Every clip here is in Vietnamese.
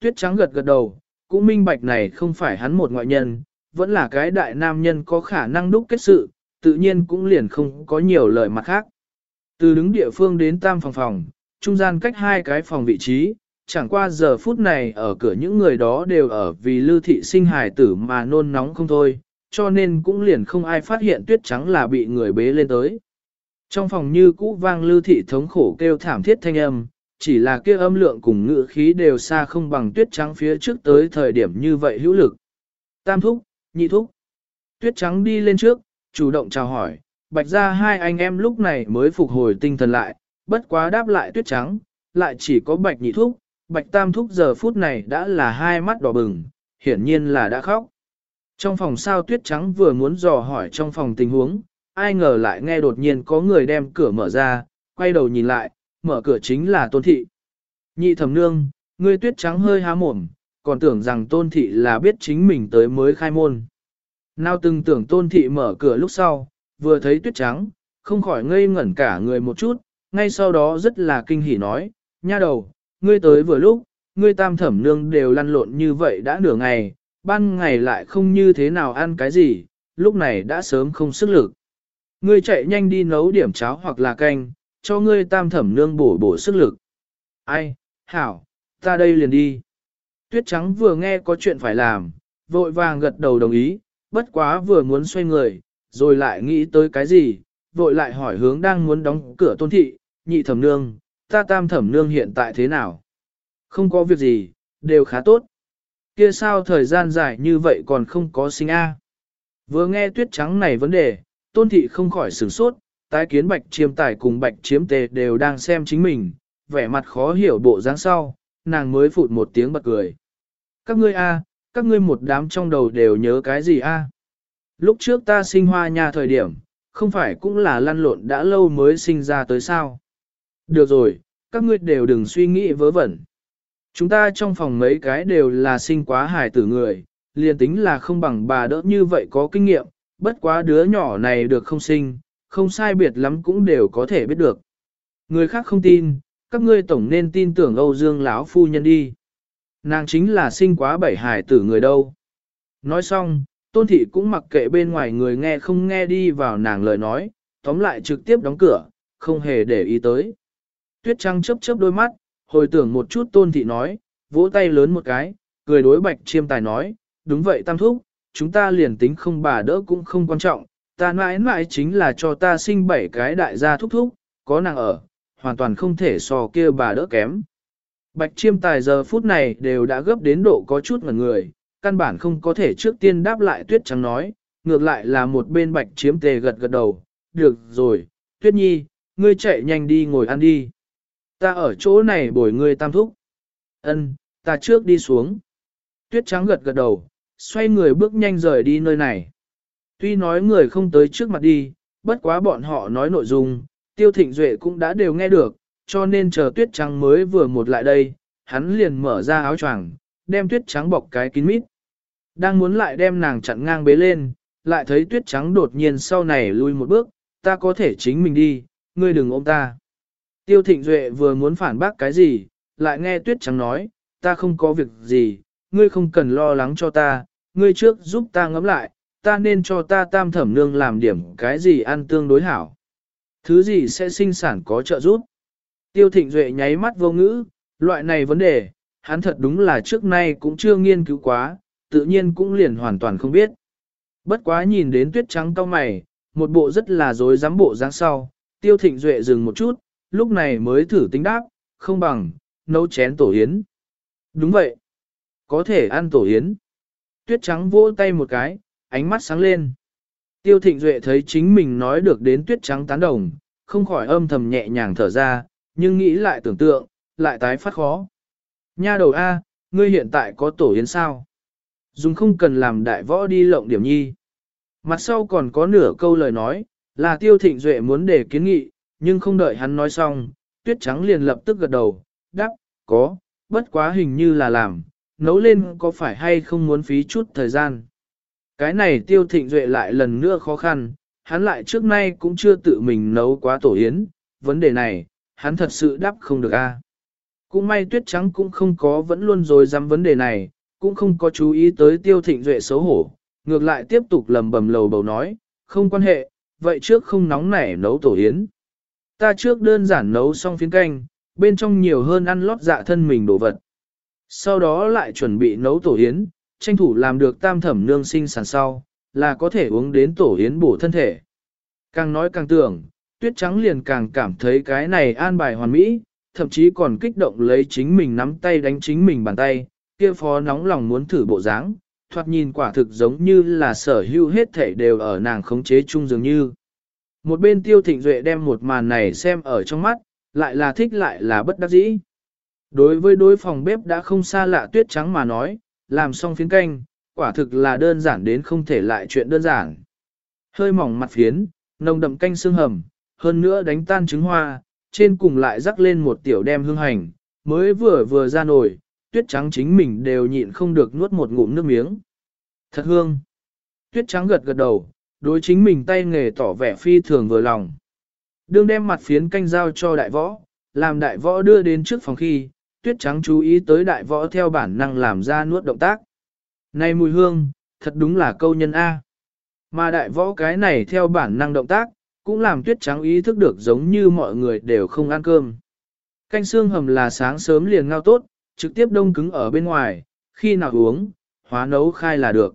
Tuyết trắng gật gật đầu, cũng minh bạch này không phải hắn một ngoại nhân, vẫn là cái đại nam nhân có khả năng đúc kết sự, tự nhiên cũng liền không có nhiều lời mặt khác. Từ đứng địa phương đến tam phòng phòng, trung gian cách hai cái phòng vị trí, chẳng qua giờ phút này ở cửa những người đó đều ở vì lưu thị sinh hài tử mà nôn nóng không thôi, cho nên cũng liền không ai phát hiện tuyết trắng là bị người bế lên tới. Trong phòng như cũ vang lưu thị thống khổ kêu thảm thiết thanh âm, chỉ là kia âm lượng cùng ngữ khí đều xa không bằng tuyết trắng phía trước tới thời điểm như vậy hữu lực. Tam thúc, nhị thúc. Tuyết trắng đi lên trước, chủ động chào hỏi, bạch ra hai anh em lúc này mới phục hồi tinh thần lại, bất quá đáp lại tuyết trắng, lại chỉ có bạch nhị thúc, bạch tam thúc giờ phút này đã là hai mắt đỏ bừng, hiển nhiên là đã khóc. Trong phòng sao tuyết trắng vừa muốn dò hỏi trong phòng tình huống, ai ngờ lại nghe đột nhiên có người đem cửa mở ra, quay đầu nhìn lại, mở cửa chính là tôn thị. Nhị thẩm nương, ngươi tuyết trắng hơi há mồm, còn tưởng rằng tôn thị là biết chính mình tới mới khai môn. Nào từng tưởng tôn thị mở cửa lúc sau, vừa thấy tuyết trắng, không khỏi ngây ngẩn cả người một chút, ngay sau đó rất là kinh hỉ nói, nha đầu, ngươi tới vừa lúc, ngươi tam thẩm nương đều lăn lộn như vậy đã nửa ngày, ban ngày lại không như thế nào ăn cái gì, lúc này đã sớm không sức lực. Ngươi chạy nhanh đi nấu điểm cháo hoặc là canh, cho ngươi tam thẩm nương bổ bổ sức lực. Ai, hảo, ta đây liền đi. Tuyết trắng vừa nghe có chuyện phải làm, vội vàng gật đầu đồng ý, bất quá vừa muốn xoay người, rồi lại nghĩ tới cái gì, vội lại hỏi hướng đang muốn đóng cửa tôn thị, nhị thẩm nương, ta tam thẩm nương hiện tại thế nào? Không có việc gì, đều khá tốt. Kia sao thời gian dài như vậy còn không có sinh A. Vừa nghe tuyết trắng này vấn đề, tôn thị không khỏi sửng sốt, tái kiến bạch chiêm tài cùng bạch chiếm tề đều đang xem chính mình, vẻ mặt khó hiểu bộ dáng sau, nàng mới phụt một tiếng bật cười. Các ngươi A, các ngươi một đám trong đầu đều nhớ cái gì A? Lúc trước ta sinh hoa nhà thời điểm, không phải cũng là lăn lộn đã lâu mới sinh ra tới sao? Được rồi, các ngươi đều đừng suy nghĩ vớ vẩn. Chúng ta trong phòng mấy cái đều là sinh quá hài tử người, liền tính là không bằng bà đỡ như vậy có kinh nghiệm, bất quá đứa nhỏ này được không sinh, không sai biệt lắm cũng đều có thể biết được. Người khác không tin, các ngươi tổng nên tin tưởng Âu Dương lão phu nhân đi. Nàng chính là sinh quá bảy hải tử người đâu. Nói xong, tôn thị cũng mặc kệ bên ngoài người nghe không nghe đi vào nàng lời nói, tóm lại trực tiếp đóng cửa, không hề để ý tới. Tuyết trăng chớp chớp đôi mắt, hồi tưởng một chút tôn thị nói, vỗ tay lớn một cái, cười đối bạch chiêm tài nói, đúng vậy tam thúc, chúng ta liền tính không bà đỡ cũng không quan trọng, ta mãi mãi chính là cho ta sinh bảy cái đại gia thúc thúc, có nàng ở, hoàn toàn không thể so kia bà đỡ kém. Bạch chiêm tài giờ phút này đều đã gấp đến độ có chút ngẩn người, căn bản không có thể trước tiên đáp lại tuyết trắng nói, ngược lại là một bên bạch chiếm tề gật gật đầu, được rồi, tuyết nhi, ngươi chạy nhanh đi ngồi ăn đi. Ta ở chỗ này bồi ngươi tam thúc. Ân, ta trước đi xuống. Tuyết trắng gật gật đầu, xoay người bước nhanh rời đi nơi này. Tuy nói người không tới trước mặt đi, bất quá bọn họ nói nội dung, tiêu thịnh duệ cũng đã đều nghe được, cho nên chờ tuyết trắng mới vừa một lại đây, hắn liền mở ra áo choàng, đem tuyết trắng bọc cái kín mít. Đang muốn lại đem nàng chặn ngang bế lên, lại thấy tuyết trắng đột nhiên sau này lui một bước, ta có thể chính mình đi, ngươi đừng ôm ta. Tiêu thịnh duệ vừa muốn phản bác cái gì, lại nghe tuyết trắng nói, ta không có việc gì, ngươi không cần lo lắng cho ta, ngươi trước giúp ta ngẫm lại, ta nên cho ta tam thẩm nương làm điểm cái gì ăn tương đối hảo. Thứ gì sẽ sinh sản có trợ giúp. Tiêu thịnh duệ nháy mắt vô ngữ, loại này vấn đề, hắn thật đúng là trước nay cũng chưa nghiên cứu quá, tự nhiên cũng liền hoàn toàn không biết. Bất quá nhìn đến tuyết trắng cao mày, một bộ rất là dối dám bộ dáng sau, tiêu thịnh duệ dừng một chút, lúc này mới thử tính đáp, không bằng, nấu chén tổ yến. Đúng vậy. Có thể ăn tổ yến. Tuyết trắng vỗ tay một cái, ánh mắt sáng lên. Tiêu thịnh duệ thấy chính mình nói được đến tuyết trắng tán đồng, không khỏi âm thầm nhẹ nhàng thở ra, nhưng nghĩ lại tưởng tượng, lại tái phát khó. Nha đầu A, ngươi hiện tại có tổ yến sao? Dùng không cần làm đại võ đi lộng điểm nhi. Mặt sau còn có nửa câu lời nói, là tiêu thịnh duệ muốn để kiến nghị, nhưng không đợi hắn nói xong, tuyết trắng liền lập tức gật đầu, đáp, có, bất quá hình như là làm, nấu lên có phải hay không muốn phí chút thời gian. Cái này tiêu thịnh duệ lại lần nữa khó khăn, hắn lại trước nay cũng chưa tự mình nấu quá tổ yến, vấn đề này, hắn thật sự đáp không được a. Cũng may tuyết trắng cũng không có vẫn luôn rồi dám vấn đề này, cũng không có chú ý tới tiêu thịnh duệ xấu hổ, ngược lại tiếp tục lầm bầm lầu bầu nói, không quan hệ, vậy trước không nóng nảy nấu tổ yến. Ta trước đơn giản nấu xong phiến canh, bên trong nhiều hơn ăn lót dạ thân mình đồ vật. Sau đó lại chuẩn bị nấu tổ yến, tranh thủ làm được tam thẩm nương sinh sản sau, là có thể uống đến tổ yến bổ thân thể. Càng nói càng tưởng, tuyết trắng liền càng cảm thấy cái này an bài hoàn mỹ, thậm chí còn kích động lấy chính mình nắm tay đánh chính mình bàn tay, kia phó nóng lòng muốn thử bộ dáng, thoạt nhìn quả thực giống như là sở hữu hết thể đều ở nàng khống chế chung dường như. Một bên tiêu thịnh duệ đem một màn này xem ở trong mắt, lại là thích lại là bất đắc dĩ. Đối với đối phòng bếp đã không xa lạ tuyết trắng mà nói, làm xong phiến canh, quả thực là đơn giản đến không thể lại chuyện đơn giản. Hơi mỏng mặt phiến, nồng đậm canh xương hầm, hơn nữa đánh tan trứng hoa, trên cùng lại rắc lên một tiểu đem hương hành, mới vừa vừa ra nổi, tuyết trắng chính mình đều nhịn không được nuốt một ngụm nước miếng. Thật hương. Tuyết trắng gật gật đầu, đối chính mình tay nghề tỏ vẻ phi thường vừa lòng. Đương đem mặt phiến canh giao cho đại võ, làm đại võ đưa đến trước phòng khi, tuyết trắng chú ý tới đại võ theo bản năng làm ra nuốt động tác. Này mùi hương, thật đúng là câu nhân A. Mà đại võ cái này theo bản năng động tác, cũng làm tuyết trắng ý thức được giống như mọi người đều không ăn cơm. Canh xương hầm là sáng sớm liền ngao tốt, trực tiếp đông cứng ở bên ngoài, khi nào uống, hóa nấu khai là được.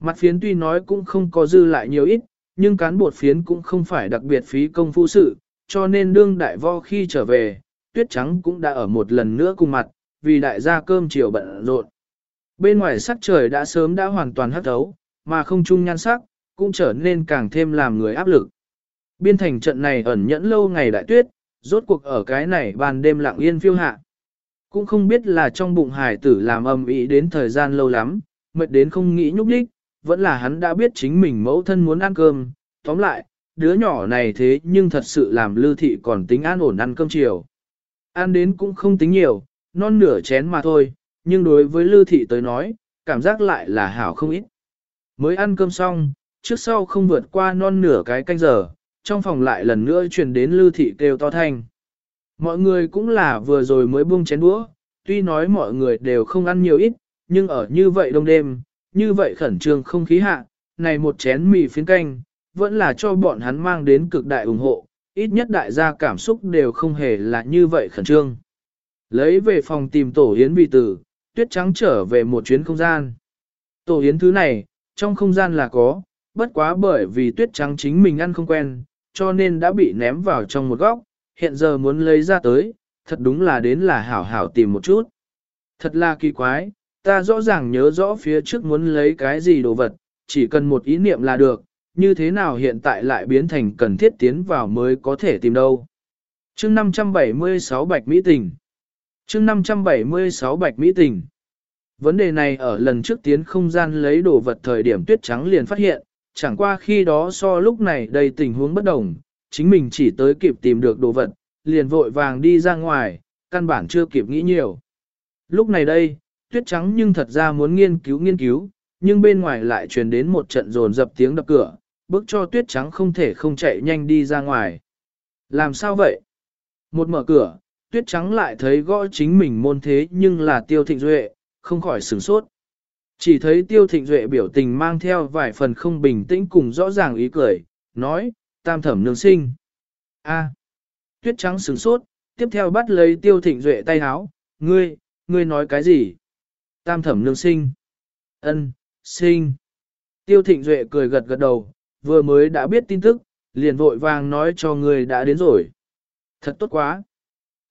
Mặt phiến tuy nói cũng không có dư lại nhiều ít, nhưng cán bột phiến cũng không phải đặc biệt phí công phu sự, cho nên đương đại võ khi trở về, tuyết trắng cũng đã ở một lần nữa cùng mặt, vì đại gia cơm chiều bận rộn. Bên ngoài sắc trời đã sớm đã hoàn toàn hấp thấu, mà không chung nhan sắc, cũng trở nên càng thêm làm người áp lực. Biên thành trận này ẩn nhẫn lâu ngày đại tuyết, rốt cuộc ở cái này ban đêm lặng yên phiêu hạ. Cũng không biết là trong bụng hải tử làm âm ý đến thời gian lâu lắm, mệt đến không nghĩ nhúc nhích, vẫn là hắn đã biết chính mình mẫu thân muốn ăn cơm, tóm lại, đứa nhỏ này thế nhưng thật sự làm lưu thị còn tính an ổn ăn cơm chiều. Ăn đến cũng không tính nhiều, non nửa chén mà thôi, nhưng đối với lưu thị tới nói, cảm giác lại là hảo không ít. Mới ăn cơm xong, trước sau không vượt qua non nửa cái canh giờ, trong phòng lại lần nữa truyền đến lưu thị kêu to thanh. Mọi người cũng là vừa rồi mới buông chén đũa, tuy nói mọi người đều không ăn nhiều ít, nhưng ở như vậy đông đêm, như vậy khẩn trương không khí hạ, này một chén mì phiến canh, vẫn là cho bọn hắn mang đến cực đại ủng hộ, ít nhất đại gia cảm xúc đều không hề là như vậy khẩn trương. Lấy về phòng tìm tổ hiến vị tử, tuyết trắng trở về một chuyến không gian. Tổ hiến thứ này, trong không gian là có, bất quá bởi vì tuyết trắng chính mình ăn không quen, cho nên đã bị ném vào trong một góc, hiện giờ muốn lấy ra tới, thật đúng là đến là hảo hảo tìm một chút. Thật là kỳ quái, ta rõ ràng nhớ rõ phía trước muốn lấy cái gì đồ vật, chỉ cần một ý niệm là được, như thế nào hiện tại lại biến thành cần thiết tiến vào mới có thể tìm đâu. chương 576 Bạch Mỹ Tình chương 576 Bạch Mỹ Tình Vấn đề này ở lần trước tiến không gian lấy đồ vật thời điểm tuyết trắng liền phát hiện, chẳng qua khi đó so lúc này đây tình huống bất đồng, chính mình chỉ tới kịp tìm được đồ vật, liền vội vàng đi ra ngoài, căn bản chưa kịp nghĩ nhiều. Lúc này đây, tuyết trắng nhưng thật ra muốn nghiên cứu nghiên cứu, nhưng bên ngoài lại truyền đến một trận rồn dập tiếng đập cửa, bước cho tuyết trắng không thể không chạy nhanh đi ra ngoài. Làm sao vậy? Một mở cửa, tuyết trắng lại thấy gõ chính mình môn thế nhưng là tiêu thịnh duệ, không khỏi sửng sốt. Chỉ thấy tiêu thịnh duệ biểu tình mang theo vài phần không bình tĩnh cùng rõ ràng ý cười, nói, tam thẩm nương sinh. A. Tuyết trắng sửng sốt, tiếp theo bắt lấy tiêu thịnh duệ tay háo, ngươi, ngươi nói cái gì? Tam thẩm nương sinh. Ân, sinh. Tiêu thịnh duệ cười gật gật đầu, vừa mới đã biết tin tức, liền vội vàng nói cho người đã đến rồi. Thật tốt quá.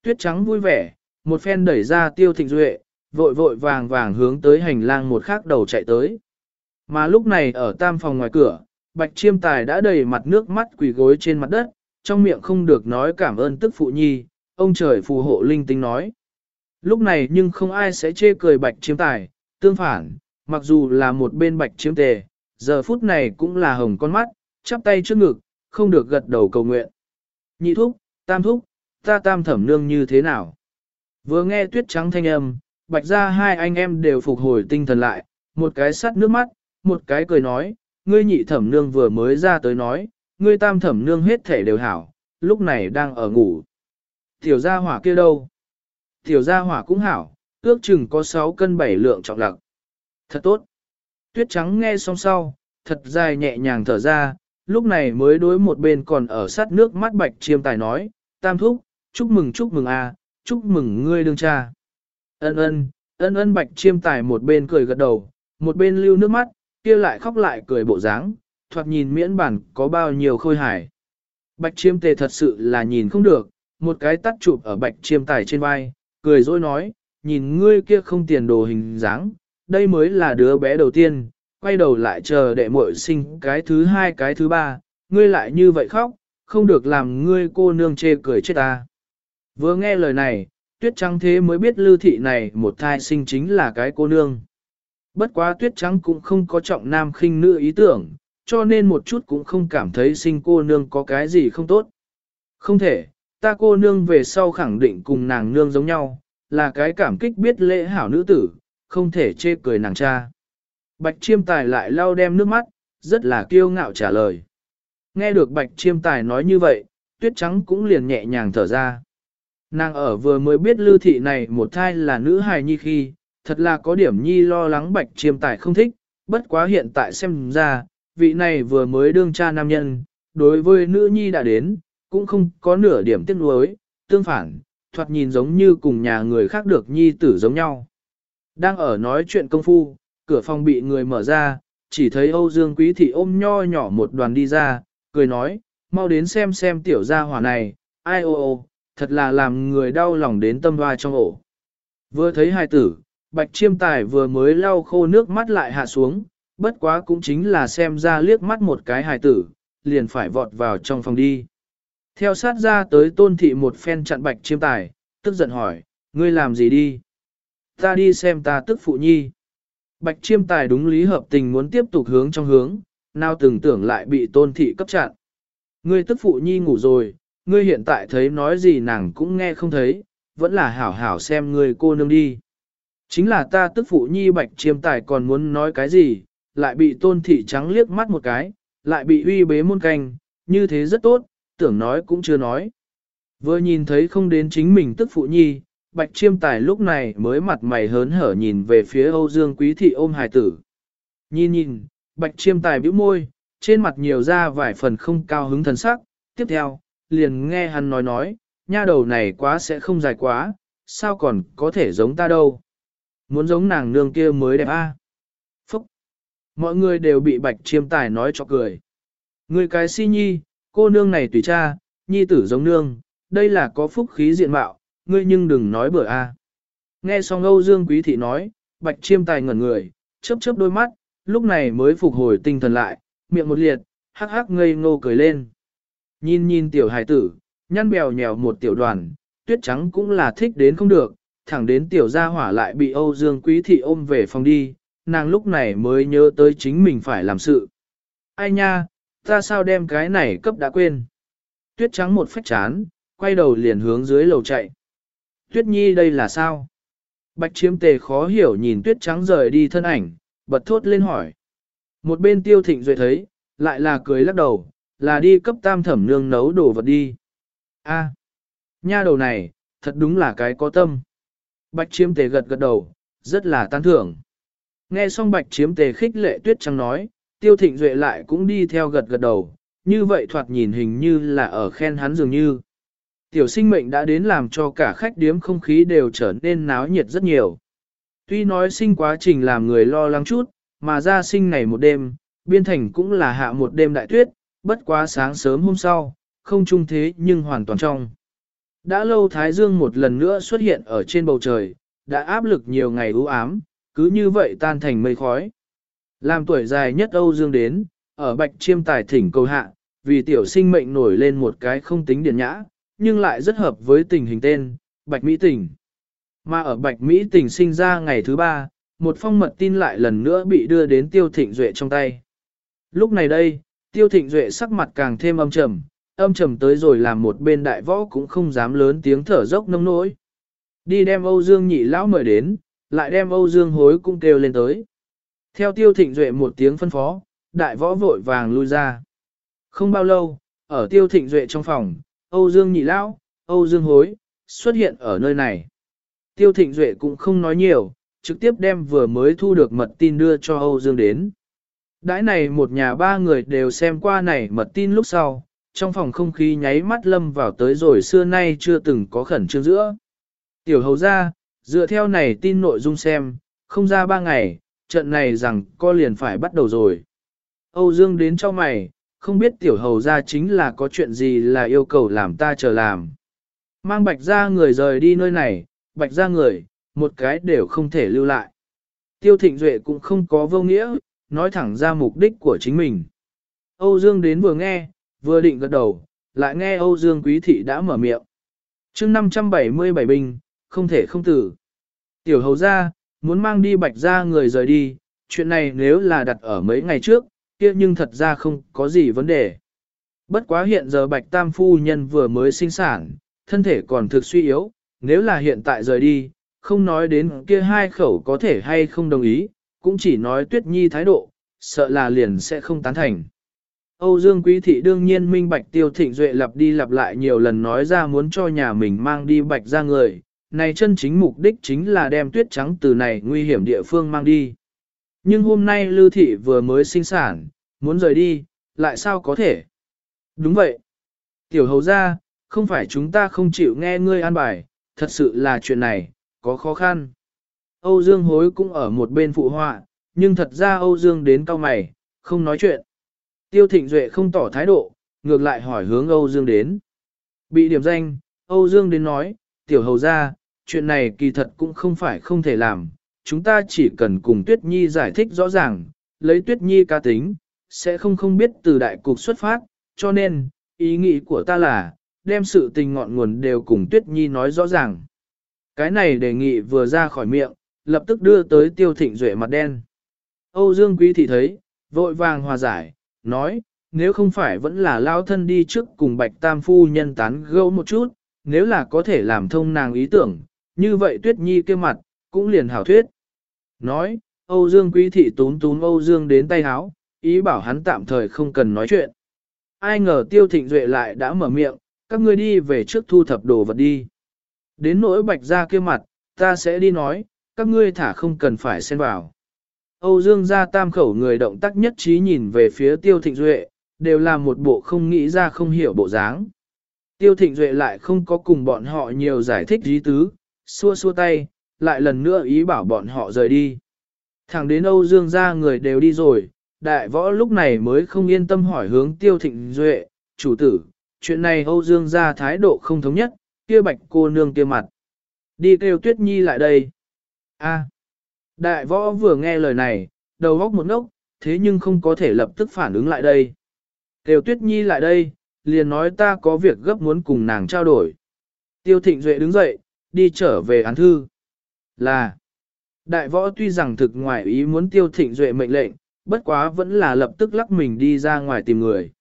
Tuyết trắng vui vẻ, một phen đẩy ra tiêu thịnh duệ, vội vội vàng vàng hướng tới hành lang một khác đầu chạy tới. Mà lúc này ở tam phòng ngoài cửa, bạch chiêm tài đã đầy mặt nước mắt quỳ gối trên mặt đất, trong miệng không được nói cảm ơn tức phụ nhi, ông trời phù hộ linh tinh nói. Lúc này nhưng không ai sẽ chê cười bạch chiêm tài, tương phản, mặc dù là một bên bạch chiêm tề, giờ phút này cũng là hồng con mắt, chắp tay trước ngực, không được gật đầu cầu nguyện. Nhị thúc, tam thúc, ta tam thẩm nương như thế nào? Vừa nghe tuyết trắng thanh âm, bạch ra hai anh em đều phục hồi tinh thần lại, một cái sắt nước mắt, một cái cười nói, ngươi nhị thẩm nương vừa mới ra tới nói, ngươi tam thẩm nương hết thể đều hảo, lúc này đang ở ngủ. Tiểu gia hỏa kia đâu? Tiểu gia hỏa cũng hảo, ước chừng có 6 cân 7 lượng trọng lặc. Thật tốt. Tuyết trắng nghe xong sau, thật dài nhẹ nhàng thở ra, lúc này mới đối một bên còn ở sát nước mắt bạch chiêm tài nói, tam thúc, chúc mừng chúc mừng a, chúc mừng ngươi đương cha. Ân ân, ân ân bạch chiêm tài một bên cười gật đầu, một bên lưu nước mắt, kia lại khóc lại cười bộ dáng, thoạt nhìn miễn bản có bao nhiêu khôi hài. Bạch chiêm tề thật sự là nhìn không được, một cái tắt chụp ở bạch chiêm tài trên vai, cười dối nói, nhìn ngươi kia không tiền đồ hình dáng, đây mới là đứa bé đầu tiên, quay đầu lại chờ đệ muội sinh cái thứ hai cái thứ ba, ngươi lại như vậy khóc, không được làm ngươi cô nương chê cười chết ta. Vừa nghe lời này, tuyết trắng thế mới biết lưu thị này một thai sinh chính là cái cô nương. Bất quá tuyết trắng cũng không có trọng nam khinh nữ ý tưởng, cho nên một chút cũng không cảm thấy sinh cô nương có cái gì không tốt. Không thể, ta cô nương về sau khẳng định cùng nàng nương giống nhau, là cái cảm kích biết lễ hảo nữ tử, không thể chê cười nàng cha. Bạch chiêm tài lại lau đem nước mắt, rất là kiêu ngạo trả lời. Nghe được bạch chiêm tài nói như vậy, tuyết trắng cũng liền nhẹ nhàng thở ra. Nàng ở vừa mới biết lưu thị này một thai là nữ hài nhi khi, thật là có điểm nhi lo lắng bạch chiêm tài không thích, bất quá hiện tại xem ra, vị này vừa mới đương cha nam nhân, đối với nữ nhi đã đến, cũng không có nửa điểm tiếc nuối, tương phản, thoạt nhìn giống như cùng nhà người khác được nhi tử giống nhau. Đang ở nói chuyện công phu, cửa phòng bị người mở ra, chỉ thấy Âu Dương Quý Thị ôm nho nhỏ một đoàn đi ra, cười nói, mau đến xem xem tiểu gia hỏa này, ai ô ô, thật là làm người đau lòng đến tâm hoa trong ổ. Vừa thấy hai tử, bạch chiêm tài vừa mới lau khô nước mắt lại hạ xuống, bất quá cũng chính là xem ra liếc mắt một cái hài tử, liền phải vọt vào trong phòng đi. Theo sát ra tới tôn thị một phen chặn bạch chiêm tài, tức giận hỏi, ngươi làm gì đi? Ta đi xem ta tức phụ nhi. Bạch chiêm tài đúng lý hợp tình muốn tiếp tục hướng trong hướng, nào từng tưởng lại bị tôn thị cấp chặn. Ngươi tức phụ nhi ngủ rồi, ngươi hiện tại thấy nói gì nàng cũng nghe không thấy, vẫn là hảo hảo xem ngươi cô nương đi. Chính là ta tức phụ nhi bạch chiêm tài còn muốn nói cái gì, lại bị tôn thị trắng liếc mắt một cái, lại bị uy bế môn canh, như thế rất tốt, tưởng nói cũng chưa nói. Vừa nhìn thấy không đến chính mình tức phụ nhi, bạch chiêm tài lúc này mới mặt mày hớn hở nhìn về phía Âu Dương Quý Thị ôm hài tử. Nhìn nhìn, bạch chiêm tài bĩu môi, trên mặt nhiều ra vài phần không cao hứng thần sắc, tiếp theo, liền nghe hắn nói nói, nha đầu này quá sẽ không dài quá, sao còn có thể giống ta đâu. Muốn giống nàng nương kia mới đẹp a. Phúc! Mọi người đều bị bạch chiêm tài nói cho cười. Người cái si nhi, cô nương này tùy cha, nhi tử giống nương, đây là có phúc khí diện mạo, ngươi nhưng đừng nói bừa a. Nghe xong Âu Dương Quý Thị nói, bạch chiêm tài ngẩn người, chớp chớp đôi mắt, lúc này mới phục hồi tinh thần lại, miệng một liệt, hắc hắc ngây ngô cười lên. Nhìn nhìn tiểu hài tử, nhăn bèo nhèo một tiểu đoàn, tuyết trắng cũng là thích đến không được, thẳng đến tiểu gia hỏa lại bị Âu Dương Quý Thị ôm về phòng đi, nàng lúc này mới nhớ tới chính mình phải làm sự. Ai nha, ta sao đem cái này cấp đã quên. Tuyết trắng một phách chán, quay đầu liền hướng dưới lầu chạy. Tuyết nhi đây là sao? Bạch chiếm tề khó hiểu nhìn tuyết trắng rời đi thân ảnh, bật thốt lên hỏi. Một bên tiêu thịnh duệ thấy, lại là cười lắc đầu, là đi cấp tam thẩm nương nấu đồ vật đi. A, nha đầu này, thật đúng là cái có tâm. Bạch chiếm tề gật gật đầu, rất là tan thưởng. Nghe xong bạch chiếm tề khích lệ tuyết trắng nói, tiêu thịnh duệ lại cũng đi theo gật gật đầu, như vậy thoạt nhìn hình như là ở khen hắn dường như. Tiểu sinh mệnh đã đến làm cho cả khách điếm không khí đều trở nên náo nhiệt rất nhiều. Tuy nói sinh quá trình làm người lo lắng chút, mà ra sinh này một đêm, biên thành cũng là hạ một đêm đại tuyết, bất quá sáng sớm hôm sau, không trung thế nhưng hoàn toàn trong. Đã lâu Thái Dương một lần nữa xuất hiện ở trên bầu trời, đã áp lực nhiều ngày u ám, cứ như vậy tan thành mây khói. Làm tuổi dài nhất Âu Dương đến, ở bạch chiêm tài thỉnh cầu hạ, vì tiểu sinh mệnh nổi lên một cái không tính điển nhã, nhưng lại rất hợp với tình hình tên, Bạch Mỹ Tình. Mà ở Bạch Mỹ Tình sinh ra ngày thứ ba, một phong mật tin lại lần nữa bị đưa đến Tiêu Thịnh Duệ trong tay. Lúc này đây, Tiêu Thịnh Duệ sắc mặt càng thêm âm trầm, âm trầm tới rồi làm một bên đại võ cũng không dám lớn tiếng thở dốc nông nỗi. Đi đem Âu Dương nhị lão mời đến, lại đem Âu Dương hối cũng kêu lên tới. Theo Tiêu Thịnh Duệ một tiếng phân phó, đại võ vội vàng lui ra. Không bao lâu, ở Tiêu Thịnh Duệ trong phòng, Âu Dương Nhị Lão, Âu Dương Hối, xuất hiện ở nơi này. Tiêu Thịnh Duệ cũng không nói nhiều, trực tiếp đem vừa mới thu được mật tin đưa cho Âu Dương đến. Đãi này một nhà ba người đều xem qua này mật tin lúc sau, trong phòng không khí nháy mắt lâm vào tới rồi xưa nay chưa từng có khẩn trương giữa. Tiểu hầu ra, dựa theo này tin nội dung xem, không ra ba ngày, trận này rằng co liền phải bắt đầu rồi. Âu Dương đến cho mày, không biết tiểu hầu ra chính là có chuyện gì là yêu cầu làm ta chờ làm. Mang bạch ra người rời đi nơi này, bạch ra người, một cái đều không thể lưu lại. Tiêu thịnh duệ cũng không có vô nghĩa, nói thẳng ra mục đích của chính mình. Âu Dương đến vừa nghe, vừa định gật đầu, lại nghe Âu Dương quý thị đã mở miệng. chương 577 binh không thể không tử. Tiểu hầu ra, muốn mang đi bạch ra người rời đi, chuyện này nếu là đặt ở mấy ngày trước, kia nhưng thật ra không có gì vấn đề. Bất quá hiện giờ bạch tam phu nhân vừa mới sinh sản, thân thể còn thực suy yếu, nếu là hiện tại rời đi, không nói đến kia hai khẩu có thể hay không đồng ý, cũng chỉ nói tuyết nhi thái độ, sợ là liền sẽ không tán thành. Âu Dương Quý Thị đương nhiên minh bạch tiêu thịnh duệ lặp đi lặp lại nhiều lần nói ra muốn cho nhà mình mang đi bạch ra người, này chân chính mục đích chính là đem tuyết trắng từ này nguy hiểm địa phương mang đi. Nhưng hôm nay Lưu Thị vừa mới sinh sản, muốn rời đi, lại sao có thể? Đúng vậy. Tiểu hầu ra, không phải chúng ta không chịu nghe ngươi an bài, thật sự là chuyện này, có khó khăn. Âu Dương hối cũng ở một bên phụ họa, nhưng thật ra Âu Dương đến cao mày, không nói chuyện. Tiêu Thịnh Duệ không tỏ thái độ, ngược lại hỏi hướng Âu Dương đến. Bị điểm danh, Âu Dương đến nói, tiểu hầu ra, chuyện này kỳ thật cũng không phải không thể làm, chúng ta chỉ cần cùng Tuyết Nhi giải thích rõ ràng, lấy Tuyết Nhi ca tính, sẽ không không biết từ đại cục xuất phát, cho nên, ý nghĩ của ta là, đem sự tình ngọn nguồn đều cùng Tuyết Nhi nói rõ ràng. Cái này đề nghị vừa ra khỏi miệng, lập tức đưa tới tiêu thịnh duệ mặt đen. Âu Dương Quý Thị thấy, vội vàng hòa giải, nói, nếu không phải vẫn là lao thân đi trước cùng Bạch Tam Phu nhân tán gẫu một chút, nếu là có thể làm thông nàng ý tưởng, như vậy Tuyết Nhi kia mặt, cũng liền hảo thuyết. Nói, Âu Dương Quý Thị tún tún Âu Dương đến tay háo, ý bảo hắn tạm thời không cần nói chuyện. Ai ngờ Tiêu Thịnh Duệ lại đã mở miệng, các ngươi đi về trước thu thập đồ vật đi. Đến nỗi bạch ra kia mặt, ta sẽ đi nói, các ngươi thả không cần phải xen vào. Âu Dương gia tam khẩu người động tác nhất trí nhìn về phía Tiêu Thịnh Duệ, đều là một bộ không nghĩ ra không hiểu bộ dáng. Tiêu Thịnh Duệ lại không có cùng bọn họ nhiều giải thích ý tứ, xua xua tay, lại lần nữa ý bảo bọn họ rời đi. Thẳng đến Âu Dương gia người đều đi rồi, đại võ lúc này mới không yên tâm hỏi hướng Tiêu Thịnh Duệ, chủ tử, chuyện này Âu Dương gia thái độ không thống nhất, kia bạch cô nương kia mặt. Đi kêu Tuyết Nhi lại đây. A. Đại võ vừa nghe lời này, đầu góc một ngốc, thế nhưng không có thể lập tức phản ứng lại đây. Kêu Tuyết Nhi lại đây, liền nói ta có việc gấp muốn cùng nàng trao đổi. Tiêu Thịnh Duệ đứng dậy, đi trở về án thư. Là. Đại võ tuy rằng thực ngoài ý muốn Tiêu Thịnh Duệ mệnh lệnh, bất quá vẫn là lập tức lắc mình đi ra ngoài tìm người.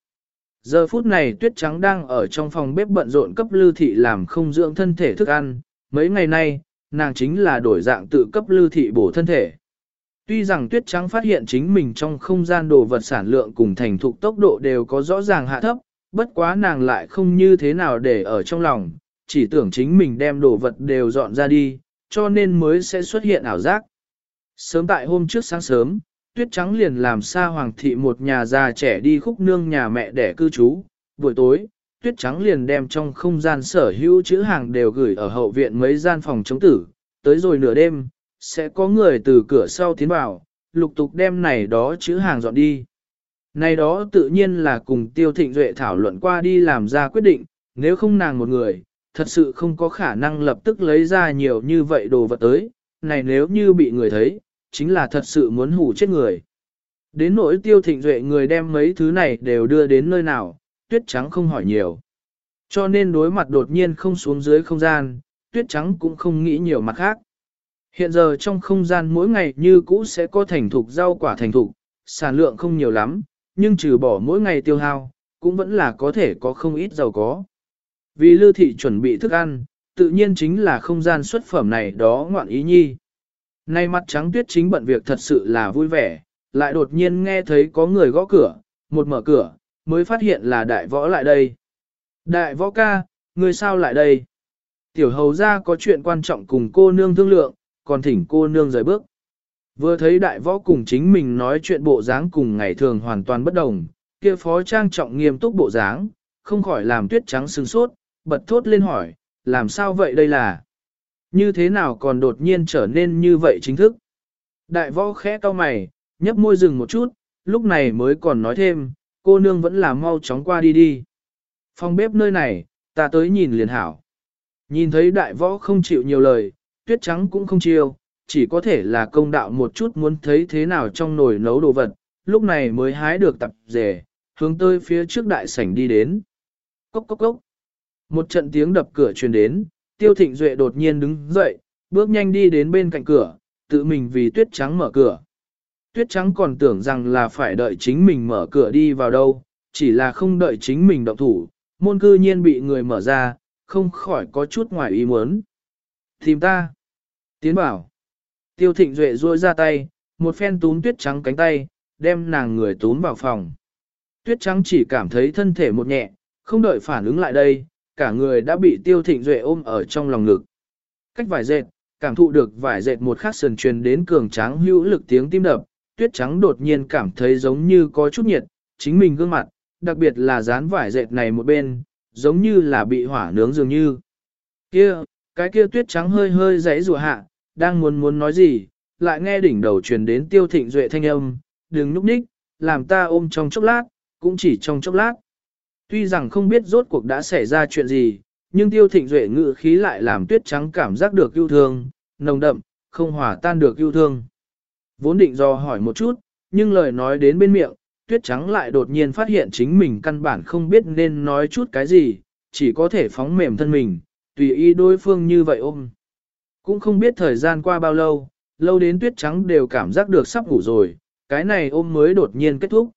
Giờ phút này tuyết trắng đang ở trong phòng bếp bận rộn cấp lưu thị làm không dưỡng thân thể thức ăn, mấy ngày nay, nàng chính là đổi dạng tự cấp lưu thị bổ thân thể. Tuy rằng tuyết trắng phát hiện chính mình trong không gian đồ vật sản lượng cùng thành thục tốc độ đều có rõ ràng hạ thấp, bất quá nàng lại không như thế nào để ở trong lòng, chỉ tưởng chính mình đem đồ vật đều dọn ra đi, cho nên mới sẽ xuất hiện ảo giác. Sớm tại hôm trước sáng sớm, tuyết trắng liền làm xa hoàng thị một nhà già trẻ đi khúc nương nhà mẹ để cư trú. Buổi tối, tuyết trắng liền đem trong không gian sở hữu chữ hàng đều gửi ở hậu viện mấy gian phòng chống tử. Tới rồi nửa đêm, sẽ có người từ cửa sau tiến vào, lục tục đem này đó chữ hàng dọn đi. Này đó tự nhiên là cùng tiêu thịnh duệ thảo luận qua đi làm ra quyết định, nếu không nàng một người, thật sự không có khả năng lập tức lấy ra nhiều như vậy đồ vật tới, này nếu như bị người thấy, chính là thật sự muốn hủ chết người. Đến nỗi tiêu thịnh duệ người đem mấy thứ này đều đưa đến nơi nào, tuyết trắng không hỏi nhiều. Cho nên đối mặt đột nhiên không xuống dưới không gian, tuyết trắng cũng không nghĩ nhiều mặt khác. Hiện giờ trong không gian mỗi ngày như cũ sẽ có thành thục rau quả thành thục, sản lượng không nhiều lắm, nhưng trừ bỏ mỗi ngày tiêu hao, cũng vẫn là có thể có không ít giàu có. Vì lưu thị chuẩn bị thức ăn, tự nhiên chính là không gian xuất phẩm này đó ngoạn ý nhi. Nay mặt trắng tuyết chính bận việc thật sự là vui vẻ, lại đột nhiên nghe thấy có người gõ cửa, một mở cửa, mới phát hiện là đại võ lại đây. Đại võ ca, người sao lại đây? Tiểu hầu ra có chuyện quan trọng cùng cô nương thương lượng, còn thỉnh cô nương rời bước. Vừa thấy đại võ cùng chính mình nói chuyện bộ dáng cùng ngày thường hoàn toàn bất đồng, kia phó trang trọng nghiêm túc bộ dáng, không khỏi làm tuyết trắng sừng sốt, bật thốt lên hỏi, làm sao vậy đây là? Như thế nào còn đột nhiên trở nên như vậy chính thức? Đại võ khẽ cau mày, nhấp môi dừng một chút, lúc này mới còn nói thêm, cô nương vẫn là mau chóng qua đi đi. Phòng bếp nơi này, ta tới nhìn liền hảo. Nhìn thấy đại võ không chịu nhiều lời, tuyết trắng cũng không chiêu, chỉ có thể là công đạo một chút muốn thấy thế nào trong nồi nấu đồ vật, lúc này mới hái được tập rể, hướng tới phía trước đại sảnh đi đến. Cốc cốc cốc. Một trận tiếng đập cửa truyền đến, tiêu thịnh duệ đột nhiên đứng dậy, bước nhanh đi đến bên cạnh cửa, tự mình vì tuyết trắng mở cửa. Tuyết trắng còn tưởng rằng là phải đợi chính mình mở cửa đi vào đâu, chỉ là không đợi chính mình động thủ, môn cư nhiên bị người mở ra, không khỏi có chút ngoài ý muốn. Tìm ta. Tiến bảo. Tiêu thịnh duệ ruôi ra tay, một phen túm tuyết trắng cánh tay, đem nàng người túm vào phòng. Tuyết trắng chỉ cảm thấy thân thể một nhẹ, không đợi phản ứng lại đây, cả người đã bị tiêu thịnh duệ ôm ở trong lòng ngực. Cách vải dệt, cảm thụ được vải dệt một khắc sườn truyền đến cường tráng hữu lực tiếng tim đập, tuyết trắng đột nhiên cảm thấy giống như có chút nhiệt, chính mình gương mặt, đặc biệt là dán vải dệt này một bên, giống như là bị hỏa nướng dường như. Kia, cái kia tuyết trắng hơi hơi giãy rùa hạ, đang muốn muốn nói gì, lại nghe đỉnh đầu truyền đến tiêu thịnh duệ thanh âm, đừng núp ních, làm ta ôm trong chốc lát, cũng chỉ trong chốc lát. Tuy rằng không biết rốt cuộc đã xảy ra chuyện gì, nhưng tiêu thịnh duệ ngự khí lại làm tuyết trắng cảm giác được yêu thương, nồng đậm, không hòa tan được yêu thương. Vốn định do hỏi một chút, nhưng lời nói đến bên miệng, tuyết trắng lại đột nhiên phát hiện chính mình căn bản không biết nên nói chút cái gì, chỉ có thể phóng mềm thân mình, tùy ý đối phương như vậy ôm. Cũng không biết thời gian qua bao lâu, lâu đến tuyết trắng đều cảm giác được sắp ngủ rồi, cái này ôm mới đột nhiên kết thúc.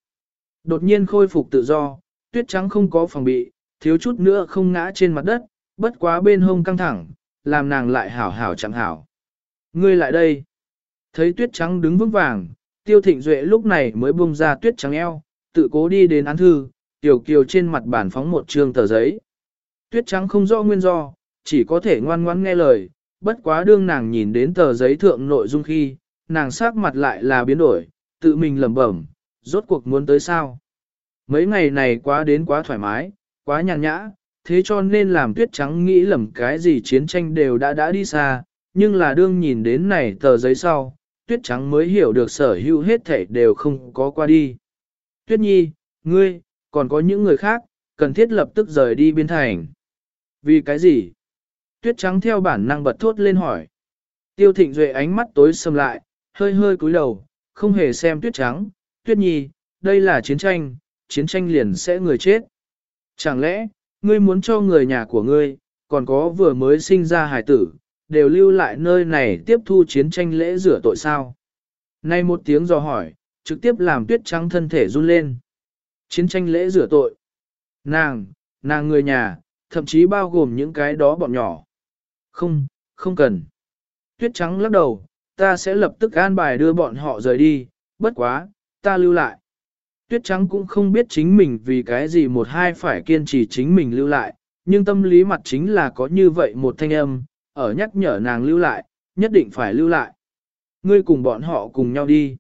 Đột nhiên khôi phục tự do, tuyết trắng không có phòng bị, thiếu chút nữa không ngã trên mặt đất, bất quá bên hông căng thẳng, làm nàng lại hảo hảo chẳng hảo. Ngươi lại đây. Thấy tuyết trắng đứng vững vàng, tiêu thịnh duệ lúc này mới bung ra tuyết trắng eo, tự cố đi đến án thư, tiểu kiều trên mặt bản phóng một trương tờ giấy. Tuyết trắng không rõ nguyên do, chỉ có thể ngoan ngoãn nghe lời, bất quá đương nàng nhìn đến tờ giấy thượng nội dung khi, nàng sắc mặt lại là biến đổi, tự mình lẩm bẩm, rốt cuộc muốn tới sao. Mấy ngày này quá đến quá thoải mái, quá nhàn nhã, thế cho nên làm tuyết trắng nghĩ lầm cái gì chiến tranh đều đã đã đi xa, nhưng là đương nhìn đến này tờ giấy sau, tuyết trắng mới hiểu được sở hữu hết thể đều không có qua đi. Tuyết nhi, ngươi, còn có những người khác, cần thiết lập tức rời đi biên thành. Vì cái gì? Tuyết trắng theo bản năng bật thốt lên hỏi. Tiêu thịnh duệ ánh mắt tối sầm lại, hơi hơi cúi đầu, không hề xem tuyết trắng. Tuyết nhi, đây là chiến tranh, chiến tranh liền sẽ người chết. Chẳng lẽ, ngươi muốn cho người nhà của ngươi, còn có vừa mới sinh ra hài tử, đều lưu lại nơi này tiếp thu chiến tranh lễ rửa tội sao? Nay một tiếng dò hỏi, trực tiếp làm tuyết trắng thân thể run lên. Chiến tranh lễ rửa tội. Nàng, nàng người nhà, thậm chí bao gồm những cái đó bọn nhỏ. Không, không cần. Tuyết trắng lắc đầu, ta sẽ lập tức an bài đưa bọn họ rời đi, bất quá, ta lưu lại. Tuyết trắng cũng không biết chính mình vì cái gì một hai phải kiên trì chính mình lưu lại, nhưng tâm lý mặt chính là có như vậy một thanh âm, ở nhắc nhở nàng lưu lại, nhất định phải lưu lại. Ngươi cùng bọn họ cùng nhau đi.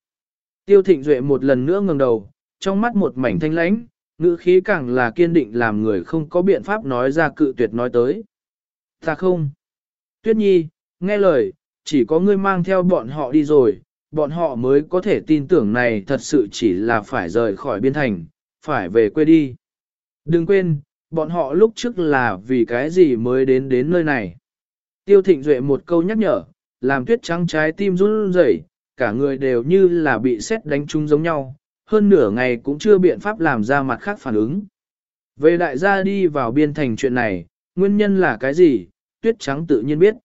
Tiêu thịnh duệ một lần nữa ngẩng đầu, trong mắt một mảnh thanh lãnh, ngữ khí càng là kiên định làm người không có biện pháp nói ra cự tuyệt nói tới. Ta không. Tuyết nhi, nghe lời, chỉ có ngươi mang theo bọn họ đi rồi, bọn họ mới có thể tin tưởng này thật sự chỉ là phải rời khỏi biên thành, phải về quê đi. Đừng quên, bọn họ lúc trước là vì cái gì mới đến đến nơi này. Tiêu thịnh duệ một câu nhắc nhở, làm tuyết trắng trái tim run rẩy, cả người đều như là bị xét đánh trúng giống nhau, hơn nửa ngày cũng chưa biện pháp làm ra mặt khác phản ứng. Về đại gia đi vào biên thành chuyện này, nguyên nhân là cái gì, tuyết trắng tự nhiên biết.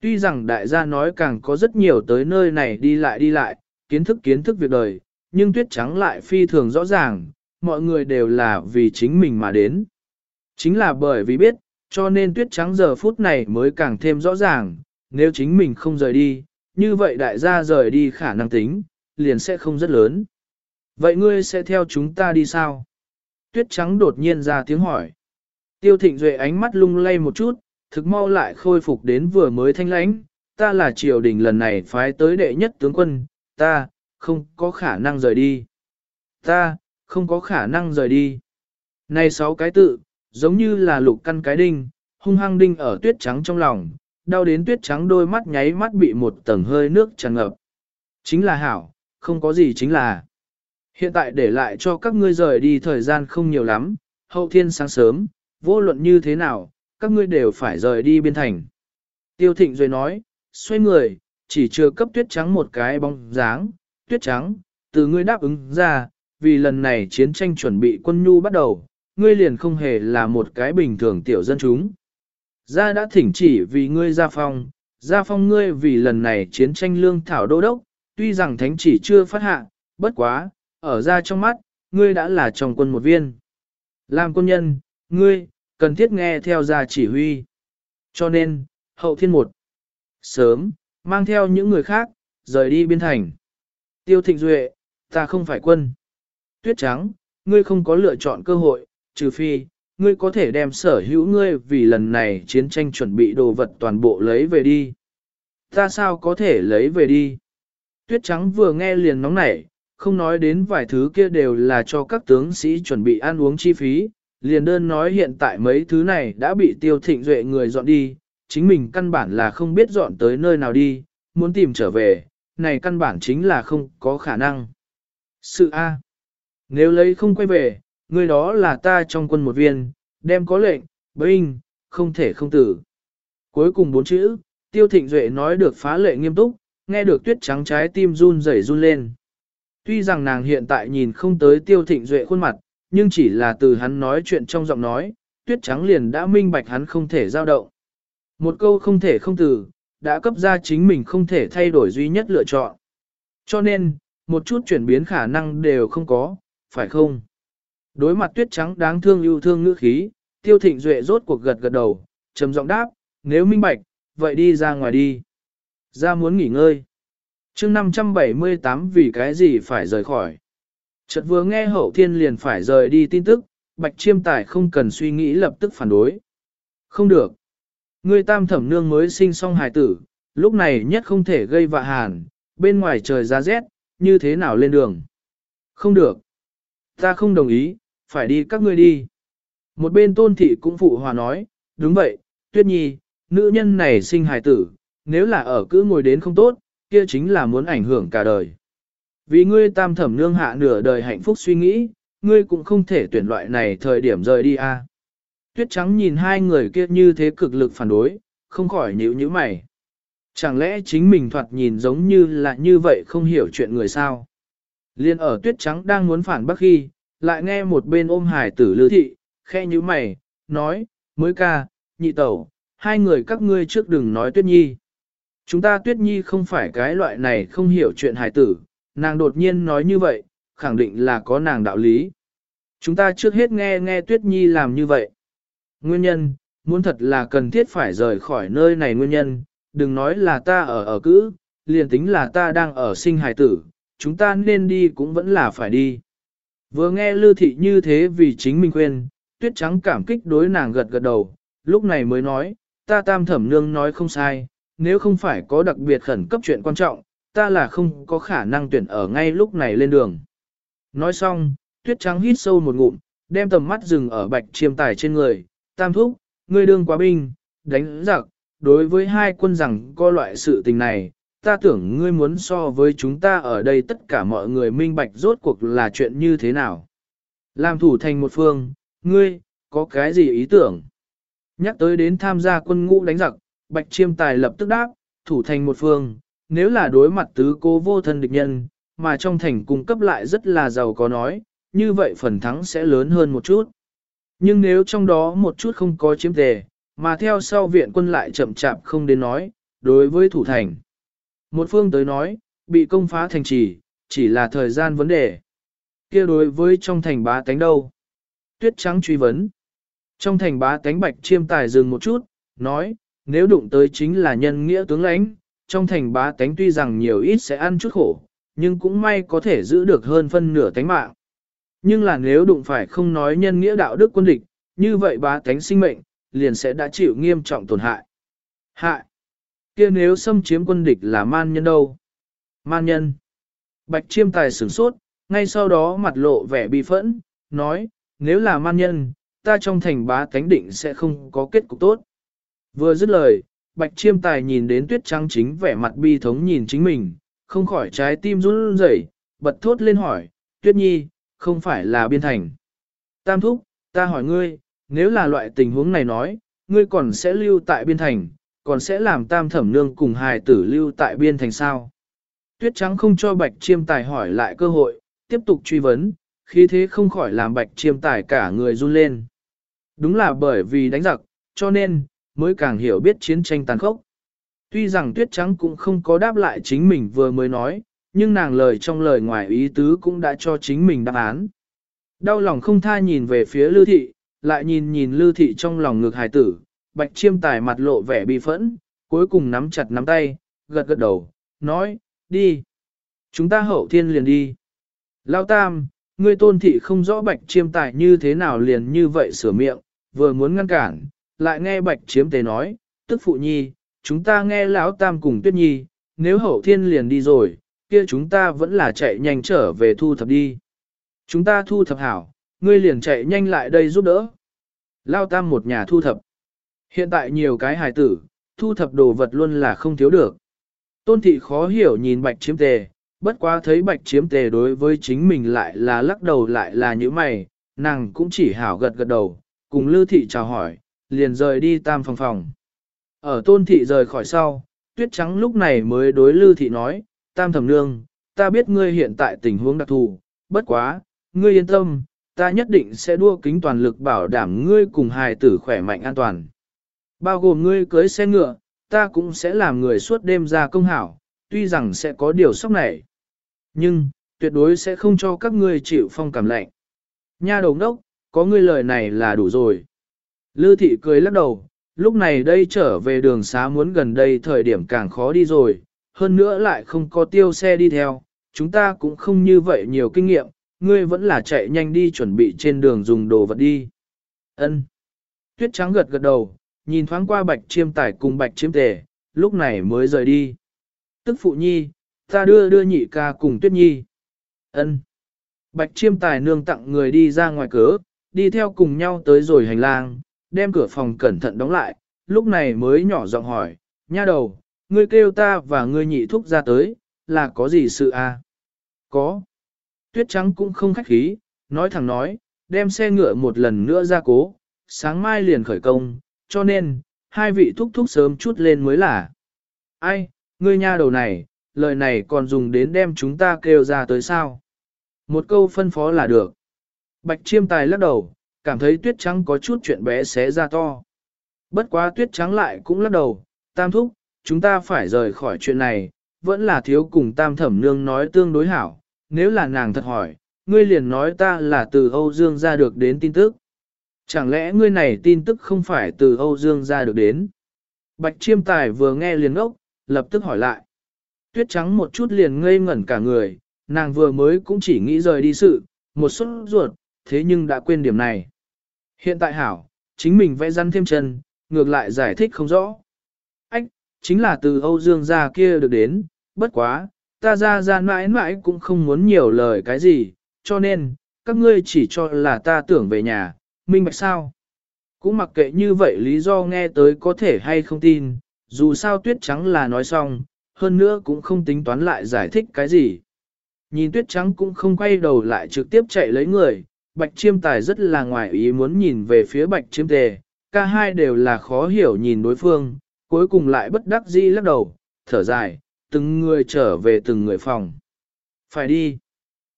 Tuy rằng đại gia nói càng có rất nhiều tới nơi này đi lại đi lại, kiến thức kiến thức việc đời, nhưng tuyết trắng lại phi thường rõ ràng, mọi người đều là vì chính mình mà đến. Chính là bởi vì biết, cho nên tuyết trắng giờ phút này mới càng thêm rõ ràng, nếu chính mình không rời đi, như vậy đại gia rời đi khả năng tính, liền sẽ không rất lớn. Vậy ngươi sẽ theo chúng ta đi sao? Tuyết trắng đột nhiên ra tiếng hỏi. Tiêu thịnh duệ ánh mắt lung lay một chút, thực mau lại khôi phục đến vừa mới thanh lãnh, ta là triều đình lần này phái tới đệ nhất tướng quân, ta, không có khả năng rời đi. Ta, không có khả năng rời đi. Này sáu cái tự, giống như là lục căn cái đinh, hung hăng đinh ở tuyết trắng trong lòng, đau đến tuyết trắng đôi mắt nháy mắt bị một tầng hơi nước tràn ngập. Chính là hảo, không có gì chính là. Hiện tại để lại cho các ngươi rời đi thời gian không nhiều lắm, hậu thiên sáng sớm, vô luận như thế nào, các ngươi đều phải rời đi biên thành. Tiêu thịnh rồi nói, xoay người, chỉ chưa cấp tuyết trắng một cái bóng dáng, tuyết trắng, từ ngươi đáp ứng ra, vì lần này chiến tranh chuẩn bị quân nhu bắt đầu, ngươi liền không hề là một cái bình thường tiểu dân chúng. Gia đã thỉnh chỉ vì ngươi gia phong, gia phong ngươi vì lần này chiến tranh lương thảo đô đốc, tuy rằng thánh chỉ chưa phát hạ, bất quá, ở ra trong mắt, ngươi đã là trong quân một viên. Làm quân nhân, ngươi, cần thiết nghe theo gia chỉ huy. Cho nên, hậu thiên một, sớm, mang theo những người khác, rời đi biên thành. Tiêu thịnh duệ, ta không phải quân. Tuyết trắng, ngươi không có lựa chọn cơ hội, trừ phi, ngươi có thể đem sở hữu ngươi vì lần này chiến tranh chuẩn bị đồ vật toàn bộ lấy về đi. Ta sao có thể lấy về đi? Tuyết trắng vừa nghe liền nóng nảy, không nói đến vài thứ kia đều là cho các tướng sĩ chuẩn bị ăn uống chi phí, liền đơn nói hiện tại mấy thứ này đã bị tiêu thịnh duệ người dọn đi, chính mình căn bản là không biết dọn tới nơi nào đi, muốn tìm trở về, này căn bản chính là không có khả năng. Sự A. Nếu lấy không quay về, người đó là ta trong quân một viên, đem có lệnh, binh, không thể không tử. Cuối cùng bốn chữ, tiêu thịnh duệ nói được phá lệ nghiêm túc, nghe được tuyết trắng trái tim run rẩy run lên. Tuy rằng nàng hiện tại nhìn không tới tiêu thịnh duệ khuôn mặt, nhưng chỉ là từ hắn nói chuyện trong giọng nói, tuyết trắng liền đã minh bạch hắn không thể giao động. Một câu không thể không từ, đã cấp ra chính mình không thể thay đổi duy nhất lựa chọn. Cho nên, một chút chuyển biến khả năng đều không có, phải không? Đối mặt tuyết trắng đáng thương yêu thương ngữ khí, tiêu thịnh duệ rốt cuộc gật gật đầu, trầm giọng đáp, nếu minh bạch, vậy đi ra ngoài đi. Ra muốn nghỉ ngơi. chương 578 vì cái gì phải rời khỏi. Chợt vừa nghe hậu thiên liền phải rời đi tin tức, bạch chiêm tài không cần suy nghĩ lập tức phản đối. Không được. Người tam thẩm nương mới sinh xong hài tử, lúc này nhất không thể gây vạ hàn, bên ngoài trời ra rét, như thế nào lên đường. Không được. Ta không đồng ý, phải đi các ngươi đi. Một bên tôn thị cũng phụ hòa nói, đúng vậy, tuyết nhi, nữ nhân này sinh hài tử, nếu là ở cứ ngồi đến không tốt, kia chính là muốn ảnh hưởng cả đời. Vì ngươi tam thẩm nương hạ nửa đời hạnh phúc suy nghĩ, ngươi cũng không thể tuyển loại này thời điểm rời đi a. Tuyết trắng nhìn hai người kia như thế cực lực phản đối, không khỏi nhíu nhíu mày. Chẳng lẽ chính mình thoạt nhìn giống như là như vậy không hiểu chuyện người sao? Liên ở tuyết trắng đang muốn phản bác khi, lại nghe một bên ôm hải tử lưu thị, khe như mày, nói, mới ca, nhị tẩu, hai người các ngươi trước đừng nói tuyết nhi. Chúng ta tuyết nhi không phải cái loại này không hiểu chuyện hải tử, nàng đột nhiên nói như vậy, khẳng định là có nàng đạo lý. Chúng ta trước hết nghe nghe tuyết nhi làm như vậy. Nguyên nhân, muốn thật là cần thiết phải rời khỏi nơi này nguyên nhân, đừng nói là ta ở ở cữ, liền tính là ta đang ở sinh hải tử, chúng ta nên đi cũng vẫn là phải đi. Vừa nghe lưu thị như thế vì chính mình quên, tuyết trắng cảm kích đối nàng gật gật đầu, lúc này mới nói, ta tam thẩm nương nói không sai, nếu không phải có đặc biệt khẩn cấp chuyện quan trọng, ta là không có khả năng tuyển ở ngay lúc này lên đường. Nói xong, tuyết trắng hít sâu một ngụm, đem tầm mắt dừng ở bạch chiêm tài trên người, tam thúc, ngươi đương quá binh, đánh giặc, đối với hai quân rằng có loại sự tình này, ta tưởng ngươi muốn so với chúng ta ở đây tất cả mọi người minh bạch rốt cuộc là chuyện như thế nào. Làm thủ thành một phương, ngươi, có cái gì ý tưởng? Nhắc tới đến tham gia quân ngũ đánh giặc, Bạch Chiêm Tài lập tức đáp, thủ thành một phương, nếu là đối mặt tứ cố vô thân địch nhân, mà trong thành cung cấp lại rất là giàu có nói, như vậy phần thắng sẽ lớn hơn một chút. Nhưng nếu trong đó một chút không có chiếm tề, mà theo sau viện quân lại chậm chạp không đến nói, đối với thủ thành. Một phương tới nói, bị công phá thành trì, chỉ là thời gian vấn đề. kia đối với trong thành bá tánh đâu? Tuyết trắng truy vấn. Trong thành bá tánh bạch chiêm tài dừng một chút, nói, nếu đụng tới chính là nhân nghĩa tướng lãnh, trong thành bá tánh tuy rằng nhiều ít sẽ ăn chút khổ, nhưng cũng may có thể giữ được hơn phân nửa tánh mạng. Nhưng là nếu đụng phải không nói nhân nghĩa đạo đức quân địch, như vậy bá tánh sinh mệnh, liền sẽ đã chịu nghiêm trọng tổn hại. Hại! kia nếu xâm chiếm quân địch là man nhân đâu? Man nhân! Bạch chiêm tài sửng sốt, ngay sau đó mặt lộ vẻ bi phẫn, nói, nếu là man nhân, ta trong thành bá tánh định sẽ không có kết cục tốt. Vừa dứt lời, bạch chiêm tài nhìn đến tuyết trắng chính vẻ mặt bi thống nhìn chính mình, không khỏi trái tim run rẩy, bật thốt lên hỏi, tuyết nhi, không phải là biên thành. Tam thúc, ta hỏi ngươi, nếu là loại tình huống này nói, ngươi còn sẽ lưu tại biên thành, còn sẽ làm tam thẩm nương cùng hài tử lưu tại biên thành sao? Tuyết trắng không cho bạch chiêm tài hỏi lại cơ hội, tiếp tục truy vấn, khi thế không khỏi làm bạch chiêm tài cả người run lên. Đúng là bởi vì đánh giặc, cho nên, mới càng hiểu biết chiến tranh tàn khốc. Tuy rằng tuyết trắng cũng không có đáp lại chính mình vừa mới nói, nhưng nàng lời trong lời ngoài ý tứ cũng đã cho chính mình đáp án. Đau lòng không tha nhìn về phía lưu thị, lại nhìn nhìn lưu thị trong lòng ngược hài tử, bạch chiêm tài mặt lộ vẻ bi phẫn, cuối cùng nắm chặt nắm tay, gật gật đầu, nói, đi. Chúng ta hậu thiên liền đi. Lao tam, ngươi tôn thị không rõ bạch chiêm tài như thế nào liền như vậy sửa miệng, vừa muốn ngăn cản, lại nghe bạch chiếm tề nói, tức phụ nhi, chúng ta nghe lão tam cùng tuyết nhi, nếu hậu thiên liền đi rồi, kia chúng ta vẫn là chạy nhanh trở về thu thập đi. Chúng ta thu thập hảo, ngươi liền chạy nhanh lại đây giúp đỡ. Lao tam một nhà thu thập. Hiện tại nhiều cái hài tử, thu thập đồ vật luôn là không thiếu được. Tôn thị khó hiểu nhìn bạch chiếm tề, bất quá thấy bạch chiếm tề đối với chính mình lại là lắc đầu lại là như mày, nàng cũng chỉ hảo gật gật đầu, cùng lư thị chào hỏi, liền rời đi tam phòng phòng. Ở tôn thị rời khỏi sau, tuyết trắng lúc này mới đối lưu thị nói, tam thẩm nương, ta biết ngươi hiện tại tình huống đặc thù, bất quá, ngươi yên tâm, ta nhất định sẽ đua kính toàn lực bảo đảm ngươi cùng hài tử khỏe mạnh an toàn. Bao gồm ngươi cưới xe ngựa, ta cũng sẽ làm người suốt đêm ra công hảo, tuy rằng sẽ có điều sốc này. Nhưng, tuyệt đối sẽ không cho các ngươi chịu phong cảm lạnh. Nha đầu đốc, có ngươi lời này là đủ rồi. Lư thị cười lắc đầu, lúc này đây trở về đường xá muốn gần đây thời điểm càng khó đi rồi, hơn nữa lại không có tiêu xe đi theo, chúng ta cũng không như vậy nhiều kinh nghiệm, ngươi vẫn là chạy nhanh đi chuẩn bị trên đường dùng đồ vật đi. Ân. Tuyết trắng gật gật đầu, nhìn thoáng qua bạch chiêm tải cùng bạch chiêm tề, lúc này mới rời đi. Tức phụ nhi, ta đưa đưa nhị ca cùng tuyết nhi. Ân. Bạch chiêm tài nương tặng người đi ra ngoài cửa, đi theo cùng nhau tới rồi hành lang, đem cửa phòng cẩn thận đóng lại, lúc này mới nhỏ giọng hỏi, nha đầu, ngươi kêu ta và ngươi nhị thúc ra tới, là có gì sự à? Có. Tuyết trắng cũng không khách khí, nói thẳng nói, đem xe ngựa một lần nữa ra cố, sáng mai liền khởi công, cho nên, hai vị thúc thúc sớm chút lên mới là. Ai, ngươi nha đầu này, lời này còn dùng đến đem chúng ta kêu ra tới sao? Một câu phân phó là được. Bạch chiêm tài lắc đầu, cảm thấy tuyết trắng có chút chuyện bé xé ra to. Bất quá tuyết trắng lại cũng lắc đầu, tam thúc, chúng ta phải rời khỏi chuyện này, vẫn là thiếu cùng tam thẩm nương nói tương đối hảo, nếu là nàng thật hỏi, ngươi liền nói ta là từ Âu Dương ra được đến tin tức. Chẳng lẽ ngươi này tin tức không phải từ Âu Dương ra được đến? Bạch chiêm tài vừa nghe liền ngốc, lập tức hỏi lại. Tuyết trắng một chút liền ngây ngẩn cả người, nàng vừa mới cũng chỉ nghĩ rời đi sự, một suất ruột, thế nhưng đã quên điểm này. Hiện tại hảo, chính mình vẽ răn thêm chân, ngược lại giải thích không rõ. Ách, chính là từ Âu Dương gia kia được đến, bất quá, ta ra ra mãi mãi cũng không muốn nhiều lời cái gì, cho nên, các ngươi chỉ cho là ta tưởng về nhà, minh bạch sao. Cũng mặc kệ như vậy lý do nghe tới có thể hay không tin, dù sao tuyết trắng là nói xong, hơn nữa cũng không tính toán lại giải thích cái gì. Nhìn tuyết trắng cũng không quay đầu lại trực tiếp chạy lấy người, bạch chiêm tài rất là ngoài ý muốn nhìn về phía bạch chiêm tề, cả hai đều là khó hiểu nhìn đối phương, cuối cùng lại bất đắc dĩ lắc đầu, thở dài, từng người trở về từng người phòng. Phải đi.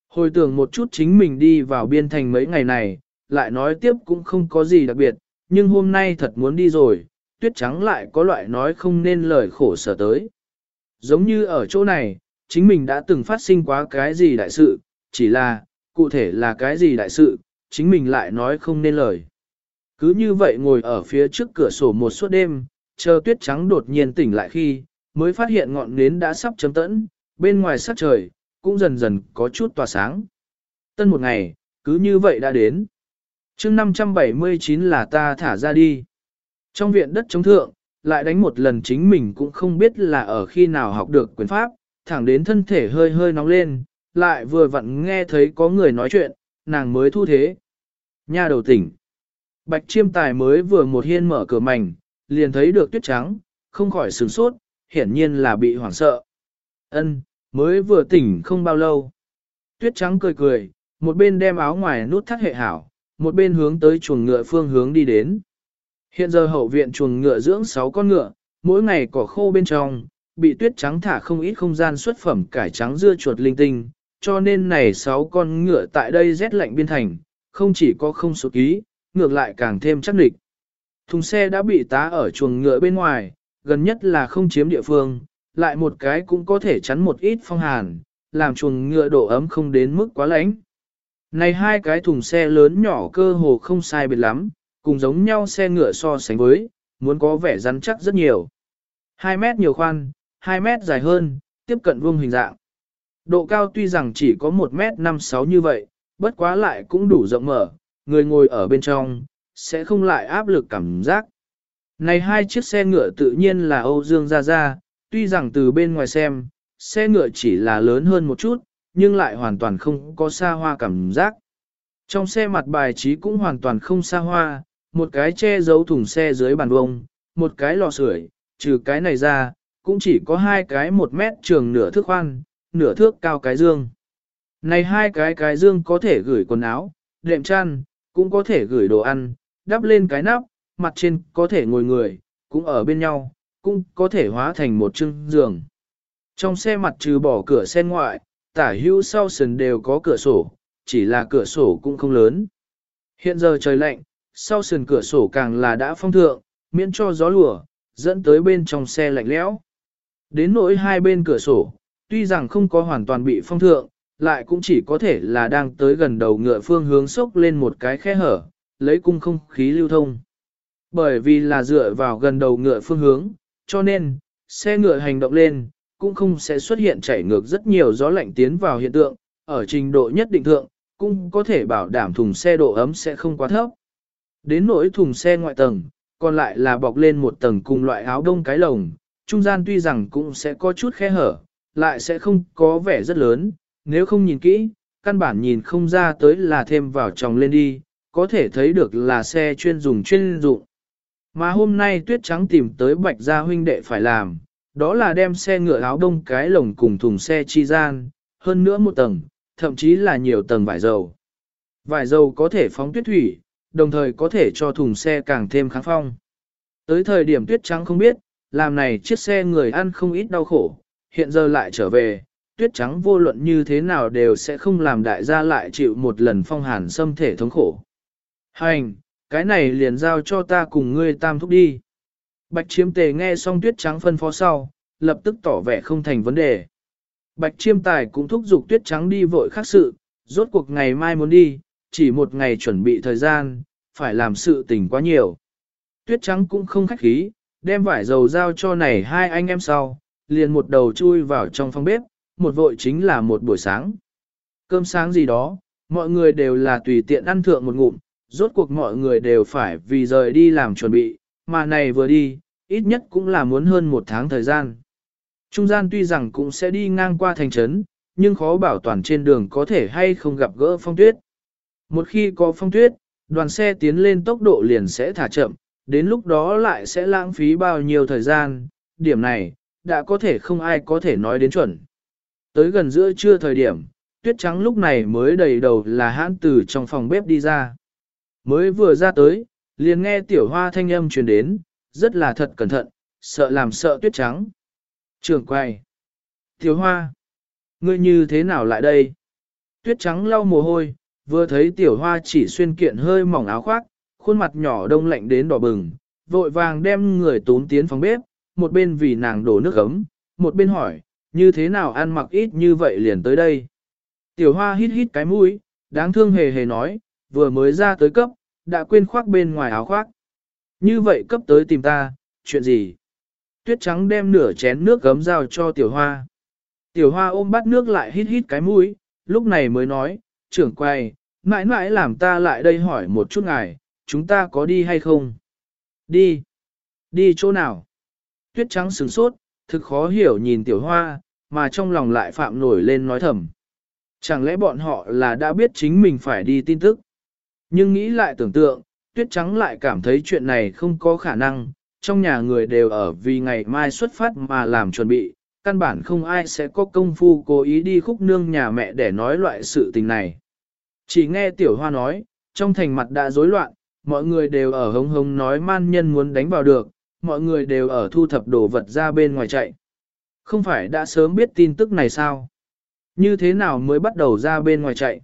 Hồi tưởng một chút chính mình đi vào biên thành mấy ngày này, lại nói tiếp cũng không có gì đặc biệt, nhưng hôm nay thật muốn đi rồi, tuyết trắng lại có loại nói không nên lời khổ sở tới. Giống như ở chỗ này, chính mình đã từng phát sinh quá cái gì đại sự, chỉ là, cụ thể là cái gì đại sự, chính mình lại nói không nên lời. Cứ như vậy ngồi ở phía trước cửa sổ một suốt đêm, chờ tuyết trắng đột nhiên tỉnh lại khi, mới phát hiện ngọn nến đã sắp chấm tẫn, bên ngoài sắc trời, cũng dần dần có chút tỏa sáng. Tân một ngày, cứ như vậy đã đến. chương 579 là ta thả ra đi. Trong viện đất chống thượng, lại đánh một lần chính mình cũng không biết là ở khi nào học được quyền pháp, thẳng đến thân thể hơi hơi nóng lên, lại vừa vặn nghe thấy có người nói chuyện, nàng mới thu thế. Nha đầu tỉnh. Bạch chiêm tài mới vừa một hiên mở cửa mảnh, liền thấy được tuyết trắng, không khỏi sửng sốt, hiển nhiên là bị hoảng sợ. Ân, mới vừa tỉnh không bao lâu. Tuyết trắng cười cười, một bên đem áo ngoài nút thắt hệ hảo, một bên hướng tới chuồng ngựa phương hướng đi đến. Hiện giờ hậu viện chuồng ngựa dưỡng 6 con ngựa, mỗi ngày cỏ khô bên trong, bị tuyết trắng thả không ít không gian xuất phẩm cải trắng dưa chuột linh tinh, cho nên này sáu con ngựa tại đây rét lạnh biên thành, không chỉ có không số ký, ngược lại càng thêm chắc địch. Thùng xe đã bị tá ở chuồng ngựa bên ngoài, gần nhất là không chiếm địa phương, lại một cái cũng có thể chắn một ít phong hàn, làm chuồng ngựa độ ấm không đến mức quá lạnh. Này hai cái thùng xe lớn nhỏ cơ hồ không sai biệt lắm, cùng giống nhau xe ngựa so sánh với, muốn có vẻ rắn chắc rất nhiều. 2 mét nhiều khoan, 2 mét dài hơn, tiếp cận vuông hình dạng. Độ cao tuy rằng chỉ có 1m56 như vậy, bất quá lại cũng đủ rộng mở, người ngồi ở bên trong, sẽ không lại áp lực cảm giác. Này hai chiếc xe ngựa tự nhiên là Âu Dương Gia Gia, tuy rằng từ bên ngoài xem, xe ngựa chỉ là lớn hơn một chút, nhưng lại hoàn toàn không có xa hoa cảm giác. Trong xe mặt bài trí cũng hoàn toàn không xa hoa, một cái che giấu thùng xe dưới bàn bông, một cái lò sưởi, trừ cái này ra, cũng chỉ có hai cái một mét trường nửa thước khoan, nửa thước cao cái dương. Này hai cái cái dương có thể gửi quần áo, đệm chăn, cũng có thể gửi đồ ăn, đắp lên cái nắp, mặt trên có thể ngồi người, cũng ở bên nhau, cũng có thể hóa thành một chưng giường. Trong xe mặt trừ bỏ cửa xe ngoại, tả hữu sau sườn đều có cửa sổ, chỉ là cửa sổ cũng không lớn. Hiện giờ trời lạnh, sau sườn cửa sổ càng là đã phong thượng, miễn cho gió lùa, dẫn tới bên trong xe lạnh lẽo. Đến nỗi hai bên cửa sổ, tuy rằng không có hoàn toàn bị phong thượng, lại cũng chỉ có thể là đang tới gần đầu ngựa phương hướng sốc lên một cái khe hở, lấy cung không khí lưu thông. Bởi vì là dựa vào gần đầu ngựa phương hướng, cho nên, xe ngựa hành động lên, cũng không sẽ xuất hiện chảy ngược rất nhiều gió lạnh tiến vào hiện tượng, ở trình độ nhất định thượng, cũng có thể bảo đảm thùng xe độ ấm sẽ không quá thấp. Đến nỗi thùng xe ngoại tầng, còn lại là bọc lên một tầng cùng loại áo đông cái lồng, trung gian tuy rằng cũng sẽ có chút khe hở, lại sẽ không có vẻ rất lớn, nếu không nhìn kỹ, căn bản nhìn không ra tới là thêm vào tròng lên đi, có thể thấy được là xe chuyên dùng chuyên dụng. Mà hôm nay tuyết trắng tìm tới bạch gia huynh đệ phải làm, đó là đem xe ngựa áo đông cái lồng cùng thùng xe chi gian, hơn nữa một tầng, thậm chí là nhiều tầng vải dầu. Vải dầu có thể phóng tuyết thủy, đồng thời có thể cho thùng xe càng thêm kháng phong. Tới thời điểm tuyết trắng không biết, làm này chiếc xe người ăn không ít đau khổ, hiện giờ lại trở về, tuyết trắng vô luận như thế nào đều sẽ không làm đại gia lại chịu một lần phong hàn xâm thể thống khổ. Hành, cái này liền giao cho ta cùng ngươi tam thúc đi. Bạch chiêm tề nghe xong tuyết trắng phân phó sau, lập tức tỏ vẻ không thành vấn đề. Bạch chiêm tài cũng thúc giục tuyết trắng đi vội khác sự, rốt cuộc ngày mai muốn đi, chỉ một ngày chuẩn bị thời gian, phải làm sự tình quá nhiều. Tuyết trắng cũng không khách khí, đem vải dầu giao cho này hai anh em sau, liền một đầu chui vào trong phòng bếp, một vội chính là một buổi sáng. Cơm sáng gì đó, mọi người đều là tùy tiện ăn thượng một ngụm, rốt cuộc mọi người đều phải vì rời đi làm chuẩn bị, mà này vừa đi, ít nhất cũng là muốn hơn một tháng thời gian. Trung gian tuy rằng cũng sẽ đi ngang qua thành trấn, nhưng khó bảo toàn trên đường có thể hay không gặp gỡ phong tuyết. Một khi có phong tuyết, đoàn xe tiến lên tốc độ liền sẽ thả chậm, đến lúc đó lại sẽ lãng phí bao nhiêu thời gian, điểm này, đã có thể không ai có thể nói đến chuẩn. Tới gần giữa trưa thời điểm, tuyết trắng lúc này mới đầy đầu là hãn từ trong phòng bếp đi ra. Mới vừa ra tới, liền nghe tiểu hoa thanh âm truyền đến, rất là thật cẩn thận, sợ làm sợ tuyết trắng. Trường quay. Tiểu hoa. Ngươi như thế nào lại đây? Tuyết trắng lau mồ hôi, vừa thấy tiểu hoa chỉ xuyên kiện hơi mỏng áo khoác, khuôn mặt nhỏ đông lạnh đến đỏ bừng, vội vàng đem người tốn tiến phòng bếp, một bên vì nàng đổ nước ấm, một bên hỏi, như thế nào ăn mặc ít như vậy liền tới đây. Tiểu hoa hít hít cái mũi, đáng thương hề hề nói, vừa mới ra tới cấp, đã quên khoác bên ngoài áo khoác. Như vậy cấp tới tìm ta, chuyện gì? Tuyết trắng đem nửa chén nước gấm giao cho tiểu hoa. Tiểu hoa ôm bát nước lại hít hít cái mũi, lúc này mới nói, trưởng quay, mãi mãi làm ta lại đây hỏi một chút ngài, chúng ta có đi hay không? Đi. Đi chỗ nào? Tuyết trắng sửng sốt, thực khó hiểu nhìn tiểu hoa, mà trong lòng lại phạm nổi lên nói thầm. Chẳng lẽ bọn họ là đã biết chính mình phải đi tin tức? Nhưng nghĩ lại tưởng tượng, tuyết trắng lại cảm thấy chuyện này không có khả năng, trong nhà người đều ở vì ngày mai xuất phát mà làm chuẩn bị, căn bản không ai sẽ có công phu cố ý đi khúc nương nhà mẹ để nói loại sự tình này. Chỉ nghe tiểu hoa nói, trong thành mặt đã rối loạn, mọi người đều ở hống hống nói man nhân muốn đánh vào được, mọi người đều ở thu thập đồ vật ra bên ngoài chạy. Không phải đã sớm biết tin tức này sao? Như thế nào mới bắt đầu ra bên ngoài chạy?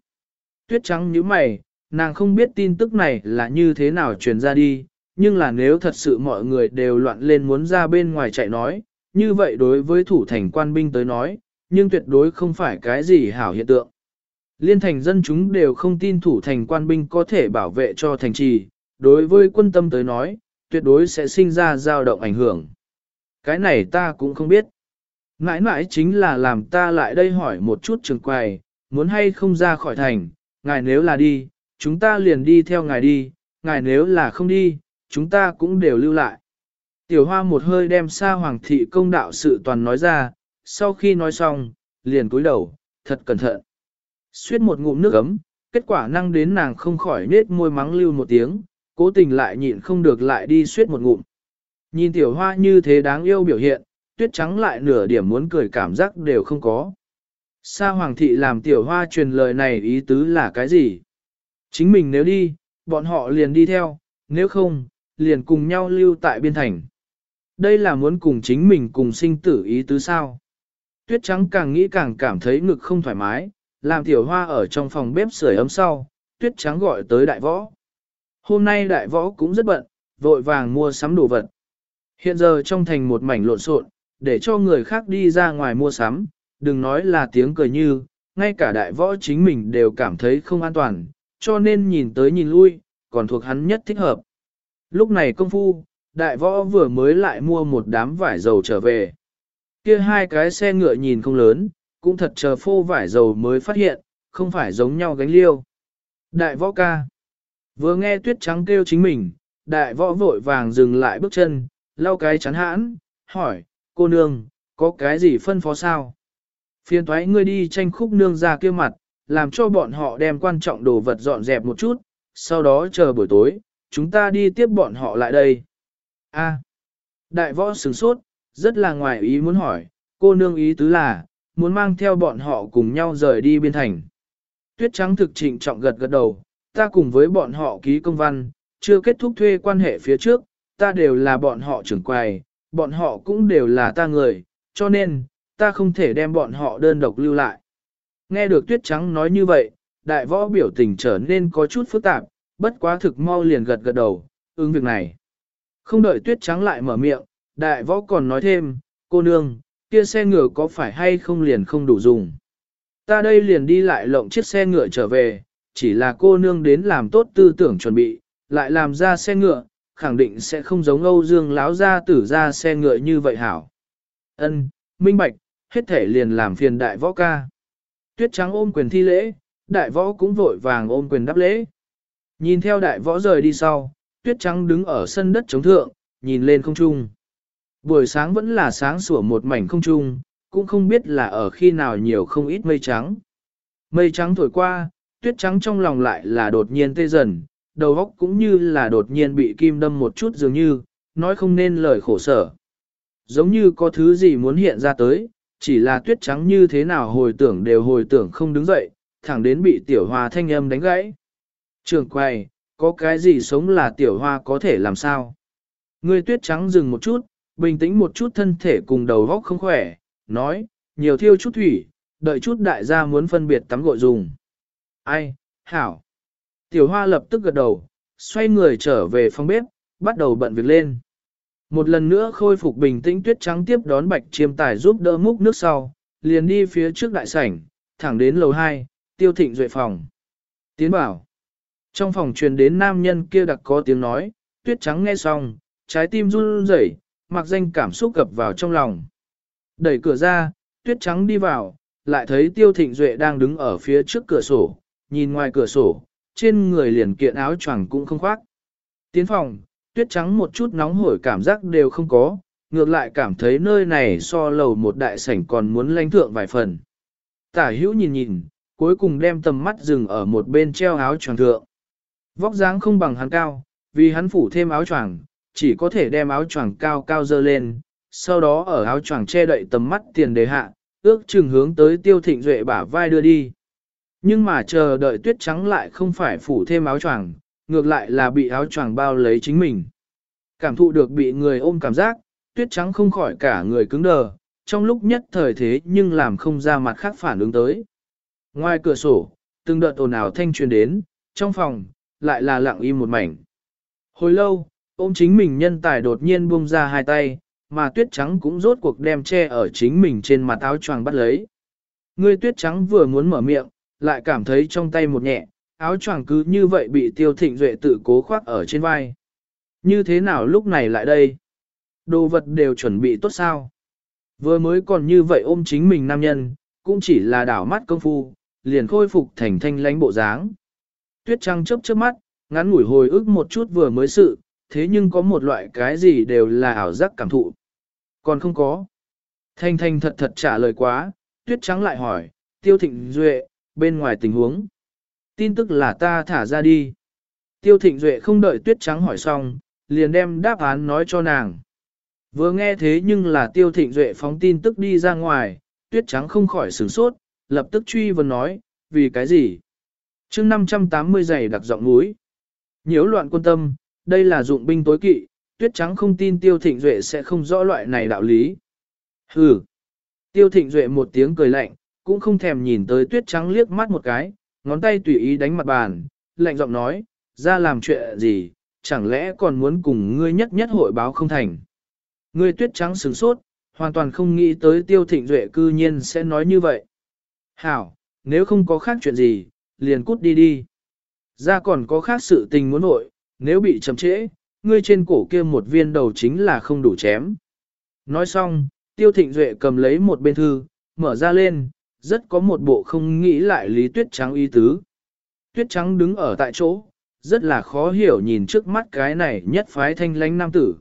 Tuyết trắng như mày, nàng không biết tin tức này là như thế nào truyền ra đi, nhưng là nếu thật sự mọi người đều loạn lên muốn ra bên ngoài chạy nói, như vậy đối với thủ thành quan binh tới nói, nhưng tuyệt đối không phải cái gì hảo hiện tượng. Liên thành dân chúng đều không tin thủ thành quan binh có thể bảo vệ cho thành trì, đối với quân tâm tới nói, tuyệt đối sẽ sinh ra dao động ảnh hưởng. Cái này ta cũng không biết. Ngãi ngãi chính là làm ta lại đây hỏi một chút trường quầy, muốn hay không ra khỏi thành, ngài nếu là đi, chúng ta liền đi theo ngài đi, ngài nếu là không đi, chúng ta cũng đều lưu lại. Tiểu hoa một hơi đem xa hoàng thị công đạo sự toàn nói ra, sau khi nói xong, liền cúi đầu, thật cẩn thận. Xuyết một ngụm nước ấm, kết quả năng đến nàng không khỏi nết môi mắng lưu một tiếng, cố tình lại nhịn không được lại đi suýt một ngụm. Nhìn tiểu hoa như thế đáng yêu biểu hiện, tuyết trắng lại nửa điểm muốn cười cảm giác đều không có. Sa hoàng thị làm tiểu hoa truyền lời này ý tứ là cái gì? Chính mình nếu đi, bọn họ liền đi theo, nếu không, liền cùng nhau lưu tại biên thành. Đây là muốn cùng chính mình cùng sinh tử ý tứ sao. Tuyết trắng càng nghĩ càng cảm thấy ngực không thoải mái, làm tiểu hoa ở trong phòng bếp sưởi ấm sau, tuyết trắng gọi tới đại võ. Hôm nay đại võ cũng rất bận, vội vàng mua sắm đồ vật. Hiện giờ trong thành một mảnh lộn xộn, để cho người khác đi ra ngoài mua sắm, đừng nói là tiếng cười như, ngay cả đại võ chính mình đều cảm thấy không an toàn, cho nên nhìn tới nhìn lui, còn thuộc hắn nhất thích hợp. Lúc này công phu, đại võ vừa mới lại mua một đám vải dầu trở về. Kia hai cái xe ngựa nhìn không lớn, cũng thật chờ phô vải dầu mới phát hiện, không phải giống nhau gánh liêu. Đại võ ca. Vừa nghe tuyết trắng kêu chính mình, đại võ vội vàng dừng lại bước chân, lau cái chắn hãn, hỏi, cô nương, có cái gì phân phó sao? Phiên thoái ngươi đi tranh khúc nương ra kia mặt, làm cho bọn họ đem quan trọng đồ vật dọn dẹp một chút, sau đó chờ buổi tối, chúng ta đi tiếp bọn họ lại đây. A. đại võ sửng sốt, rất là ngoài ý muốn hỏi, cô nương ý tứ là, muốn mang theo bọn họ cùng nhau rời đi biên thành. Tuyết trắng thực trịnh trọng gật gật đầu, ta cùng với bọn họ ký công văn, chưa kết thúc thuê quan hệ phía trước, ta đều là bọn họ trưởng quầy, bọn họ cũng đều là ta người, cho nên, ta không thể đem bọn họ đơn độc lưu lại. Nghe được tuyết trắng nói như vậy, đại võ biểu tình trở nên có chút phức tạp, bất quá thực mau liền gật gật đầu, ứng việc này. Không đợi tuyết trắng lại mở miệng, đại võ còn nói thêm, cô nương, kia xe ngựa có phải hay không liền không đủ dùng. Ta đây liền đi lại lộng chiếc xe ngựa trở về, chỉ là cô nương đến làm tốt tư tưởng chuẩn bị, lại làm ra xe ngựa, khẳng định sẽ không giống Âu Dương láo ra tử ra xe ngựa như vậy hảo. Ân, minh bạch, hết thể liền làm phiền đại võ ca. Tuyết trắng ôm quyền thi lễ, đại võ cũng vội vàng ôm quyền đáp lễ. Nhìn theo đại võ rời đi sau, tuyết trắng đứng ở sân đất chống thượng, nhìn lên không trung. Buổi sáng vẫn là sáng sủa một mảnh không trung, cũng không biết là ở khi nào nhiều không ít mây trắng. Mây trắng thổi qua, tuyết trắng trong lòng lại là đột nhiên tê dần, đầu óc cũng như là đột nhiên bị kim đâm một chút dường như, nói không nên lời khổ sở. Giống như có thứ gì muốn hiện ra tới, chỉ là tuyết trắng như thế nào hồi tưởng đều hồi tưởng không đứng dậy, thẳng đến bị tiểu hoa thanh âm đánh gãy. Trường quay, có cái gì sống là tiểu hoa có thể làm sao? Người tuyết trắng dừng một chút, bình tĩnh một chút thân thể cùng đầu óc không khỏe, nói, nhiều thiêu chút thủy, đợi chút đại gia muốn phân biệt tắm gội dùng. Ai, hảo. Tiểu hoa lập tức gật đầu, xoay người trở về phòng bếp, bắt đầu bận việc lên. Một lần nữa khôi phục bình tĩnh tuyết trắng tiếp đón bạch chiêm tài giúp đỡ múc nước sau, liền đi phía trước đại sảnh, thẳng đến lầu 2, tiêu thịnh duệ phòng. Tiến bảo. Trong phòng truyền đến nam nhân kia đặc có tiếng nói, tuyết trắng nghe xong, trái tim run rẩy, mặc danh cảm xúc gập vào trong lòng. Đẩy cửa ra, tuyết trắng đi vào, lại thấy tiêu thịnh duệ đang đứng ở phía trước cửa sổ, nhìn ngoài cửa sổ, trên người liền kiện áo choàng cũng không khoác. Tiến phòng, tuyết trắng một chút nóng hổi cảm giác đều không có, ngược lại cảm thấy nơi này so lầu một đại sảnh còn muốn lãnh thượng vài phần. Tả hữu nhìn nhìn, cuối cùng đem tầm mắt dừng ở một bên treo áo choàng thượng. Vóc dáng không bằng hắn cao, vì hắn phủ thêm áo choàng, chỉ có thể đem áo choàng cao cao dơ lên, sau đó ở áo choàng che đậy tầm mắt tiền đề hạ, ước chừng hướng tới tiêu thịnh duệ bả vai đưa đi. Nhưng mà chờ đợi tuyết trắng lại không phải phủ thêm áo choàng, ngược lại là bị áo choàng bao lấy chính mình. Cảm thụ được bị người ôm cảm giác, tuyết trắng không khỏi cả người cứng đờ, trong lúc nhất thời thế nhưng làm không ra mặt khác phản ứng tới. Ngoài cửa sổ, từng đợt ồn ào thanh truyền đến, trong phòng, lại là lặng im một mảnh. Hồi lâu, ôm chính mình nhân tài đột nhiên buông ra hai tay, mà tuyết trắng cũng rốt cuộc đem che ở chính mình trên mặt áo choàng bắt lấy. Người tuyết trắng vừa muốn mở miệng, lại cảm thấy trong tay một nhẹ, áo choàng cứ như vậy bị tiêu thịnh duệ tự cố khoác ở trên vai. Như thế nào lúc này lại đây? Đồ vật đều chuẩn bị tốt sao? Vừa mới còn như vậy ôm chính mình nam nhân, cũng chỉ là đảo mắt công phu, liền khôi phục thành thanh lãnh bộ dáng. Tuyết trăng chớp chớp mắt, ngắn ngủi hồi ức một chút vừa mới sự, thế nhưng có một loại cái gì đều là ảo giác cảm thụ. Còn không có. Thanh thanh thật thật trả lời quá, tuyết trắng lại hỏi, tiêu thịnh duệ, bên ngoài tình huống. Tin tức là ta thả ra đi. Tiêu thịnh duệ không đợi tuyết trắng hỏi xong, liền đem đáp án nói cho nàng. Vừa nghe thế nhưng là tiêu thịnh duệ phóng tin tức đi ra ngoài, tuyết trắng không khỏi sửng sốt, lập tức truy vấn nói, vì cái gì? chương 580 giày đặc giọng núi. Nhiễu loạn quân tâm, đây là dụng binh tối kỵ, tuyết trắng không tin tiêu thịnh duệ sẽ không rõ loại này đạo lý. Hừ. Tiêu thịnh duệ một tiếng cười lạnh, cũng không thèm nhìn tới tuyết trắng liếc mắt một cái, ngón tay tùy ý đánh mặt bàn, lạnh giọng nói, ra làm chuyện gì, chẳng lẽ còn muốn cùng ngươi nhất nhất hội báo không thành. Ngươi tuyết trắng sửng sốt, hoàn toàn không nghĩ tới tiêu thịnh duệ cư nhiên sẽ nói như vậy. Hảo, nếu không có khác chuyện gì, liền cút đi đi. Ra còn có khác sự tình muốn nội, nếu bị chậm trễ, ngươi trên cổ kia một viên đầu chính là không đủ chém. Nói xong, tiêu thịnh duệ cầm lấy một bên thư, mở ra lên, rất có một bộ không nghĩ lại lý tuyết trắng y tứ. Tuyết trắng đứng ở tại chỗ, rất là khó hiểu nhìn trước mắt cái này nhất phái thanh lãnh nam tử.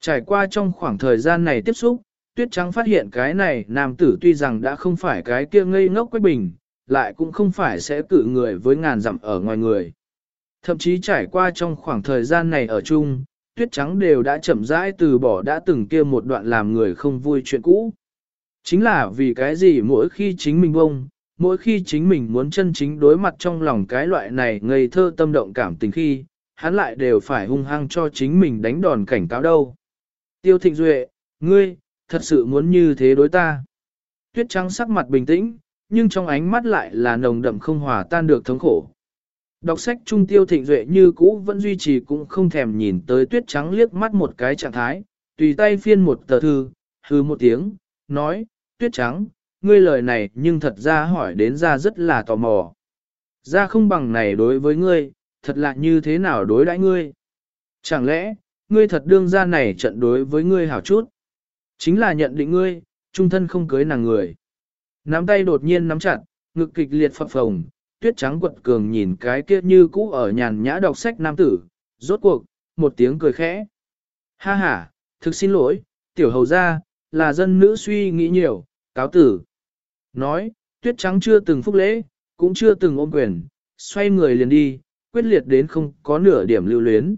Trải qua trong khoảng thời gian này tiếp xúc, tuyết trắng phát hiện cái này nam tử tuy rằng đã không phải cái kia ngây ngốc quách bình, lại cũng không phải sẽ cử người với ngàn dặm ở ngoài người. Thậm chí trải qua trong khoảng thời gian này ở chung, tuyết trắng đều đã chậm rãi từ bỏ đã từng kia một đoạn làm người không vui chuyện cũ. Chính là vì cái gì mỗi khi chính mình bông, mỗi khi chính mình muốn chân chính đối mặt trong lòng cái loại này ngây thơ tâm động cảm tình khi, hắn lại đều phải hung hăng cho chính mình đánh đòn cảnh cáo đâu. Tiêu Thịnh Duệ, ngươi, thật sự muốn như thế đối ta. Tuyết trắng sắc mặt bình tĩnh, nhưng trong ánh mắt lại là nồng đậm không hòa tan được thống khổ. Đọc sách trung tiêu thịnh duệ như cũ vẫn duy trì cũng không thèm nhìn tới tuyết trắng liếc mắt một cái trạng thái, tùy tay phiên một tờ thư, hư một tiếng, nói, tuyết trắng, ngươi lời này nhưng thật ra hỏi đến ra rất là tò mò. Ra không bằng này đối với ngươi, thật là như thế nào đối đãi ngươi? Chẳng lẽ, ngươi thật đương ra này trận đối với ngươi hảo chút? Chính là nhận định ngươi, trung thân không cưới nàng người. Nắm tay đột nhiên nắm chặt, ngực kịch liệt phập phồng, tuyết trắng quật cường nhìn cái kia như cũ ở nhàn nhã đọc sách nam tử, rốt cuộc, một tiếng cười khẽ. Ha ha, thực xin lỗi, tiểu hầu gia, là dân nữ suy nghĩ nhiều, cáo tử. Nói, tuyết trắng chưa từng phúc lễ, cũng chưa từng ôm quyền, xoay người liền đi, quyết liệt đến không có nửa điểm lưu luyến.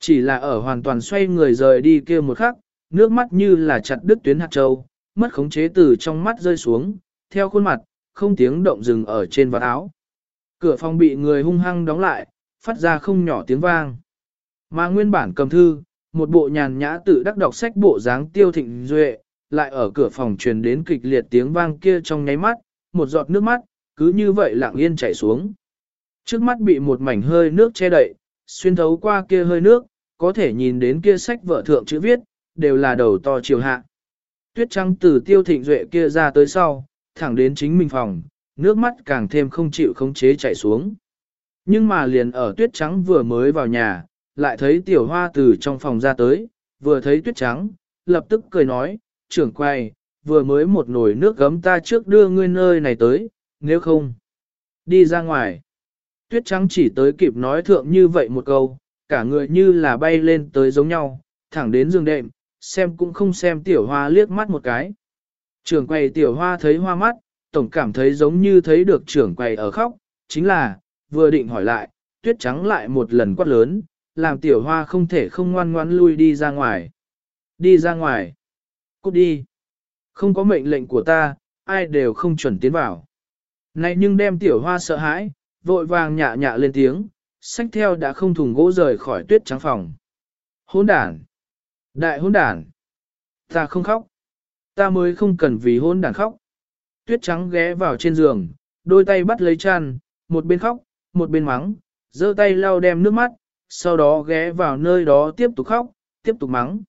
Chỉ là ở hoàn toàn xoay người rời đi kia một khắc, nước mắt như là chặt đứt tuyến hạt châu, mất khống chế từ trong mắt rơi xuống, theo khuôn mặt, không tiếng động dừng ở trên vạt áo. Cửa phòng bị người hung hăng đóng lại, phát ra không nhỏ tiếng vang. Mà nguyên bản cầm thư, một bộ nhàn nhã tự đắc đọc sách bộ dáng tiêu thịnh duệ, lại ở cửa phòng truyền đến kịch liệt tiếng vang kia trong nháy mắt, một giọt nước mắt, cứ như vậy lặng yên chảy xuống. Trước mắt bị một mảnh hơi nước che đậy, xuyên thấu qua kia hơi nước, có thể nhìn đến kia sách vợ thượng chữ viết, đều là đầu to chiều hạ. Tuyết trắng từ tiêu thịnh duệ kia ra tới sau, thẳng đến chính mình phòng, nước mắt càng thêm không chịu khống chế chảy xuống. Nhưng mà liền ở tuyết trắng vừa mới vào nhà, lại thấy tiểu hoa từ trong phòng ra tới, vừa thấy tuyết trắng, lập tức cười nói, trưởng quay, vừa mới một nồi nước gấm ta trước đưa ngươi nơi này tới, nếu không, đi ra ngoài. Tuyết trắng chỉ tới kịp nói thượng như vậy một câu, cả người như là bay lên tới giống nhau, thẳng đến giường đệm, xem cũng không xem tiểu hoa liếc mắt một cái. Trưởng quầy tiểu hoa thấy hoa mắt, tổng cảm thấy giống như thấy được trưởng quầy ở khóc, chính là, vừa định hỏi lại, tuyết trắng lại một lần quát lớn, làm tiểu hoa không thể không ngoan ngoãn lui đi ra ngoài. Đi ra ngoài. Cút đi. Không có mệnh lệnh của ta, ai đều không chuẩn tiến vào. Này nhưng đem tiểu hoa sợ hãi, vội vàng nhạ nhạ lên tiếng, sách theo đã không thùng gỗ rời khỏi tuyết trắng phòng. Hôn đản! Đại hôn đản! Ta không khóc. Ta mới không cần vì hôn đản khóc. Tuyết trắng ghé vào trên giường, đôi tay bắt lấy chăn, một bên khóc, một bên mắng, giơ tay lau đem nước mắt, sau đó ghé vào nơi đó tiếp tục khóc, tiếp tục mắng.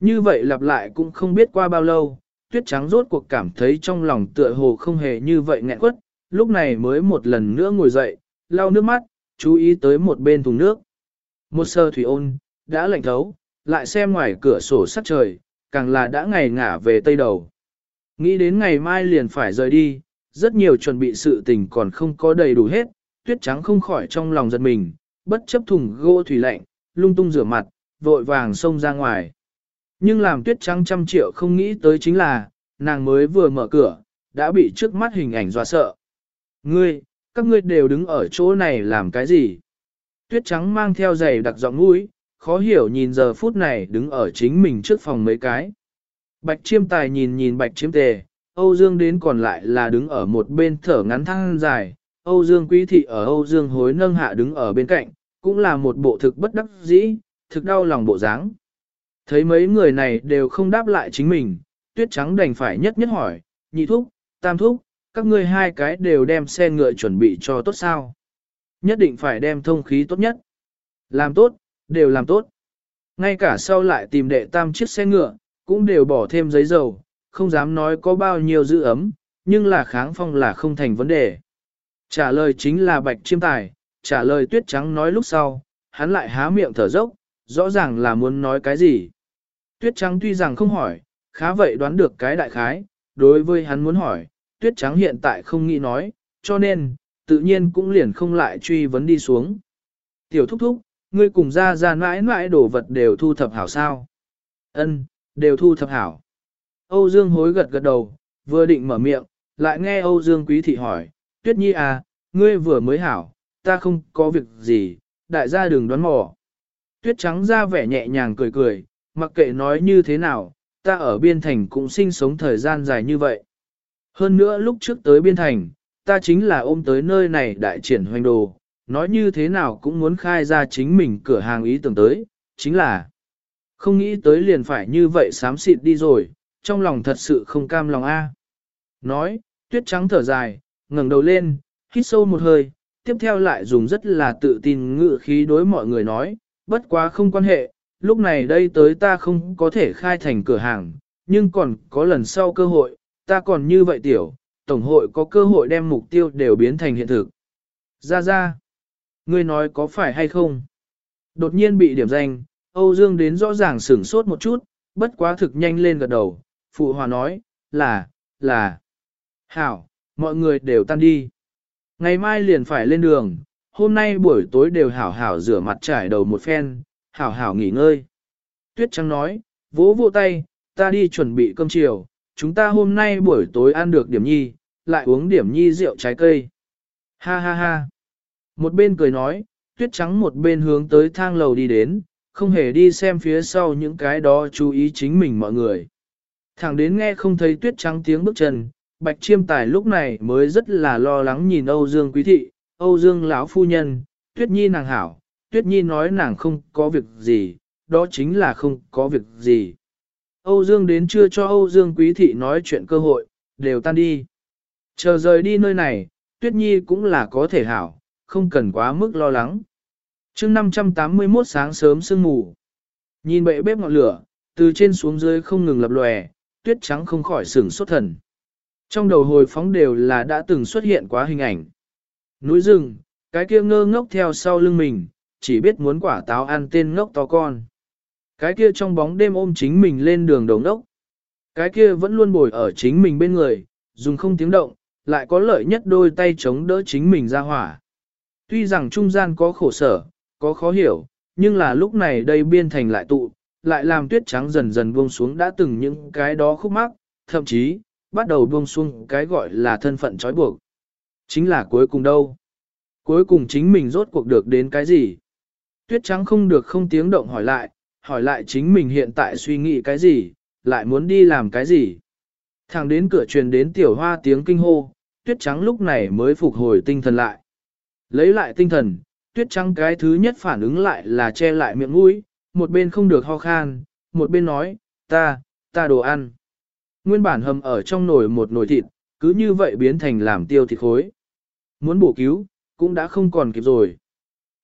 Như vậy lặp lại cũng không biết qua bao lâu, tuyết trắng rốt cuộc cảm thấy trong lòng tựa hồ không hề như vậy nghẹn quất, lúc này mới một lần nữa ngồi dậy, lau nước mắt, chú ý tới một bên thùng nước. Một sơ thủy ôn, đã lạnh thấu, lại xem ngoài cửa sổ sắt trời, càng là đã ngày ngả về tây đầu. Nghĩ đến ngày mai liền phải rời đi, rất nhiều chuẩn bị sự tình còn không có đầy đủ hết, tuyết trắng không khỏi trong lòng giật mình, bất chấp thùng gỗ thủy lạnh, lung tung rửa mặt, vội vàng xông ra ngoài. Nhưng làm tuyết trắng trăm triệu không nghĩ tới chính là, nàng mới vừa mở cửa, đã bị trước mắt hình ảnh dọa sợ. Ngươi, các ngươi đều đứng ở chỗ này làm cái gì? Tuyết trắng mang theo giày đặc giọng mũi, khó hiểu nhìn giờ phút này đứng ở chính mình trước phòng mấy cái. Bạch chiêm tài nhìn nhìn bạch chiêm tề, Âu Dương đến còn lại là đứng ở một bên thở ngắn thăng dài, Âu Dương quý thị ở Âu Dương hối nâng hạ đứng ở bên cạnh, cũng là một bộ thực bất đắc dĩ, thực đau lòng bộ dáng. Thấy mấy người này đều không đáp lại chính mình, tuyết trắng đành phải nhất nhất hỏi, nhị thúc, tam thúc, các ngươi hai cái đều đem xe ngựa chuẩn bị cho tốt sao. Nhất định phải đem thông khí tốt nhất. Làm tốt, đều làm tốt. Ngay cả sau lại tìm đệ tam chiếc xe ngựa, cũng đều bỏ thêm giấy dầu, không dám nói có bao nhiêu giữ ấm, nhưng là kháng phong là không thành vấn đề. Trả lời chính là bạch chiêm tài, trả lời tuyết trắng nói lúc sau, hắn lại há miệng thở dốc, rõ ràng là muốn nói cái gì. Tuyết trắng tuy rằng không hỏi, khá vậy đoán được cái đại khái, đối với hắn muốn hỏi, tuyết trắng hiện tại không nghĩ nói, cho nên, tự nhiên cũng liền không lại truy vấn đi xuống. Tiểu thúc thúc, ngươi cùng ra ra mãi mãi đồ vật đều thu thập hảo sao? Ân, đều thu thập hảo. Âu Dương hối gật gật đầu, vừa định mở miệng, lại nghe Âu Dương quý thị hỏi, tuyết nhi à, ngươi vừa mới hảo, ta không có việc gì, đại gia đừng đoán mò. Tuyết trắng ra vẻ nhẹ nhàng cười cười, mặc kệ nói như thế nào, ta ở biên thành cũng sinh sống thời gian dài như vậy. Hơn nữa lúc trước tới biên thành, ta chính là ôm tới nơi này đại triển hoành đồ, nói như thế nào cũng muốn khai ra chính mình cửa hàng ý tưởng tới, chính là không nghĩ tới liền phải như vậy xám xịt đi rồi, trong lòng thật sự không cam lòng a. Nói, tuyết trắng thở dài, ngẩng đầu lên, hít sâu một hơi, tiếp theo lại dùng rất là tự tin ngự khí đối mọi người nói, bất quá không quan hệ, lúc này đây tới ta không có thể khai thành cửa hàng, nhưng còn có lần sau cơ hội, ta còn như vậy tiểu, Tổng hội có cơ hội đem mục tiêu đều biến thành hiện thực. Ra ra, ngươi nói có phải hay không? Đột nhiên bị điểm danh, Âu Dương đến rõ ràng sửng sốt một chút, bất quá thực nhanh lên gật đầu, phụ hòa nói, là, là, hảo, mọi người đều tan đi. Ngày mai liền phải lên đường, hôm nay buổi tối đều hảo hảo rửa mặt trải đầu một phen, hảo hảo nghỉ ngơi. Tuyết Trắng nói, vỗ vỗ tay, ta đi chuẩn bị cơm chiều, chúng ta hôm nay buổi tối ăn được điểm nhi, lại uống điểm nhi rượu trái cây. Ha ha ha. Một bên cười nói, Tuyết Trắng một bên hướng tới thang lầu đi đến, không hề đi xem phía sau những cái đó chú ý chính mình mọi người. Thẳng đến nghe không thấy Tuyết Trắng tiếng bước chân, Bạch Chiêm Tài lúc này mới rất là lo lắng nhìn Âu Dương Quý Thị, Âu Dương lão phu nhân, Tuyết Nhi nàng hảo, Tuyết Nhi nói nàng không có việc gì, đó chính là không có việc gì. Âu Dương đến chưa cho Âu Dương Quý Thị nói chuyện cơ hội, đều tan đi. Chờ rời đi nơi này, Tuyết Nhi cũng là có thể hảo, không cần quá mức lo lắng. chương 581 sáng sớm sương mù. Nhìn bệ bếp ngọn lửa, từ trên xuống dưới không ngừng lập lòe, tuyết trắng không khỏi sửng sốt thần. Trong đầu hồi phóng đều là đã từng xuất hiện quá hình ảnh. Núi rừng, cái kia ngơ ngốc theo sau lưng mình, chỉ biết muốn quả táo ăn tên ngốc to con. Cái kia trong bóng đêm ôm chính mình lên đường đầu đốc. Cái kia vẫn luôn bồi ở chính mình bên người, dùng không tiếng động, lại có lợi nhất đôi tay chống đỡ chính mình ra hỏa. Tuy rằng trung gian có khổ sở, có khó hiểu, nhưng là lúc này đây biên thành lại tụ, lại làm tuyết trắng dần dần buông xuống đã từng những cái đó khúc mắc, thậm chí, bắt đầu buông xuống cái gọi là thân phận trói buộc. Chính là cuối cùng đâu? Cuối cùng chính mình rốt cuộc được đến cái gì? Tuyết trắng không được không tiếng động hỏi lại, hỏi lại chính mình hiện tại suy nghĩ cái gì, lại muốn đi làm cái gì. Thẳng đến cửa truyền đến tiểu hoa tiếng kinh hô, tuyết trắng lúc này mới phục hồi tinh thần lại. Lấy lại tinh thần, tuyết trắng cái thứ nhất phản ứng lại là che lại miệng mũi, một bên không được ho khan, một bên nói, ta, ta đồ ăn. Nguyên bản hầm ở trong nồi một nồi thịt, cứ như vậy biến thành làm tiêu thịt khối. Muốn bổ cứu, cũng đã không còn kịp rồi.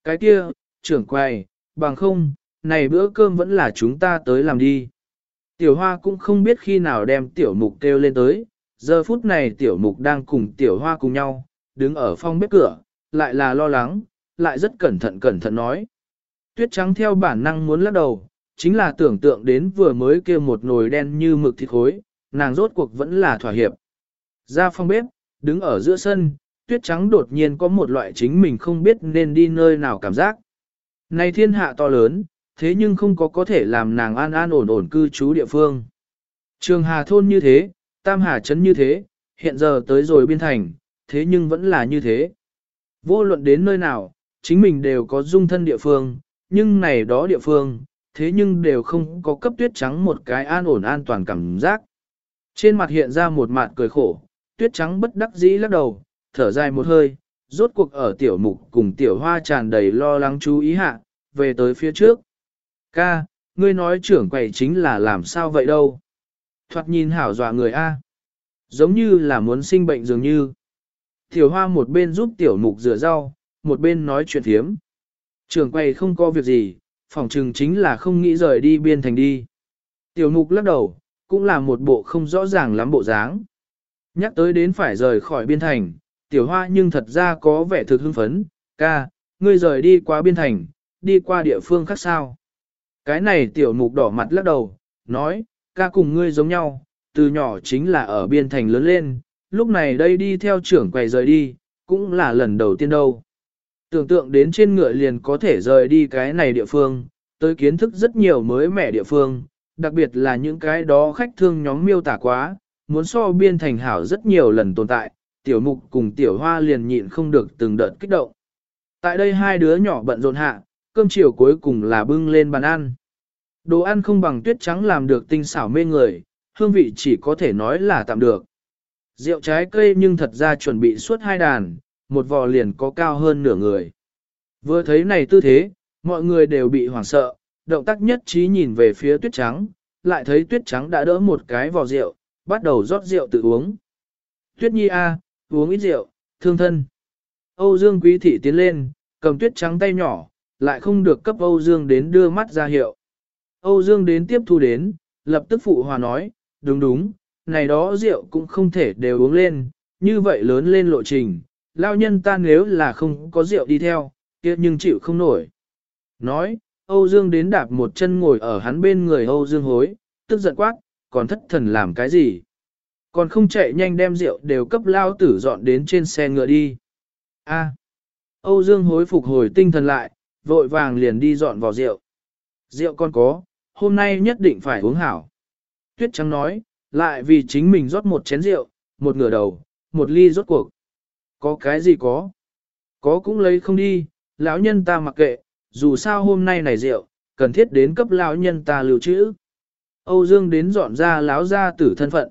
Cái kia, trưởng quầy, bằng không, này bữa cơm vẫn là chúng ta tới làm đi. Tiểu hoa cũng không biết khi nào đem tiểu mục kêu lên tới, giờ phút này tiểu mục đang cùng tiểu hoa cùng nhau, đứng ở phòng bếp cửa, lại là lo lắng, lại rất cẩn thận cẩn thận nói. Tuyết trắng theo bản năng muốn lắc đầu, chính là tưởng tượng đến vừa mới kêu một nồi đen như mực thịt khối, nàng rốt cuộc vẫn là thỏa hiệp. Ra phòng bếp, đứng ở giữa sân, tuyết trắng đột nhiên có một loại chính mình không biết nên đi nơi nào cảm giác. Này thiên hạ to lớn, thế nhưng không có có thể làm nàng an an ổn ổn cư trú địa phương. Trường Hà Thôn như thế, Tam Hà Trấn như thế, hiện giờ tới rồi biên thành, thế nhưng vẫn là như thế. Vô luận đến nơi nào, chính mình đều có dung thân địa phương, nhưng này đó địa phương, thế nhưng đều không có cấp tuyết trắng một cái an ổn an toàn cảm giác. Trên mặt hiện ra một mặt cười khổ, tuyết trắng bất đắc dĩ lắc đầu, thở dài một hơi, rốt cuộc ở tiểu mục cùng tiểu hoa tràn đầy lo lắng chú ý hạ, về tới phía trước. Ca, ngươi nói trưởng quầy chính là làm sao vậy đâu? Thoạt nhìn hảo dọa người A. Giống như là muốn sinh bệnh dường như. Tiểu hoa một bên giúp tiểu mục rửa rau, một bên nói chuyện thiếm. Trưởng quầy không có việc gì, phòng trừng chính là không nghĩ rời đi biên thành đi. Tiểu mục lắc đầu, cũng là một bộ không rõ ràng lắm bộ dáng. Nhắc tới đến phải rời khỏi biên thành, tiểu hoa nhưng thật ra có vẻ thực hưng phấn, ca, ngươi rời đi qua biên thành, đi qua địa phương khác sao. Cái này tiểu mục đỏ mặt lắc đầu, nói, ca cùng ngươi giống nhau, từ nhỏ chính là ở biên thành lớn lên, lúc này đây đi theo trưởng quầy rời đi, cũng là lần đầu tiên đâu. Tưởng tượng đến trên ngựa liền có thể rời đi cái này địa phương, tới kiến thức rất nhiều mới mẻ địa phương, đặc biệt là những cái đó khách thương nhóm miêu tả quá, muốn so biên thành hảo rất nhiều lần tồn tại, tiểu mục cùng tiểu hoa liền nhịn không được từng đợt kích động. Tại đây hai đứa nhỏ bận rộn hạ, cơm chiều cuối cùng là bưng lên bàn ăn. Đồ ăn không bằng tuyết trắng làm được tinh xảo mê người, hương vị chỉ có thể nói là tạm được. Rượu trái cây nhưng thật ra chuẩn bị suốt hai đàn, một vò liền có cao hơn nửa người. Vừa thấy này tư thế, mọi người đều bị hoảng sợ, động tác nhất trí nhìn về phía tuyết trắng, lại thấy tuyết trắng đã đỡ một cái vò rượu, bắt đầu rót rượu tự uống. Tuyết nhi a, uống ít rượu, thương thân. Âu Dương Quý Thị tiến lên, cầm tuyết trắng tay nhỏ, lại không được cấp Âu Dương đến đưa mắt ra hiệu. Âu Dương đến tiếp thu đến, lập tức phụ hòa nói, đúng đúng, này đó rượu cũng không thể đều uống lên, như vậy lớn lên lộ trình, lao nhân ta nếu là không có rượu đi theo, kia nhưng chịu không nổi. Nói, Âu Dương đến đạp một chân ngồi ở hắn bên người Âu Dương hối, tức giận quát, còn thất thần làm cái gì? Còn không chạy nhanh đem rượu đều cấp lao tử dọn đến trên xe ngựa đi. A. Âu Dương hối phục hồi tinh thần lại, vội vàng liền đi dọn vào rượu. Rượu con có, hôm nay nhất định phải uống hảo. Tuyết trắng nói, lại vì chính mình rót một chén rượu, một ngửa đầu, một ly rốt cuộc. Có cái gì có? Có cũng lấy không đi, lão nhân ta mặc kệ, dù sao hôm nay này rượu, cần thiết đến cấp lão nhân ta lưu trữ. Âu Dương đến dọn ra lão ra tử thân phận.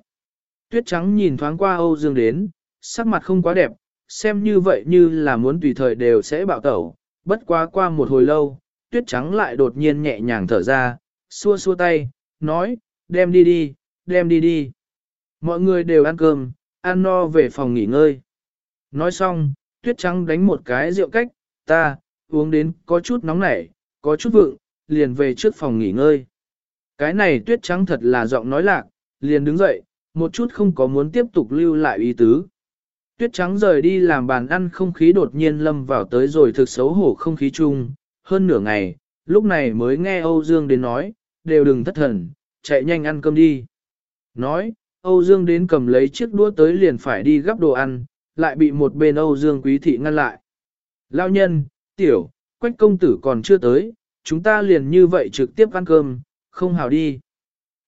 Tuyết trắng nhìn thoáng qua Âu Dương đến, sắc mặt không quá đẹp, xem như vậy như là muốn tùy thời đều sẽ bạo tẩu. Bất quá qua một hồi lâu, tuyết trắng lại đột nhiên nhẹ nhàng thở ra, xua xua tay, nói, đem đi đi, đem đi đi. Mọi người đều ăn cơm, ăn no về phòng nghỉ ngơi. Nói xong, tuyết trắng đánh một cái rượu cách, ta, uống đến có chút nóng nảy, có chút vượng, liền về trước phòng nghỉ ngơi. Cái này tuyết trắng thật là giọng nói lạc, liền đứng dậy, một chút không có muốn tiếp tục lưu lại ý tứ. Tuyết trắng rời đi làm bàn ăn không khí đột nhiên lâm vào tới rồi thực xấu hổ không khí chung, hơn nửa ngày, lúc này mới nghe Âu Dương đến nói, đều đừng thất thần, chạy nhanh ăn cơm đi. Nói, Âu Dương đến cầm lấy chiếc đũa tới liền phải đi gắp đồ ăn, lại bị một bên Âu Dương quý thị ngăn lại. Lao nhân, tiểu, quách công tử còn chưa tới, chúng ta liền như vậy trực tiếp ăn cơm, không hào đi.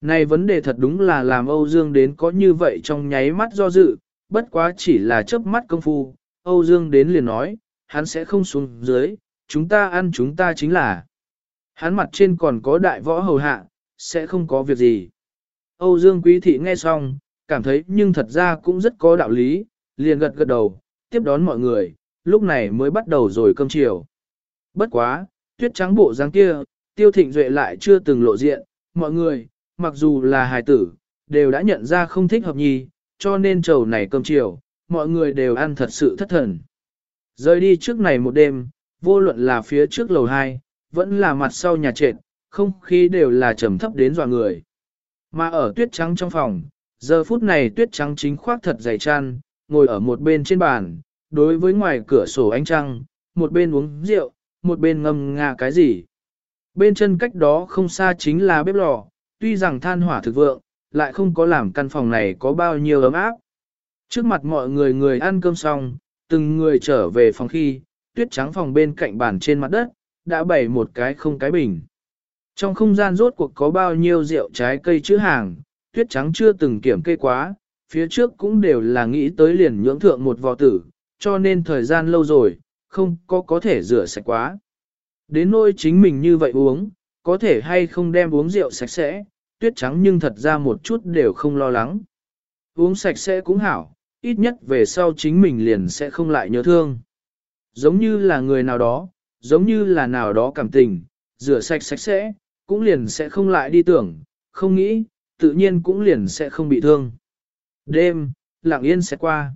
Này vấn đề thật đúng là làm Âu Dương đến có như vậy trong nháy mắt do dự, bất quá chỉ là chớp mắt công phu, Âu Dương đến liền nói, hắn sẽ không xuống dưới, chúng ta ăn chúng ta chính là. Hắn mặt trên còn có đại võ hầu hạ, sẽ không có việc gì. Âu Dương Quý Thị nghe xong, cảm thấy nhưng thật ra cũng rất có đạo lý, liền gật gật đầu, tiếp đón mọi người, lúc này mới bắt đầu rồi cơm chiều. Bất quá, tuyết trắng bộ dáng kia, tiêu thịnh duệ lại chưa từng lộ diện, mọi người, mặc dù là hài tử, đều đã nhận ra không thích hợp nhi, cho nên trầu này cơm chiều, mọi người đều ăn thật sự thất thần. Rời đi trước này một đêm, vô luận là phía trước lầu 2, vẫn là mặt sau nhà trệt, không khí đều là trầm thấp đến dọa người. Mà ở tuyết trắng trong phòng, giờ phút này tuyết trắng chính khoác thật dày chăn, ngồi ở một bên trên bàn, đối với ngoài cửa sổ ánh trăng, một bên uống rượu, một bên ngâm nga cái gì. Bên chân cách đó không xa chính là bếp lò, tuy rằng than hỏa thực vượng, lại không có làm căn phòng này có bao nhiêu ấm áp. Trước mặt mọi người người ăn cơm xong, từng người trở về phòng khi, tuyết trắng phòng bên cạnh bàn trên mặt đất, đã bày một cái không cái bình. Trong không gian rốt cuộc có bao nhiêu rượu trái cây chữ hàng, tuyết trắng chưa từng kiểm kê quá, phía trước cũng đều là nghĩ tới liền nhưỡng thượng một vò tử, cho nên thời gian lâu rồi, không có có thể rửa sạch quá. Đến nỗi chính mình như vậy uống, có thể hay không đem uống rượu sạch sẽ, tuyết trắng nhưng thật ra một chút đều không lo lắng. Uống sạch sẽ cũng hảo, ít nhất về sau chính mình liền sẽ không lại nhớ thương. Giống như là người nào đó, giống như là nào đó cảm tình, rửa sạch sạch sẽ, cũng liền sẽ không lại đi tưởng, không nghĩ, tự nhiên cũng liền sẽ không bị thương. Đêm, lặng yên sẽ qua.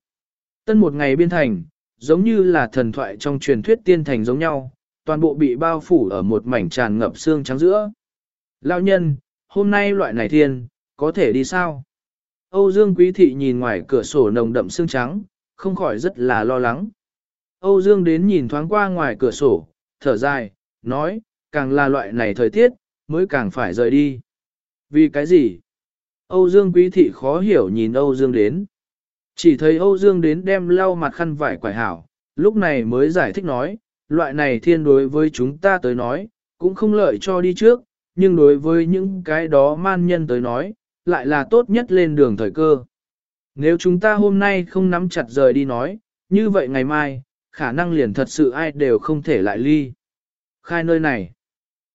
Tân một ngày biên thành, giống như là thần thoại trong truyền thuyết tiên thành giống nhau, toàn bộ bị bao phủ ở một mảnh tràn ngập xương trắng giữa. Lao nhân, hôm nay loại này thiên, có thể đi sao? Âu Dương Quý Thị nhìn ngoài cửa sổ nồng đậm xương trắng, không khỏi rất là lo lắng. Âu Dương đến nhìn thoáng qua ngoài cửa sổ, thở dài, nói, càng là loại này thời tiết, mới càng phải rời đi. Vì cái gì? Âu Dương Quý Thị khó hiểu nhìn Âu Dương đến. Chỉ thấy Âu Dương đến đem lau mặt khăn vải quải hảo, lúc này mới giải thích nói, loại này thiên đối với chúng ta tới nói, cũng không lợi cho đi trước, nhưng đối với những cái đó man nhân tới nói, lại là tốt nhất lên đường thời cơ. Nếu chúng ta hôm nay không nắm chặt rời đi nói, như vậy ngày mai, khả năng liền thật sự ai đều không thể lại ly. Khai nơi này.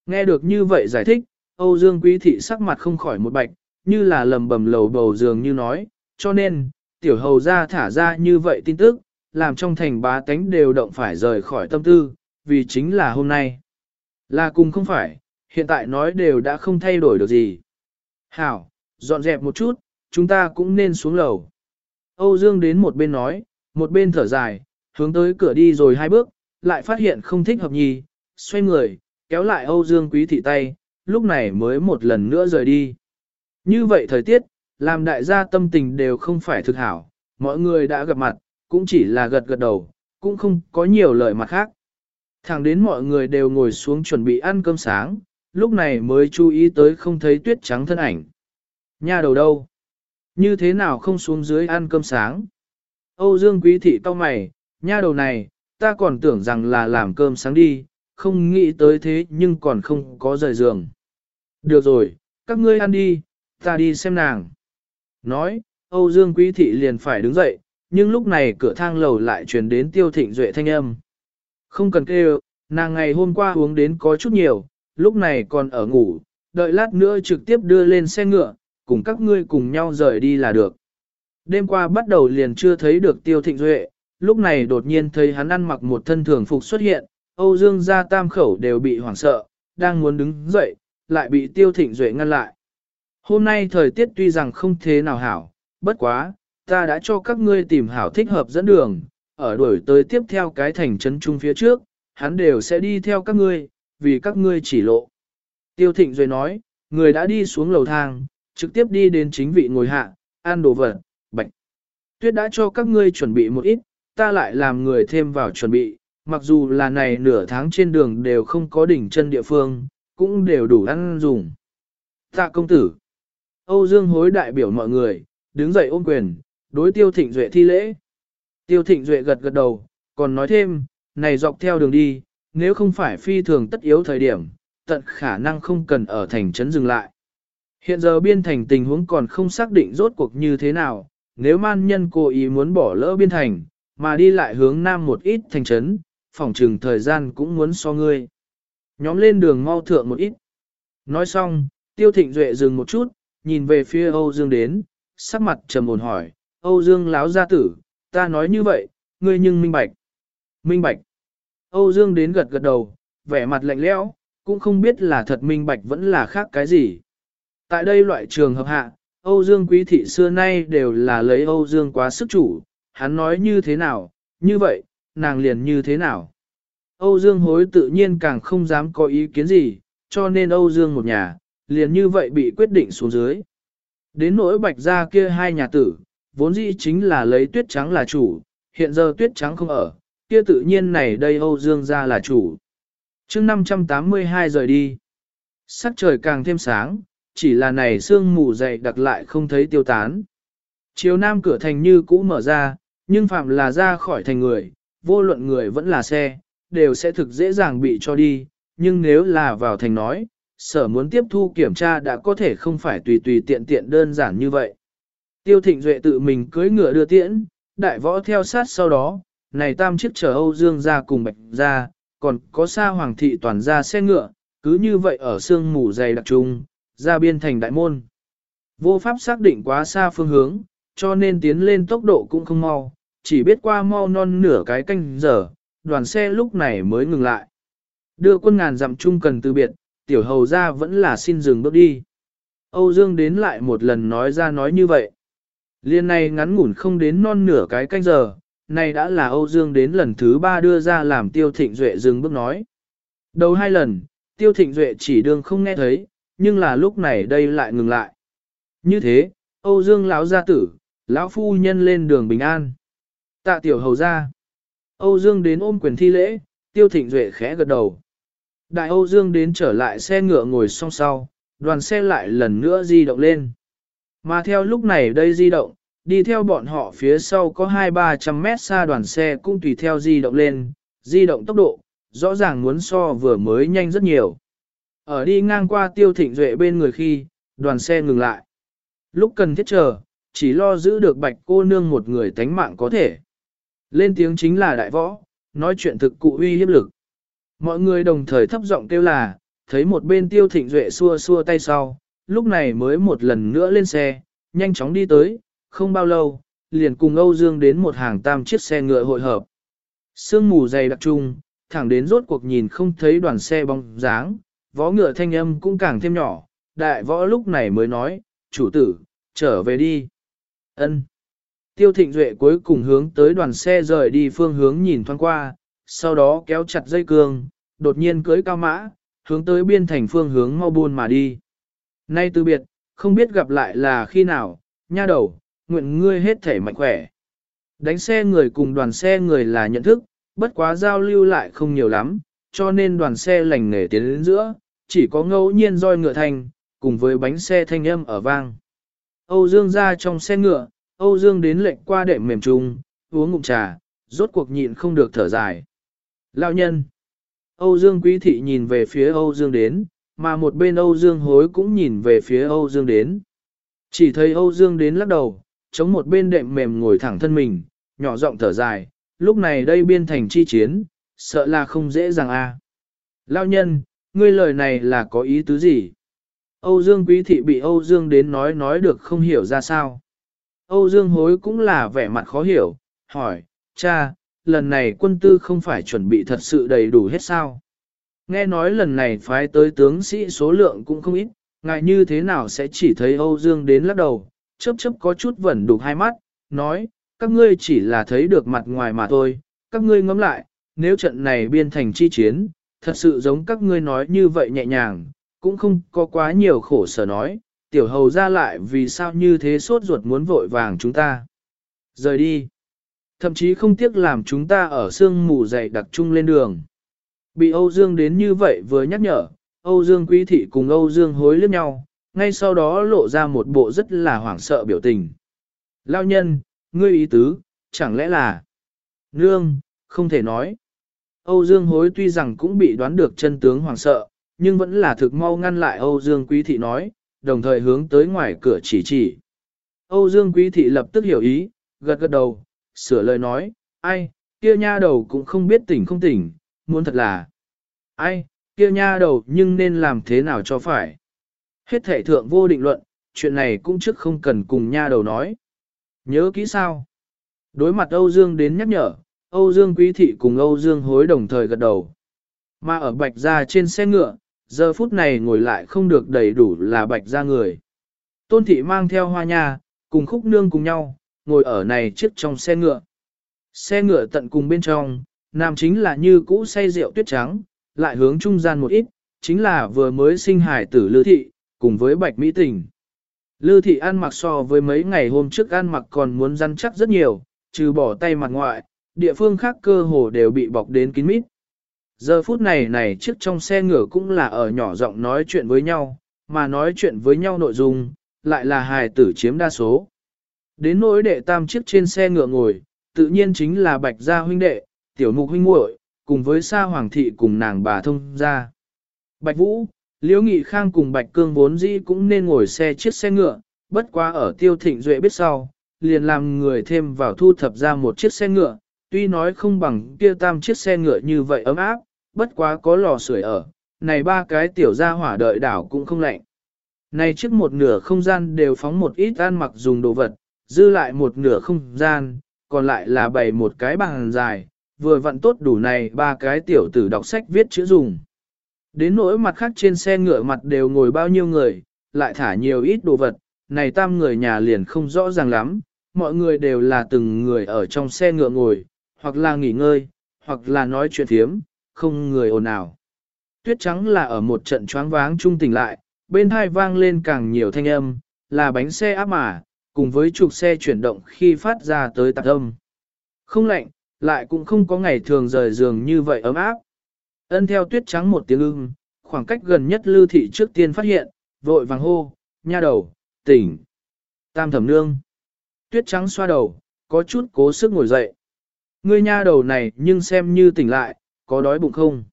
Nghe được như vậy giải thích, Âu Dương Quý Thị sắc mặt không khỏi một bạch, như là lầm bầm lầu bầu dường như nói, cho nên, tiểu hầu ra thả ra như vậy tin tức, làm trong thành bá tánh đều động phải rời khỏi tâm tư, vì chính là hôm nay. Là cùng không phải, hiện tại nói đều đã không thay đổi được gì. Hảo, dọn dẹp một chút, chúng ta cũng nên xuống lầu. Âu Dương đến một bên nói, một bên thở dài, hướng tới cửa đi rồi hai bước, lại phát hiện không thích hợp nhì, xoay người, kéo lại Âu Dương quý thị tay, lúc này mới một lần nữa rời đi. Như vậy thời tiết, làm đại gia tâm tình đều không phải thực hảo, mọi người đã gặp mặt, cũng chỉ là gật gật đầu, cũng không có nhiều lời mặt khác. Thẳng đến mọi người đều ngồi xuống chuẩn bị ăn cơm sáng, lúc này mới chú ý tới không thấy tuyết trắng thân ảnh. Nhà đầu đâu? Như thế nào không xuống dưới ăn cơm sáng? Âu Dương Quý Thị cau mày, nha đầu này, ta còn tưởng rằng là làm cơm sáng đi, không nghĩ tới thế nhưng còn không có rời giường. Được rồi, các ngươi ăn đi, ta đi xem nàng. Nói, Âu Dương Quý Thị liền phải đứng dậy, nhưng lúc này cửa thang lầu lại truyền đến tiêu thịnh duệ thanh âm. Không cần kêu, nàng ngày hôm qua uống đến có chút nhiều, lúc này còn ở ngủ, đợi lát nữa trực tiếp đưa lên xe ngựa, cùng các ngươi cùng nhau rời đi là được. Đêm qua bắt đầu liền chưa thấy được tiêu thịnh duệ, lúc này đột nhiên thấy hắn ăn mặc một thân thường phục xuất hiện, Âu Dương gia tam khẩu đều bị hoảng sợ, đang muốn đứng dậy, lại bị tiêu thịnh duệ ngăn lại. Hôm nay thời tiết tuy rằng không thế nào hảo, bất quá, ta đã cho các ngươi tìm hảo thích hợp dẫn đường, ở đuổi tới tiếp theo cái thành trấn trung phía trước, hắn đều sẽ đi theo các ngươi, vì các ngươi chỉ lộ. Tiêu thịnh rồi nói, người đã đi xuống lầu thang, trực tiếp đi đến chính vị ngồi hạ, ăn đồ vật, bạch. Tuyết đã cho các ngươi chuẩn bị một ít, ta lại làm người thêm vào chuẩn bị, mặc dù là này nửa tháng trên đường đều không có đỉnh chân địa phương, cũng đều đủ ăn dùng. Tạ công tử. Âu Dương hối đại biểu mọi người, đứng dậy ôm quyền, đối tiêu thịnh duệ thi lễ. Tiêu thịnh duệ gật gật đầu, còn nói thêm, này dọc theo đường đi, nếu không phải phi thường tất yếu thời điểm, tận khả năng không cần ở thành trấn dừng lại. Hiện giờ biên thành tình huống còn không xác định rốt cuộc như thế nào, nếu man nhân cố ý muốn bỏ lỡ biên thành, mà đi lại hướng nam một ít thành trấn, phỏng trừng thời gian cũng muốn so ngươi. Nhóm lên đường mau thượng một ít. Nói xong, Tiêu Thịnh Duệ dừng một chút, nhìn về phía Âu Dương đến, sắc mặt trầm ổn hỏi, Âu Dương láo gia tử, ta nói như vậy, ngươi nhưng minh bạch. Minh bạch. Âu Dương đến gật gật đầu, vẻ mặt lạnh lẽo, cũng không biết là thật minh bạch vẫn là khác cái gì. Tại đây loại trường hợp hạ, Âu Dương quý thị xưa nay đều là lấy Âu Dương quá sức chủ, hắn nói như thế nào, như vậy, nàng liền như thế nào. Âu Dương hối tự nhiên càng không dám có ý kiến gì, cho nên Âu Dương một nhà, liền như vậy bị quyết định xuống dưới. Đến nỗi bạch gia kia hai nhà tử, vốn dĩ chính là lấy tuyết trắng là chủ, hiện giờ tuyết trắng không ở, kia tự nhiên này đây Âu Dương gia là chủ. chương 582 rời đi, sắc trời càng thêm sáng, chỉ là này sương mù dày đặc lại không thấy tiêu tán. Chiều nam cửa thành như cũ mở ra, nhưng phạm là ra khỏi thành người, vô luận người vẫn là xe, đều sẽ thực dễ dàng bị cho đi, nhưng nếu là vào thành nói, sở muốn tiếp thu kiểm tra đã có thể không phải tùy tùy tiện tiện đơn giản như vậy. Tiêu Thịnh Duệ tự mình cưỡi ngựa đưa tiễn, đại võ theo sát sau đó, này tam chiếc chở Âu Dương ra cùng bạch ra, còn có xa hoàng thị toàn ra xe ngựa, cứ như vậy ở sương mù dày đặc trung, ra biên thành đại môn. Vô pháp xác định quá xa phương hướng, cho nên tiến lên tốc độ cũng không mau, chỉ biết qua mau non nửa cái canh giờ, đoàn xe lúc này mới ngừng lại. Đưa quân ngàn dặm chung cần từ biệt, tiểu hầu ra vẫn là xin dừng bước đi. Âu Dương đến lại một lần nói ra nói như vậy. Liên này ngắn ngủn không đến non nửa cái canh giờ, này đã là Âu Dương đến lần thứ ba đưa ra làm tiêu thịnh duệ dừng bước nói. Đầu hai lần, tiêu thịnh duệ chỉ đương không nghe thấy, nhưng là lúc này đây lại ngừng lại. Như thế, Âu Dương lão gia tử, lão phu nhân lên đường bình an. Tạ tiểu hầu ra. Âu Dương đến ôm quyền thi lễ, tiêu thịnh duệ khẽ gật đầu. Đại Âu Dương đến trở lại xe ngựa ngồi song sau, đoàn xe lại lần nữa di động lên. Mà theo lúc này đây di động, đi theo bọn họ phía sau có 2-300 mét xa đoàn xe cũng tùy theo di động lên, di động tốc độ, rõ ràng muốn so vừa mới nhanh rất nhiều. Ở đi ngang qua tiêu thịnh duệ bên người khi, đoàn xe ngừng lại. Lúc cần thiết chờ, chỉ lo giữ được bạch cô nương một người tánh mạng có thể. Lên tiếng chính là đại võ, nói chuyện thực cụ uy hiếp lực. Mọi người đồng thời thấp giọng kêu là, thấy một bên tiêu thịnh duệ xua xua tay sau, lúc này mới một lần nữa lên xe, nhanh chóng đi tới, không bao lâu, liền cùng Âu Dương đến một hàng tam chiếc xe ngựa hội hợp. Sương mù dày đặc trung, thẳng đến rốt cuộc nhìn không thấy đoàn xe bóng dáng, võ ngựa thanh âm cũng càng thêm nhỏ, đại võ lúc này mới nói, chủ tử, trở về đi. ân Tiêu thịnh duệ cuối cùng hướng tới đoàn xe rời đi phương hướng nhìn thoáng qua, sau đó kéo chặt dây cương, đột nhiên cưới cao mã, hướng tới biên thành phương hướng mau buôn mà đi. Nay từ biệt, không biết gặp lại là khi nào, nha đầu, nguyện ngươi hết thể mạnh khỏe. Đánh xe người cùng đoàn xe người là nhận thức, bất quá giao lưu lại không nhiều lắm, cho nên đoàn xe lành nghề tiến đến giữa, chỉ có ngẫu nhiên roi ngựa thành, cùng với bánh xe thanh âm ở vang. Âu Dương ra trong xe ngựa, Âu Dương đến lệnh qua đệm mềm trung, uống ngụm trà, rốt cuộc nhịn không được thở dài. Lão nhân. Âu Dương Quý Thị nhìn về phía Âu Dương đến, mà một bên Âu Dương hối cũng nhìn về phía Âu Dương đến. Chỉ thấy Âu Dương đến lắc đầu, chống một bên đệm mềm ngồi thẳng thân mình, nhỏ giọng thở dài, lúc này đây biên thành chi chiến, sợ là không dễ dàng a. À. Lão nhân, ngươi lời này là có ý tứ gì? Âu Dương Quý Thị bị Âu Dương đến nói nói được không hiểu ra sao. Âu Dương hối cũng là vẻ mặt khó hiểu, hỏi, cha, lần này quân tư không phải chuẩn bị thật sự đầy đủ hết sao. Nghe nói lần này phái tới tướng sĩ số lượng cũng không ít, ngại như thế nào sẽ chỉ thấy Âu Dương đến lắc đầu, chớp chớp có chút vẩn đục hai mắt, nói, các ngươi chỉ là thấy được mặt ngoài mà thôi, các ngươi ngẫm lại, nếu trận này biên thành chi chiến, thật sự giống các ngươi nói như vậy nhẹ nhàng, cũng không có quá nhiều khổ sở nói, tiểu hầu ra lại vì sao như thế sốt ruột muốn vội vàng chúng ta. Rời đi. Thậm chí không tiếc làm chúng ta ở sương mù dày đặc trung lên đường. Bị Âu Dương đến như vậy vừa nhắc nhở, Âu Dương quý thị cùng Âu Dương hối liếc nhau, ngay sau đó lộ ra một bộ rất là hoảng sợ biểu tình. Lao nhân, ngươi ý tứ, chẳng lẽ là... Nương, không thể nói. Âu Dương hối tuy rằng cũng bị đoán được chân tướng hoảng sợ, nhưng vẫn là thực mau ngăn lại Âu Dương Quý Thị nói, đồng thời hướng tới ngoài cửa chỉ chỉ. Âu Dương Quý Thị lập tức hiểu ý, gật gật đầu, sửa lời nói, ai, kia nha đầu cũng không biết tỉnh không tỉnh, muốn thật là, ai, kia nha đầu nhưng nên làm thế nào cho phải. Hết thể thượng vô định luận, chuyện này cũng trước không cần cùng nha đầu nói. Nhớ kỹ sao? Đối mặt Âu Dương đến nhắc nhở, Âu Dương Quý Thị cùng Âu Dương hối đồng thời gật đầu. Mà ở bạch gia trên xe ngựa, giờ phút này ngồi lại không được đầy đủ là bạch gia người. Tôn Thị mang theo hoa nha, cùng khúc nương cùng nhau, ngồi ở này trước trong xe ngựa. Xe ngựa tận cùng bên trong, nam chính là như cũ say rượu tuyết trắng, lại hướng trung gian một ít, chính là vừa mới sinh hải tử Lư Thị, cùng với Bạch Mỹ Tình. Lư Thị ăn mặc so với mấy ngày hôm trước ăn mặc còn muốn răn chắc rất nhiều, trừ bỏ tay mặt ngoại, địa phương khác cơ hồ đều bị bọc đến kín mít. Giờ phút này này chiếc trong xe ngựa cũng là ở nhỏ giọng nói chuyện với nhau, mà nói chuyện với nhau nội dung, lại là hài tử chiếm đa số. Đến nỗi đệ tam chiếc trên xe ngựa ngồi, tự nhiên chính là bạch gia huynh đệ, tiểu mục huynh muội cùng với sa hoàng thị cùng nàng bà thông gia. Bạch Vũ, Liễu Nghị Khang cùng Bạch Cương vốn dĩ cũng nên ngồi xe chiếc xe ngựa, bất quá ở tiêu thịnh duệ biết sau, liền làm người thêm vào thu thập ra một chiếc xe ngựa, tuy nói không bằng kia tam chiếc xe ngựa như vậy ấm áp, bất quá có lò sưởi ở, này ba cái tiểu gia hỏa đợi đảo cũng không lạnh. Này trước một nửa không gian đều phóng một ít ăn mặc dùng đồ vật, dư lại một nửa không gian, còn lại là bày một cái bàn dài, vừa vặn tốt đủ này ba cái tiểu tử đọc sách viết chữ dùng. Đến nỗi mặt khác trên xe ngựa mặt đều ngồi bao nhiêu người, lại thả nhiều ít đồ vật, này tam người nhà liền không rõ ràng lắm, mọi người đều là từng người ở trong xe ngựa ngồi, hoặc là nghỉ ngơi, hoặc là nói chuyện thiếm, không người ồn ào. Tuyết trắng là ở một trận choáng váng trung tỉnh lại, bên hai vang lên càng nhiều thanh âm, là bánh xe áp mà, cùng với trục xe chuyển động khi phát ra tới tạc âm. Không lạnh, lại cũng không có ngày thường rời giường như vậy ấm áp. Ân theo tuyết trắng một tiếng ưng, khoảng cách gần nhất lưu thị trước tiên phát hiện, vội vàng hô, nha đầu, tỉnh. Tam thẩm nương. Tuyết trắng xoa đầu, có chút cố sức ngồi dậy. Ngươi nha đầu này nhưng xem như tỉnh lại, có đói bụng không?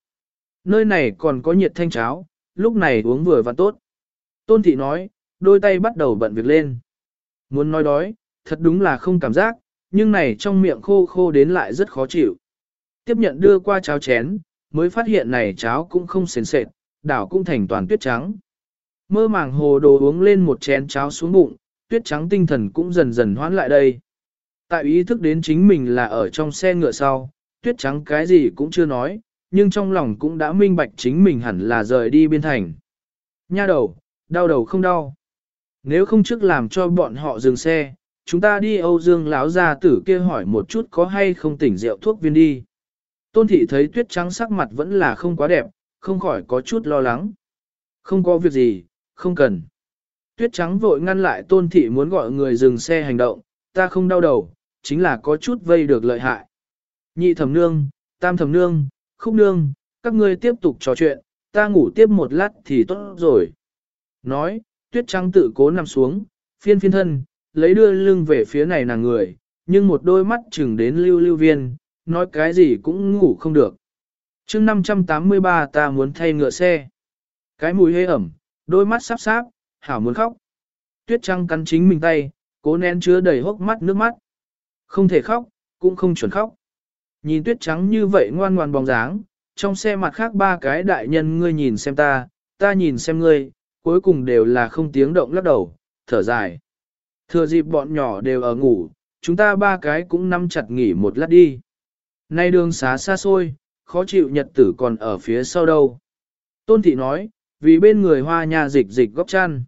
Nơi này còn có nhiệt thanh cháo, lúc này uống vừa và tốt. Tôn thị nói, đôi tay bắt đầu bận việc lên. Muốn nói đói, thật đúng là không cảm giác, nhưng này trong miệng khô khô đến lại rất khó chịu. Tiếp nhận đưa qua cháo chén, mới phát hiện này cháo cũng không sền sệt, đảo cũng thành toàn tuyết trắng. Mơ màng hồ đồ uống lên một chén cháo xuống bụng, tuyết trắng tinh thần cũng dần dần hoãn lại đây. Tại ý thức đến chính mình là ở trong xe ngựa sau, tuyết trắng cái gì cũng chưa nói, nhưng trong lòng cũng đã minh bạch chính mình hẳn là rời đi biên thành. Nha đầu, đau đầu không đau. Nếu không trước làm cho bọn họ dừng xe, chúng ta đi Âu Dương lão gia tử kia hỏi một chút có hay không tỉnh rượu thuốc viên đi. Tôn thị thấy tuyết trắng sắc mặt vẫn là không quá đẹp, không khỏi có chút lo lắng. Không có việc gì, không cần. Tuyết trắng vội ngăn lại tôn thị muốn gọi người dừng xe hành động, ta không đau đầu, chính là có chút vây được lợi hại. Nhị thẩm nương, tam thẩm nương, khúc nương, các ngươi tiếp tục trò chuyện, ta ngủ tiếp một lát thì tốt rồi. Nói, tuyết trắng tự cố nằm xuống, phiên phiên thân, lấy đưa lưng về phía này nàng người, nhưng một đôi mắt chừng đến lưu lưu viên, nói cái gì cũng ngủ không được. chương 583 ta muốn thay ngựa xe. Cái mùi hê ẩm, đôi mắt sắp sáp, hảo muốn khóc. Tuyết trăng cắn chính mình tay, cố nén chứa đầy hốc mắt nước mắt. Không thể khóc, cũng không chuẩn khóc. Nhìn tuyết trắng như vậy ngoan ngoan bóng dáng, trong xe mặt khác ba cái đại nhân ngươi nhìn xem ta, ta nhìn xem ngươi, cuối cùng đều là không tiếng động lắc đầu, thở dài. Thừa dịp bọn nhỏ đều ở ngủ, chúng ta ba cái cũng nắm chặt nghỉ một lát đi. Nay đường xá xa xôi, khó chịu nhật tử còn ở phía sau đâu. Tôn thị nói, vì bên người hoa nhà dịch dịch góc chăn.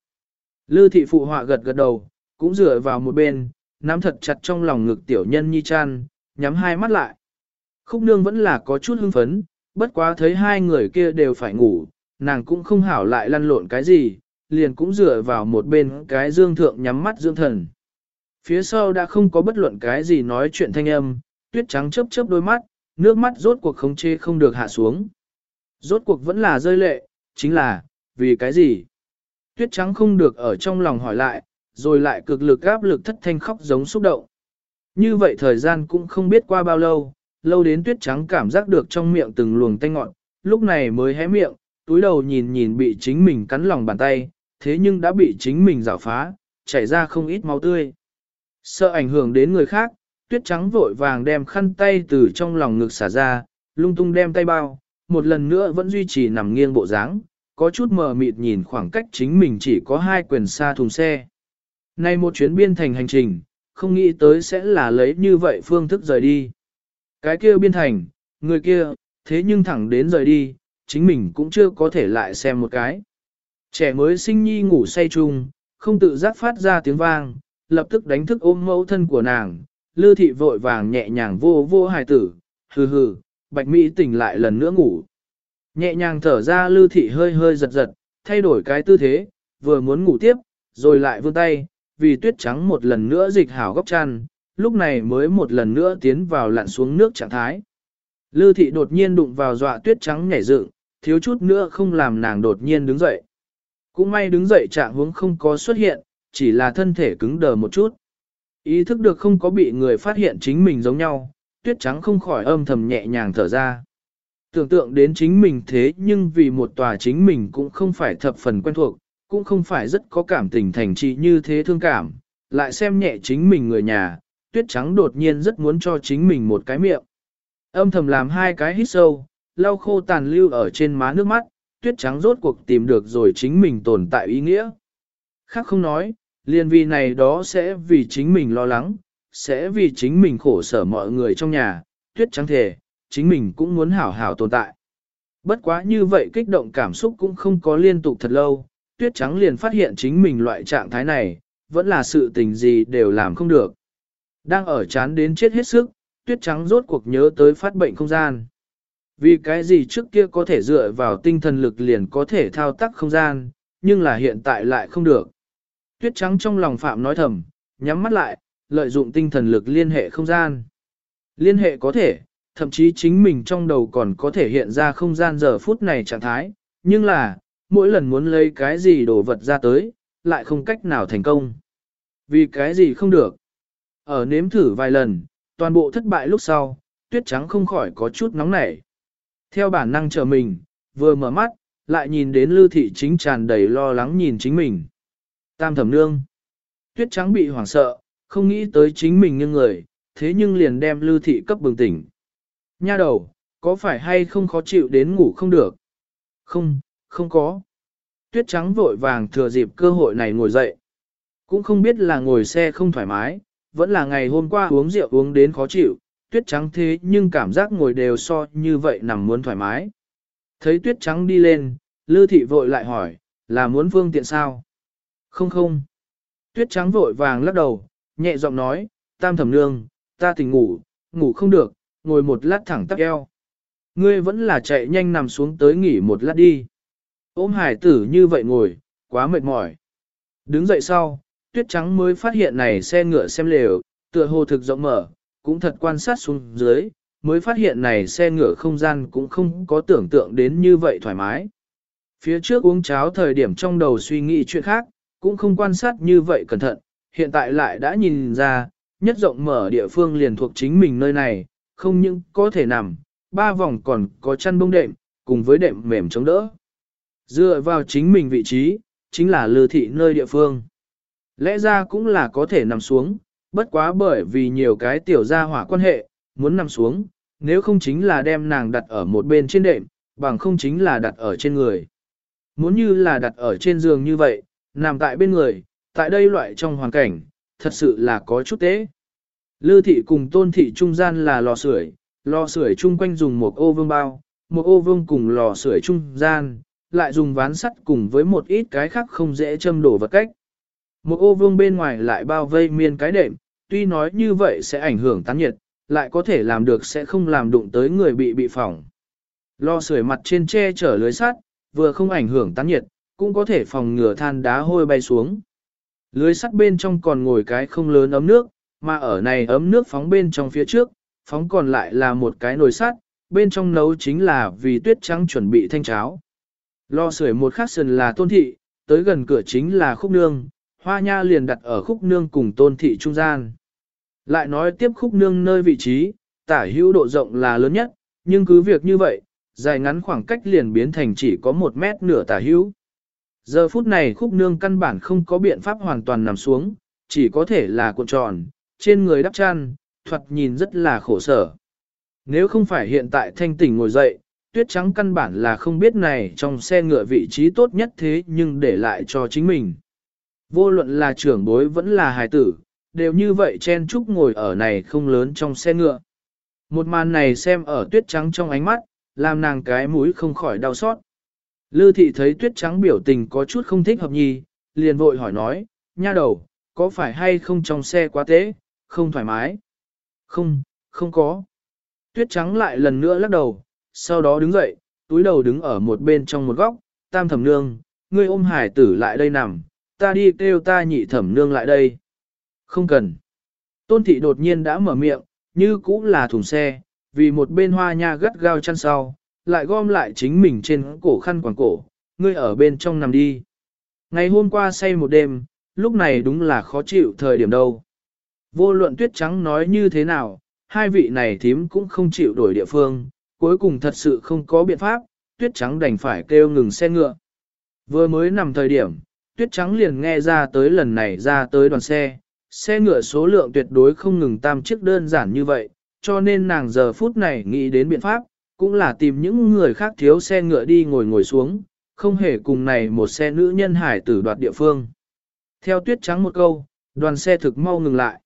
Lư thị phụ họa gật gật đầu, cũng dựa vào một bên, nắm thật chặt trong lòng ngực tiểu nhân nhi chăn, nhắm hai mắt lại. Khúc nương vẫn là có chút hưng phấn, bất quá thấy hai người kia đều phải ngủ, nàng cũng không hảo lại lăn lộn cái gì, liền cũng dựa vào một bên cái dương thượng nhắm mắt dương thần. Phía sau đã không có bất luận cái gì nói chuyện thanh âm, tuyết trắng chớp chớp đôi mắt, nước mắt rốt cuộc khống chế không được hạ xuống. Rốt cuộc vẫn là rơi lệ, chính là, vì cái gì? Tuyết trắng không được ở trong lòng hỏi lại, rồi lại cực lực áp lực thất thanh khóc giống xúc động. Như vậy thời gian cũng không biết qua bao lâu, lâu đến tuyết trắng cảm giác được trong miệng từng luồng tanh ngọn, lúc này mới hé miệng, túi đầu nhìn nhìn bị chính mình cắn lòng bàn tay, thế nhưng đã bị chính mình rào phá, chảy ra không ít máu tươi. Sợ ảnh hưởng đến người khác, tuyết trắng vội vàng đem khăn tay từ trong lòng ngực xả ra, lung tung đem tay bao, một lần nữa vẫn duy trì nằm nghiêng bộ dáng, có chút mờ mịt nhìn khoảng cách chính mình chỉ có hai quyền xa thùng xe. Nay một chuyến biên thành hành trình, không nghĩ tới sẽ là lấy như vậy phương thức rời đi. Cái kia biên thành, người kia, thế nhưng thẳng đến rời đi, chính mình cũng chưa có thể lại xem một cái. Trẻ mới sinh nhi ngủ say chung, không tự giác phát ra tiếng vang, lập tức đánh thức ôm mẫu thân của nàng, lư thị vội vàng nhẹ nhàng vô vô hài tử, hừ hừ, bạch mỹ tỉnh lại lần nữa ngủ. Nhẹ nhàng thở ra lư thị hơi hơi giật giật, thay đổi cái tư thế, vừa muốn ngủ tiếp, rồi lại vươn tay, vì tuyết trắng một lần nữa dịch hảo góc chăn, lúc này mới một lần nữa tiến vào lặn xuống nước trạng thái. Lư thị đột nhiên đụng vào dọa tuyết trắng nhảy dựng, thiếu chút nữa không làm nàng đột nhiên đứng dậy. Cũng may đứng dậy trạng hướng không có xuất hiện, chỉ là thân thể cứng đờ một chút. Ý thức được không có bị người phát hiện chính mình giống nhau, tuyết trắng không khỏi âm thầm nhẹ nhàng thở ra. Tưởng tượng đến chính mình thế nhưng vì một tòa chính mình cũng không phải thập phần quen thuộc, cũng không phải rất có cảm tình thành trị như thế thương cảm, lại xem nhẹ chính mình người nhà, tuyết trắng đột nhiên rất muốn cho chính mình một cái miệng. Âm thầm làm hai cái hít sâu, lau khô tàn lưu ở trên má nước mắt, tuyết trắng rốt cuộc tìm được rồi chính mình tồn tại ý nghĩa. Khác không nói, liền vì này đó sẽ vì chính mình lo lắng, sẽ vì chính mình khổ sở mọi người trong nhà, tuyết trắng thề, chính mình cũng muốn hảo hảo tồn tại. Bất quá như vậy kích động cảm xúc cũng không có liên tục thật lâu, tuyết trắng liền phát hiện chính mình loại trạng thái này, vẫn là sự tình gì đều làm không được. Đang ở chán đến chết hết sức, tuyết trắng rốt cuộc nhớ tới phát bệnh không gian. Vì cái gì trước kia có thể dựa vào tinh thần lực liền có thể thao tác không gian, nhưng là hiện tại lại không được. Tuyết trắng trong lòng phạm nói thầm, nhắm mắt lại, lợi dụng tinh thần lực liên hệ không gian. Liên hệ có thể, thậm chí chính mình trong đầu còn có thể hiện ra không gian giờ phút này trạng thái, nhưng là, mỗi lần muốn lấy cái gì đồ vật ra tới, lại không cách nào thành công. Vì cái gì không được. Ở nếm thử vài lần, toàn bộ thất bại lúc sau, tuyết trắng không khỏi có chút nóng nảy. Theo bản năng chờ mình, vừa mở mắt, lại nhìn đến lưu thị chính tràn đầy lo lắng nhìn chính mình. Tam thẩm nương. Tuyết trắng bị hoảng sợ, không nghĩ tới chính mình như người, thế nhưng liền đem lưu thị cấp bừng tỉnh. Nha đầu, có phải hay không khó chịu đến ngủ không được? Không, không có. Tuyết trắng vội vàng thừa dịp cơ hội này ngồi dậy. Cũng không biết là ngồi xe không thoải mái, vẫn là ngày hôm qua uống rượu uống đến khó chịu, tuyết trắng thế nhưng cảm giác ngồi đều so như vậy nằm muốn thoải mái. Thấy tuyết trắng đi lên, lư thị vội lại hỏi, là muốn phương tiện sao? Không không. Tuyết trắng vội vàng lắc đầu, nhẹ giọng nói, tam thẩm nương, ta tỉnh ngủ, ngủ không được, ngồi một lát thẳng tắp eo. Ngươi vẫn là chạy nhanh nằm xuống tới nghỉ một lát đi. Ôm hải tử như vậy ngồi, quá mệt mỏi. Đứng dậy sau, tuyết trắng mới phát hiện này xe ngựa xem lều, tựa hồ thực rộng mở, cũng thật quan sát xuống dưới, mới phát hiện này xe ngựa không gian cũng không có tưởng tượng đến như vậy thoải mái. Phía trước uống cháo thời điểm trong đầu suy nghĩ chuyện khác, cũng không quan sát như vậy cẩn thận, hiện tại lại đã nhìn ra, nhất rộng mở địa phương liền thuộc chính mình nơi này, không những có thể nằm, ba vòng còn có chăn bông đệm, cùng với đệm mềm chống đỡ. Dựa vào chính mình vị trí, chính là lư thị nơi địa phương. Lẽ ra cũng là có thể nằm xuống, bất quá bởi vì nhiều cái tiểu gia hỏa quan hệ, muốn nằm xuống, nếu không chính là đem nàng đặt ở một bên trên đệm, bằng không chính là đặt ở trên người. Muốn như là đặt ở trên giường như vậy, nằm tại bên người, tại đây loại trong hoàn cảnh, thật sự là có chút tế. Lư thị cùng tôn thị trung gian là lò sưởi, lò sưởi chung quanh dùng một ô vương bao, một ô vương cùng lò sưởi trung gian, lại dùng ván sắt cùng với một ít cái khác không dễ châm đổ vật cách. Một ô vương bên ngoài lại bao vây miên cái đệm, tuy nói như vậy sẽ ảnh hưởng tán nhiệt, lại có thể làm được sẽ không làm đụng tới người bị bị phỏng. Lò sưởi mặt trên che chở lưới sắt, vừa không ảnh hưởng tán nhiệt, cũng có thể phòng ngừa than đá hôi bay xuống. Lưới sắt bên trong còn ngồi cái không lớn ấm nước, mà ở này ấm nước phóng bên trong phía trước, phóng còn lại là một cái nồi sắt, bên trong nấu chính là vì tuyết trắng chuẩn bị thanh cháo. Lò sưởi một khắc sườn là tôn thị, tới gần cửa chính là khúc nương, hoa nha liền đặt ở khúc nương cùng tôn thị trung gian. Lại nói tiếp khúc nương nơi vị trí, tả hữu độ rộng là lớn nhất, nhưng cứ việc như vậy, dài ngắn khoảng cách liền biến thành chỉ có một mét nửa tả hữu. Giờ phút này khúc nương căn bản không có biện pháp hoàn toàn nằm xuống, chỉ có thể là cuộn tròn, trên người đắp chăn, thoạt nhìn rất là khổ sở. Nếu không phải hiện tại thanh tỉnh ngồi dậy, tuyết trắng căn bản là không biết này trong xe ngựa vị trí tốt nhất thế nhưng để lại cho chính mình. Vô luận là trưởng bối vẫn là hài tử, đều như vậy chen chúc ngồi ở này không lớn trong xe ngựa. Một màn này xem ở tuyết trắng trong ánh mắt, làm nàng cái mũi không khỏi đau xót. Lư thị thấy tuyết trắng biểu tình có chút không thích hợp nhì, liền vội hỏi nói, nha đầu, có phải hay không trong xe quá tế, không thoải mái? Không, không có. Tuyết trắng lại lần nữa lắc đầu, sau đó đứng dậy, túi đầu đứng ở một bên trong một góc, tam thẩm nương, ngươi ôm hải tử lại đây nằm, ta đi kêu ta nhị thẩm nương lại đây. Không cần. Tôn thị đột nhiên đã mở miệng, như cũng là thùng xe, vì một bên hoa nha gắt gao chăn sau, lại gom lại chính mình trên cổ khăn quàng cổ, ngươi ở bên trong nằm đi. Ngày hôm qua say một đêm, lúc này đúng là khó chịu thời điểm đâu. Vô luận tuyết trắng nói như thế nào, hai vị này thím cũng không chịu đổi địa phương, cuối cùng thật sự không có biện pháp, tuyết trắng đành phải kêu ngừng xe ngựa. Vừa mới nằm thời điểm, tuyết trắng liền nghe ra tới lần này ra tới đoàn xe, xe ngựa số lượng tuyệt đối không ngừng tam chiếc đơn giản như vậy, cho nên nàng giờ phút này nghĩ đến biện pháp, cũng là tìm những người khác thiếu xe ngựa đi ngồi ngồi xuống, không hề cùng này một xe nữ nhân hải tử đoạt địa phương. Theo tuyết trắng một câu, đoàn xe thực mau ngừng lại.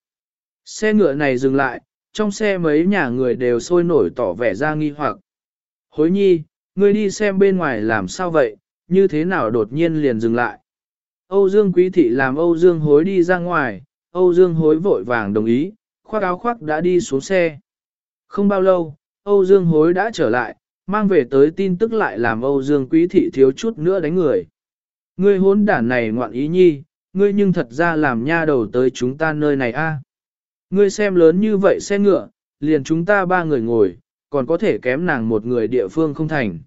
Xe ngựa này dừng lại, trong xe mấy nhà người đều sôi nổi tỏ vẻ ra nghi hoặc. Hối nhi, ngươi đi xem bên ngoài làm sao vậy, như thế nào đột nhiên liền dừng lại. Âu Dương Quý Thị làm Âu Dương hối đi ra ngoài, Âu Dương hối vội vàng đồng ý, khoác áo khoác đã đi xuống xe. Không bao lâu, Âu Dương hối đã trở lại, mang về tới tin tức lại làm Âu Dương Quý Thị thiếu chút nữa đánh người. Ngươi hốn đản này ngoạn ý nhi, ngươi nhưng thật ra làm nha đầu tới chúng ta nơi này a. Ngươi xem lớn như vậy xe ngựa, liền chúng ta ba người ngồi, còn có thể kém nàng một người địa phương không thành.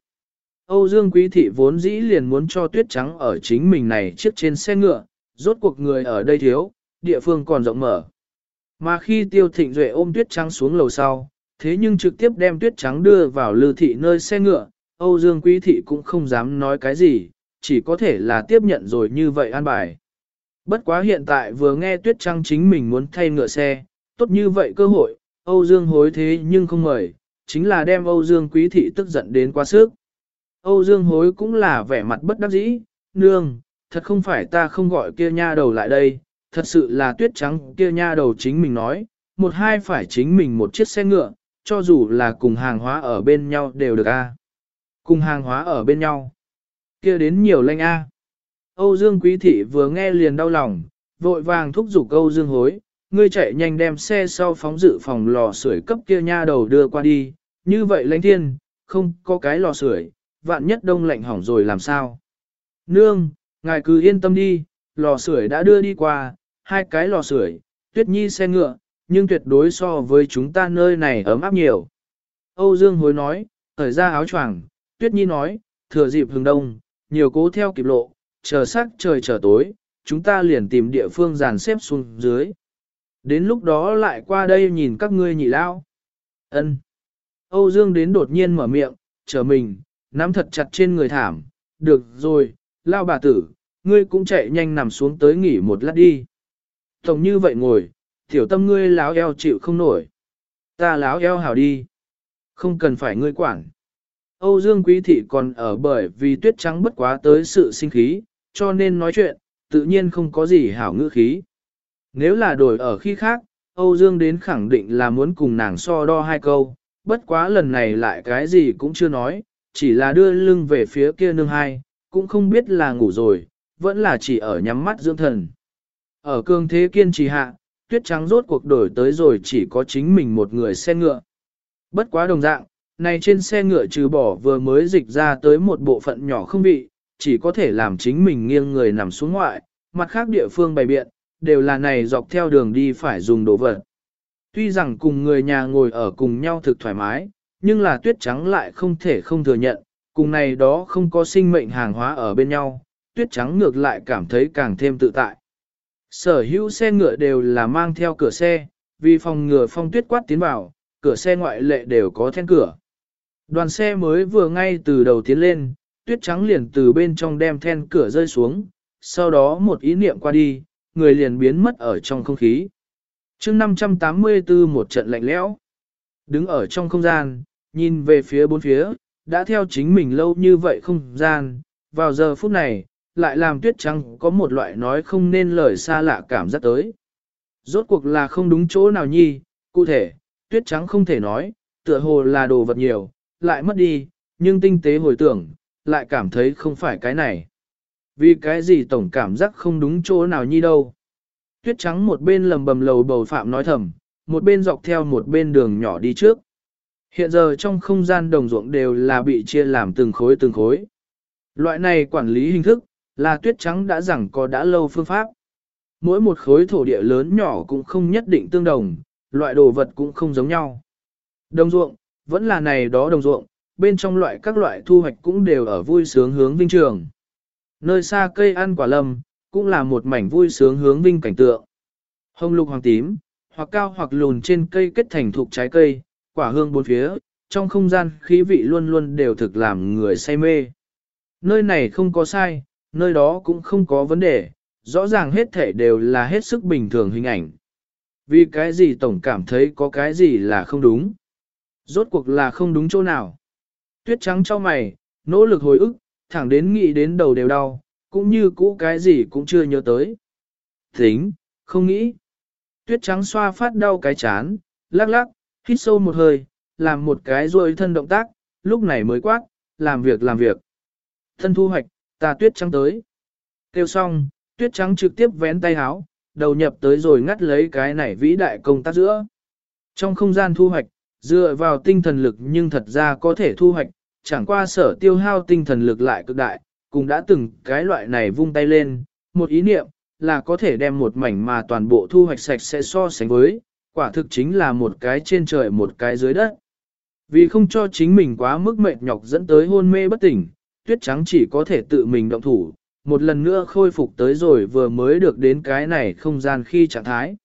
Âu Dương Quý Thị vốn dĩ liền muốn cho tuyết trắng ở chính mình này chiếc trên xe ngựa, rốt cuộc người ở đây thiếu, địa phương còn rộng mở. Mà khi Tiêu Thịnh Duệ ôm tuyết trắng xuống lầu sau, thế nhưng trực tiếp đem tuyết trắng đưa vào lư thị nơi xe ngựa, Âu Dương Quý Thị cũng không dám nói cái gì, chỉ có thể là tiếp nhận rồi như vậy an bài. Bất quá hiện tại vừa nghe tuyết trắng chính mình muốn thay ngựa xe, tốt như vậy cơ hội, Âu Dương hối thế nhưng không mời, chính là đem Âu Dương Quý Thị tức giận đến quá sức. Âu Dương hối cũng là vẻ mặt bất đắc dĩ, nương, thật không phải ta không gọi kia nha đầu lại đây, thật sự là tuyết trắng kia nha đầu chính mình nói, một hai phải chính mình một chiếc xe ngựa, cho dù là cùng hàng hóa ở bên nhau đều được a. Cùng hàng hóa ở bên nhau. kia đến nhiều lanh a. Âu Dương Quý Thị vừa nghe liền đau lòng, vội vàng thúc giục Âu Dương hối, ngươi chạy nhanh đem xe sau phóng dự phòng lò sưởi cấp kia nha đầu đưa qua đi, như vậy lãnh thiên, không có cái lò sưởi, vạn nhất đông lạnh hỏng rồi làm sao. Nương, ngài cứ yên tâm đi, lò sưởi đã đưa đi qua, hai cái lò sưởi, tuyết nhi xe ngựa, nhưng tuyệt đối so với chúng ta nơi này ấm áp nhiều. Âu Dương hối nói, thời ra áo choàng, tuyết nhi nói, thừa dịp hừng đông, nhiều cố theo kịp lộ, chờ sắc trời trở tối, chúng ta liền tìm địa phương dàn xếp xuống dưới. Đến lúc đó lại qua đây nhìn các ngươi nhị lao. Ân. Âu Dương đến đột nhiên mở miệng, chờ mình, nắm thật chặt trên người thảm. Được rồi, lao bà tử, ngươi cũng chạy nhanh nằm xuống tới nghỉ một lát đi. Tổng như vậy ngồi, tiểu tâm ngươi láo eo chịu không nổi. Ta láo eo hào đi. Không cần phải ngươi quản. Âu Dương Quý Thị còn ở bởi vì tuyết trắng bất quá tới sự sinh khí, cho nên nói chuyện, tự nhiên không có gì hảo ngữ khí. Nếu là đổi ở khi khác, Âu Dương đến khẳng định là muốn cùng nàng so đo hai câu, bất quá lần này lại cái gì cũng chưa nói, chỉ là đưa lưng về phía kia nương hai, cũng không biết là ngủ rồi, vẫn là chỉ ở nhắm mắt dưỡng thần. Ở cương thế kiên trì hạ, tuyết trắng rốt cuộc đổi tới rồi chỉ có chính mình một người xe ngựa. Bất quá đồng dạng, này trên xe ngựa trừ bỏ vừa mới dịch ra tới một bộ phận nhỏ không vị, chỉ có thể làm chính mình nghiêng người nằm xuống ngoại, mặt khác địa phương bày biện, đều là này dọc theo đường đi phải dùng đồ vật. Tuy rằng cùng người nhà ngồi ở cùng nhau thực thoải mái, nhưng là tuyết trắng lại không thể không thừa nhận, cùng này đó không có sinh mệnh hàng hóa ở bên nhau, tuyết trắng ngược lại cảm thấy càng thêm tự tại. Sở hữu xe ngựa đều là mang theo cửa xe, vì phòng ngừa phong tuyết quát tiến vào, cửa xe ngoại lệ đều có then cửa. Đoàn xe mới vừa ngay từ đầu tiến lên, tuyết trắng liền từ bên trong đem then cửa rơi xuống, sau đó một ý niệm qua đi, người liền biến mất ở trong không khí. chương 584 một trận lạnh lẽo, đứng ở trong không gian, nhìn về phía bốn phía, đã theo chính mình lâu như vậy không gian, vào giờ phút này, lại làm tuyết trắng có một loại nói không nên lời xa lạ cảm giác tới. Rốt cuộc là không đúng chỗ nào nhi, cụ thể, tuyết trắng không thể nói, tựa hồ là đồ vật nhiều, lại mất đi, nhưng tinh tế hồi tưởng, lại cảm thấy không phải cái này. Vì cái gì tổng cảm giác không đúng chỗ nào nhi đâu. Tuyết trắng một bên lầm bầm lầu bầu phạm nói thầm, một bên dọc theo một bên đường nhỏ đi trước. Hiện giờ trong không gian đồng ruộng đều là bị chia làm từng khối từng khối. Loại này quản lý hình thức, là tuyết trắng đã rằng có đã lâu phương pháp. Mỗi một khối thổ địa lớn nhỏ cũng không nhất định tương đồng, loại đồ vật cũng không giống nhau. Đồng ruộng, vẫn là này đó đồng ruộng, bên trong loại các loại thu hoạch cũng đều ở vui sướng hướng vinh trường. Nơi xa cây ăn quả lâm, cũng là một mảnh vui sướng hướng vinh cảnh tượng. Hồng lục hoàng tím, hoặc cao hoặc lùn trên cây kết thành thuộc trái cây, quả hương bốn phía, trong không gian khí vị luôn luôn đều thực làm người say mê. Nơi này không có sai, nơi đó cũng không có vấn đề, rõ ràng hết thể đều là hết sức bình thường hình ảnh. Vì cái gì tổng cảm thấy có cái gì là không đúng. Rốt cuộc là không đúng chỗ nào. Tuyết trắng cho mày, nỗ lực hồi ức, thẳng đến nghĩ đến đầu đều đau, cũng như cũ cái gì cũng chưa nhớ tới. Tính, không nghĩ. Tuyết trắng xoa phát đau cái chán, lắc lắc, hít sâu một hơi, làm một cái ruôi thân động tác, lúc này mới quát, làm việc làm việc. Thân thu hoạch, ta tuyết trắng tới. Kêu xong, tuyết trắng trực tiếp vén tay háo, đầu nhập tới rồi ngắt lấy cái này vĩ đại công tác giữa. Trong không gian thu hoạch, dựa vào tinh thần lực nhưng thật ra có thể thu hoạch, chẳng qua sở tiêu hao tinh thần lực lại cực đại, cũng đã từng cái loại này vung tay lên, một ý niệm, là có thể đem một mảnh mà toàn bộ thu hoạch sạch sẽ so sánh với, quả thực chính là một cái trên trời một cái dưới đất. Vì không cho chính mình quá mức mệt nhọc dẫn tới hôn mê bất tỉnh, tuyết trắng chỉ có thể tự mình động thủ, một lần nữa khôi phục tới rồi vừa mới được đến cái này không gian khi trạng thái.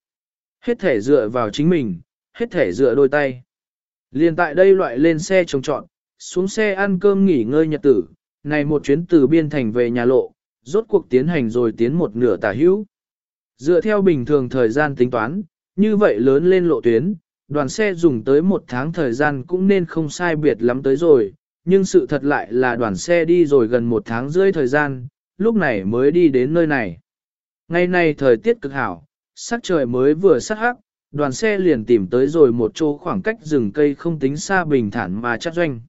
Hết thể dựa vào chính mình, hết thể dựa đôi tay. Liên tại đây loại lên xe trồng trọn, xuống xe ăn cơm nghỉ ngơi nhật tử, này một chuyến từ biên thành về nhà lộ, rốt cuộc tiến hành rồi tiến một nửa tả hữu. Dựa theo bình thường thời gian tính toán, như vậy lớn lên lộ tuyến, đoàn xe dùng tới một tháng thời gian cũng nên không sai biệt lắm tới rồi, nhưng sự thật lại là đoàn xe đi rồi gần một tháng rưỡi thời gian, lúc này mới đi đến nơi này. Ngày nay thời tiết cực hảo, sắc trời mới vừa sắc hắc, đoàn xe liền tìm tới rồi một chỗ khoảng cách rừng cây không tính xa bình thản mà chắc doanh.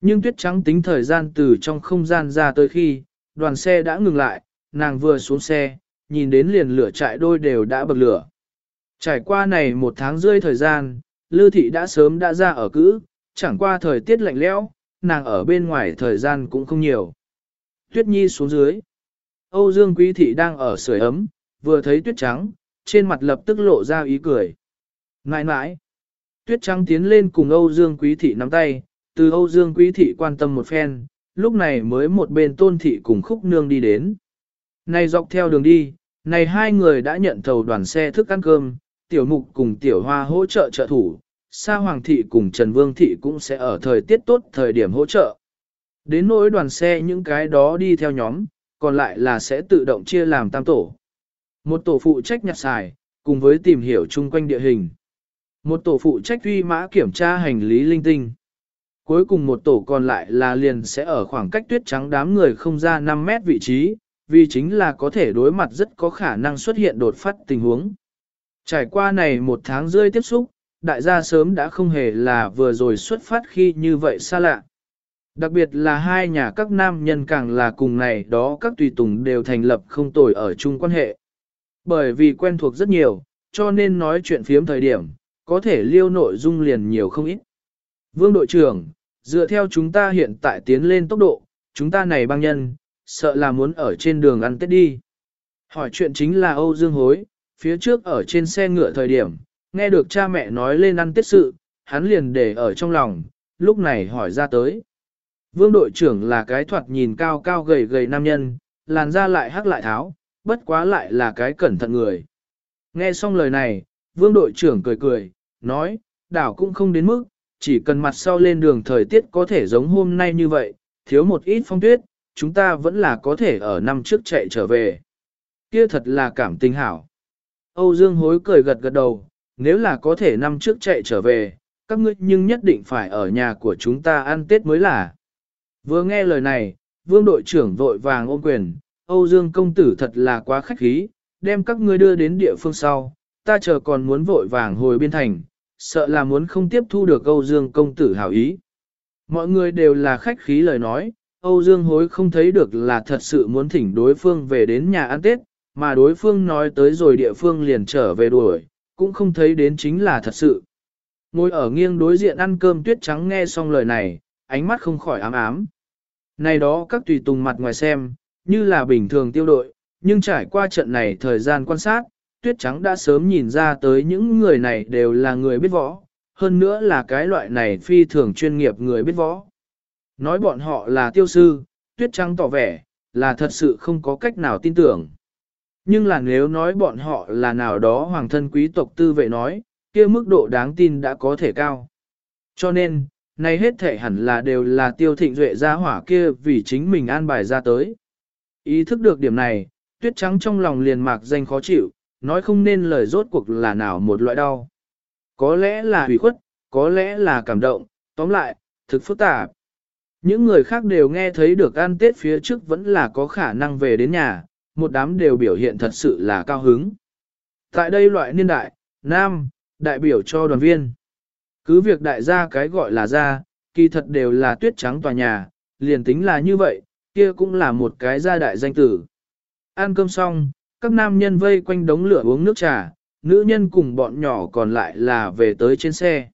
Nhưng tuyết trắng tính thời gian từ trong không gian ra tới khi, đoàn xe đã ngừng lại, nàng vừa xuống xe, nhìn đến liền lửa trại đôi đều đã bật lửa. Trải qua này một tháng rưỡi thời gian, Lư Thị đã sớm đã ra ở cữ, chẳng qua thời tiết lạnh lẽo, nàng ở bên ngoài thời gian cũng không nhiều. Tuyết Nhi xuống dưới. Âu Dương Quý Thị đang ở sưởi ấm, vừa thấy tuyết trắng, trên mặt lập tức lộ ra ý cười. Nãi nãi. Tuyết trắng tiến lên cùng Âu Dương Quý Thị nắm tay, từ Âu Dương Quý Thị quan tâm một phen, lúc này mới một bên tôn thị cùng khúc nương đi đến. Này dọc theo đường đi, này hai người đã nhận thầu đoàn xe thức ăn cơm, tiểu mục cùng tiểu hoa hỗ trợ trợ thủ, Sa Hoàng thị cùng Trần Vương thị cũng sẽ ở thời tiết tốt thời điểm hỗ trợ. Đến nỗi đoàn xe những cái đó đi theo nhóm, còn lại là sẽ tự động chia làm tam tổ. Một tổ phụ trách nhặt xài, cùng với tìm hiểu chung quanh địa hình. Một tổ phụ trách tuy mã kiểm tra hành lý linh tinh. Cuối cùng một tổ còn lại là liền sẽ ở khoảng cách tuyết trắng đám người không ra 5 mét vị trí, vì chính là có thể đối mặt rất có khả năng xuất hiện đột phát tình huống. Trải qua này một tháng rơi tiếp xúc, đại gia sớm đã không hề là vừa rồi xuất phát khi như vậy xa lạ. Đặc biệt là hai nhà các nam nhân càng là cùng này đó các tùy tùng đều thành lập không tồi ở chung quan hệ. Bởi vì quen thuộc rất nhiều, cho nên nói chuyện phiếm thời điểm, có thể liêu nội dung liền nhiều không ít. Vương đội trưởng, dựa theo chúng ta hiện tại tiến lên tốc độ, chúng ta này băng nhân, sợ là muốn ở trên đường ăn tết đi. Hỏi chuyện chính là Âu Dương Hối, phía trước ở trên xe ngựa thời điểm, nghe được cha mẹ nói lên ăn tiết sự, hắn liền để ở trong lòng, lúc này hỏi ra tới. Vương đội trưởng là cái thoạt nhìn cao cao gầy gầy nam nhân, làn da lại hắc lại tháo, bất quá lại là cái cẩn thận người. Nghe xong lời này, vương đội trưởng cười cười, nói, đảo cũng không đến mức, chỉ cần mặt sau lên đường thời tiết có thể giống hôm nay như vậy, thiếu một ít phong tuyết, chúng ta vẫn là có thể ở năm trước chạy trở về. Kia thật là cảm tình hảo. Âu Dương hối cười gật gật đầu, nếu là có thể năm trước chạy trở về, các ngươi nhưng nhất định phải ở nhà của chúng ta ăn Tết mới là. Vừa nghe lời này, vương đội trưởng vội vàng ôm quyền, Âu Dương công tử thật là quá khách khí, đem các ngươi đưa đến địa phương sau, ta chờ còn muốn vội vàng hồi biên thành, sợ là muốn không tiếp thu được Âu Dương công tử hảo ý. Mọi người đều là khách khí lời nói, Âu Dương hối không thấy được là thật sự muốn thỉnh đối phương về đến nhà ăn Tết, mà đối phương nói tới rồi địa phương liền trở về đuổi, cũng không thấy đến chính là thật sự. Ngồi ở nghiêng đối diện ăn cơm tuyết trắng nghe xong lời này, ánh mắt không khỏi ám ám. Này đó các tùy tùng mặt ngoài xem, như là bình thường tiêu đội, nhưng trải qua trận này thời gian quan sát, tuyết trắng đã sớm nhìn ra tới những người này đều là người biết võ, hơn nữa là cái loại này phi thường chuyên nghiệp người biết võ. Nói bọn họ là tiêu sư, tuyết trắng tỏ vẻ, là thật sự không có cách nào tin tưởng. Nhưng là nếu nói bọn họ là nào đó hoàng thân quý tộc tư vệ nói, kia mức độ đáng tin đã có thể cao. Cho nên, này hết thể hẳn là đều là tiêu thịnh duệ ra hỏa kia vì chính mình an bài ra tới. Ý thức được điểm này, tuyết trắng trong lòng liền mạc danh khó chịu, nói không nên lời rốt cuộc là nào một loại đau. Có lẽ là hủy khuất, có lẽ là cảm động, tóm lại, thực phức tạp. Những người khác đều nghe thấy được ăn tết phía trước vẫn là có khả năng về đến nhà, một đám đều biểu hiện thật sự là cao hứng. Tại đây loại niên đại, nam, đại biểu cho đoàn viên. Cứ việc đại gia cái gọi là gia, kỳ thật đều là tuyết trắng tòa nhà, liền tính là như vậy, kia cũng là một cái gia đại danh tử. Ăn cơm xong, các nam nhân vây quanh đống lửa uống nước trà, nữ nhân cùng bọn nhỏ còn lại là về tới trên xe.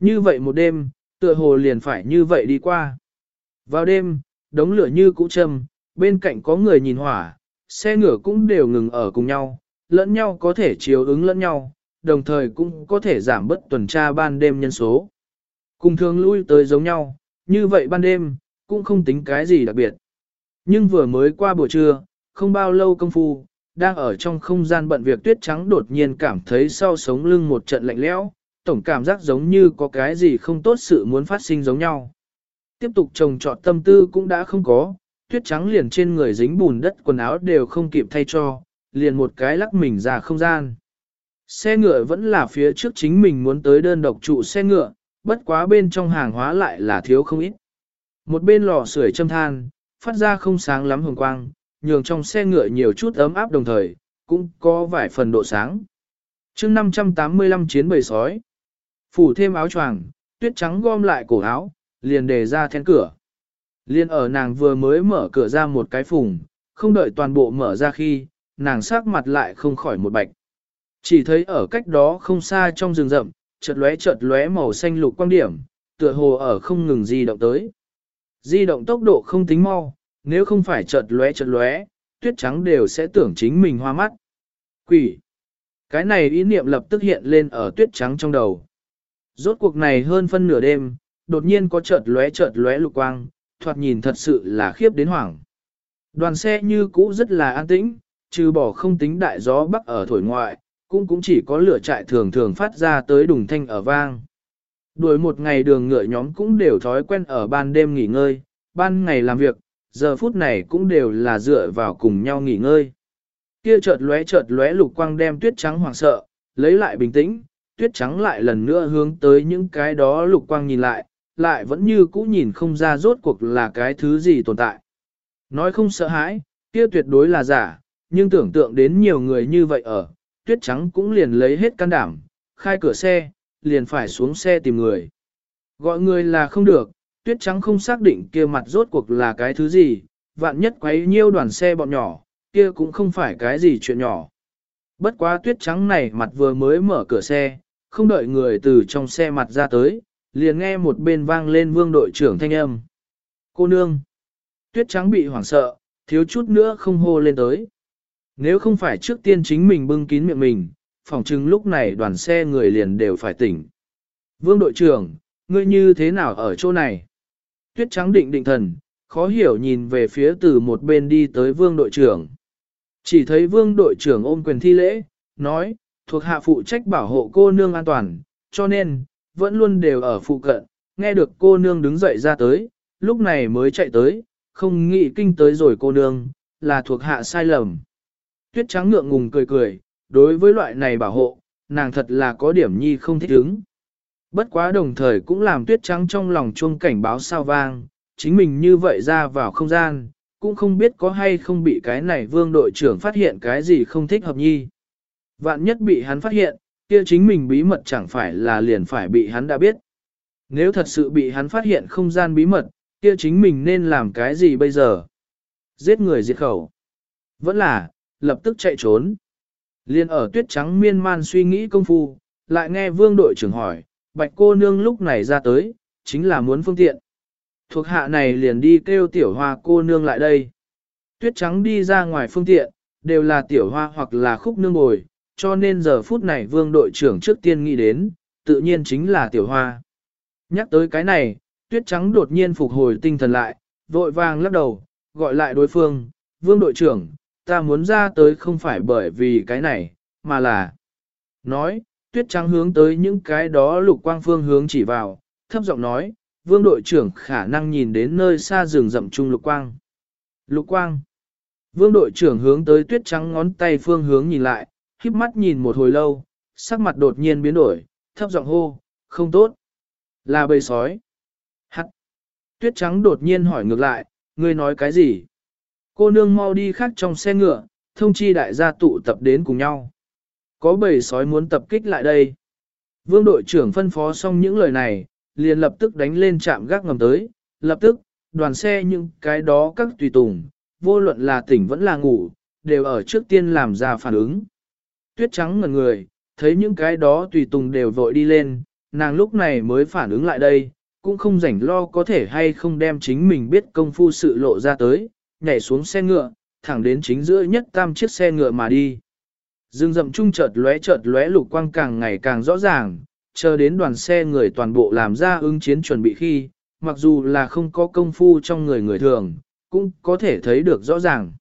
Như vậy một đêm, tựa hồ liền phải như vậy đi qua. Vào đêm, đống lửa như cũ châm, bên cạnh có người nhìn hỏa, xe ngựa cũng đều ngừng ở cùng nhau, lẫn nhau có thể chiếu ứng lẫn nhau, đồng thời cũng có thể giảm bớt tuần tra ban đêm nhân số. Cùng thường lui tới giống nhau, như vậy ban đêm, cũng không tính cái gì đặc biệt. Nhưng vừa mới qua buổi trưa, không bao lâu công phu, đang ở trong không gian bận việc tuyết trắng đột nhiên cảm thấy sau sống lưng một trận lạnh lẽo, tổng cảm giác giống như có cái gì không tốt sự muốn phát sinh giống nhau. Tiếp tục trồng trọt tâm tư cũng đã không có, tuyết trắng liền trên người dính bùn đất quần áo đều không kịp thay cho, liền một cái lắc mình ra không gian. Xe ngựa vẫn là phía trước chính mình muốn tới đơn độc trụ xe ngựa, bất quá bên trong hàng hóa lại là thiếu không ít. Một bên lò sưởi châm than, phát ra không sáng lắm hồng quang, nhường trong xe ngựa nhiều chút ấm áp đồng thời, cũng có vài phần độ sáng. chương 585 chiến bầy sói, phủ thêm áo choàng, tuyết trắng gom lại cổ áo, liền đề ra then cửa. Liên ở nàng vừa mới mở cửa ra một cái phùng, không đợi toàn bộ mở ra khi, nàng sắc mặt lại không khỏi một bạch. Chỉ thấy ở cách đó không xa trong rừng rậm, chợt lóe chợt lóe màu xanh lục quang điểm, tựa hồ ở không ngừng di động tới. Di động tốc độ không tính mau, nếu không phải chợt lóe chợt lóe, tuyết trắng đều sẽ tưởng chính mình hoa mắt. Quỷ! Cái này ý niệm lập tức hiện lên ở tuyết trắng trong đầu. Rốt cuộc này hơn phân nửa đêm, đột nhiên có chợt lóe chợt lóe lục quang, thoạt nhìn thật sự là khiếp đến hoảng. Đoàn xe như cũ rất là an tĩnh, trừ bỏ không tính đại gió bắc ở thổi ngoại, cũng cũng chỉ có lửa trại thường thường phát ra tới đùng thanh ở vang. Đuổi một ngày đường ngựa nhóm cũng đều thói quen ở ban đêm nghỉ ngơi, ban ngày làm việc, giờ phút này cũng đều là dựa vào cùng nhau nghỉ ngơi. Kia chợt lóe chợt lóe lục quang đem tuyết trắng hoảng sợ, lấy lại bình tĩnh, tuyết trắng lại lần nữa hướng tới những cái đó lục quang nhìn lại, lại vẫn như cũ nhìn không ra rốt cuộc là cái thứ gì tồn tại. Nói không sợ hãi, kia tuyệt đối là giả, nhưng tưởng tượng đến nhiều người như vậy ở, tuyết trắng cũng liền lấy hết can đảm, khai cửa xe, liền phải xuống xe tìm người. Gọi người là không được, tuyết trắng không xác định kia mặt rốt cuộc là cái thứ gì, vạn nhất quấy nhiêu đoàn xe bọn nhỏ, kia cũng không phải cái gì chuyện nhỏ. Bất quá tuyết trắng này mặt vừa mới mở cửa xe, không đợi người từ trong xe mặt ra tới, liền nghe một bên vang lên vương đội trưởng thanh âm. Cô nương! Tuyết trắng bị hoảng sợ, thiếu chút nữa không hô lên tới. Nếu không phải trước tiên chính mình bưng kín miệng mình, phỏng chừng lúc này đoàn xe người liền đều phải tỉnh. Vương đội trưởng, ngươi như thế nào ở chỗ này? Tuyết trắng định định thần, khó hiểu nhìn về phía từ một bên đi tới vương đội trưởng. Chỉ thấy vương đội trưởng ôm quyền thi lễ, nói, thuộc hạ phụ trách bảo hộ cô nương an toàn, cho nên, vẫn luôn đều ở phụ cận, nghe được cô nương đứng dậy ra tới, lúc này mới chạy tới, không nghĩ kinh tới rồi cô nương, là thuộc hạ sai lầm. Tuyết trắng ngượng ngùng cười cười, đối với loại này bảo hộ, nàng thật là có điểm nhi không thích ứng. Bất quá đồng thời cũng làm tuyết trắng trong lòng chuông cảnh báo sao vang, chính mình như vậy ra vào không gian, cũng không biết có hay không bị cái này vương đội trưởng phát hiện cái gì không thích hợp nhi. Vạn nhất bị hắn phát hiện, kia chính mình bí mật chẳng phải là liền phải bị hắn đã biết. Nếu thật sự bị hắn phát hiện không gian bí mật, kia chính mình nên làm cái gì bây giờ? Giết người diệt khẩu. Vẫn là, lập tức chạy trốn. Liên ở tuyết trắng miên man suy nghĩ công phu, lại nghe vương đội trưởng hỏi, bạch cô nương lúc này ra tới, chính là muốn phương tiện. Thuộc hạ này liền đi kêu tiểu hoa cô nương lại đây. Tuyết trắng đi ra ngoài phương tiện, đều là tiểu hoa hoặc là khúc nương bồi, cho nên giờ phút này vương đội trưởng trước tiên nghĩ đến, tự nhiên chính là tiểu hoa. Nhắc tới cái này, tuyết trắng đột nhiên phục hồi tinh thần lại, vội vàng lắc đầu, gọi lại đối phương, vương đội trưởng, ta muốn ra tới không phải bởi vì cái này, mà là... Nói, tuyết trắng hướng tới những cái đó lục quang phương hướng chỉ vào, thấp giọng nói, vương đội trưởng khả năng nhìn đến nơi xa rừng rậm trung lục quang. Lục quang. Vương đội trưởng hướng tới tuyết trắng ngón tay phương hướng nhìn lại, híp mắt nhìn một hồi lâu, sắc mặt đột nhiên biến đổi, thấp giọng hô, không tốt. Là bầy sói. Hắt. Tuyết trắng đột nhiên hỏi ngược lại, ngươi nói cái gì? Cô nương mau đi khác trong xe ngựa, thông chi đại gia tụ tập đến cùng nhau. Có bầy sói muốn tập kích lại đây. Vương đội trưởng phân phó xong những lời này, liền lập tức đánh lên trạm gác ngầm tới, lập tức, đoàn xe những cái đó các tùy tùng, vô luận là tỉnh vẫn là ngủ, đều ở trước tiên làm ra phản ứng. Tuyết trắng ngần người, thấy những cái đó tùy tùng đều vội đi lên, nàng lúc này mới phản ứng lại đây, cũng không rảnh lo có thể hay không đem chính mình biết công phu sự lộ ra tới, nhảy xuống xe ngựa, thẳng đến chính giữa nhất tam chiếc xe ngựa mà đi. Dương rậm trung chợt lóe chợt lóe lục quang càng ngày càng rõ ràng, chờ đến đoàn xe người toàn bộ làm ra ứng chiến chuẩn bị khi, mặc dù là không có công phu trong người người thường, cũng có thể thấy được rõ ràng.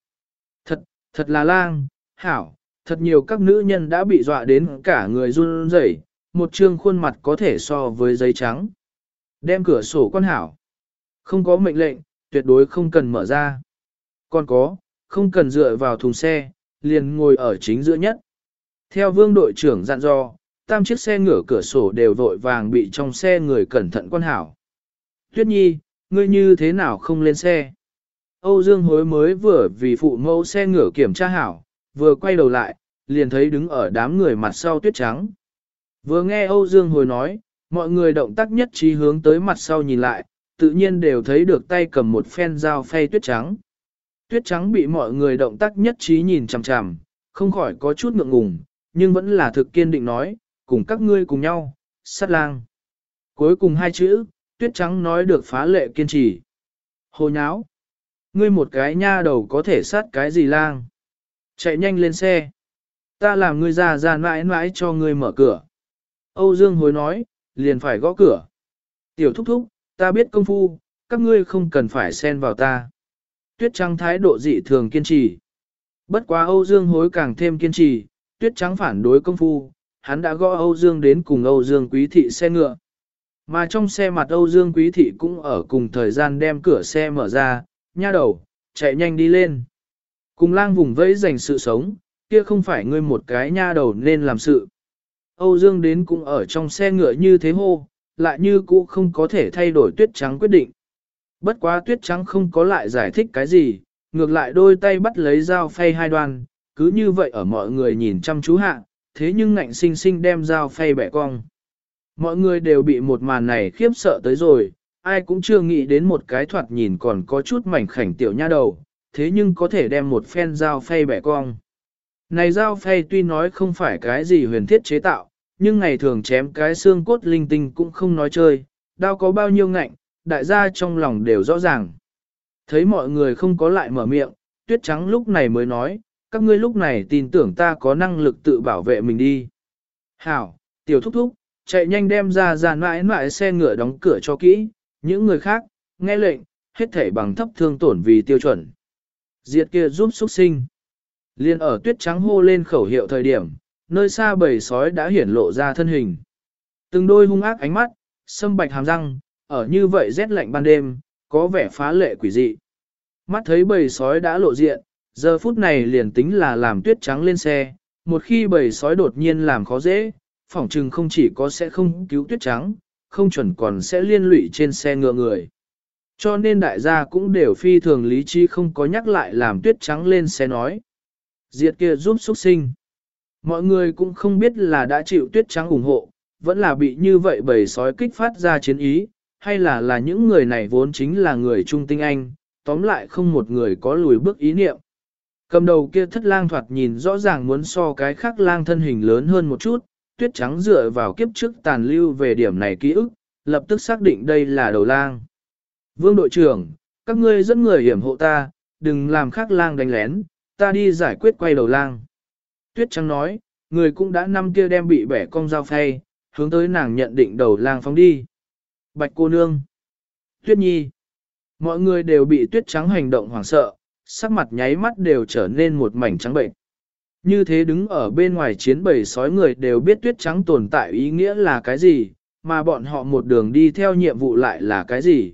Thật, thật là lang, hảo, thật nhiều các nữ nhân đã bị dọa đến cả người run rẩy, một trương khuôn mặt có thể so với giấy trắng. Đem cửa sổ quan hảo. Không có mệnh lệnh, tuyệt đối không cần mở ra. Còn có, không cần dựa vào thùng xe, liền ngồi ở chính giữa nhất. Theo vương đội trưởng dặn dò, tam chiếc xe ngửa cửa sổ đều vội vàng bị trong xe người cẩn thận quan hảo. Tuyết nhi, ngươi như thế nào không lên xe? Âu Dương hối mới vừa vì phụ mẫu xe ngửa kiểm tra hảo, vừa quay đầu lại, liền thấy đứng ở đám người mặt sau tuyết trắng. Vừa nghe Âu Dương hồi nói, mọi người động tác nhất trí hướng tới mặt sau nhìn lại, tự nhiên đều thấy được tay cầm một phen dao phay tuyết trắng. Tuyết trắng bị mọi người động tác nhất trí nhìn chằm chằm, không khỏi có chút ngượng ngùng, nhưng vẫn là thực kiên định nói, cùng các ngươi cùng nhau, sát lang. Cuối cùng hai chữ, tuyết trắng nói được phá lệ kiên trì. Hồ nháo. Ngươi một cái nha đầu có thể sát cái gì lang. Chạy nhanh lên xe. Ta làm ngươi ra ra mãi mãi cho ngươi mở cửa. Âu Dương hối nói, liền phải gõ cửa. Tiểu thúc thúc, ta biết công phu, các ngươi không cần phải xen vào ta. Tuyết trắng thái độ dị thường kiên trì. Bất quá Âu Dương hối càng thêm kiên trì, tuyết trắng phản đối công phu, hắn đã gõ Âu Dương đến cùng Âu Dương quý thị xe ngựa. Mà trong xe mặt Âu Dương quý thị cũng ở cùng thời gian đem cửa xe mở ra, nha đầu, chạy nhanh đi lên. Cùng lang vùng vẫy dành sự sống, kia không phải ngươi một cái nha đầu nên làm sự. Âu Dương đến cũng ở trong xe ngựa như thế hô, lại như cũ không có thể thay đổi tuyết trắng quyết định. Bất quá tuyết trắng không có lại giải thích cái gì, ngược lại đôi tay bắt lấy dao phay hai đoàn, cứ như vậy ở mọi người nhìn chăm chú hạ, thế nhưng ngạnh sinh sinh đem dao phay bẻ cong. Mọi người đều bị một màn này khiếp sợ tới rồi, ai cũng chưa nghĩ đến một cái thoạt nhìn còn có chút mảnh khảnh tiểu nha đầu, thế nhưng có thể đem một phen dao phay bẻ cong. Này dao phay tuy nói không phải cái gì huyền thiết chế tạo, nhưng ngày thường chém cái xương cốt linh tinh cũng không nói chơi, đao có bao nhiêu ngạnh, đại gia trong lòng đều rõ ràng. Thấy mọi người không có lại mở miệng, tuyết trắng lúc này mới nói, các ngươi lúc này tin tưởng ta có năng lực tự bảo vệ mình đi. Hảo, tiểu thúc thúc, chạy nhanh đem ra ra mãi mãi xe ngựa đóng cửa cho kỹ, những người khác, nghe lệnh, hết thể bằng thấp thương tổn vì tiêu chuẩn. Diệt kia giúp xuất sinh. Liên ở tuyết trắng hô lên khẩu hiệu thời điểm, nơi xa bầy sói đã hiển lộ ra thân hình. Từng đôi hung ác ánh mắt, sâm bạch hàm răng, ở như vậy rét lạnh ban đêm, có vẻ phá lệ quỷ dị. Mắt thấy bầy sói đã lộ diện, giờ phút này liền tính là làm tuyết trắng lên xe, một khi bầy sói đột nhiên làm khó dễ, phỏng chừng không chỉ có sẽ không cứu tuyết trắng, không chuẩn còn sẽ liên lụy trên xe ngựa người. Cho nên đại gia cũng đều phi thường lý trí không có nhắc lại làm tuyết trắng lên xe nói. Diệt kia giúp xuất sinh. Mọi người cũng không biết là đã chịu tuyết trắng ủng hộ, vẫn là bị như vậy bầy sói kích phát ra chiến ý, hay là là những người này vốn chính là người trung tinh anh, tóm lại không một người có lùi bước ý niệm. Cầm đầu kia thất lang thoạt nhìn rõ ràng muốn so cái khác lang thân hình lớn hơn một chút, tuyết trắng dựa vào kiếp trước tàn lưu về điểm này ký ức, lập tức xác định đây là đầu lang. Vương đội trưởng, các ngươi dẫn người hiểm hộ ta, đừng làm khác lang đánh lén, ta đi giải quyết quay đầu lang. Tuyết trắng nói, người cũng đã năm kia đem bị bẻ cong dao phay, hướng tới nàng nhận định đầu lang phóng đi. Bạch cô nương. Tuyết nhi. Mọi người đều bị tuyết trắng hành động hoảng sợ, sắc mặt nháy mắt đều trở nên một mảnh trắng bệnh. Như thế đứng ở bên ngoài chiến bầy sói người đều biết tuyết trắng tồn tại ý nghĩa là cái gì, mà bọn họ một đường đi theo nhiệm vụ lại là cái gì.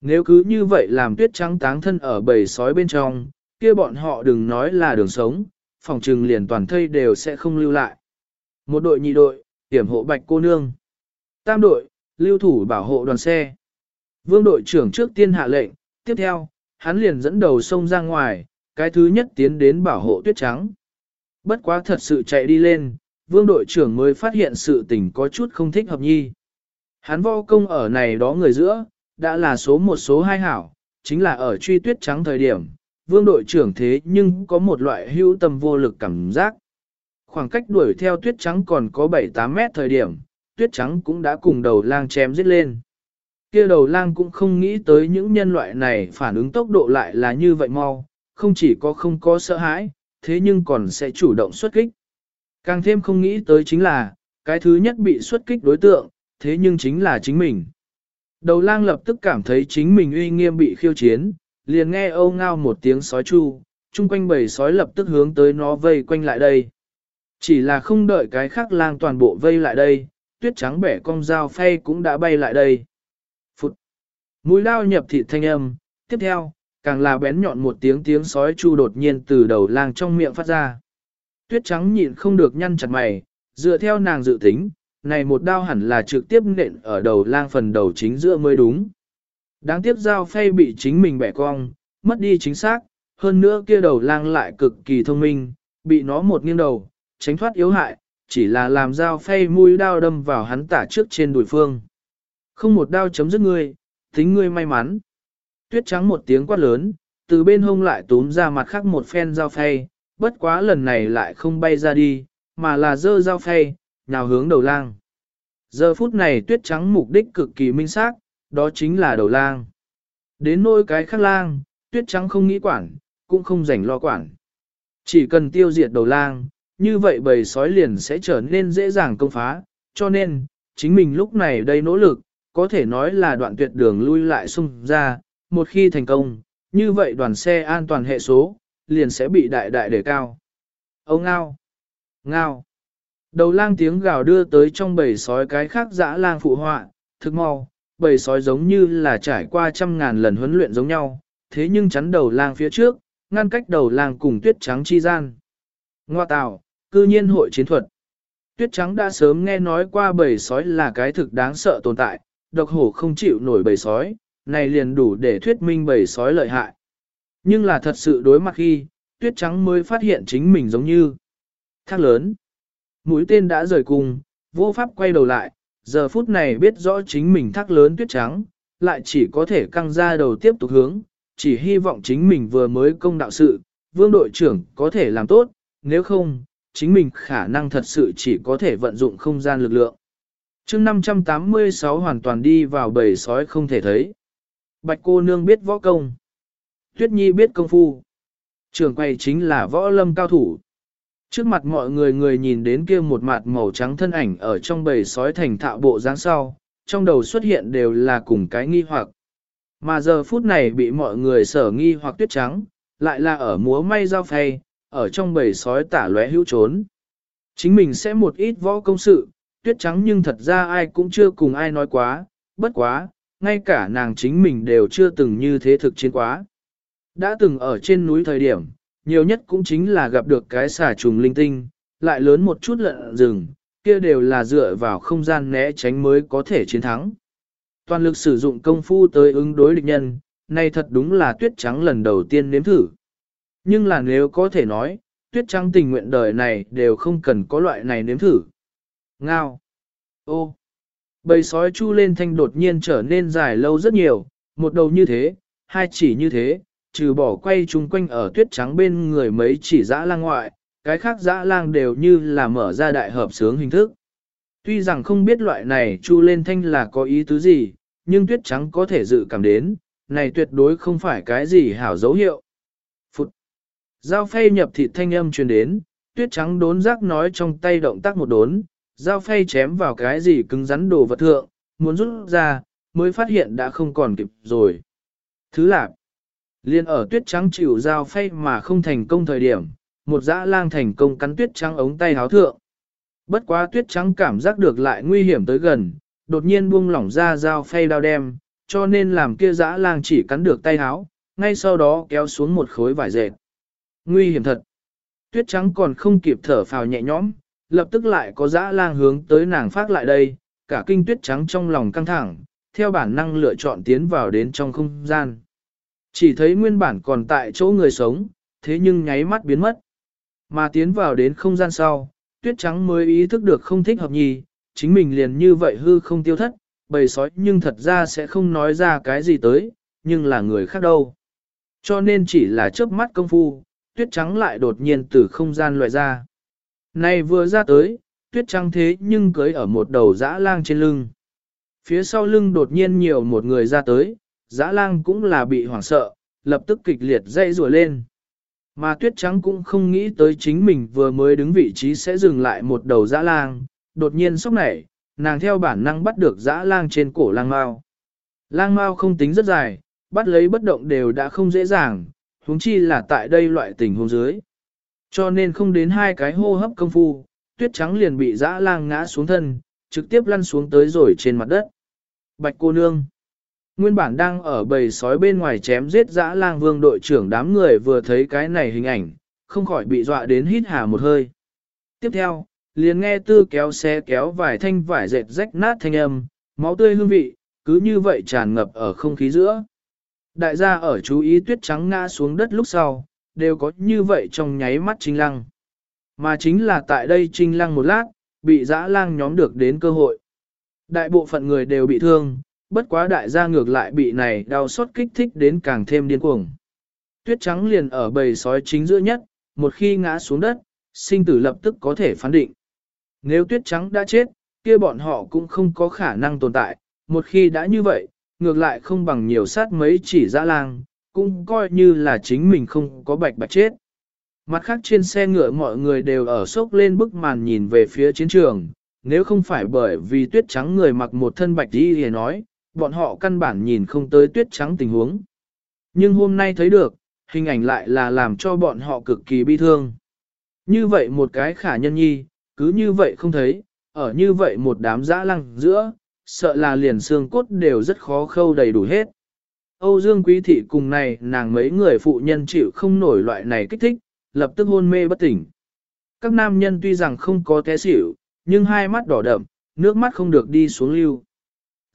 Nếu cứ như vậy làm tuyết trắng táng thân ở bầy sói bên trong, kia bọn họ đừng nói là đường sống, phòng trừng liền toàn thây đều sẽ không lưu lại. Một đội nhị đội, tiểm hộ bạch cô nương. Tam đội, lưu thủ bảo hộ đoàn xe. Vương đội trưởng trước tiên hạ lệnh, tiếp theo, hắn liền dẫn đầu sông ra ngoài, cái thứ nhất tiến đến bảo hộ tuyết trắng. Bất quá thật sự chạy đi lên, vương đội trưởng mới phát hiện sự tình có chút không thích hợp nhi. Hắn võ công ở này đó người giữa, đã là số một số hai hảo, chính là ở truy tuyết trắng thời điểm, vương đội trưởng thế nhưng có một loại hữu tâm vô lực cảm giác. Khoảng cách đuổi theo tuyết trắng còn có 7-8 mét thời điểm, tuyết trắng cũng đã cùng đầu lang chém giết lên. kia đầu lang cũng không nghĩ tới những nhân loại này phản ứng tốc độ lại là như vậy mau, không chỉ có không có sợ hãi, thế nhưng còn sẽ chủ động xuất kích. Càng thêm không nghĩ tới chính là, cái thứ nhất bị xuất kích đối tượng, thế nhưng chính là chính mình. Đầu lang lập tức cảm thấy chính mình uy nghiêm bị khiêu chiến, liền nghe âu ngao một tiếng sói chu, chung quanh bầy sói lập tức hướng tới nó vây quanh lại đây. Chỉ là không đợi cái khác lang toàn bộ vây lại đây, tuyết trắng bẻ cong dao phay cũng đã bay lại đây. Phụt! Mũi lao nhập thịt thanh âm, tiếp theo, càng là bén nhọn một tiếng tiếng sói chu đột nhiên từ đầu lang trong miệng phát ra. Tuyết trắng nhịn không được nhăn chặt mày, dựa theo nàng dự tính, này một đao hẳn là trực tiếp nện ở đầu lang phần đầu chính giữa mới đúng. Đáng tiếc dao phay bị chính mình bẻ cong, mất đi chính xác, hơn nữa kia đầu lang lại cực kỳ thông minh, bị nó một nghiêng đầu, tránh thoát yếu hại, chỉ là làm dao phay mũi đao đâm vào hắn tả trước trên đùi phương. Không một đao chấm dứt ngươi, tính ngươi may mắn. Tuyết trắng một tiếng quát lớn, từ bên hông lại túm ra mặt khác một phen dao phay, bất quá lần này lại không bay ra đi, mà là dơ dao phay, nhào hướng đầu lang. Giờ phút này tuyết trắng mục đích cực kỳ minh xác, đó chính là đầu lang. Đến nôi cái khác lang, tuyết trắng không nghĩ quản, cũng không rảnh lo quản. Chỉ cần tiêu diệt đầu lang, như vậy bầy sói liền sẽ trở nên dễ dàng công phá, cho nên, chính mình lúc này đây nỗ lực, có thể nói là đoạn tuyệt đường lui lại xung ra, một khi thành công, như vậy đoàn xe an toàn hệ số, liền sẽ bị đại đại đề cao. Ông ngao! Ngao! Đầu lang tiếng gào đưa tới trong bầy sói cái khác dã lang phụ họa, thực mau, bầy sói giống như là trải qua trăm ngàn lần huấn luyện giống nhau, thế nhưng chắn đầu lang phía trước, ngăn cách đầu lang cùng tuyết trắng chi gian. Ngoa tào, cư nhiên hội chiến thuật. Tuyết trắng đã sớm nghe nói qua bầy sói là cái thực đáng sợ tồn tại, độc hổ không chịu nổi bầy sói, này liền đủ để thuyết minh bầy sói lợi hại. Nhưng là thật sự đối mặt khi, tuyết trắng mới phát hiện chính mình giống như thác lớn. Mũi tên đã rời cùng, vô pháp quay đầu lại, giờ phút này biết rõ chính mình thác lớn tuyết trắng, lại chỉ có thể căng ra đầu tiếp tục hướng, chỉ hy vọng chính mình vừa mới công đạo sự, vương đội trưởng có thể làm tốt, nếu không, chính mình khả năng thật sự chỉ có thể vận dụng không gian lực lượng. chương 586 hoàn toàn đi vào bầy sói không thể thấy. Bạch cô nương biết võ công. Tuyết nhi biết công phu. Trường quay chính là võ lâm cao thủ. Trước mặt mọi người người nhìn đến kia một mặt màu trắng thân ảnh ở trong bầy sói thành thạo bộ dáng sau, trong đầu xuất hiện đều là cùng cái nghi hoặc. Mà giờ phút này bị mọi người sở nghi hoặc tuyết trắng, lại là ở múa may giao phay, ở trong bầy sói tả lóe hữu trốn. Chính mình sẽ một ít võ công sự, tuyết trắng nhưng thật ra ai cũng chưa cùng ai nói quá, bất quá, ngay cả nàng chính mình đều chưa từng như thế thực chiến quá. Đã từng ở trên núi thời điểm, nhiều nhất cũng chính là gặp được cái xà trùng linh tinh, lại lớn một chút lợn rừng, kia đều là dựa vào không gian né tránh mới có thể chiến thắng. Toàn lực sử dụng công phu tới ứng đối địch nhân, này thật đúng là tuyết trắng lần đầu tiên nếm thử. Nhưng là nếu có thể nói, tuyết trắng tình nguyện đời này đều không cần có loại này nếm thử. Ngao. Ô. Bầy sói chu lên thanh đột nhiên trở nên dài lâu rất nhiều, một đầu như thế, hai chỉ như thế, trừ bỏ quay chung quanh ở tuyết trắng bên người mấy chỉ dã lang ngoại, cái khác dã lang đều như là mở ra đại hợp sướng hình thức. Tuy rằng không biết loại này chu lên thanh là có ý tứ gì, nhưng tuyết trắng có thể dự cảm đến, này tuyệt đối không phải cái gì hảo dấu hiệu. Phụt! Dao phay nhập thịt thanh âm truyền đến, tuyết trắng đốn giác nói trong tay động tác một đốn, dao phay chém vào cái gì cứng rắn đồ vật thượng, muốn rút ra, mới phát hiện đã không còn kịp rồi. Thứ lạc! Liên ở tuyết trắng chịu dao phay mà không thành công thời điểm, một dã lang thành công cắn tuyết trắng ống tay háo thượng. Bất quá tuyết trắng cảm giác được lại nguy hiểm tới gần, đột nhiên buông lỏng ra dao phay đao đem, cho nên làm kia dã lang chỉ cắn được tay háo, ngay sau đó kéo xuống một khối vải dệt. Nguy hiểm thật. Tuyết trắng còn không kịp thở phào nhẹ nhõm, lập tức lại có dã lang hướng tới nàng phát lại đây, cả kinh tuyết trắng trong lòng căng thẳng, theo bản năng lựa chọn tiến vào đến trong không gian. Chỉ thấy nguyên bản còn tại chỗ người sống, thế nhưng nháy mắt biến mất. Mà tiến vào đến không gian sau, tuyết trắng mới ý thức được không thích hợp nhì, chính mình liền như vậy hư không tiêu thất, bầy sói nhưng thật ra sẽ không nói ra cái gì tới, nhưng là người khác đâu. Cho nên chỉ là chớp mắt công phu, tuyết trắng lại đột nhiên từ không gian loại ra. Này vừa ra tới, tuyết trắng thế nhưng cưới ở một đầu dã lang trên lưng. Phía sau lưng đột nhiên nhiều một người ra tới, dã lang cũng là bị hoảng sợ, lập tức kịch liệt dây rùa lên. Mà tuyết trắng cũng không nghĩ tới chính mình vừa mới đứng vị trí sẽ dừng lại một đầu dã lang, đột nhiên sốc nảy, nàng theo bản năng bắt được dã lang trên cổ lang mao. Lang mao không tính rất dài, bắt lấy bất động đều đã không dễ dàng, huống chi là tại đây loại tình huống dưới. Cho nên không đến hai cái hô hấp công phu, tuyết trắng liền bị dã lang ngã xuống thân, trực tiếp lăn xuống tới rồi trên mặt đất. Bạch cô nương. Nguyên bản đang ở bầy sói bên ngoài chém giết dã lang vương đội trưởng đám người vừa thấy cái này hình ảnh, không khỏi bị dọa đến hít hà một hơi. Tiếp theo, liền nghe tư kéo xe kéo vài thanh vải dệt rách nát thanh âm, máu tươi hương vị, cứ như vậy tràn ngập ở không khí giữa. Đại gia ở chú ý tuyết trắng ngã xuống đất lúc sau, đều có như vậy trong nháy mắt trinh lăng. Mà chính là tại đây trinh lăng một lát, bị dã lang nhóm được đến cơ hội. Đại bộ phận người đều bị thương, bất quá đại gia ngược lại bị này đau xót kích thích đến càng thêm điên cuồng. Tuyết trắng liền ở bầy sói chính giữa nhất, một khi ngã xuống đất, sinh tử lập tức có thể phán định. Nếu tuyết trắng đã chết, kia bọn họ cũng không có khả năng tồn tại, một khi đã như vậy, ngược lại không bằng nhiều sát mấy chỉ dã lang, cũng coi như là chính mình không có bạch bạch chết. Mặt khác trên xe ngựa mọi người đều ở sốc lên bức màn nhìn về phía chiến trường, nếu không phải bởi vì tuyết trắng người mặc một thân bạch đi thì nói, bọn họ căn bản nhìn không tới tuyết trắng tình huống. Nhưng hôm nay thấy được, hình ảnh lại là làm cho bọn họ cực kỳ bi thương. Như vậy một cái khả nhân nhi, cứ như vậy không thấy, ở như vậy một đám dã lăng giữa, sợ là liền xương cốt đều rất khó khâu đầy đủ hết. Âu Dương Quý Thị cùng này nàng mấy người phụ nhân chịu không nổi loại này kích thích, lập tức hôn mê bất tỉnh. Các nam nhân tuy rằng không có té xỉu, nhưng hai mắt đỏ đậm, nước mắt không được đi xuống lưu.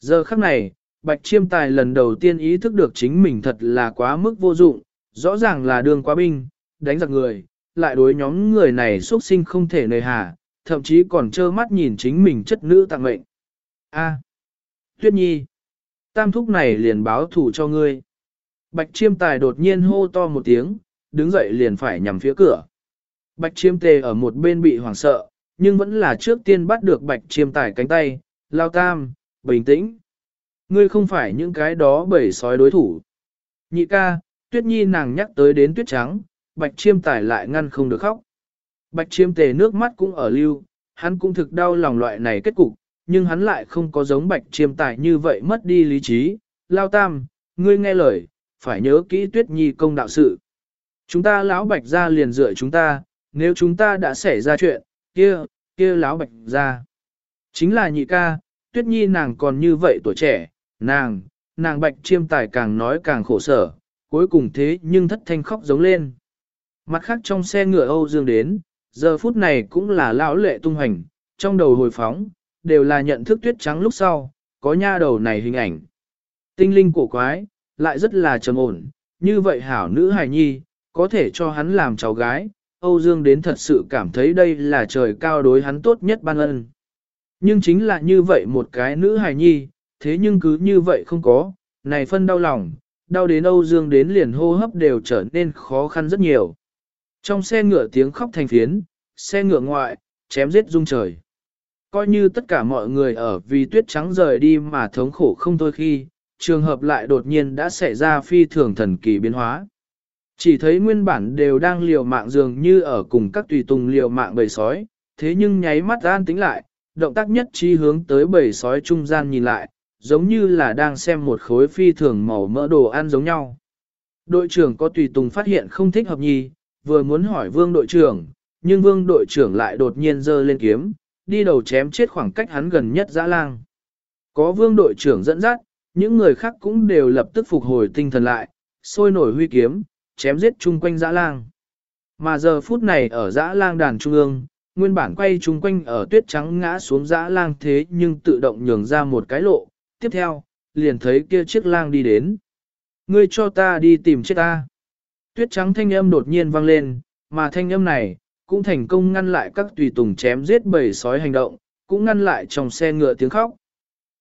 Giờ khắc này, Bạch Chiêm Tài lần đầu tiên ý thức được chính mình thật là quá mức vô dụng, rõ ràng là đường quá binh, đánh giặc người, lại đối nhóm người này xuất sinh không thể nề hà, thậm chí còn trơ mắt nhìn chính mình chất nữ tặng mệnh. A. Tuyết Nhi. Tam thúc này liền báo thủ cho ngươi. Bạch Chiêm Tài đột nhiên hô to một tiếng, đứng dậy liền phải nhằm phía cửa. Bạch Chiêm Tề ở một bên bị hoảng sợ, nhưng vẫn là trước tiên bắt được Bạch Chiêm Tài cánh tay, lao tam, bình tĩnh. Ngươi không phải những cái đó bầy sói đối thủ. Nhị ca, tuyết nhi nàng nhắc tới đến tuyết trắng, bạch chiêm tải lại ngăn không được khóc. Bạch chiêm tề nước mắt cũng ở lưu, hắn cũng thực đau lòng loại này kết cục, nhưng hắn lại không có giống bạch chiêm tải như vậy mất đi lý trí. Lao tam, ngươi nghe lời, phải nhớ kỹ tuyết nhi công đạo sự. Chúng ta lão bạch ra liền dựa chúng ta, nếu chúng ta đã xảy ra chuyện, kia, kia lão bạch ra. Chính là nhị ca, tuyết nhi nàng còn như vậy tuổi trẻ, nàng, nàng bạch chiêm tài càng nói càng khổ sở, cuối cùng thế nhưng thất thanh khóc giống lên. Mặt khác trong xe ngựa Âu Dương đến, giờ phút này cũng là lão lệ tung hành, trong đầu hồi phóng, đều là nhận thức tuyết trắng lúc sau, có nha đầu này hình ảnh. Tinh linh cổ quái, lại rất là trầm ổn, như vậy hảo nữ hài nhi, có thể cho hắn làm cháu gái, Âu Dương đến thật sự cảm thấy đây là trời cao đối hắn tốt nhất ban ân. Nhưng chính là như vậy một cái nữ hài nhi, thế nhưng cứ như vậy không có, này phân đau lòng, đau đến Âu Dương đến liền hô hấp đều trở nên khó khăn rất nhiều. Trong xe ngựa tiếng khóc thành phiến, xe ngựa ngoại, chém giết rung trời. Coi như tất cả mọi người ở vì tuyết trắng rời đi mà thống khổ không thôi khi, trường hợp lại đột nhiên đã xảy ra phi thường thần kỳ biến hóa. Chỉ thấy nguyên bản đều đang liều mạng dường như ở cùng các tùy tùng liều mạng bầy sói, thế nhưng nháy mắt an tính lại, động tác nhất chi hướng tới bầy sói trung gian nhìn lại, giống như là đang xem một khối phi thường màu mỡ đồ ăn giống nhau. Đội trưởng có tùy tùng phát hiện không thích hợp nhì, vừa muốn hỏi vương đội trưởng, nhưng vương đội trưởng lại đột nhiên giơ lên kiếm, đi đầu chém chết khoảng cách hắn gần nhất dã lang. Có vương đội trưởng dẫn dắt, những người khác cũng đều lập tức phục hồi tinh thần lại, sôi nổi huy kiếm, chém giết chung quanh dã lang. Mà giờ phút này ở dã lang đàn trung ương, nguyên bản quay chung quanh ở tuyết trắng ngã xuống dã lang thế nhưng tự động nhường ra một cái lộ, tiếp theo, liền thấy kia chiếc lang đi đến. Ngươi cho ta đi tìm chết ta. Tuyết trắng thanh âm đột nhiên vang lên, mà thanh âm này, cũng thành công ngăn lại các tùy tùng chém giết bầy sói hành động, cũng ngăn lại trong xe ngựa tiếng khóc.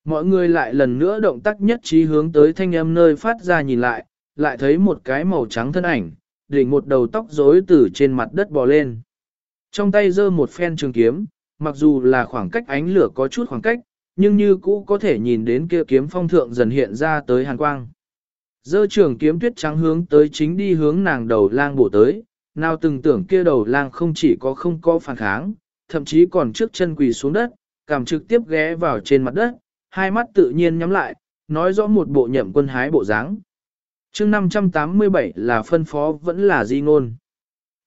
Mọi người lại lần nữa động tác nhất trí hướng tới thanh âm nơi phát ra nhìn lại, lại thấy một cái màu trắng thân ảnh, đỉnh một đầu tóc rối từ trên mặt đất bò lên. Trong tay giơ một phen trường kiếm, mặc dù là khoảng cách ánh lửa có chút khoảng cách, nhưng như cũ có thể nhìn đến kia kiếm phong thượng dần hiện ra tới hàn quang. Dơ trường kiếm tuyết trắng hướng tới chính đi hướng nàng đầu lang bổ tới, nào từng tưởng kia đầu lang không chỉ có không có phản kháng, thậm chí còn trước chân quỳ xuống đất, cảm trực tiếp ghé vào trên mặt đất, hai mắt tự nhiên nhắm lại, nói rõ một bộ nhậm quân hái bộ dáng. chương 587 là phân phó vẫn là di ngôn.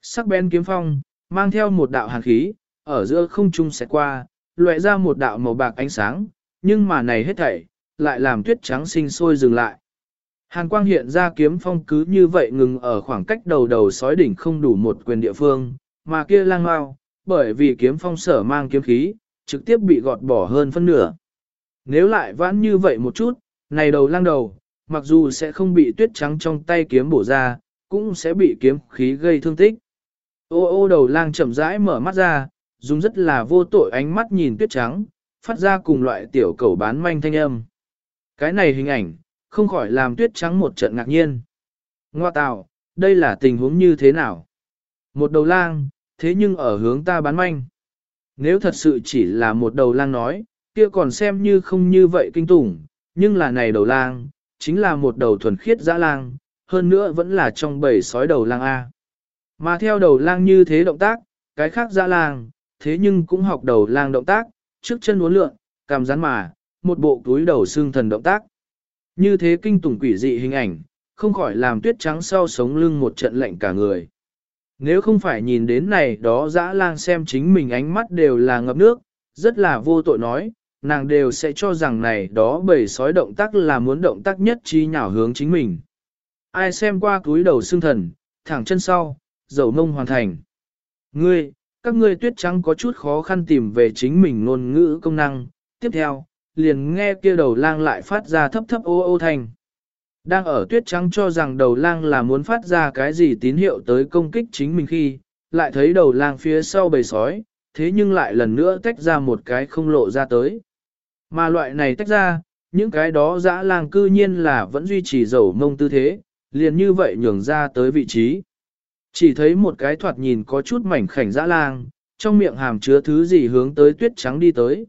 Sắc bén kiếm phong, mang theo một đạo hàn khí, ở giữa không trung sẽ qua, loại ra một đạo màu bạc ánh sáng, nhưng mà này hết thảy, lại làm tuyết trắng sinh sôi dừng lại. Hàn quang hiện ra kiếm phong cứ như vậy ngừng ở khoảng cách đầu đầu sói đỉnh không đủ một quyền địa phương, mà kia lang mau, bởi vì kiếm phong sở mang kiếm khí, trực tiếp bị gọt bỏ hơn phân nửa. Nếu lại vãn như vậy một chút, này đầu lang đầu, mặc dù sẽ không bị tuyết trắng trong tay kiếm bổ ra, cũng sẽ bị kiếm khí gây thương tích. Ô ô đầu lang chậm rãi mở mắt ra, dùng rất là vô tội ánh mắt nhìn tuyết trắng, phát ra cùng loại tiểu cầu bán manh thanh âm. Cái này hình ảnh, không khỏi làm tuyết trắng một trận ngạc nhiên. Ngoa tạo, đây là tình huống như thế nào? Một đầu lang, thế nhưng ở hướng ta bán manh. Nếu thật sự chỉ là một đầu lang nói, kia còn xem như không như vậy kinh tủng, nhưng là này đầu lang, chính là một đầu thuần khiết dã lang, hơn nữa vẫn là trong bầy sói đầu lang A. Mà theo đầu lang như thế động tác, cái khác dã lang, thế nhưng cũng học đầu lang động tác, trước chân uốn lượn, cảm rắn mà, một bộ túi đầu xương thần động tác. Như thế kinh tủng quỷ dị hình ảnh, không khỏi làm tuyết trắng sau sống lưng một trận lạnh cả người. Nếu không phải nhìn đến này đó dã lang xem chính mình ánh mắt đều là ngập nước, rất là vô tội nói, nàng đều sẽ cho rằng này đó bầy sói động tác là muốn động tác nhất chi nhảo hướng chính mình. Ai xem qua túi đầu xương thần, thẳng chân sau, dầu mông hoàn thành. Ngươi, các ngươi tuyết trắng có chút khó khăn tìm về chính mình ngôn ngữ công năng. Tiếp theo, liền nghe kia đầu lang lại phát ra thấp thấp ô ô thanh. Đang ở tuyết trắng cho rằng đầu lang là muốn phát ra cái gì tín hiệu tới công kích chính mình khi, lại thấy đầu lang phía sau bầy sói, thế nhưng lại lần nữa tách ra một cái không lộ ra tới. Mà loại này tách ra, những cái đó dã lang cư nhiên là vẫn duy trì dầu mông tư thế, liền như vậy nhường ra tới vị trí. Chỉ thấy một cái thoạt nhìn có chút mảnh khảnh dã lang, trong miệng hàm chứa thứ gì hướng tới tuyết trắng đi tới.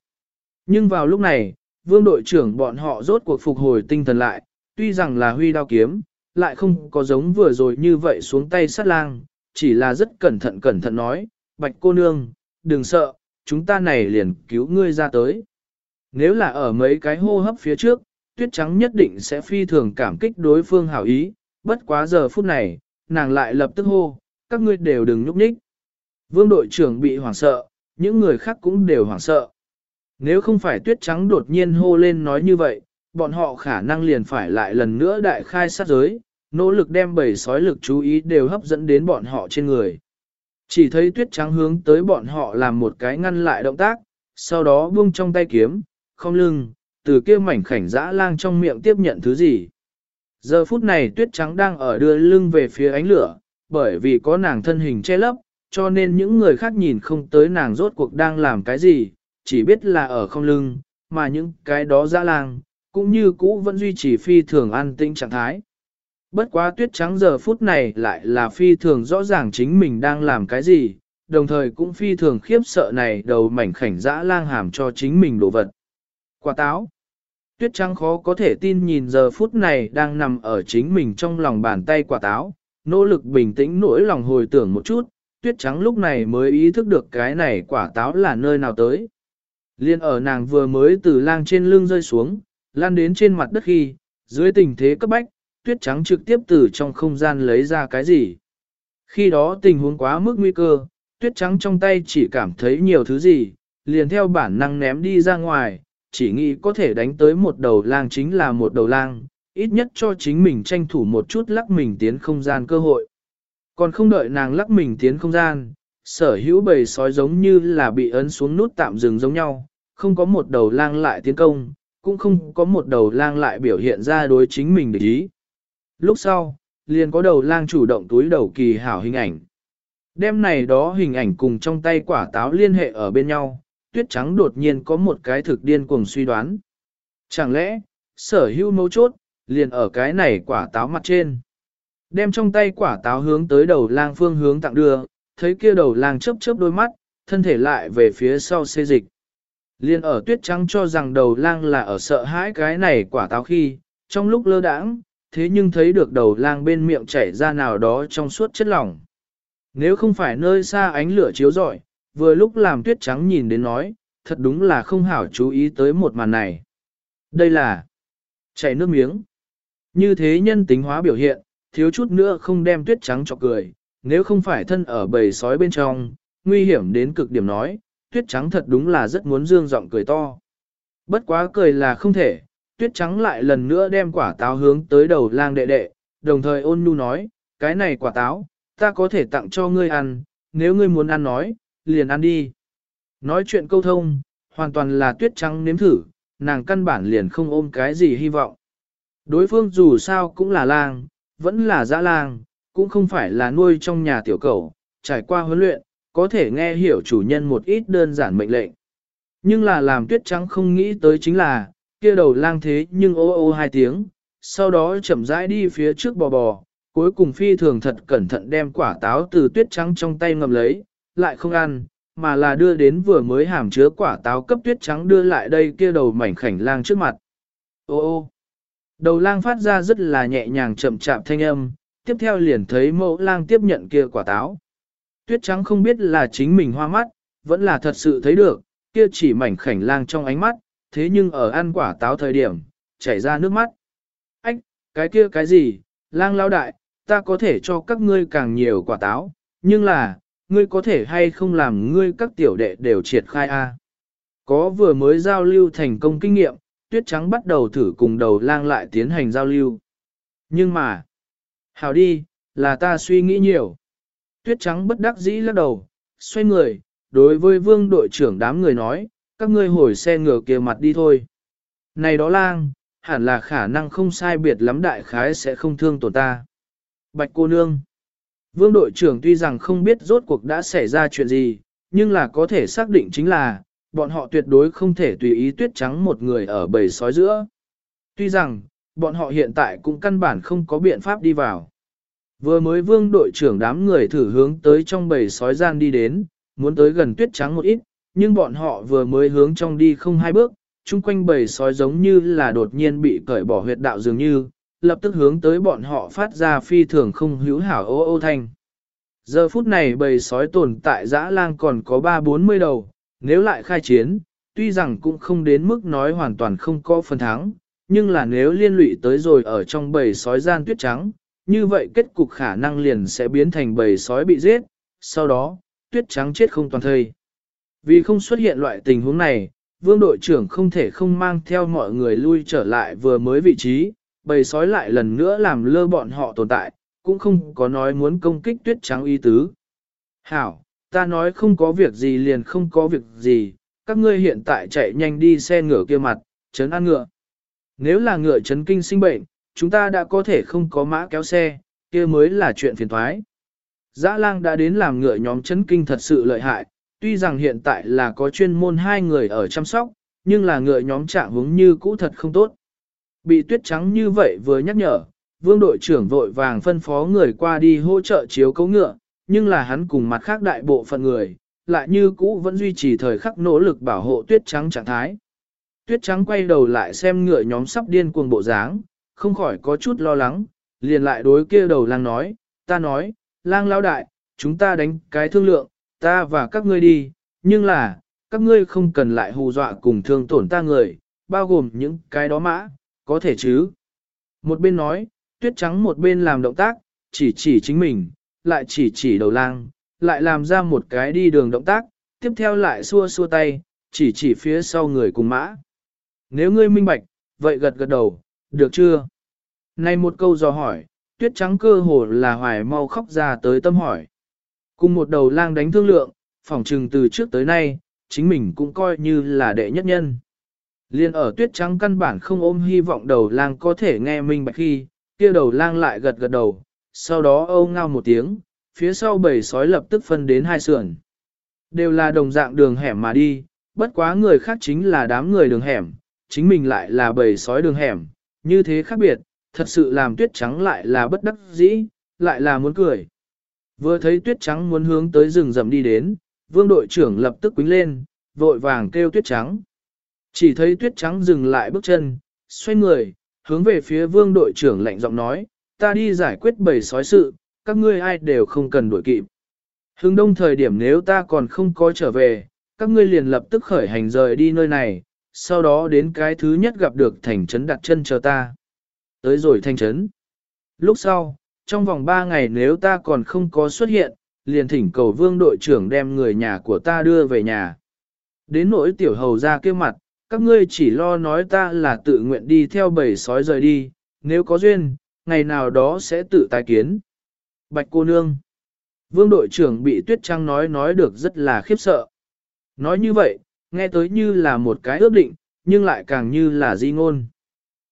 Nhưng vào lúc này, vương đội trưởng bọn họ rốt cuộc phục hồi tinh thần lại, tuy rằng là huy đao kiếm, lại không có giống vừa rồi như vậy xuống tay sát lang, chỉ là rất cẩn thận cẩn thận nói, bạch cô nương, đừng sợ, chúng ta này liền cứu ngươi ra tới. Nếu là ở mấy cái hô hấp phía trước, tuyết trắng nhất định sẽ phi thường cảm kích đối phương hảo ý, bất quá giờ phút này, nàng lại lập tức hô, các ngươi đều đừng nhúc nhích. Vương đội trưởng bị hoảng sợ, những người khác cũng đều hoảng sợ. Nếu không phải tuyết trắng đột nhiên hô lên nói như vậy, bọn họ khả năng liền phải lại lần nữa đại khai sát giới, nỗ lực đem bầy sói lực chú ý đều hấp dẫn đến bọn họ trên người. Chỉ thấy tuyết trắng hướng tới bọn họ làm một cái ngăn lại động tác, sau đó buông trong tay kiếm, không lưng, từ kia mảnh khảnh dã lang trong miệng tiếp nhận thứ gì. Giờ phút này tuyết trắng đang ở đưa lưng về phía ánh lửa, bởi vì có nàng thân hình che lấp, cho nên những người khác nhìn không tới nàng rốt cuộc đang làm cái gì, chỉ biết là ở không lưng, mà những cái đó dã lang, cũng như cũ vẫn duy trì phi thường an tĩnh trạng thái. Bất quá tuyết trắng giờ phút này lại là phi thường rõ ràng chính mình đang làm cái gì, đồng thời cũng phi thường khiếp sợ này đầu mảnh khảnh dã lang hàm cho chính mình đồ vật. Quả táo. Tuyết trắng khó có thể tin nhìn giờ phút này đang nằm ở chính mình trong lòng bàn tay quả táo, nỗ lực bình tĩnh nỗi lòng hồi tưởng một chút, tuyết trắng lúc này mới ý thức được cái này quả táo là nơi nào tới. Liên ở nàng vừa mới từ lang trên lưng rơi xuống, lan đến trên mặt đất khi, dưới tình thế cấp bách, tuyết trắng trực tiếp từ trong không gian lấy ra cái gì. Khi đó tình huống quá mức nguy cơ, tuyết trắng trong tay chỉ cảm thấy nhiều thứ gì, liền theo bản năng ném đi ra ngoài, chỉ nghĩ có thể đánh tới một đầu lang chính là một đầu lang, ít nhất cho chính mình tranh thủ một chút lắc mình tiến không gian cơ hội. Còn không đợi nàng lắc mình tiến không gian, sở hữu bầy sói giống như là bị ấn xuống nút tạm dừng giống nhau, không có một đầu lang lại tiến công, cũng không có một đầu lang lại biểu hiện ra đối chính mình để ý. Lúc sau, liền có đầu lang chủ động túi đầu kỳ hảo hình ảnh. Đêm này đó hình ảnh cùng trong tay quả táo liên hệ ở bên nhau, tuyết trắng đột nhiên có một cái thực điên cuồng suy đoán. Chẳng lẽ, sở hữu mấu chốt, liền ở cái này quả táo mặt trên. Đem trong tay quả táo hướng tới đầu lang phương hướng tặng đưa, thấy kia đầu lang chớp chớp đôi mắt, thân thể lại về phía sau xê dịch. Liên ở tuyết trắng cho rằng đầu lang là ở sợ hãi cái này quả táo khi, trong lúc lơ đãng, thế nhưng thấy được đầu lang bên miệng chảy ra nào đó trong suốt chất lỏng. Nếu không phải nơi xa ánh lửa chiếu rọi, vừa lúc làm tuyết trắng nhìn đến nói, thật đúng là không hảo chú ý tới một màn này. Đây là chảy nước miếng. Như thế nhân tính hóa biểu hiện, thiếu chút nữa không đem tuyết trắng cho cười, nếu không phải thân ở bầy sói bên trong, nguy hiểm đến cực điểm nói, tuyết trắng thật đúng là rất muốn dương giọng cười to. Bất quá cười là không thể, tuyết trắng lại lần nữa đem quả táo hướng tới đầu lang đệ đệ, đồng thời ôn nhu nói, cái này quả táo, ta có thể tặng cho ngươi ăn, nếu ngươi muốn ăn nói, liền ăn đi. Nói chuyện câu thông, hoàn toàn là tuyết trắng nếm thử, nàng căn bản liền không ôm cái gì hy vọng. Đối phương dù sao cũng là lang, vẫn là dã lang, cũng không phải là nuôi trong nhà tiểu cầu, trải qua huấn luyện, có thể nghe hiểu chủ nhân một ít đơn giản mệnh lệnh. Nhưng là làm tuyết trắng không nghĩ tới chính là, kia đầu lang thế nhưng ô ô hai tiếng, sau đó chậm rãi đi phía trước bò bò, cuối cùng phi thường thật cẩn thận đem quả táo từ tuyết trắng trong tay ngầm lấy, lại không ăn, mà là đưa đến vừa mới hàm chứa quả táo cấp tuyết trắng đưa lại đây kia đầu mảnh khảnh lang trước mặt. Ô ô, đầu lang phát ra rất là nhẹ nhàng chậm chạp thanh âm, tiếp theo liền thấy mẫu lang tiếp nhận kia quả táo. Tuyết trắng không biết là chính mình hoa mắt, vẫn là thật sự thấy được, kia chỉ mảnh khảnh lang trong ánh mắt, thế nhưng ở ăn quả táo thời điểm, chảy ra nước mắt. Ách, cái kia cái gì, lang lao đại, ta có thể cho các ngươi càng nhiều quả táo, nhưng là, ngươi có thể hay không làm ngươi các tiểu đệ đều triệt khai A. Có vừa mới giao lưu thành công kinh nghiệm, tuyết trắng bắt đầu thử cùng đầu lang lại tiến hành giao lưu. Nhưng mà, hảo đi, là ta suy nghĩ nhiều. Tuyết trắng bất đắc dĩ lắc đầu, xoay người, đối với vương đội trưởng đám người nói, các ngươi hồi xe ngựa kia mặt đi thôi. Này đó lang, hẳn là khả năng không sai biệt lắm đại khái sẽ không thương tổn ta. Bạch cô nương. Vương đội trưởng tuy rằng không biết rốt cuộc đã xảy ra chuyện gì, nhưng là có thể xác định chính là, bọn họ tuyệt đối không thể tùy ý tuyết trắng một người ở bầy sói giữa. Tuy rằng, bọn họ hiện tại cũng căn bản không có biện pháp đi vào. Vừa mới vương đội trưởng đám người thử hướng tới trong bầy sói gian đi đến, muốn tới gần tuyết trắng một ít, nhưng bọn họ vừa mới hướng trong đi không hai bước, chung quanh bầy sói giống như là đột nhiên bị cởi bỏ huyệt đạo dường như, lập tức hướng tới bọn họ phát ra phi thường không hữu hảo ô ô thanh. Giờ phút này bầy sói tồn tại dã lang còn có ba bốn mươi đầu, nếu lại khai chiến, tuy rằng cũng không đến mức nói hoàn toàn không có phần thắng, nhưng là nếu liên lụy tới rồi ở trong bầy sói gian tuyết trắng, như vậy kết cục khả năng liền sẽ biến thành bầy sói bị giết, sau đó, tuyết trắng chết không toàn thây. Vì không xuất hiện loại tình huống này, vương đội trưởng không thể không mang theo mọi người lui trở lại vừa mới vị trí, bầy sói lại lần nữa làm lơ bọn họ tồn tại, cũng không có nói muốn công kích tuyết trắng y tứ. Hảo, ta nói không có việc gì liền không có việc gì, các ngươi hiện tại chạy nhanh đi xe ngựa kia mặt, chấn ăn ngựa. Nếu là ngựa chấn kinh sinh bệnh, chúng ta đã có thể không có mã kéo xe, kia mới là chuyện phiền thoái. Dã lang đã đến làm ngựa nhóm chấn kinh thật sự lợi hại, tuy rằng hiện tại là có chuyên môn hai người ở chăm sóc, nhưng là ngựa nhóm trạng hướng như cũ thật không tốt. Bị tuyết trắng như vậy vừa nhắc nhở, vương đội trưởng vội vàng phân phó người qua đi hỗ trợ chiếu cấu ngựa, nhưng là hắn cùng mặt khác đại bộ phận người, lại như cũ vẫn duy trì thời khắc nỗ lực bảo hộ tuyết trắng trạng thái. Tuyết trắng quay đầu lại xem ngựa nhóm sắp điên cuồng bộ dáng, không khỏi có chút lo lắng, liền lại đối kia đầu lang nói, ta nói, lang lao đại, chúng ta đánh cái thương lượng, ta và các ngươi đi, nhưng là, các ngươi không cần lại hù dọa cùng thương tổn ta người, bao gồm những cái đó mã, có thể chứ. Một bên nói, tuyết trắng một bên làm động tác, chỉ chỉ chính mình, lại chỉ chỉ đầu lang, lại làm ra một cái đi đường động tác, tiếp theo lại xua xua tay, chỉ chỉ phía sau người cùng mã. Nếu ngươi minh bạch, vậy gật gật đầu, được chưa? Này một câu dò hỏi, tuyết trắng cơ hồ là hoài mau khóc ra tới tâm hỏi. Cùng một đầu lang đánh thương lượng, phỏng trừng từ trước tới nay, chính mình cũng coi như là đệ nhất nhân. Liên ở tuyết trắng căn bản không ôm hy vọng đầu lang có thể nghe minh bạch khi, kia đầu lang lại gật gật đầu, sau đó âu ngao một tiếng, phía sau bầy sói lập tức phân đến hai sườn. Đều là đồng dạng đường hẻm mà đi, bất quá người khác chính là đám người đường hẻm, chính mình lại là bầy sói đường hẻm, như thế khác biệt, thật sự làm tuyết trắng lại là bất đắc dĩ, lại là muốn cười. Vừa thấy tuyết trắng muốn hướng tới rừng rậm đi đến, vương đội trưởng lập tức quính lên, vội vàng kêu tuyết trắng. Chỉ thấy tuyết trắng dừng lại bước chân, xoay người, hướng về phía vương đội trưởng lạnh giọng nói, ta đi giải quyết bầy sói sự, các ngươi ai đều không cần đuổi kịp. Hướng đông thời điểm nếu ta còn không có trở về, các ngươi liền lập tức khởi hành rời đi nơi này, sau đó đến cái thứ nhất gặp được thành trấn đặt chân chờ ta. Tới rồi thành trấn. Lúc sau, trong vòng 3 ngày nếu ta còn không có xuất hiện, liền thỉnh cầu vương đội trưởng đem người nhà của ta đưa về nhà. Đến nỗi tiểu hầu ra kia mặt, các ngươi chỉ lo nói ta là tự nguyện đi theo bầy sói rời đi, nếu có duyên, ngày nào đó sẽ tự tái kiến. Bạch cô nương. Vương đội trưởng bị tuyết trăng nói nói được rất là khiếp sợ. Nói như vậy, nghe tới như là một cái ước định, nhưng lại càng như là di ngôn.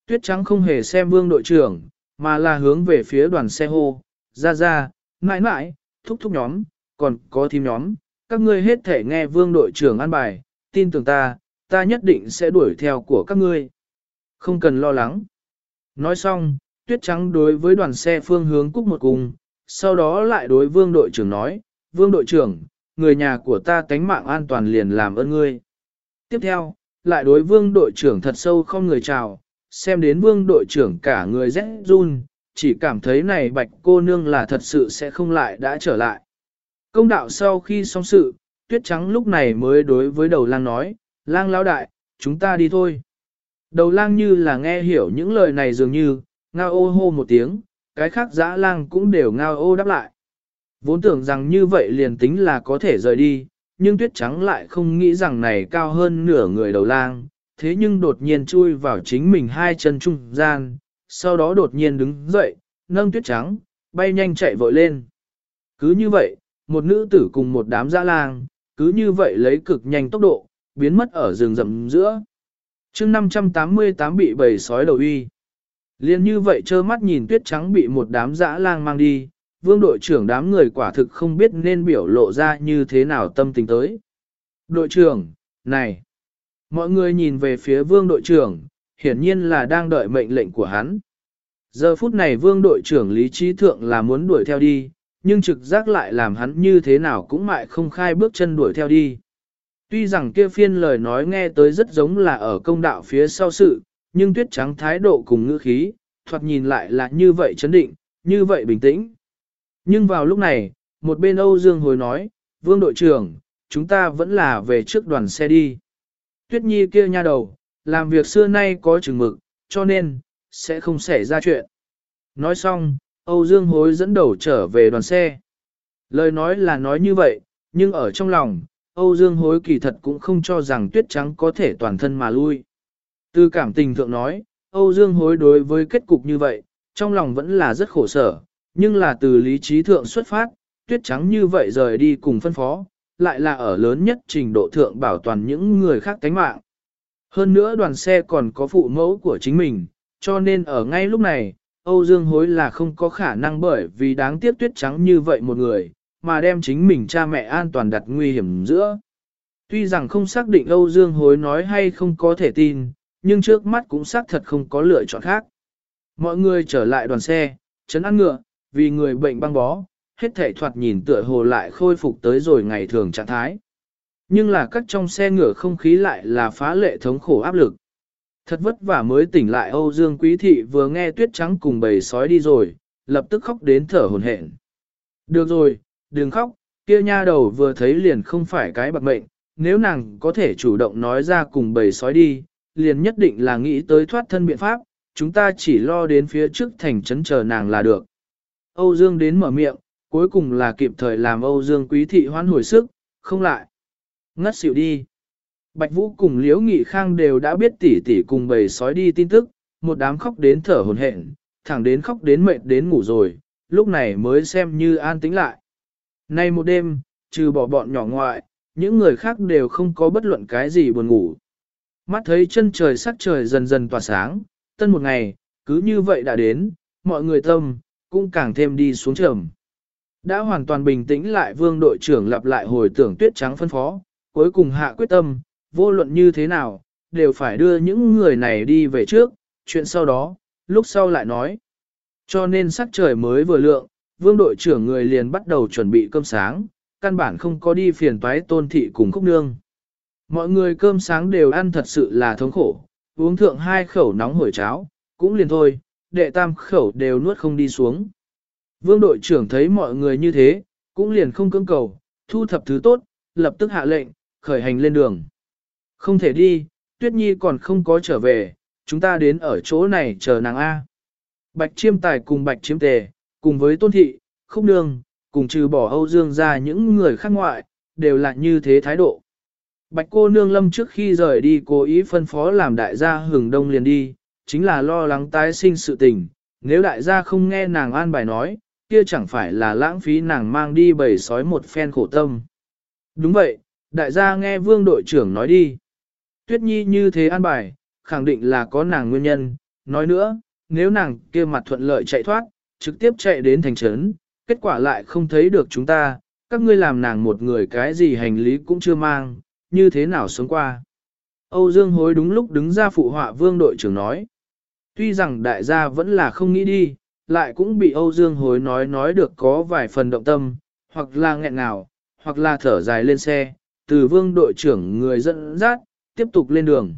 Tuyết trắng không hề xem vương đội trưởng, mà là hướng về phía đoàn xe hô, ra ra, mãi mãi, thúc thúc nhóm, còn có thím nhóm, các ngươi hết thể nghe vương đội trưởng an bài, tin tưởng ta, ta nhất định sẽ đuổi theo của các ngươi. Không cần lo lắng. Nói xong, tuyết trắng đối với đoàn xe phương hướng cúc một cùng, sau đó lại đối vương đội trưởng nói, vương đội trưởng, người nhà của ta tánh mạng an toàn liền làm ơn ngươi. Tiếp theo, lại đối vương đội trưởng thật sâu không người chào, xem đến vương đội trưởng cả người rét run, chỉ cảm thấy này bạch cô nương là thật sự sẽ không lại đã trở lại. Công đạo sau khi xong sự, tuyết trắng lúc này mới đối với đầu lang nói, lang lão đại, chúng ta đi thôi. Đầu lang như là nghe hiểu những lời này dường như, ngao ô hô một tiếng, cái khác dã lang cũng đều ngao ô đáp lại. Vốn tưởng rằng như vậy liền tính là có thể rời đi, nhưng tuyết trắng lại không nghĩ rằng này cao hơn nửa người đầu lang, thế nhưng đột nhiên chui vào chính mình hai chân trung gian, sau đó đột nhiên đứng dậy, nâng tuyết trắng, bay nhanh chạy vội lên. Cứ như vậy, một nữ tử cùng một đám dã lang, cứ như vậy lấy cực nhanh tốc độ, biến mất ở rừng rậm giữa. chương 588 bị bầy sói đầu uy. Liên như vậy trơ mắt nhìn tuyết trắng bị một đám dã lang mang đi, vương đội trưởng đám người quả thực không biết nên biểu lộ ra như thế nào tâm tình tới. Đội trưởng, này! Mọi người nhìn về phía vương đội trưởng, hiển nhiên là đang đợi mệnh lệnh của hắn. Giờ phút này vương đội trưởng lý trí thượng là muốn đuổi theo đi, nhưng trực giác lại làm hắn như thế nào cũng mại không khai bước chân đuổi theo đi. Tuy rằng kia phiên lời nói nghe tới rất giống là ở công đạo phía sau sự, nhưng tuyết trắng thái độ cùng ngữ khí, thoạt nhìn lại là như vậy chấn định, như vậy bình tĩnh. Nhưng vào lúc này, một bên Âu Dương hồi nói, Vương đội trưởng, chúng ta vẫn là về trước đoàn xe đi. Tuyết Nhi kia nha đầu, làm việc xưa nay có chừng mực, cho nên, sẽ không xảy ra chuyện. Nói xong, Âu Dương hối dẫn đầu trở về đoàn xe. Lời nói là nói như vậy, nhưng ở trong lòng, Âu Dương hối kỳ thật cũng không cho rằng tuyết trắng có thể toàn thân mà lui. Từ cảm tình thượng nói, Âu Dương hối đối với kết cục như vậy, trong lòng vẫn là rất khổ sở, nhưng là từ lý trí thượng xuất phát, tuyết trắng như vậy rời đi cùng phân phó, lại là ở lớn nhất trình độ thượng bảo toàn những người khác tánh mạng. Hơn nữa đoàn xe còn có phụ mẫu của chính mình, cho nên ở ngay lúc này, Âu Dương hối là không có khả năng bởi vì đáng tiếc tuyết trắng như vậy một người, mà đem chính mình cha mẹ an toàn đặt nguy hiểm giữa. Tuy rằng không xác định Âu Dương hối nói hay không có thể tin, nhưng trước mắt cũng xác thật không có lựa chọn khác. Mọi người trở lại đoàn xe, chấn ăn ngựa, vì người bệnh băng bó, hết thể thoạt nhìn tựa hồ lại khôi phục tới rồi ngày thường trạng thái. Nhưng là các trong xe ngựa không khí lại là phá lệ thống khổ áp lực. Thật vất vả mới tỉnh lại Âu Dương Quý Thị vừa nghe tuyết trắng cùng bầy sói đi rồi, lập tức khóc đến thở hồn hển. Được rồi, đừng khóc, kia nha đầu vừa thấy liền không phải cái bạc mệnh, nếu nàng có thể chủ động nói ra cùng bầy sói đi, liền nhất định là nghĩ tới thoát thân biện pháp, chúng ta chỉ lo đến phía trước thành trấn chờ nàng là được. Âu Dương đến mở miệng, cuối cùng là kịp thời làm Âu Dương quý thị hoán hồi sức, không lại. Ngất xỉu đi. Bạch Vũ cùng Liễu Nghị Khang đều đã biết tỷ tỷ cùng bầy sói đi tin tức, một đám khóc đến thở hồn hển, thẳng đến khóc đến mệt đến ngủ rồi, lúc này mới xem như an tĩnh lại. Nay một đêm, trừ bỏ bọn nhỏ ngoại, những người khác đều không có bất luận cái gì buồn ngủ. Mắt thấy chân trời sắc trời dần dần tỏa sáng, tân một ngày, cứ như vậy đã đến, mọi người tâm, cũng càng thêm đi xuống trầm. Đã hoàn toàn bình tĩnh lại vương đội trưởng lặp lại hồi tưởng tuyết trắng phân phó, cuối cùng hạ quyết tâm, vô luận như thế nào, đều phải đưa những người này đi về trước, chuyện sau đó, lúc sau lại nói. Cho nên sắc trời mới vừa lượng, vương đội trưởng người liền bắt đầu chuẩn bị cơm sáng, căn bản không có đi phiền toái tôn thị cùng khúc nương. Mọi người cơm sáng đều ăn thật sự là thống khổ, uống thượng hai khẩu nóng hổi cháo, cũng liền thôi, đệ tam khẩu đều nuốt không đi xuống. Vương đội trưởng thấy mọi người như thế, cũng liền không cưỡng cầu, thu thập thứ tốt, lập tức hạ lệnh, khởi hành lên đường. Không thể đi, Tuyết Nhi còn không có trở về, chúng ta đến ở chỗ này chờ nàng A. Bạch chiêm tài cùng bạch chiêm tề, cùng với tôn thị, khúc nương, cùng trừ bỏ Âu Dương ra những người khác ngoại, đều là như thế thái độ. Bạch cô nương lâm trước khi rời đi cố ý phân phó làm đại gia hưởng đông liền đi, chính là lo lắng tái sinh sự tình, nếu đại gia không nghe nàng an bài nói, kia chẳng phải là lãng phí nàng mang đi bầy sói một phen khổ tâm. Đúng vậy, đại gia nghe vương đội trưởng nói đi. Tuyết nhi như thế an bài, khẳng định là có nàng nguyên nhân, nói nữa, nếu nàng kia mặt thuận lợi chạy thoát, trực tiếp chạy đến thành trấn, kết quả lại không thấy được chúng ta, các ngươi làm nàng một người cái gì hành lý cũng chưa mang, như thế nào sống qua. Âu Dương hối đúng lúc đứng ra phụ họa vương đội trưởng nói. Tuy rằng đại gia vẫn là không nghĩ đi, lại cũng bị Âu Dương hối nói nói được có vài phần động tâm, hoặc là nghẹn ngào, hoặc là thở dài lên xe, từ vương đội trưởng người dẫn dắt, tiếp tục lên đường.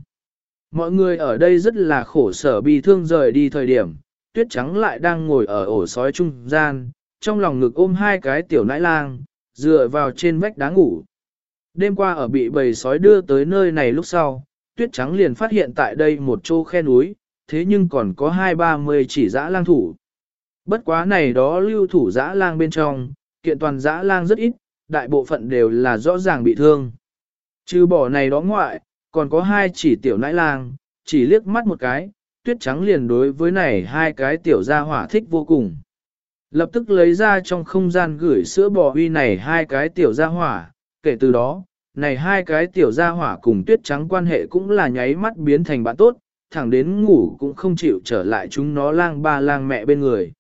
Mọi người ở đây rất là khổ sở bi thương rời đi thời điểm, tuyết trắng lại đang ngồi ở ổ sói trung gian, trong lòng ngực ôm hai cái tiểu nãi lang, dựa vào trên vách đá ngủ. Đêm qua ở bị bầy sói đưa tới nơi này lúc sau, tuyết trắng liền phát hiện tại đây một chỗ khe núi, thế nhưng còn có hai ba mươi chỉ dã lang thủ. Bất quá này đó lưu thủ dã lang bên trong, kiện toàn dã lang rất ít, đại bộ phận đều là rõ ràng bị thương. Trừ bỏ này đó ngoại, còn có hai chỉ tiểu nãi lang, chỉ liếc mắt một cái, tuyết trắng liền đối với này hai cái tiểu gia hỏa thích vô cùng. Lập tức lấy ra trong không gian gửi sữa bò huy này hai cái tiểu gia hỏa, kể từ đó, này hai cái tiểu gia hỏa cùng tuyết trắng quan hệ cũng là nháy mắt biến thành bạn tốt, thẳng đến ngủ cũng không chịu trở lại chúng nó lang ba lang mẹ bên người.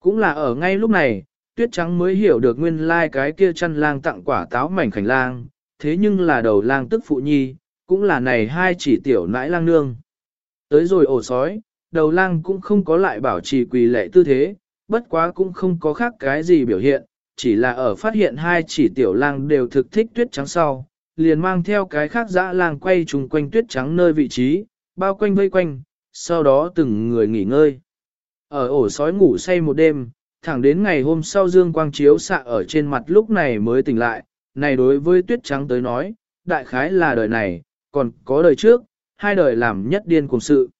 Cũng là ở ngay lúc này, tuyết trắng mới hiểu được nguyên lai like cái kia chăn lang tặng quả táo mảnh khảnh lang, thế nhưng là đầu lang tức phụ nhi, cũng là này hai chỉ tiểu nãi lang nương. Tới rồi ổ sói, đầu lang cũng không có lại bảo trì quỳ lệ tư thế, bất quá cũng không có khác cái gì biểu hiện, chỉ là ở phát hiện hai chỉ tiểu lang đều thực thích tuyết trắng sau, liền mang theo cái khác dã lang quay trùng quanh tuyết trắng nơi vị trí, bao quanh vây quanh, sau đó từng người nghỉ ngơi. Ở ổ sói ngủ say một đêm, thẳng đến ngày hôm sau dương quang chiếu xạ ở trên mặt lúc này mới tỉnh lại, này đối với tuyết trắng tới nói, đại khái là đời này, còn có đời trước, hai đời làm nhất điên cùng sự.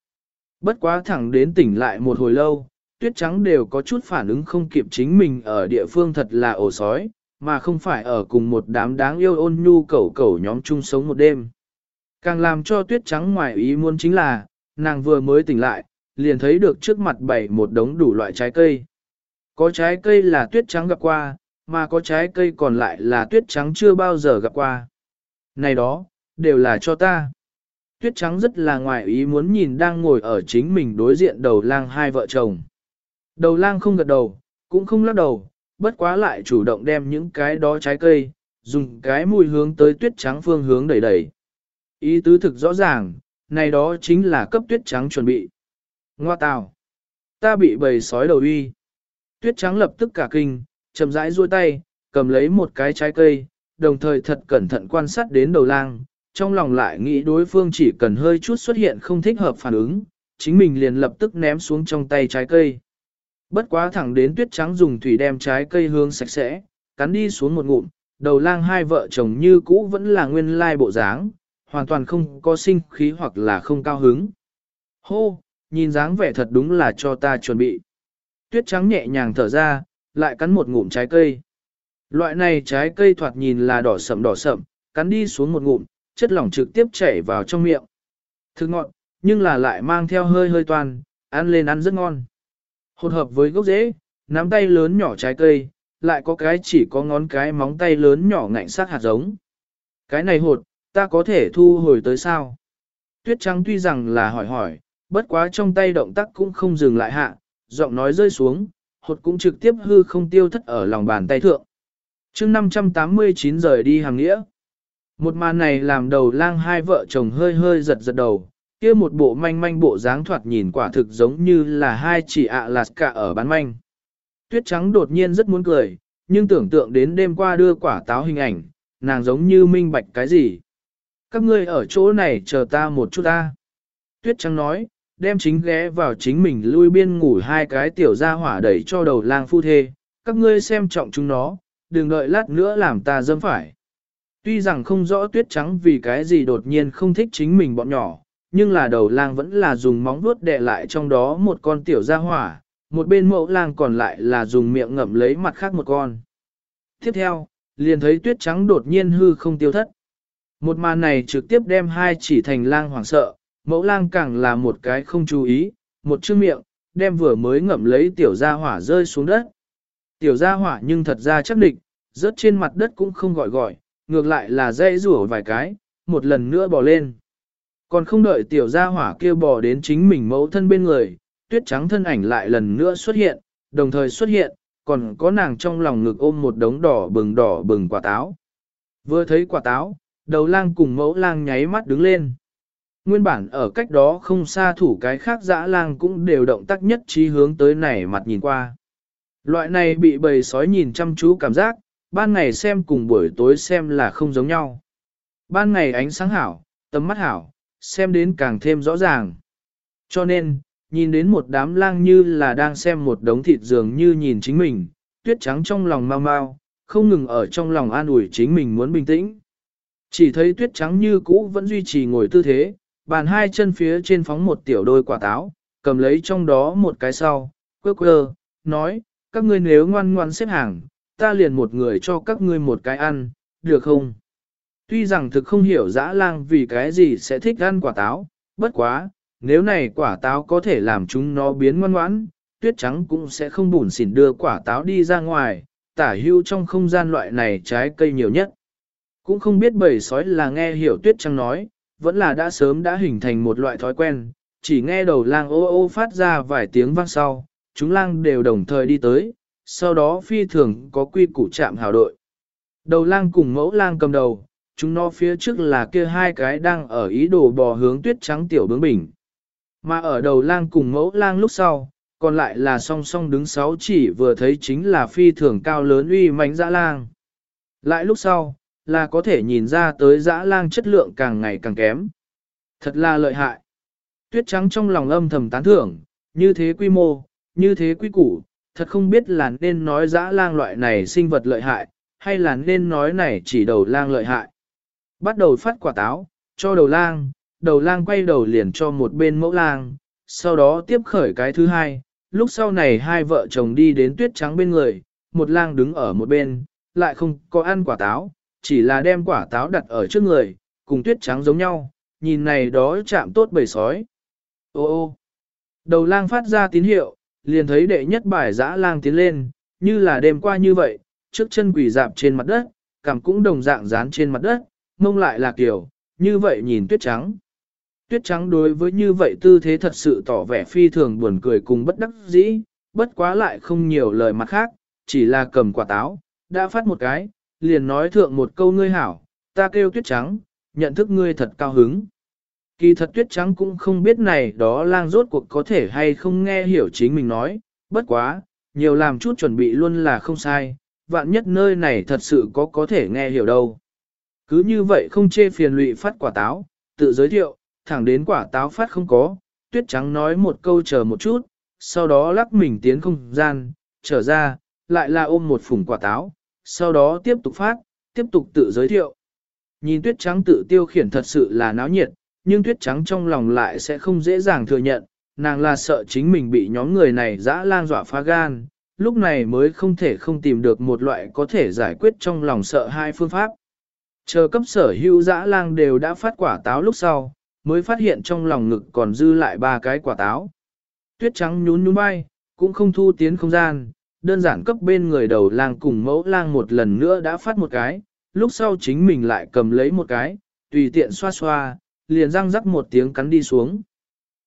Bất quá thẳng đến tỉnh lại một hồi lâu, tuyết trắng đều có chút phản ứng không kịp chính mình ở địa phương thật là ổ sói, mà không phải ở cùng một đám đáng yêu ôn nhu cẩu cẩu nhóm chung sống một đêm. Càng làm cho tuyết trắng ngoài ý muốn chính là, nàng vừa mới tỉnh lại, liền thấy được trước mặt bày một đống đủ loại trái cây. Có trái cây là tuyết trắng gặp qua, mà có trái cây còn lại là tuyết trắng chưa bao giờ gặp qua. Này đó, đều là cho ta. Tuyết trắng rất là ngoài ý muốn nhìn đang ngồi ở chính mình đối diện đầu lang hai vợ chồng. Đầu lang không gật đầu, cũng không lắc đầu, bất quá lại chủ động đem những cái đó trái cây, dùng cái mùi hướng tới tuyết trắng phương hướng đẩy đẩy. Ý tứ thực rõ ràng, này đó chính là cấp tuyết trắng chuẩn bị. Ngoa tào, ta bị bầy sói đầu uy. Tuyết trắng lập tức cả kinh, chậm rãi duỗi tay, cầm lấy một cái trái cây, đồng thời thật cẩn thận quan sát đến đầu lang, trong lòng lại nghĩ đối phương chỉ cần hơi chút xuất hiện không thích hợp phản ứng, chính mình liền lập tức ném xuống trong tay trái cây. Bất quá thẳng đến tuyết trắng dùng thủy đem trái cây hương sạch sẽ, cắn đi xuống một ngụm, đầu lang hai vợ chồng như cũ vẫn là nguyên lai bộ dáng, hoàn toàn không có sinh khí hoặc là không cao hứng. Hô, nhìn dáng vẻ thật đúng là cho ta chuẩn bị. Tuyết trắng nhẹ nhàng thở ra, lại cắn một ngụm trái cây. Loại này trái cây thoạt nhìn là đỏ sậm đỏ sậm, cắn đi xuống một ngụm, chất lỏng trực tiếp chảy vào trong miệng. Thực ngọt, nhưng là lại mang theo hơi hơi toàn, ăn lên ăn rất ngon. Hột hợp với gốc rễ, nắm tay lớn nhỏ trái cây, lại có cái chỉ có ngón cái móng tay lớn nhỏ ngạnh sát hạt giống. Cái này hột, ta có thể thu hồi tới sao? Tuyết trắng tuy rằng là hỏi hỏi, bất quá trong tay động tác cũng không dừng lại hạ, giọng nói rơi xuống, hột cũng trực tiếp hư không tiêu thất ở lòng bàn tay thượng. chương 589 rời đi hàng nghĩa. Một màn này làm đầu lang hai vợ chồng hơi hơi giật giật đầu, kia một bộ manh manh bộ dáng thoạt nhìn quả thực giống như là hai chỉ ạ lạt cả ở bán manh. Tuyết trắng đột nhiên rất muốn cười, nhưng tưởng tượng đến đêm qua đưa quả táo hình ảnh, nàng giống như minh bạch cái gì. Các ngươi ở chỗ này chờ ta một chút ta. Tuyết trắng nói, đem chính ghé vào chính mình lui biên ngủ hai cái tiểu ra hỏa đẩy cho đầu lang phu thê, các ngươi xem trọng chúng nó, đừng đợi lát nữa làm ta dâm phải. Tuy rằng không rõ tuyết trắng vì cái gì đột nhiên không thích chính mình bọn nhỏ, nhưng là đầu lang vẫn là dùng móng vuốt đè lại trong đó một con tiểu gia hỏa, một bên mẫu lang còn lại là dùng miệng ngậm lấy mặt khác một con. Tiếp theo, liền thấy tuyết trắng đột nhiên hư không tiêu thất. Một màn này trực tiếp đem hai chỉ thành lang hoảng sợ, mẫu lang càng là một cái không chú ý, một chữ miệng, đem vừa mới ngậm lấy tiểu gia hỏa rơi xuống đất. Tiểu gia hỏa nhưng thật ra chắc định, rớt trên mặt đất cũng không gọi gọi, ngược lại là dây rủa vài cái, một lần nữa bò lên. Còn không đợi tiểu gia hỏa kêu bò đến chính mình mẫu thân bên người, tuyết trắng thân ảnh lại lần nữa xuất hiện, đồng thời xuất hiện, còn có nàng trong lòng ngực ôm một đống đỏ bừng đỏ bừng quả táo. Vừa thấy quả táo, đầu lang cùng mẫu lang nháy mắt đứng lên. Nguyên bản ở cách đó không xa thủ cái khác dã lang cũng đều động tác nhất trí hướng tới này mặt nhìn qua. Loại này bị bầy sói nhìn chăm chú cảm giác, ban ngày xem cùng buổi tối xem là không giống nhau. Ban ngày ánh sáng hảo, tầm mắt hảo, xem đến càng thêm rõ ràng. Cho nên, nhìn đến một đám lang như là đang xem một đống thịt dường như nhìn chính mình, tuyết trắng trong lòng mau mau, không ngừng ở trong lòng an ủi chính mình muốn bình tĩnh. Chỉ thấy tuyết trắng như cũ vẫn duy trì ngồi tư thế, bàn hai chân phía trên phóng một tiểu đôi quả táo, cầm lấy trong đó một cái sau, quơ quơ, nói, các ngươi nếu ngoan ngoan xếp hàng, ta liền một người cho các ngươi một cái ăn, được không? Tuy rằng thực không hiểu dã lang vì cái gì sẽ thích ăn quả táo, bất quá, nếu này quả táo có thể làm chúng nó biến ngoan ngoãn, tuyết trắng cũng sẽ không bùn xỉn đưa quả táo đi ra ngoài, tả hưu trong không gian loại này trái cây nhiều nhất. Cũng không biết bầy sói là nghe hiểu tuyết trắng nói, vẫn là đã sớm đã hình thành một loại thói quen, chỉ nghe đầu lang ô ô phát ra vài tiếng vang sau, chúng lang đều đồng thời đi tới, sau đó phi thường có quy củ chạm hào đội. Đầu lang cùng mẫu lang cầm đầu, chúng nó phía trước là kia hai cái đang ở ý đồ bò hướng tuyết trắng tiểu bướng bình. Mà ở đầu lang cùng mẫu lang lúc sau, còn lại là song song đứng sáu chỉ vừa thấy chính là phi thường cao lớn uy mãnh dã lang. Lại lúc sau, là có thể nhìn ra tới dã lang chất lượng càng ngày càng kém. Thật là lợi hại. Tuyết trắng trong lòng âm thầm tán thưởng, như thế quy mô, như thế quy củ, thật không biết là nên nói dã lang loại này sinh vật lợi hại, hay là nên nói này chỉ đầu lang lợi hại. Bắt đầu phát quả táo, cho đầu lang, đầu lang quay đầu liền cho một bên mẫu lang, sau đó tiếp khởi cái thứ hai, lúc sau này hai vợ chồng đi đến tuyết trắng bên người, một lang đứng ở một bên, lại không có ăn quả táo, chỉ là đem quả táo đặt ở trước người, cùng tuyết trắng giống nhau, nhìn này đó chạm tốt bầy sói. Ô ô, đầu lang phát ra tín hiệu, liền thấy đệ nhất bài dã lang tiến lên, như là đêm qua như vậy, trước chân quỷ dạp trên mặt đất, cằm cũng đồng dạng dán trên mặt đất, mông lại là kiểu, như vậy nhìn tuyết trắng. Tuyết trắng đối với như vậy tư thế thật sự tỏ vẻ phi thường buồn cười cùng bất đắc dĩ, bất quá lại không nhiều lời mặt khác, chỉ là cầm quả táo, đã phát một cái, liền nói thượng một câu ngươi hảo, ta kêu tuyết trắng, nhận thức ngươi thật cao hứng. Kỳ thật tuyết trắng cũng không biết này đó lang rốt cuộc có thể hay không nghe hiểu chính mình nói, bất quá, nhiều làm chút chuẩn bị luôn là không sai, vạn nhất nơi này thật sự có có thể nghe hiểu đâu. Cứ như vậy không chê phiền lụy phát quả táo, tự giới thiệu, thẳng đến quả táo phát không có, tuyết trắng nói một câu chờ một chút, sau đó lắc mình tiến không gian, trở ra, lại là ôm một phùng quả táo, sau đó tiếp tục phát, tiếp tục tự giới thiệu. Nhìn tuyết trắng tự tiêu khiển thật sự là náo nhiệt, nhưng tuyết trắng trong lòng lại sẽ không dễ dàng thừa nhận, nàng là sợ chính mình bị nhóm người này dã lang dọa phá gan, lúc này mới không thể không tìm được một loại có thể giải quyết trong lòng sợ hai phương pháp. Chờ cấp sở hữu dã lang đều đã phát quả táo lúc sau, mới phát hiện trong lòng ngực còn dư lại ba cái quả táo. Tuyết trắng nhún nhún bay, cũng không thu tiến không gian, đơn giản cấp bên người đầu lang cùng mẫu lang một lần nữa đã phát một cái, lúc sau chính mình lại cầm lấy một cái, tùy tiện xoa xoa, liền răng rắc một tiếng cắn đi xuống.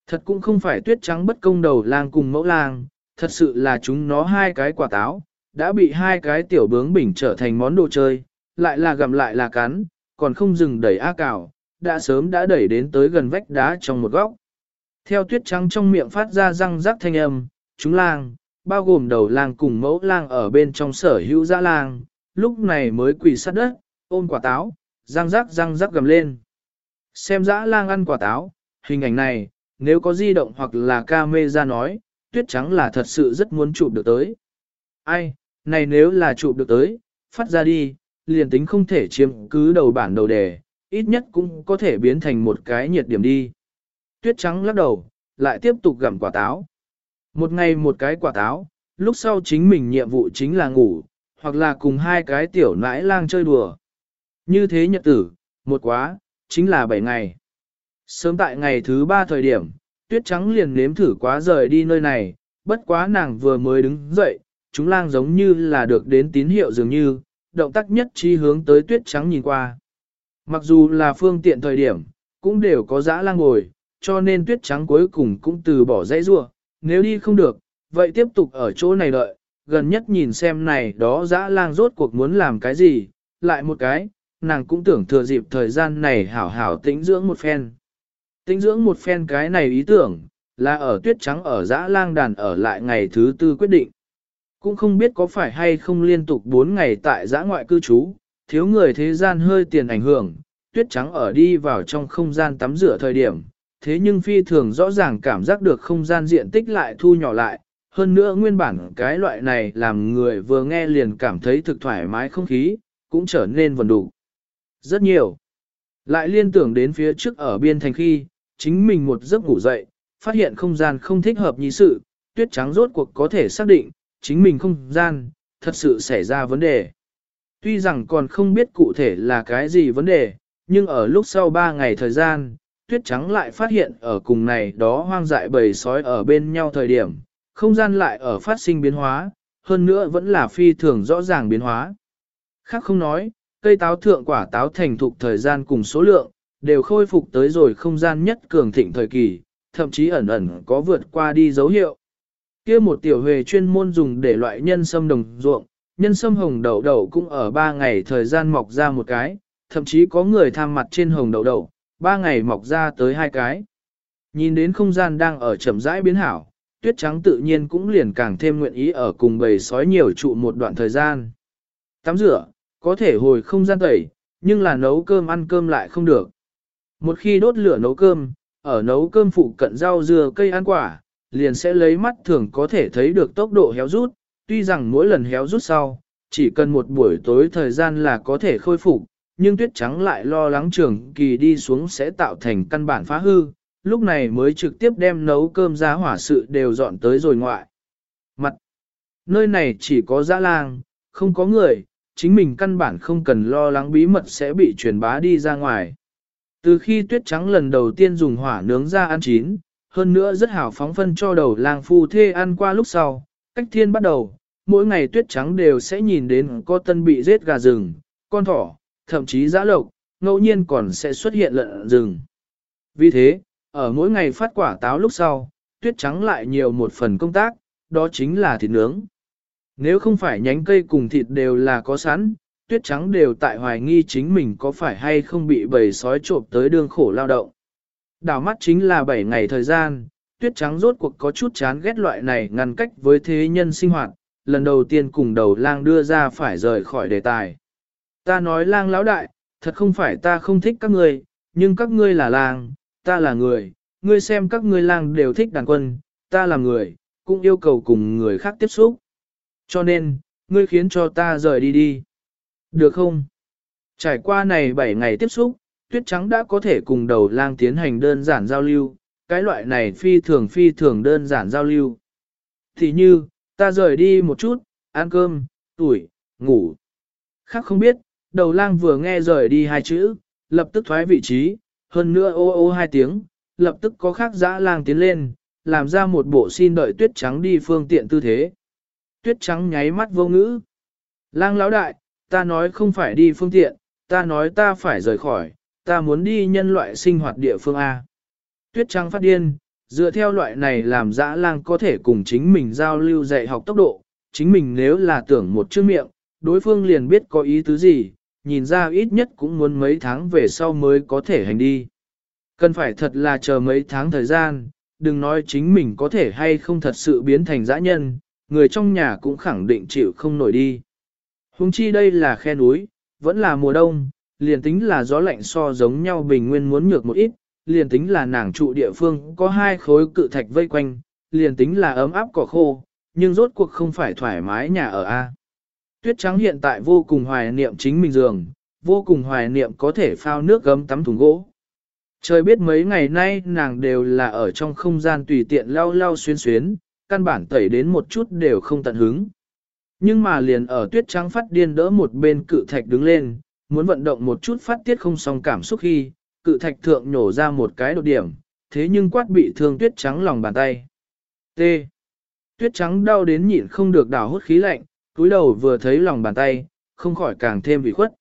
Thật cũng không phải tuyết trắng bất công đầu lang cùng mẫu lang, thật sự là chúng nó hai cái quả táo, đã bị hai cái tiểu bướng bỉnh trở thành món đồ chơi, lại là gặm lại là cắn, còn không dừng đẩy A cào, đã sớm đã đẩy đến tới gần vách đá trong một góc. Theo tuyết trắng trong miệng phát ra răng rắc thanh âm, chúng lang, bao gồm đầu lang cùng mẫu lang ở bên trong sở hữu dã lang, lúc này mới quỳ sát đất, ôm quả táo, răng rắc răng rắc gầm lên. Xem dã lang ăn quả táo, hình ảnh này, nếu có di động hoặc là ca mê ra nói, tuyết trắng là thật sự rất muốn chụp được tới. Ai, này nếu là chụp được tới, phát ra đi, liền tính không thể chiếm cứ đầu bản đầu đề, ít nhất cũng có thể biến thành một cái nhiệt điểm đi. Tuyết trắng lắc đầu, lại tiếp tục gặm quả táo. Một ngày một cái quả táo, lúc sau chính mình nhiệm vụ chính là ngủ, hoặc là cùng hai cái tiểu nãi lang chơi đùa. Như thế nhật tử, một quá, chính là bảy ngày. Sớm tại ngày thứ ba thời điểm, tuyết trắng liền nếm thử quá rời đi nơi này, bất quá nàng vừa mới đứng dậy, chúng lang giống như là được đến tín hiệu dường như, động tác nhất chi hướng tới tuyết trắng nhìn qua. Mặc dù là phương tiện thời điểm, cũng đều có dã lang ngồi, cho nên tuyết trắng cuối cùng cũng từ bỏ dãy rua, nếu đi không được, vậy tiếp tục ở chỗ này đợi, gần nhất nhìn xem này đó dã lang rốt cuộc muốn làm cái gì, lại một cái, nàng cũng tưởng thừa dịp thời gian này hảo hảo tĩnh dưỡng một phen. Tĩnh dưỡng một phen cái này ý tưởng, là ở tuyết trắng ở dã lang đàn ở lại ngày thứ tư quyết định. Cũng không biết có phải hay không liên tục 4 ngày tại dã ngoại cư trú, thiếu người thế gian hơi tiền ảnh hưởng, tuyết trắng ở đi vào trong không gian tắm rửa thời điểm, thế nhưng phi thường rõ ràng cảm giác được không gian diện tích lại thu nhỏ lại, hơn nữa nguyên bản cái loại này làm người vừa nghe liền cảm thấy thực thoải mái không khí, cũng trở nên vần đủ. Rất nhiều. Lại liên tưởng đến phía trước ở biên thành khi, chính mình một giấc ngủ dậy, phát hiện không gian không thích hợp như sự, tuyết trắng rốt cuộc có thể xác định, chính mình không gian, thật sự xảy ra vấn đề. Tuy rằng còn không biết cụ thể là cái gì vấn đề, nhưng ở lúc sau 3 ngày thời gian, tuyết trắng lại phát hiện ở cùng này đó hoang dại bầy sói ở bên nhau thời điểm, không gian lại ở phát sinh biến hóa, hơn nữa vẫn là phi thường rõ ràng biến hóa. Khác không nói, cây táo thượng quả táo thành thục thời gian cùng số lượng, đều khôi phục tới rồi không gian nhất cường thịnh thời kỳ, thậm chí ẩn ẩn có vượt qua đi dấu hiệu. kia một tiểu hề chuyên môn dùng để loại nhân sâm đồng ruộng, nhân sâm hồng đậu đậu cũng ở 3 ngày thời gian mọc ra một cái, thậm chí có người tham mặt trên hồng đậu đậu, 3 ngày mọc ra tới hai cái. Nhìn đến không gian đang ở chậm rãi biến hảo, tuyết trắng tự nhiên cũng liền càng thêm nguyện ý ở cùng bầy sói nhiều trụ một đoạn thời gian. Tắm rửa, có thể hồi không gian tẩy, nhưng là nấu cơm ăn cơm lại không được. Một khi đốt lửa nấu cơm, ở nấu cơm phụ cận rau dưa cây ăn quả, liền sẽ lấy mắt thường có thể thấy được tốc độ héo rút, tuy rằng mỗi lần héo rút sau, chỉ cần một buổi tối thời gian là có thể khôi phục, nhưng tuyết trắng lại lo lắng trường kỳ đi xuống sẽ tạo thành căn bản phá hư, lúc này mới trực tiếp đem nấu cơm giá hỏa sự đều dọn tới rồi ngoại. Mặt, nơi này chỉ có dã lang, không có người, chính mình căn bản không cần lo lắng bí mật sẽ bị truyền bá đi ra ngoài. Từ khi tuyết trắng lần đầu tiên dùng hỏa nướng ra ăn chín, hơn nữa rất hảo phóng phân cho đầu lang phu thê ăn qua lúc sau, cách thiên bắt đầu, mỗi ngày tuyết trắng đều sẽ nhìn đến có tân bị giết gà rừng, con thỏ, thậm chí giã lộc, ngẫu nhiên còn sẽ xuất hiện lợn rừng. Vì thế, ở mỗi ngày phát quả táo lúc sau, tuyết trắng lại nhiều một phần công tác, đó chính là thịt nướng. Nếu không phải nhánh cây cùng thịt đều là có sẵn, tuyết trắng đều tại hoài nghi chính mình có phải hay không bị bầy sói trộm tới đường khổ lao động. Đảo mắt chính là 7 ngày thời gian, tuyết trắng rốt cuộc có chút chán ghét loại này ngăn cách với thế nhân sinh hoạt, lần đầu tiên cùng đầu lang đưa ra phải rời khỏi đề tài. Ta nói lang lão đại, thật không phải ta không thích các ngươi, nhưng các ngươi là lang, ta là người, ngươi xem các ngươi lang đều thích đàn quân, ta là người, cũng yêu cầu cùng người khác tiếp xúc. Cho nên, ngươi khiến cho ta rời đi đi. Được không? Trải qua này 7 ngày tiếp xúc, tuyết trắng đã có thể cùng đầu lang tiến hành đơn giản giao lưu, cái loại này phi thường phi thường đơn giản giao lưu. Thì như, ta rời đi một chút, ăn cơm, tuổi, ngủ. Khác không biết, đầu lang vừa nghe rời đi hai chữ, lập tức thoái vị trí, hơn nữa ô ô hai tiếng, lập tức có khác dã lang tiến lên, làm ra một bộ xin đợi tuyết trắng đi phương tiện tư thế. Tuyết trắng nháy mắt vô ngữ. Lang lão đại, ta nói không phải đi phương tiện, ta nói ta phải rời khỏi, ta muốn đi nhân loại sinh hoạt địa phương A. Tuyết trắng phát điên, dựa theo loại này làm dã lang có thể cùng chính mình giao lưu dạy học tốc độ, chính mình nếu là tưởng một chữ miệng, đối phương liền biết có ý tứ gì, nhìn ra ít nhất cũng muốn mấy tháng về sau mới có thể hành đi. Cần phải thật là chờ mấy tháng thời gian, đừng nói chính mình có thể hay không thật sự biến thành dã nhân, người trong nhà cũng khẳng định chịu không nổi đi. Hùng chi đây là khe núi, vẫn là mùa đông, liền tính là gió lạnh so giống nhau bình nguyên muốn nhược một ít, liền tính là nàng trụ địa phương có hai khối cự thạch vây quanh, liền tính là ấm áp cỏ khô, nhưng rốt cuộc không phải thoải mái nhà ở A. Tuyết trắng hiện tại vô cùng hoài niệm chính mình giường, vô cùng hoài niệm có thể phao nước gấm tắm thùng gỗ. Trời biết mấy ngày nay nàng đều là ở trong không gian tùy tiện lau lau xuyên xuyến, căn bản tẩy đến một chút đều không tận hứng. Nhưng mà liền ở tuyết trắng phát điên đỡ một bên cự thạch đứng lên, muốn vận động một chút phát tiết không xong cảm xúc khi, cự thạch thượng nhổ ra một cái đột điểm, thế nhưng quát bị thương tuyết trắng lòng bàn tay. T. Tuyết trắng đau đến nhịn không được đảo hút khí lạnh, túi đầu vừa thấy lòng bàn tay, không khỏi càng thêm bị khuất.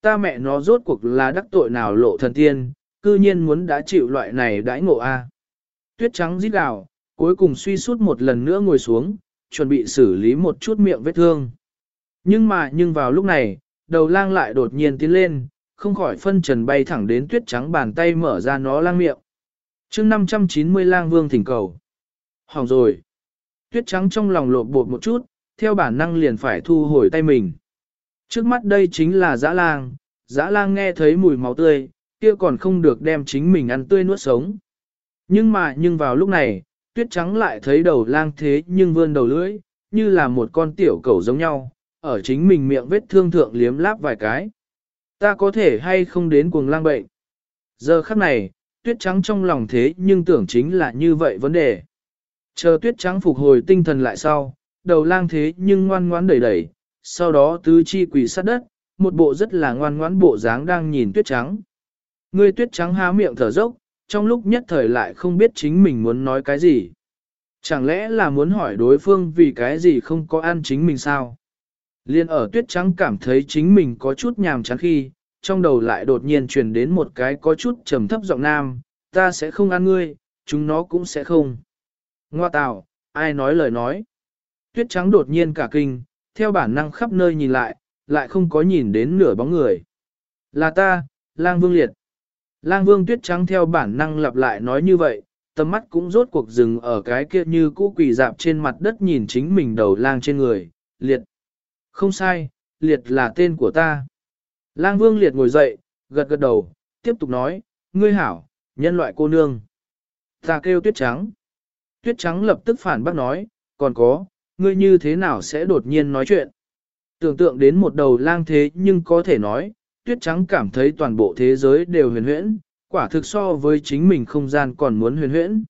Ta mẹ nó rốt cuộc là đắc tội nào lộ thần tiên, cư nhiên muốn đã chịu loại này đãi ngộ a. Tuyết trắng rít gào, cuối cùng suy sút một lần nữa ngồi xuống, chuẩn bị xử lý một chút miệng vết thương. Nhưng mà nhưng vào lúc này, đầu lang lại đột nhiên tiến lên, không khỏi phân trần bay thẳng đến tuyết trắng bàn tay mở ra nó lang miệng. chương 590 lang vương thỉnh cầu. Hỏng rồi. Tuyết trắng trong lòng lột bột một chút, theo bản năng liền phải thu hồi tay mình. Trước mắt đây chính là dã lang, dã lang nghe thấy mùi máu tươi, kia còn không được đem chính mình ăn tươi nuốt sống. Nhưng mà nhưng vào lúc này, tuyết trắng lại thấy đầu lang thế nhưng vươn đầu lưỡi, như là một con tiểu cẩu giống nhau, ở chính mình miệng vết thương thượng liếm láp vài cái. Ta có thể hay không đến cuồng lang bệnh. Giờ khắc này, tuyết trắng trong lòng thế nhưng tưởng chính là như vậy vấn đề. Chờ tuyết trắng phục hồi tinh thần lại sau, đầu lang thế nhưng ngoan ngoãn đẩy đẩy, sau đó tứ chi quỳ sát đất, một bộ rất là ngoan ngoãn bộ dáng đang nhìn tuyết trắng. Người tuyết trắng há miệng thở dốc, trong lúc nhất thời lại không biết chính mình muốn nói cái gì. Chẳng lẽ là muốn hỏi đối phương vì cái gì không có ăn chính mình sao? Liên ở tuyết trắng cảm thấy chính mình có chút nhàm chán khi, trong đầu lại đột nhiên truyền đến một cái có chút trầm thấp giọng nam, ta sẽ không ăn ngươi, chúng nó cũng sẽ không. Ngoa tạo, ai nói lời nói? Tuyết trắng đột nhiên cả kinh, theo bản năng khắp nơi nhìn lại, lại không có nhìn đến nửa bóng người. Là ta, lang vương liệt. Lang vương tuyết trắng theo bản năng lặp lại nói như vậy, tầm mắt cũng rốt cuộc dừng ở cái kia như cũ quỳ dạp trên mặt đất nhìn chính mình đầu lang trên người, liệt. Không sai, liệt là tên của ta. Lang vương liệt ngồi dậy, gật gật đầu, tiếp tục nói, ngươi hảo, nhân loại cô nương. Ta kêu tuyết trắng. Tuyết trắng lập tức phản bác nói, còn có, ngươi như thế nào sẽ đột nhiên nói chuyện. Tưởng tượng đến một đầu lang thế nhưng có thể nói, tuyết trắng cảm thấy toàn bộ thế giới đều huyền huyễn, quả thực so với chính mình không gian còn muốn huyền huyễn.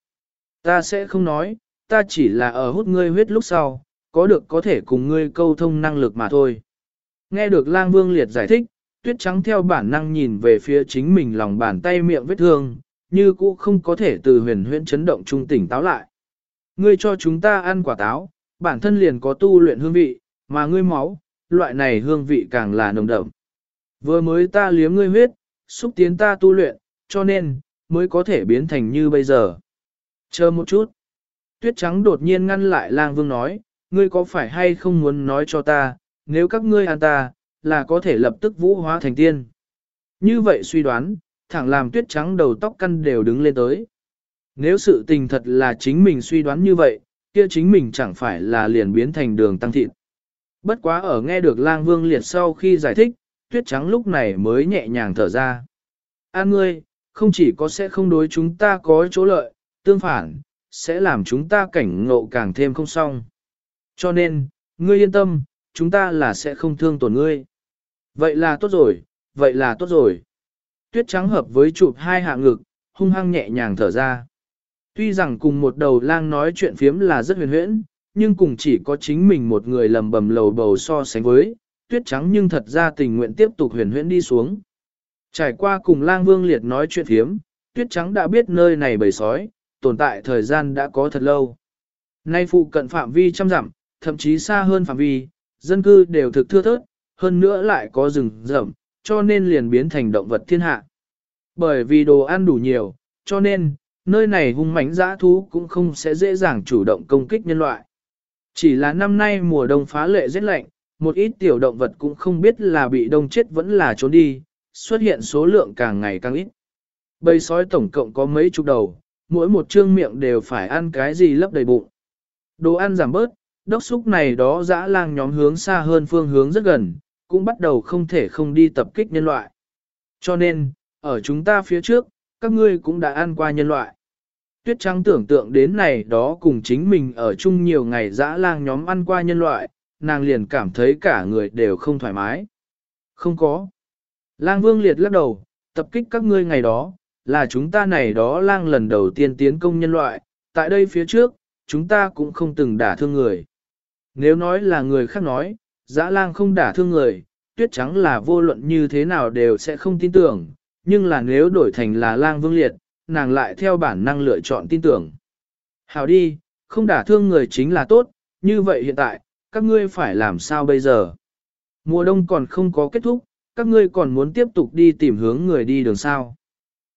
Ta sẽ không nói, ta chỉ là ở hút ngươi huyết lúc sau, có được có thể cùng ngươi câu thông năng lực mà thôi. Nghe được lang vương liệt giải thích, tuyết trắng theo bản năng nhìn về phía chính mình lòng bàn tay miệng vết thương, như cũ không có thể từ huyền huyễn chấn động trung tỉnh táo lại. Ngươi cho chúng ta ăn quả táo, bản thân liền có tu luyện hương vị, mà ngươi máu, loại này hương vị càng là nồng đậm. Vừa mới ta liếm ngươi huyết, xúc tiến ta tu luyện, cho nên, mới có thể biến thành như bây giờ. Chờ một chút. Tuyết trắng đột nhiên ngăn lại lang vương nói, ngươi có phải hay không muốn nói cho ta, nếu các ngươi ăn ta, là có thể lập tức vũ hóa thành tiên. Như vậy suy đoán, thẳng làm tuyết trắng đầu tóc căn đều đứng lên tới. Nếu sự tình thật là chính mình suy đoán như vậy, kia chính mình chẳng phải là liền biến thành đường tăng thịt. Bất quá ở nghe được lang vương liệt sau khi giải thích, tuyết trắng lúc này mới nhẹ nhàng thở ra. An ngươi, không chỉ có sẽ không đối chúng ta có chỗ lợi, tương phản, sẽ làm chúng ta cảnh ngộ càng thêm không xong. Cho nên, ngươi yên tâm, chúng ta là sẽ không thương tổn ngươi. Vậy là tốt rồi, vậy là tốt rồi. Tuyết trắng hợp với chụp hai hạ ngực, hung hăng nhẹ nhàng thở ra. Tuy rằng cùng một đầu lang nói chuyện phiếm là rất huyền huyễn, nhưng cùng chỉ có chính mình một người lầm bầm lầu bầu so sánh với, tuyết trắng nhưng thật ra tình nguyện tiếp tục huyền huyễn đi xuống. Trải qua cùng lang vương liệt nói chuyện thiếm, tuyết trắng đã biết nơi này bầy sói, tồn tại thời gian đã có thật lâu. Nay phụ cận phạm vi trăm dặm, thậm chí xa hơn phạm vi, dân cư đều thực thưa thớt, hơn nữa lại có rừng rậm, cho nên liền biến thành động vật thiên hạ. Bởi vì đồ ăn đủ nhiều, cho nên, nơi này hung mãnh dã thú cũng không sẽ dễ dàng chủ động công kích nhân loại. Chỉ là năm nay mùa đông phá lệ rất lạnh, một ít tiểu động vật cũng không biết là bị đông chết vẫn là trốn đi, xuất hiện số lượng càng ngày càng ít. Bầy sói tổng cộng có mấy chục đầu, mỗi một trương miệng đều phải ăn cái gì lấp đầy bụng. Đồ ăn giảm bớt, đốc xúc này đó dã lang nhóm hướng xa hơn phương hướng rất gần, cũng bắt đầu không thể không đi tập kích nhân loại. Cho nên, ở chúng ta phía trước, các ngươi cũng đã ăn qua nhân loại. Tuyết trắng tưởng tượng đến này đó cùng chính mình ở chung nhiều ngày dã lang nhóm ăn qua nhân loại, nàng liền cảm thấy cả người đều không thoải mái. Không có. Lang vương liệt lắc đầu, tập kích các ngươi ngày đó, là chúng ta này đó lang lần đầu tiên tiến công nhân loại, tại đây phía trước, chúng ta cũng không từng đả thương người. Nếu nói là người khác nói, dã lang không đả thương người, tuyết trắng là vô luận như thế nào đều sẽ không tin tưởng, nhưng là nếu đổi thành là lang vương liệt, nàng lại theo bản năng lựa chọn tin tưởng. Hào đi, không đả thương người chính là tốt, như vậy hiện tại, các ngươi phải làm sao bây giờ? Mùa đông còn không có kết thúc, các ngươi còn muốn tiếp tục đi tìm hướng người đi đường sao?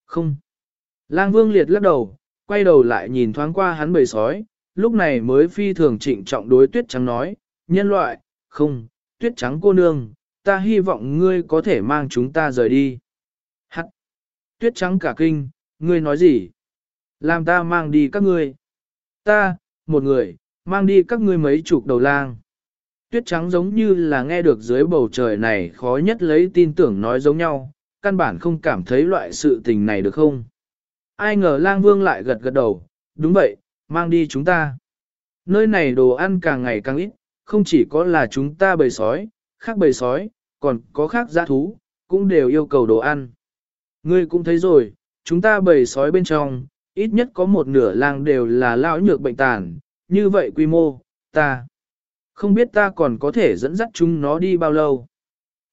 Không. Lang vương liệt lắc đầu, quay đầu lại nhìn thoáng qua hắn bầy sói, lúc này mới phi thường trịnh trọng đối tuyết trắng nói, nhân loại, không, tuyết trắng cô nương, ta hy vọng ngươi có thể mang chúng ta rời đi. Hắc! Tuyết trắng cả kinh, ngươi nói gì? Làm ta mang đi các ngươi. Ta, một người, mang đi các ngươi mấy chục đầu lang. Tuyết trắng giống như là nghe được dưới bầu trời này khó nhất lấy tin tưởng nói giống nhau, căn bản không cảm thấy loại sự tình này được không? Ai ngờ lang vương lại gật gật đầu, đúng vậy, mang đi chúng ta. Nơi này đồ ăn càng ngày càng ít, không chỉ có là chúng ta bầy sói, khác bầy sói, còn có khác giã thú, cũng đều yêu cầu đồ ăn. Ngươi cũng thấy rồi, chúng ta bầy sói bên trong, ít nhất có một nửa lang đều là lão nhược bệnh tàn, như vậy quy mô, ta không biết ta còn có thể dẫn dắt chúng nó đi bao lâu.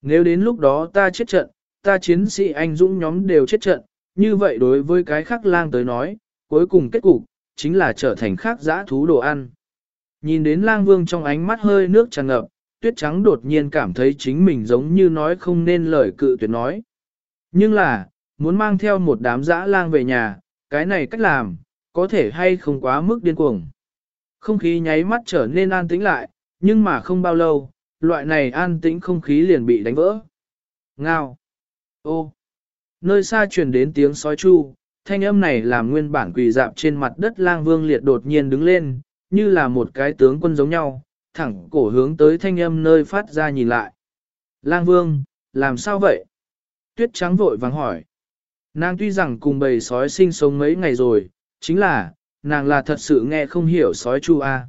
Nếu đến lúc đó ta chết trận, ta chiến sĩ anh dũng nhóm đều chết trận, như vậy đối với cái khác lang tới nói, cuối cùng kết cục, chính là trở thành khác giã thú đồ ăn. Nhìn đến lang vương trong ánh mắt hơi nước tràn ngập, tuyết trắng đột nhiên cảm thấy chính mình giống như nói không nên lời cự tuyệt nói. Nhưng là, muốn mang theo một đám dã lang về nhà, cái này cách làm, có thể hay không quá mức điên cuồng. Không khí nháy mắt trở nên an tĩnh lại, nhưng mà không bao lâu, loại này an tĩnh không khí liền bị đánh vỡ. Ngao! Ô! Nơi xa truyền đến tiếng sói chu, thanh âm này làm nguyên bản quỳ dạp trên mặt đất lang vương liệt đột nhiên đứng lên, như là một cái tướng quân giống nhau, thẳng cổ hướng tới thanh âm nơi phát ra nhìn lại. Lang vương, làm sao vậy? Tuyết trắng vội vàng hỏi. Nàng tuy rằng cùng bầy sói sinh sống mấy ngày rồi, chính là, nàng là thật sự nghe không hiểu sói chu A.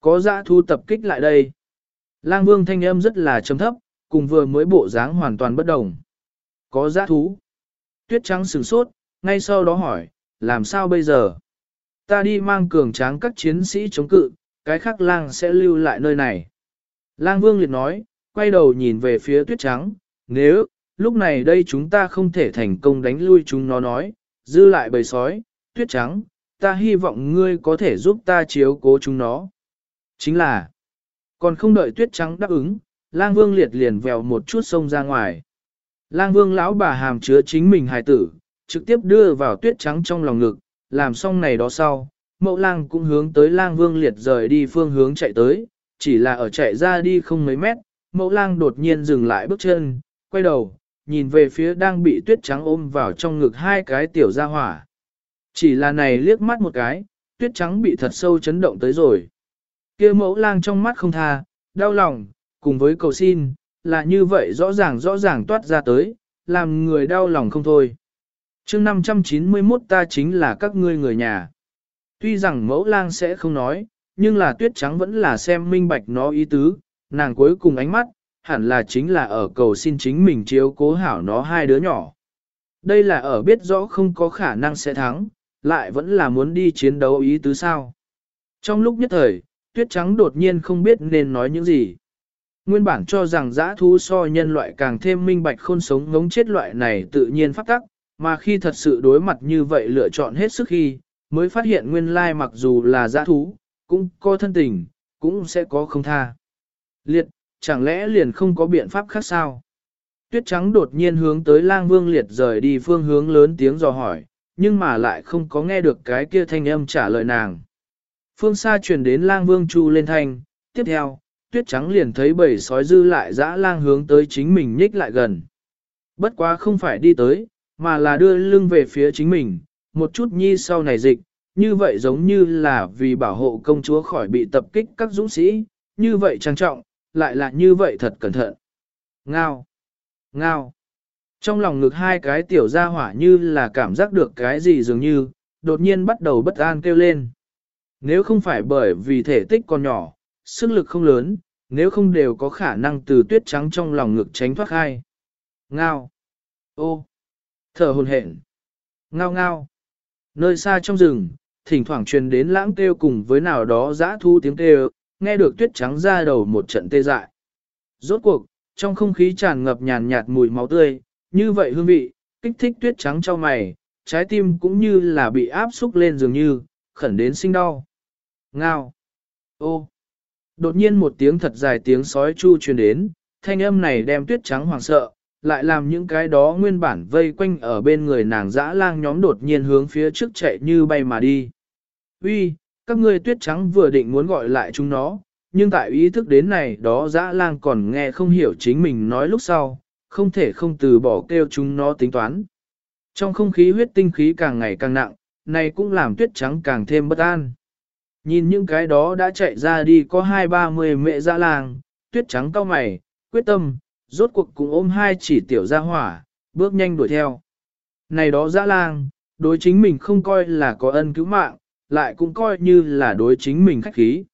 Có dã thu tập kích lại đây. Lang vương thanh âm rất là trầm thấp, cùng vừa mới bộ dáng hoàn toàn bất đồng. Có dã thú. Tuyết trắng sửng sốt, ngay sau đó hỏi, làm sao bây giờ? Ta đi mang cường tráng các chiến sĩ chống cự, cái khác lang sẽ lưu lại nơi này. Lang vương liệt nói, quay đầu nhìn về phía tuyết trắng, nếu, lúc này đây chúng ta không thể thành công đánh lui chúng nó nói, dư lại bầy sói, tuyết trắng, ta hy vọng ngươi có thể giúp ta chiếu cố chúng nó. Chính là, còn không đợi tuyết trắng đáp ứng, lang vương liệt liền vèo một chút sông ra ngoài. Lang vương lão bà hàm chứa chính mình hài tử, trực tiếp đưa vào tuyết trắng trong lòng ngực, làm xong này đó sau, mẫu lang cũng hướng tới lang vương liệt rời đi phương hướng chạy tới, chỉ là ở chạy ra đi không mấy mét, mẫu lang đột nhiên dừng lại bước chân, quay đầu, nhìn về phía đang bị tuyết trắng ôm vào trong ngực hai cái tiểu gia hỏa. Chỉ là này liếc mắt một cái, tuyết trắng bị thật sâu chấn động tới rồi. kia mẫu lang trong mắt không tha, đau lòng, cùng với cầu xin, là như vậy rõ ràng rõ ràng toát ra tới, làm người đau lòng không thôi. chương 591 ta chính là các ngươi người nhà. Tuy rằng mẫu lang sẽ không nói, nhưng là tuyết trắng vẫn là xem minh bạch nó ý tứ, nàng cuối cùng ánh mắt, hẳn là chính là ở cầu xin chính mình chiếu cố hảo nó hai đứa nhỏ. Đây là ở biết rõ không có khả năng sẽ thắng, lại vẫn là muốn đi chiến đấu ý tứ sao. Trong lúc nhất thời, tuyết trắng đột nhiên không biết nên nói những gì. Nguyên bản cho rằng giã thú so nhân loại càng thêm minh bạch khôn sống ngống chết loại này tự nhiên phát tắc, mà khi thật sự đối mặt như vậy lựa chọn hết sức khi, mới phát hiện nguyên lai mặc dù là giã thú, cũng có thân tình, cũng sẽ có không tha. Liệt, chẳng lẽ liền không có biện pháp khác sao? Tuyết trắng đột nhiên hướng tới lang vương liệt rời đi phương hướng lớn tiếng dò hỏi, nhưng mà lại không có nghe được cái kia thanh âm trả lời nàng. Phương xa truyền đến lang vương chu lên thanh, tiếp theo, tuyết trắng liền thấy bầy sói dư lại dã lang hướng tới chính mình nhích lại gần. Bất quá không phải đi tới, mà là đưa lưng về phía chính mình, một chút nhi sau này dịch, như vậy giống như là vì bảo hộ công chúa khỏi bị tập kích các dũng sĩ, như vậy trang trọng, lại là như vậy thật cẩn thận. Ngao! Ngao! Trong lòng ngực hai cái tiểu gia hỏa như là cảm giác được cái gì dường như, đột nhiên bắt đầu bất an kêu lên. Nếu không phải bởi vì thể tích còn nhỏ, sức lực không lớn, nếu không đều có khả năng từ tuyết trắng trong lòng ngực tránh thoát hai Ngao! Ô! Thở hồn hển! Ngao ngao! Nơi xa trong rừng, thỉnh thoảng truyền đến lãng kêu cùng với nào đó giã thu tiếng kêu, nghe được tuyết trắng ra đầu một trận tê dại. Rốt cuộc, trong không khí tràn ngập nhàn nhạt mùi máu tươi, như vậy hương vị, kích thích tuyết trắng cho mày, trái tim cũng như là bị áp xúc lên dường như, khẩn đến sinh đau. Ngao! Ô! Đột nhiên một tiếng thật dài tiếng sói chu truyền đến, thanh âm này đem tuyết trắng hoàng sợ, lại làm những cái đó nguyên bản vây quanh ở bên người nàng dã lang nhóm đột nhiên hướng phía trước chạy như bay mà đi. Uy, các ngươi tuyết trắng vừa định muốn gọi lại chúng nó, nhưng tại ý thức đến này đó dã lang còn nghe không hiểu chính mình nói lúc sau, không thể không từ bỏ kêu chúng nó tính toán. Trong không khí huyết tinh khí càng ngày càng nặng, này cũng làm tuyết trắng càng thêm bất an. Nhìn những cái đó đã chạy ra đi có hai ba mươi mẹ dã lang, tuyết trắng cao mày, quyết tâm, rốt cuộc cùng ôm hai chỉ tiểu ra hỏa, bước nhanh đuổi theo. Này đó dã lang, đối chính mình không coi là có ân cứu mạng, lại cũng coi như là đối chính mình khách khí.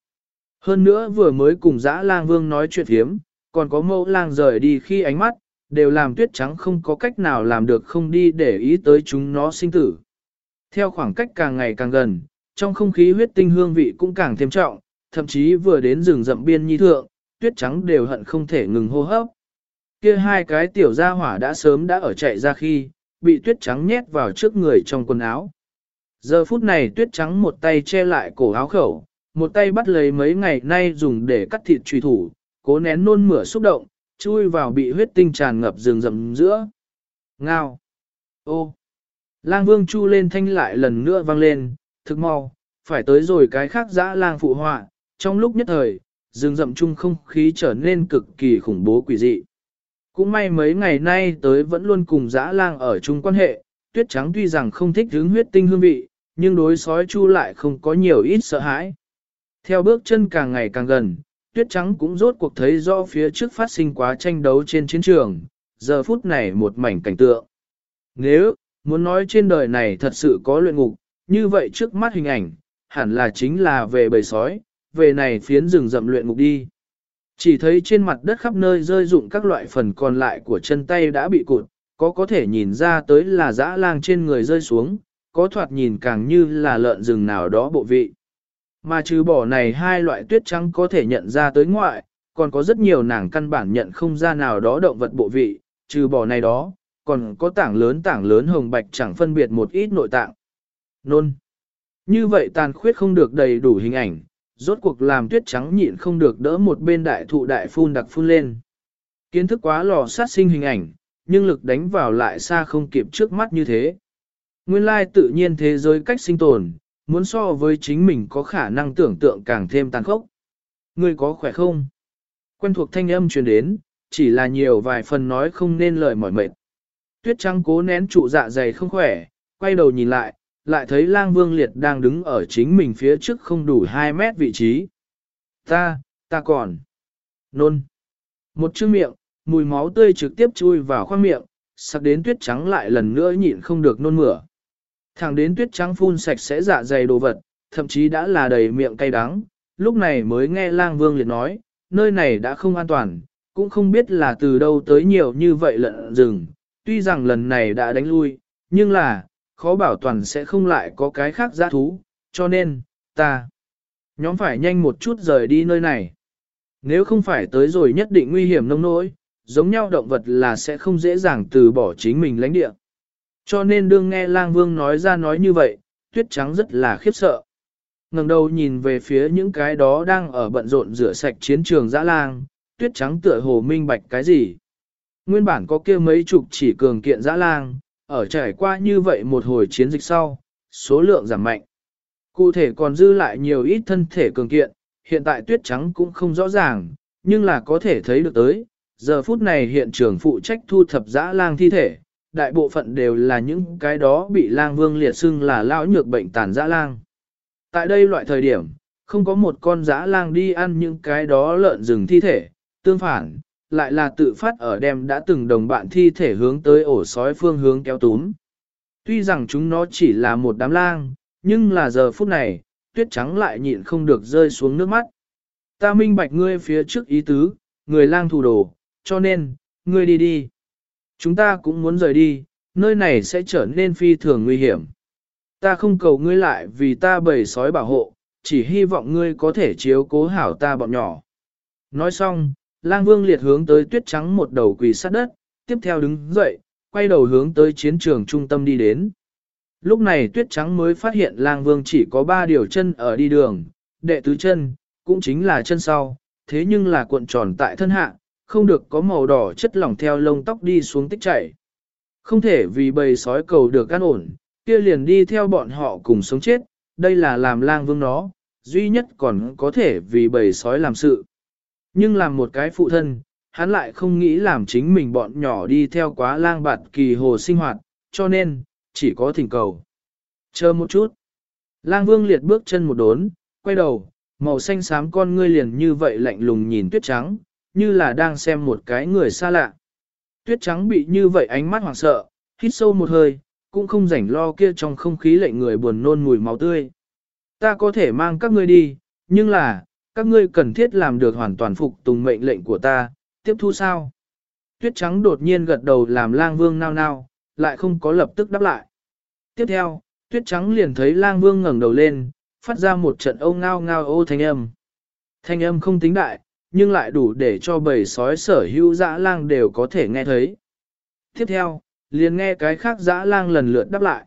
Hơn nữa vừa mới cùng dã lang vương nói chuyện hiếm còn có mẫu lang rời đi khi ánh mắt, đều làm tuyết trắng không có cách nào làm được không đi để ý tới chúng nó sinh tử. Theo khoảng cách càng ngày càng gần, trong không khí huyết tinh hương vị cũng càng thêm trọng, thậm chí vừa đến rừng rậm biên nhi thượng, tuyết trắng đều hận không thể ngừng hô hấp. Kia hai cái tiểu gia hỏa đã sớm đã ở chạy ra khi, bị tuyết trắng nhét vào trước người trong quần áo. Giờ phút này tuyết trắng một tay che lại cổ áo khẩu, một tay bắt lấy mấy ngày nay dùng để cắt thịt truy thủ, cố nén nôn mửa xúc động, chui vào bị huyết tinh tràn ngập rừng rậm giữa. Ngao! Ô! Lang vương chu lên thanh lại lần nữa vang lên, thực mau, phải tới rồi cái khác dã lang phụ họa, trong lúc nhất thời, rừng rậm chung không khí trở nên cực kỳ khủng bố quỷ dị. Cũng may mấy ngày nay tới vẫn luôn cùng dã lang ở chung quan hệ, tuyết trắng tuy rằng không thích hướng huyết tinh hương vị, nhưng đối sói chu lại không có nhiều ít sợ hãi. Theo bước chân càng ngày càng gần, tuyết trắng cũng rốt cuộc thấy rõ phía trước phát sinh quá tranh đấu trên chiến trường, giờ phút này một mảnh cảnh tượng. Nếu, muốn nói trên đời này thật sự có luyện ngục, như vậy trước mắt hình ảnh, hẳn là chính là về bầy sói, về này phiến rừng rậm luyện ngục đi. Chỉ thấy trên mặt đất khắp nơi rơi rụng các loại phần còn lại của chân tay đã bị cụt, có có thể nhìn ra tới là dã lang trên người rơi xuống, có thoạt nhìn càng như là lợn rừng nào đó bộ vị. Mà trừ bỏ này hai loại tuyết trắng có thể nhận ra tới ngoại, còn có rất nhiều nàng căn bản nhận không ra nào đó động vật bộ vị, trừ bỏ này đó, còn có tảng lớn tảng lớn hồng bạch chẳng phân biệt một ít nội tạng. Nôn. Như vậy tàn khuyết không được đầy đủ hình ảnh, rốt cuộc làm tuyết trắng nhịn không được đỡ một bên đại thụ đại phun đặc phun lên. Kiến thức quá lò sát sinh hình ảnh, nhưng lực đánh vào lại xa không kịp trước mắt như thế. Nguyên lai tự nhiên thế giới cách sinh tồn, muốn so với chính mình có khả năng tưởng tượng càng thêm tàn khốc. Ngươi có khỏe không? Quen thuộc thanh âm truyền đến, chỉ là nhiều vài phần nói không nên lời mỏi mệt. Tuyết trắng cố nén trụ dạ dày không khỏe, quay đầu nhìn lại, lại thấy lang vương liệt đang đứng ở chính mình phía trước không đủ 2 mét vị trí. Ta, ta còn. Nôn. Một chữ miệng, mùi máu tươi trực tiếp chui vào khoang miệng, sặc đến tuyết trắng lại lần nữa nhịn không được nôn mửa. Thẳng đến tuyết trắng phun sạch sẽ dạ dày đồ vật, thậm chí đã là đầy miệng cay đắng, lúc này mới nghe lang vương liệt nói, nơi này đã không an toàn, cũng không biết là từ đâu tới nhiều như vậy lợn rừng, tuy rằng lần này đã đánh lui, nhưng là, khó bảo toàn sẽ không lại có cái khác giá thú, cho nên, ta, nhóm phải nhanh một chút rời đi nơi này. Nếu không phải tới rồi nhất định nguy hiểm nông nỗi, giống nhau động vật là sẽ không dễ dàng từ bỏ chính mình lãnh địa. Cho nên đương nghe lang vương nói ra nói như vậy, tuyết trắng rất là khiếp sợ. ngẩng đầu nhìn về phía những cái đó đang ở bận rộn rửa sạch chiến trường dã lang, tuyết trắng tựa hồ minh bạch cái gì. Nguyên bản có kia mấy chục chỉ cường kiện dã lang, ở trải qua như vậy một hồi chiến dịch sau, số lượng giảm mạnh. Cụ thể còn dư lại nhiều ít thân thể cường kiện, hiện tại tuyết trắng cũng không rõ ràng, nhưng là có thể thấy được tới. Giờ phút này hiện trường phụ trách thu thập dã lang thi thể, đại bộ phận đều là những cái đó bị lang vương liệt xưng là lão nhược bệnh tàn dã lang. Tại đây loại thời điểm, không có một con dã lang đi ăn những cái đó lợn rừng thi thể, tương phản, lại là tự phát ở đem đã từng đồng bạn thi thể hướng tới ổ sói phương hướng kéo túm. Tuy rằng chúng nó chỉ là một đám lang, nhưng là giờ phút này, tuyết trắng lại nhịn không được rơi xuống nước mắt. Ta minh bạch ngươi phía trước ý tứ, người lang thủ đồ, cho nên, ngươi đi đi. Chúng ta cũng muốn rời đi, nơi này sẽ trở nên phi thường nguy hiểm. Ta không cầu ngươi lại vì ta bầy sói bảo hộ, chỉ hy vọng ngươi có thể chiếu cố hảo ta bọn nhỏ. Nói xong, lang vương liệt hướng tới tuyết trắng một đầu quỳ sát đất, tiếp theo đứng dậy, quay đầu hướng tới chiến trường trung tâm đi đến. Lúc này tuyết trắng mới phát hiện lang vương chỉ có ba điều chân ở đi đường, đệ tứ chân, cũng chính là chân sau, thế nhưng là cuộn tròn tại thân hạ, không được có màu đỏ chất lỏng theo lông tóc đi xuống tích chảy. Không thể vì bầy sói cầu được an ổn, kia liền đi theo bọn họ cùng sống chết, đây là làm lang vương nó, duy nhất còn có thể vì bầy sói làm sự. Nhưng làm một cái phụ thân, hắn lại không nghĩ làm chính mình bọn nhỏ đi theo quá lang bạt kỳ hồ sinh hoạt, cho nên, chỉ có thỉnh cầu. Chờ một chút. Lang vương liệt bước chân một đốn, quay đầu, màu xanh xám con ngươi liền như vậy lạnh lùng nhìn tuyết trắng, như là đang xem một cái người xa lạ. Tuyết trắng bị như vậy ánh mắt hoảng sợ, hít sâu một hơi, cũng không rảnh lo kia trong không khí lệnh người buồn nôn mùi máu tươi. Ta có thể mang các ngươi đi, nhưng là, các ngươi cần thiết làm được hoàn toàn phục tùng mệnh lệnh của ta, tiếp thu sao? Tuyết trắng đột nhiên gật đầu làm lang vương nao nao, lại không có lập tức đáp lại. Tiếp theo, tuyết trắng liền thấy lang vương ngẩng đầu lên, phát ra một trận ô ngao ngao ô thanh âm. Thanh âm không tính đại, nhưng lại đủ để cho bầy sói sở hữu dã lang đều có thể nghe thấy. Tiếp theo, liền nghe cái khác dã lang lần lượt đáp lại.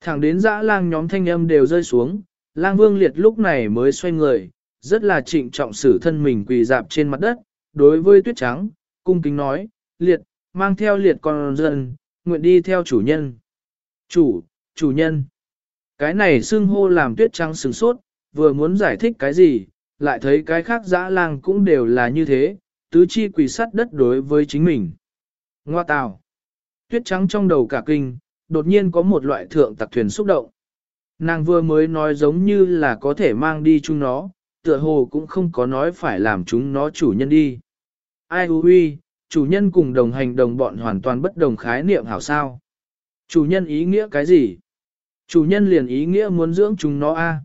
Thẳng đến dã lang nhóm thanh âm đều rơi xuống, lang vương liệt lúc này mới xoay người, rất là trịnh trọng sử thân mình quỳ dạp trên mặt đất, đối với tuyết trắng, cung kính nói, liệt, mang theo liệt con dân, nguyện đi theo chủ nhân. Chủ, chủ nhân. Cái này xưng hô làm tuyết trắng sừng sốt, vừa muốn giải thích cái gì, lại thấy cái khác dã lang cũng đều là như thế, tứ chi quỳ sắt đất đối với chính mình. Ngoa tào. Tuyết trắng trong đầu cả kinh, đột nhiên có một loại thượng tặc thuyền xúc động. Nàng vừa mới nói giống như là có thể mang đi chúng nó, tựa hồ cũng không có nói phải làm chúng nó chủ nhân đi. Ai hư huy, chủ nhân cùng đồng hành đồng bọn hoàn toàn bất đồng khái niệm hảo sao. Chủ nhân ý nghĩa cái gì? Chủ nhân liền ý nghĩa muốn dưỡng chúng nó a.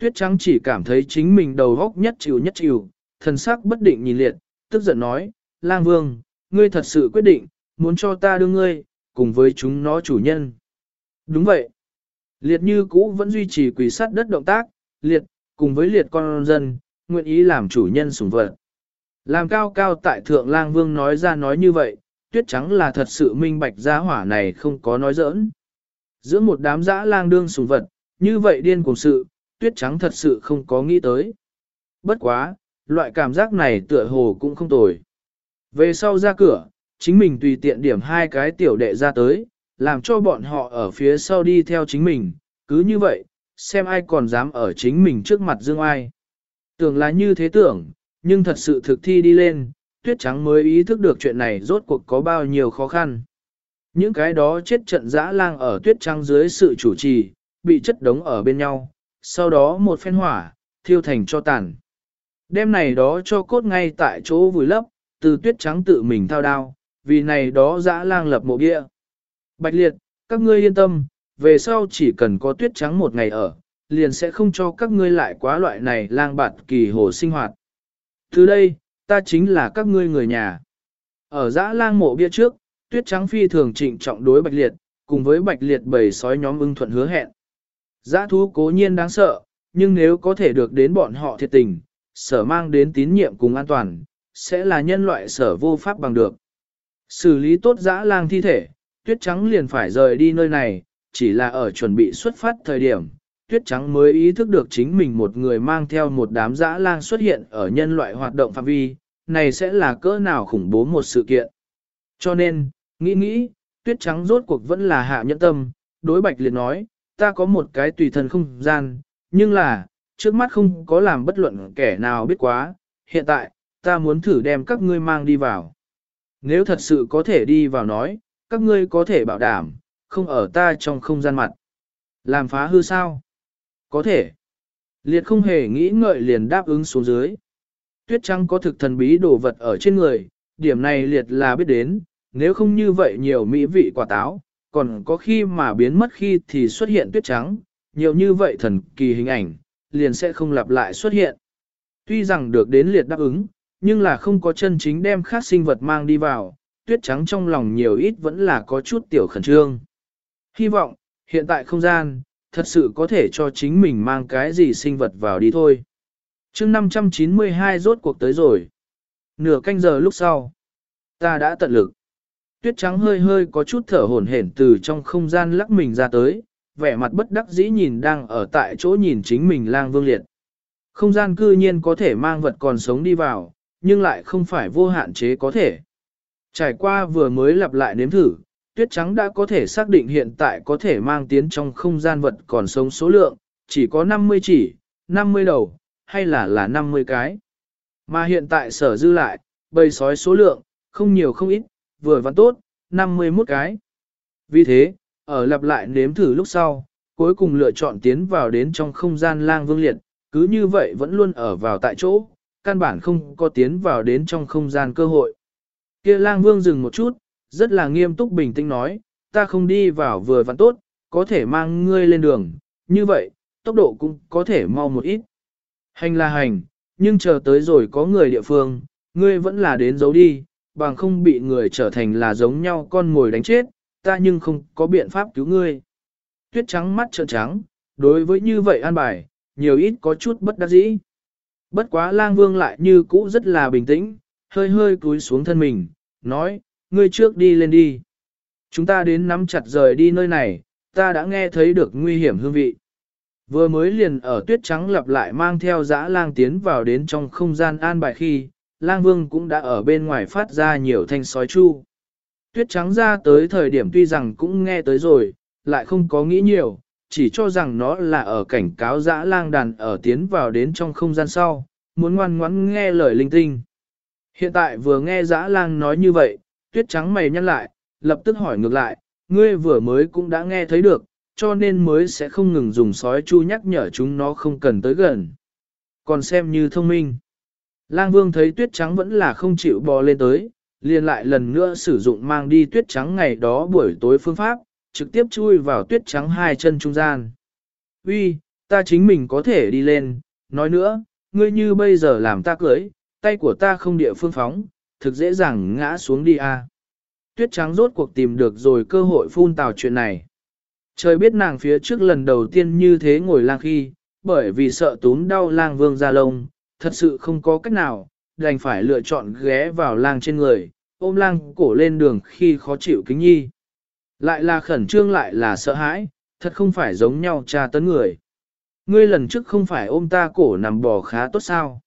Tuyết trắng chỉ cảm thấy chính mình đầu góc nhất chịu nhất chịu, thần sắc bất định nhìn liệt, tức giận nói, lang vương, ngươi thật sự quyết định, muốn cho ta đưa ngươi, cùng với chúng nó chủ nhân. Đúng vậy. Liệt như cũ vẫn duy trì quỷ sát đất động tác, liệt, cùng với liệt con dân, nguyện ý làm chủ nhân sủng vật. Làm cao cao tại thượng lang vương nói ra nói như vậy, tuyết trắng là thật sự minh bạch gia hỏa này không có nói giỡn. Giữa một đám dã lang đương sùng vật, như vậy điên cùng sự, tuyết trắng thật sự không có nghĩ tới. Bất quá, loại cảm giác này tựa hồ cũng không tồi. Về sau ra cửa, chính mình tùy tiện điểm hai cái tiểu đệ ra tới, làm cho bọn họ ở phía sau đi theo chính mình, cứ như vậy, xem ai còn dám ở chính mình trước mặt dương ai. Tưởng là như thế tưởng, nhưng thật sự thực thi đi lên, tuyết trắng mới ý thức được chuyện này rốt cuộc có bao nhiêu khó khăn. Những cái đó chết trận dã lang ở tuyết trắng dưới sự chủ trì, bị chất đống ở bên nhau, sau đó một phen hỏa, thiêu thành cho tàn. Đêm này đó cho cốt ngay tại chỗ vùi lấp, từ tuyết trắng tự mình thao đao, vì này đó dã lang lập mộ bia. Bạch liệt, các ngươi yên tâm, về sau chỉ cần có tuyết trắng một ngày ở, liền sẽ không cho các ngươi lại quá loại này lang bạt kỳ hồ sinh hoạt. Từ đây, ta chính là các ngươi người nhà. Ở dã lang mộ bia trước, tuyết trắng phi thường trịnh trọng đối bạch liệt, cùng với bạch liệt bầy sói nhóm ưng thuận hứa hẹn. Giã thú cố nhiên đáng sợ, nhưng nếu có thể được đến bọn họ thiệt tình, sở mang đến tín nhiệm cùng an toàn, sẽ là nhân loại sở vô pháp bằng được. Xử lý tốt dã lang thi thể, tuyết trắng liền phải rời đi nơi này, chỉ là ở chuẩn bị xuất phát thời điểm, tuyết trắng mới ý thức được chính mình một người mang theo một đám dã lang xuất hiện ở nhân loại hoạt động phạm vi, này sẽ là cỡ nào khủng bố một sự kiện. Cho nên, nghĩ nghĩ, tuyết trắng rốt cuộc vẫn là hạ nhẫn tâm, đối bạch liền nói, ta có một cái tùy thân không gian, nhưng là, trước mắt không có làm bất luận kẻ nào biết quá, hiện tại, ta muốn thử đem các ngươi mang đi vào. Nếu thật sự có thể đi vào nói, các ngươi có thể bảo đảm, không ở ta trong không gian mặt. Làm phá hư sao? Có thể. Liệt không hề nghĩ ngợi liền đáp ứng xuống dưới. Tuyết trắng có thực thần bí đồ vật ở trên người, điểm này liệt là biết đến, nếu không như vậy nhiều mỹ vị quả táo, còn có khi mà biến mất khi thì xuất hiện tuyết trắng, nhiều như vậy thần kỳ hình ảnh, liền sẽ không lặp lại xuất hiện. Tuy rằng được đến liệt đáp ứng, nhưng là không có chân chính đem khác sinh vật mang đi vào, tuyết trắng trong lòng nhiều ít vẫn là có chút tiểu khẩn trương. Hy vọng, hiện tại không gian, thật sự có thể cho chính mình mang cái gì sinh vật vào đi thôi. chương 592 rốt cuộc tới rồi. Nửa canh giờ lúc sau, ta đã tận lực. Tuyết trắng hơi hơi có chút thở hổn hển từ trong không gian lắc mình ra tới, vẻ mặt bất đắc dĩ nhìn đang ở tại chỗ nhìn chính mình lang vương liệt. Không gian cư nhiên có thể mang vật còn sống đi vào, nhưng lại không phải vô hạn chế có thể. Trải qua vừa mới lặp lại nếm thử, tuyết trắng đã có thể xác định hiện tại có thể mang tiến trong không gian vật còn sống số lượng, chỉ có 50 chỉ, 50 đầu, hay là là 50 cái. Mà hiện tại sở dư lại, bầy sói số lượng, không nhiều không ít, vừa văn tốt, 51 cái. Vì thế, ở lặp lại nếm thử lúc sau, cuối cùng lựa chọn tiến vào đến trong không gian lang vương liệt, cứ như vậy vẫn luôn ở vào tại chỗ, căn bản không có tiến vào đến trong không gian cơ hội. Kia lang vương dừng một chút, rất là nghiêm túc bình tĩnh nói, ta không đi vào vừa vặn tốt, có thể mang ngươi lên đường, như vậy, tốc độ cũng có thể mau một ít. Hành là hành, nhưng chờ tới rồi có người địa phương, ngươi vẫn là đến giấu đi, bằng không bị người trở thành là giống nhau con ngồi đánh chết, ta nhưng không có biện pháp cứu ngươi. Tuyết trắng mắt trợn trắng, đối với như vậy an bài, nhiều ít có chút bất đắc dĩ. Bất quá lang vương lại như cũ rất là bình tĩnh, hơi hơi cúi xuống thân mình, nói, ngươi trước đi lên đi. Chúng ta đến nắm chặt rời đi nơi này, ta đã nghe thấy được nguy hiểm hương vị. Vừa mới liền ở tuyết trắng lặp lại mang theo dã lang tiến vào đến trong không gian an bài khi, lang vương cũng đã ở bên ngoài phát ra nhiều thanh sói chu. Tuyết trắng ra tới thời điểm tuy rằng cũng nghe tới rồi, lại không có nghĩ nhiều, chỉ cho rằng nó là ở cảnh cáo dã lang đàn ở tiến vào đến trong không gian sau, muốn ngoan ngoãn nghe lời linh tinh. Hiện tại vừa nghe dã lang nói như vậy, tuyết trắng mày nhăn lại, lập tức hỏi ngược lại, ngươi vừa mới cũng đã nghe thấy được, cho nên mới sẽ không ngừng dùng sói chu nhắc nhở chúng nó không cần tới gần. Còn xem như thông minh. Lang vương thấy tuyết trắng vẫn là không chịu bò lên tới, liền lại lần nữa sử dụng mang đi tuyết trắng ngày đó buổi tối phương pháp, trực tiếp chui vào tuyết trắng hai chân trung gian. Uy, ta chính mình có thể đi lên, nói nữa, ngươi như bây giờ làm ta cưới, tay của ta không địa phương phóng, thực dễ dàng ngã xuống đi a. Tuyết trắng rốt cuộc tìm được rồi cơ hội phun tào chuyện này. Trời biết nàng phía trước lần đầu tiên như thế ngồi lang khi, bởi vì sợ túm đau lang vương ra lông, thật sự không có cách nào, đành phải lựa chọn ghé vào lang trên người, ôm lang cổ lên đường khi khó chịu kính nhi. Lại là khẩn trương lại là sợ hãi, thật không phải giống nhau tra tấn người. Ngươi lần trước không phải ôm ta cổ nằm bò khá tốt sao.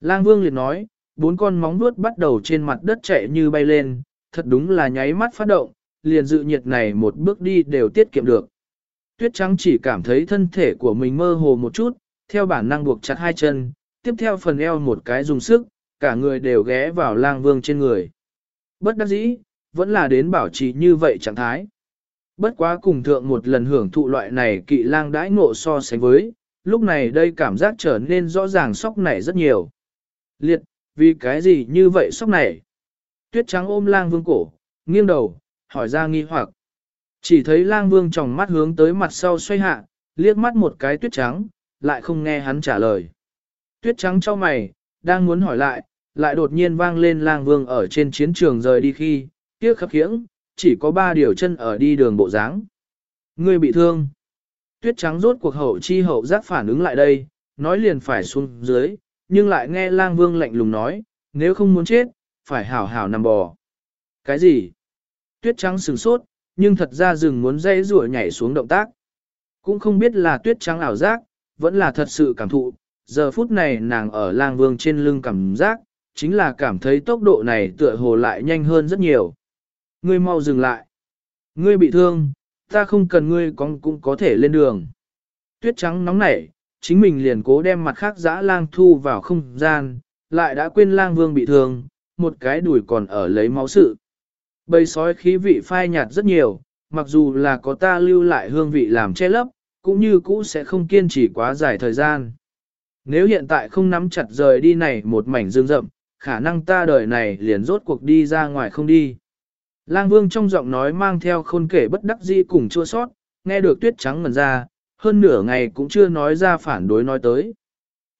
Lang vương liệt nói, bốn con móng vuốt bắt đầu trên mặt đất chạy như bay lên, thật đúng là nháy mắt phát động, liền dự nhiệt này một bước đi đều tiết kiệm được. Tuyết trắng chỉ cảm thấy thân thể của mình mơ hồ một chút, theo bản năng buộc chặt hai chân, tiếp theo phần eo một cái dùng sức, cả người đều ghé vào lang vương trên người. Bất đắc dĩ, vẫn là đến bảo trì như vậy trạng thái. Bất quá cùng thượng một lần hưởng thụ loại này kỵ lang đãi ngộ so sánh với, lúc này đây cảm giác trở nên rõ ràng sóc nảy rất nhiều. Liệt, vì cái gì như vậy sóc nảy? Tuyết trắng ôm lang vương cổ, nghiêng đầu, hỏi ra nghi hoặc. Chỉ thấy lang vương tròng mắt hướng tới mặt sau xoay hạ, liếc mắt một cái tuyết trắng, lại không nghe hắn trả lời. Tuyết trắng cho mày, đang muốn hỏi lại, lại đột nhiên vang lên lang vương ở trên chiến trường rời đi khi, tiếc khắc khiễng, chỉ có ba điều chân ở đi đường bộ dáng. Người bị thương. Tuyết trắng rốt cuộc hậu chi hậu giác phản ứng lại đây, nói liền phải xuống dưới, nhưng lại nghe lang vương lạnh lùng nói, nếu không muốn chết, phải hảo hảo nằm bò. Cái gì? Tuyết trắng sừng sốt, nhưng thật ra rừng muốn dây rủa nhảy xuống động tác. Cũng không biết là tuyết trắng ảo giác, vẫn là thật sự cảm thụ, giờ phút này nàng ở lang vương trên lưng cảm giác, chính là cảm thấy tốc độ này tựa hồ lại nhanh hơn rất nhiều. Ngươi mau dừng lại. Ngươi bị thương, ta không cần ngươi con cũng có thể lên đường. Tuyết trắng nóng nảy, chính mình liền cố đem mặt khác dã lang thu vào không gian, lại đã quên lang vương bị thương, một cái đuổi còn ở lấy máu sự. Bầy sói khí vị phai nhạt rất nhiều, mặc dù là có ta lưu lại hương vị làm che lấp, cũng như cũ sẽ không kiên trì quá dài thời gian. Nếu hiện tại không nắm chặt rời đi này một mảnh dương rậm, khả năng ta đời này liền rốt cuộc đi ra ngoài không đi. Lang Vương trong giọng nói mang theo khôn kể bất đắc dĩ cùng chua sót, nghe được tuyết trắng ngần ra, hơn nửa ngày cũng chưa nói ra phản đối nói tới.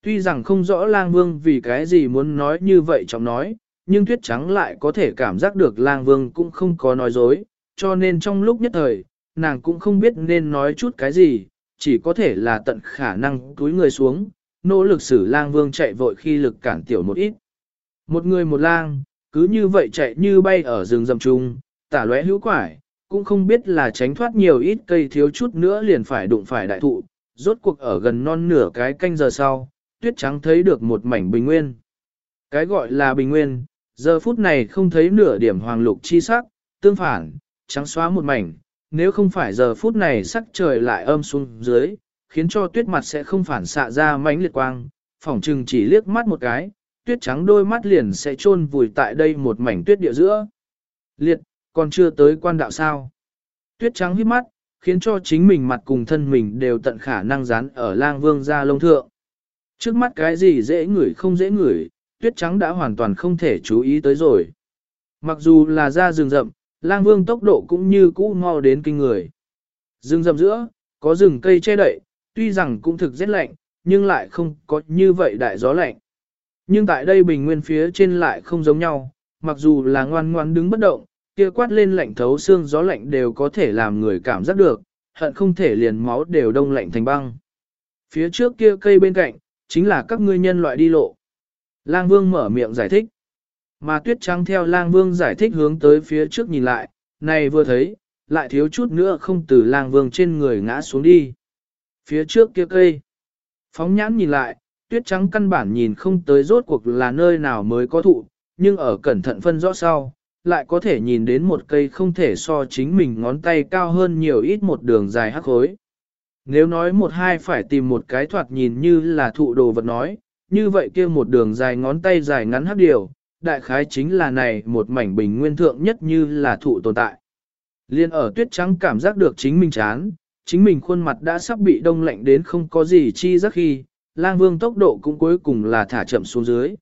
Tuy rằng không rõ Lang Vương vì cái gì muốn nói như vậy trong nói, nhưng tuyết trắng lại có thể cảm giác được Lang Vương cũng không có nói dối, cho nên trong lúc nhất thời, nàng cũng không biết nên nói chút cái gì, chỉ có thể là tận khả năng túi người xuống, nỗ lực xử Lang Vương chạy vội khi lực cản tiểu một ít. Một người một lang, cứ như vậy chạy như bay ở rừng rậm trung, tả lóe hữu quải, cũng không biết là tránh thoát nhiều ít cây thiếu chút nữa liền phải đụng phải đại thụ, rốt cuộc ở gần non nửa cái canh giờ sau, tuyết trắng thấy được một mảnh bình nguyên. Cái gọi là bình nguyên, giờ phút này không thấy nửa điểm hoàng lục chi sắc, tương phản, trắng xóa một mảnh, nếu không phải giờ phút này sắc trời lại âm xuống dưới, khiến cho tuyết mặt sẽ không phản xạ ra mánh liệt quang, phỏng trừng chỉ liếc mắt một cái, tuyết trắng đôi mắt liền sẽ chôn vùi tại đây một mảnh tuyết địa giữa. Liệt, còn chưa tới quan đạo sao. Tuyết trắng hít mắt, khiến cho chính mình mặt cùng thân mình đều tận khả năng dán ở lang vương ra lông thượng. Trước mắt cái gì dễ ngửi không dễ ngửi, tuyết trắng đã hoàn toàn không thể chú ý tới rồi. Mặc dù là ra rừng rậm, lang vương tốc độ cũng như cũ mau đến kinh người. Rừng rậm giữa, có rừng cây che đậy, tuy rằng cũng thực rất lạnh, nhưng lại không có như vậy đại gió lạnh. Nhưng tại đây bình nguyên phía trên lại không giống nhau, mặc dù là ngoan ngoan đứng bất động, kia quát lên lạnh thấu xương gió lạnh đều có thể làm người cảm giác được, hận không thể liền máu đều đông lạnh thành băng. Phía trước kia cây bên cạnh, chính là các ngươi nhân loại đi lộ. Lang Vương mở miệng giải thích. Mà tuyết trắng theo Lang Vương giải thích hướng tới phía trước nhìn lại, này vừa thấy, lại thiếu chút nữa không từ Lang Vương trên người ngã xuống đi. Phía trước kia cây. Phóng nhãn nhìn lại, tuyết trắng căn bản nhìn không tới rốt cuộc là nơi nào mới có thụ, nhưng ở cẩn thận phân rõ sau, lại có thể nhìn đến một cây không thể so chính mình ngón tay cao hơn nhiều ít một đường dài hắc khối. Nếu nói một hai phải tìm một cái thoạt nhìn như là thụ đồ vật nói, như vậy kia một đường dài ngón tay dài ngắn hắc điều, đại khái chính là này một mảnh bình nguyên thượng nhất như là thụ tồn tại. Liên ở tuyết trắng cảm giác được chính mình chán, chính mình khuôn mặt đã sắp bị đông lạnh đến không có gì chi giác khi, lang vương tốc độ cũng cuối cùng là thả chậm xuống dưới.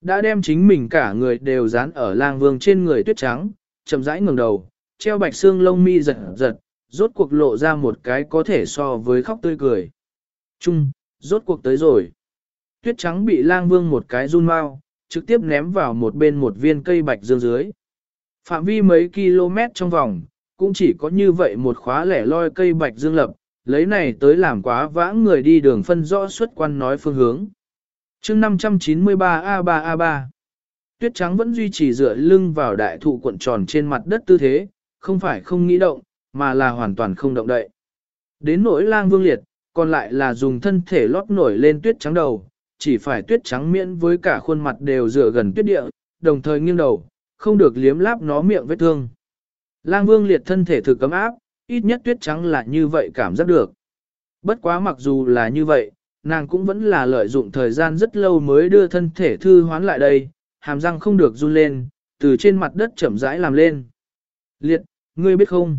Đã đem chính mình cả người đều dán ở lang vương trên người tuyết trắng, chậm rãi ngừng đầu, treo bạch xương lông mi giật giật, rốt cuộc lộ ra một cái có thể so với khóc tươi cười. Chung, rốt cuộc tới rồi. Tuyết trắng bị lang vương một cái run mau, trực tiếp ném vào một bên một viên cây bạch dương dưới. Phạm vi mấy km trong vòng, cũng chỉ có như vậy một khóa lẻ loi cây bạch dương lập, lấy này tới làm quá vãng người đi đường phân rõ xuất quan nói phương hướng. chương 593A3A3 Tuyết trắng vẫn duy trì dựa lưng vào đại thụ cuộn tròn trên mặt đất tư thế, không phải không nghĩ động, mà là hoàn toàn không động đậy. Đến nỗi lang vương liệt, còn lại là dùng thân thể lót nổi lên tuyết trắng đầu, chỉ phải tuyết trắng miễn với cả khuôn mặt đều dựa gần tuyết địa, đồng thời nghiêng đầu, không được liếm láp nó miệng vết thương. Lang vương liệt thân thể thực cấm áp, ít nhất tuyết trắng là như vậy cảm giác được. Bất quá mặc dù là như vậy, nàng cũng vẫn là lợi dụng thời gian rất lâu mới đưa thân thể thư hoán lại đây, hàm răng không được run lên, từ trên mặt đất chậm rãi làm lên. Liệt, ngươi biết không?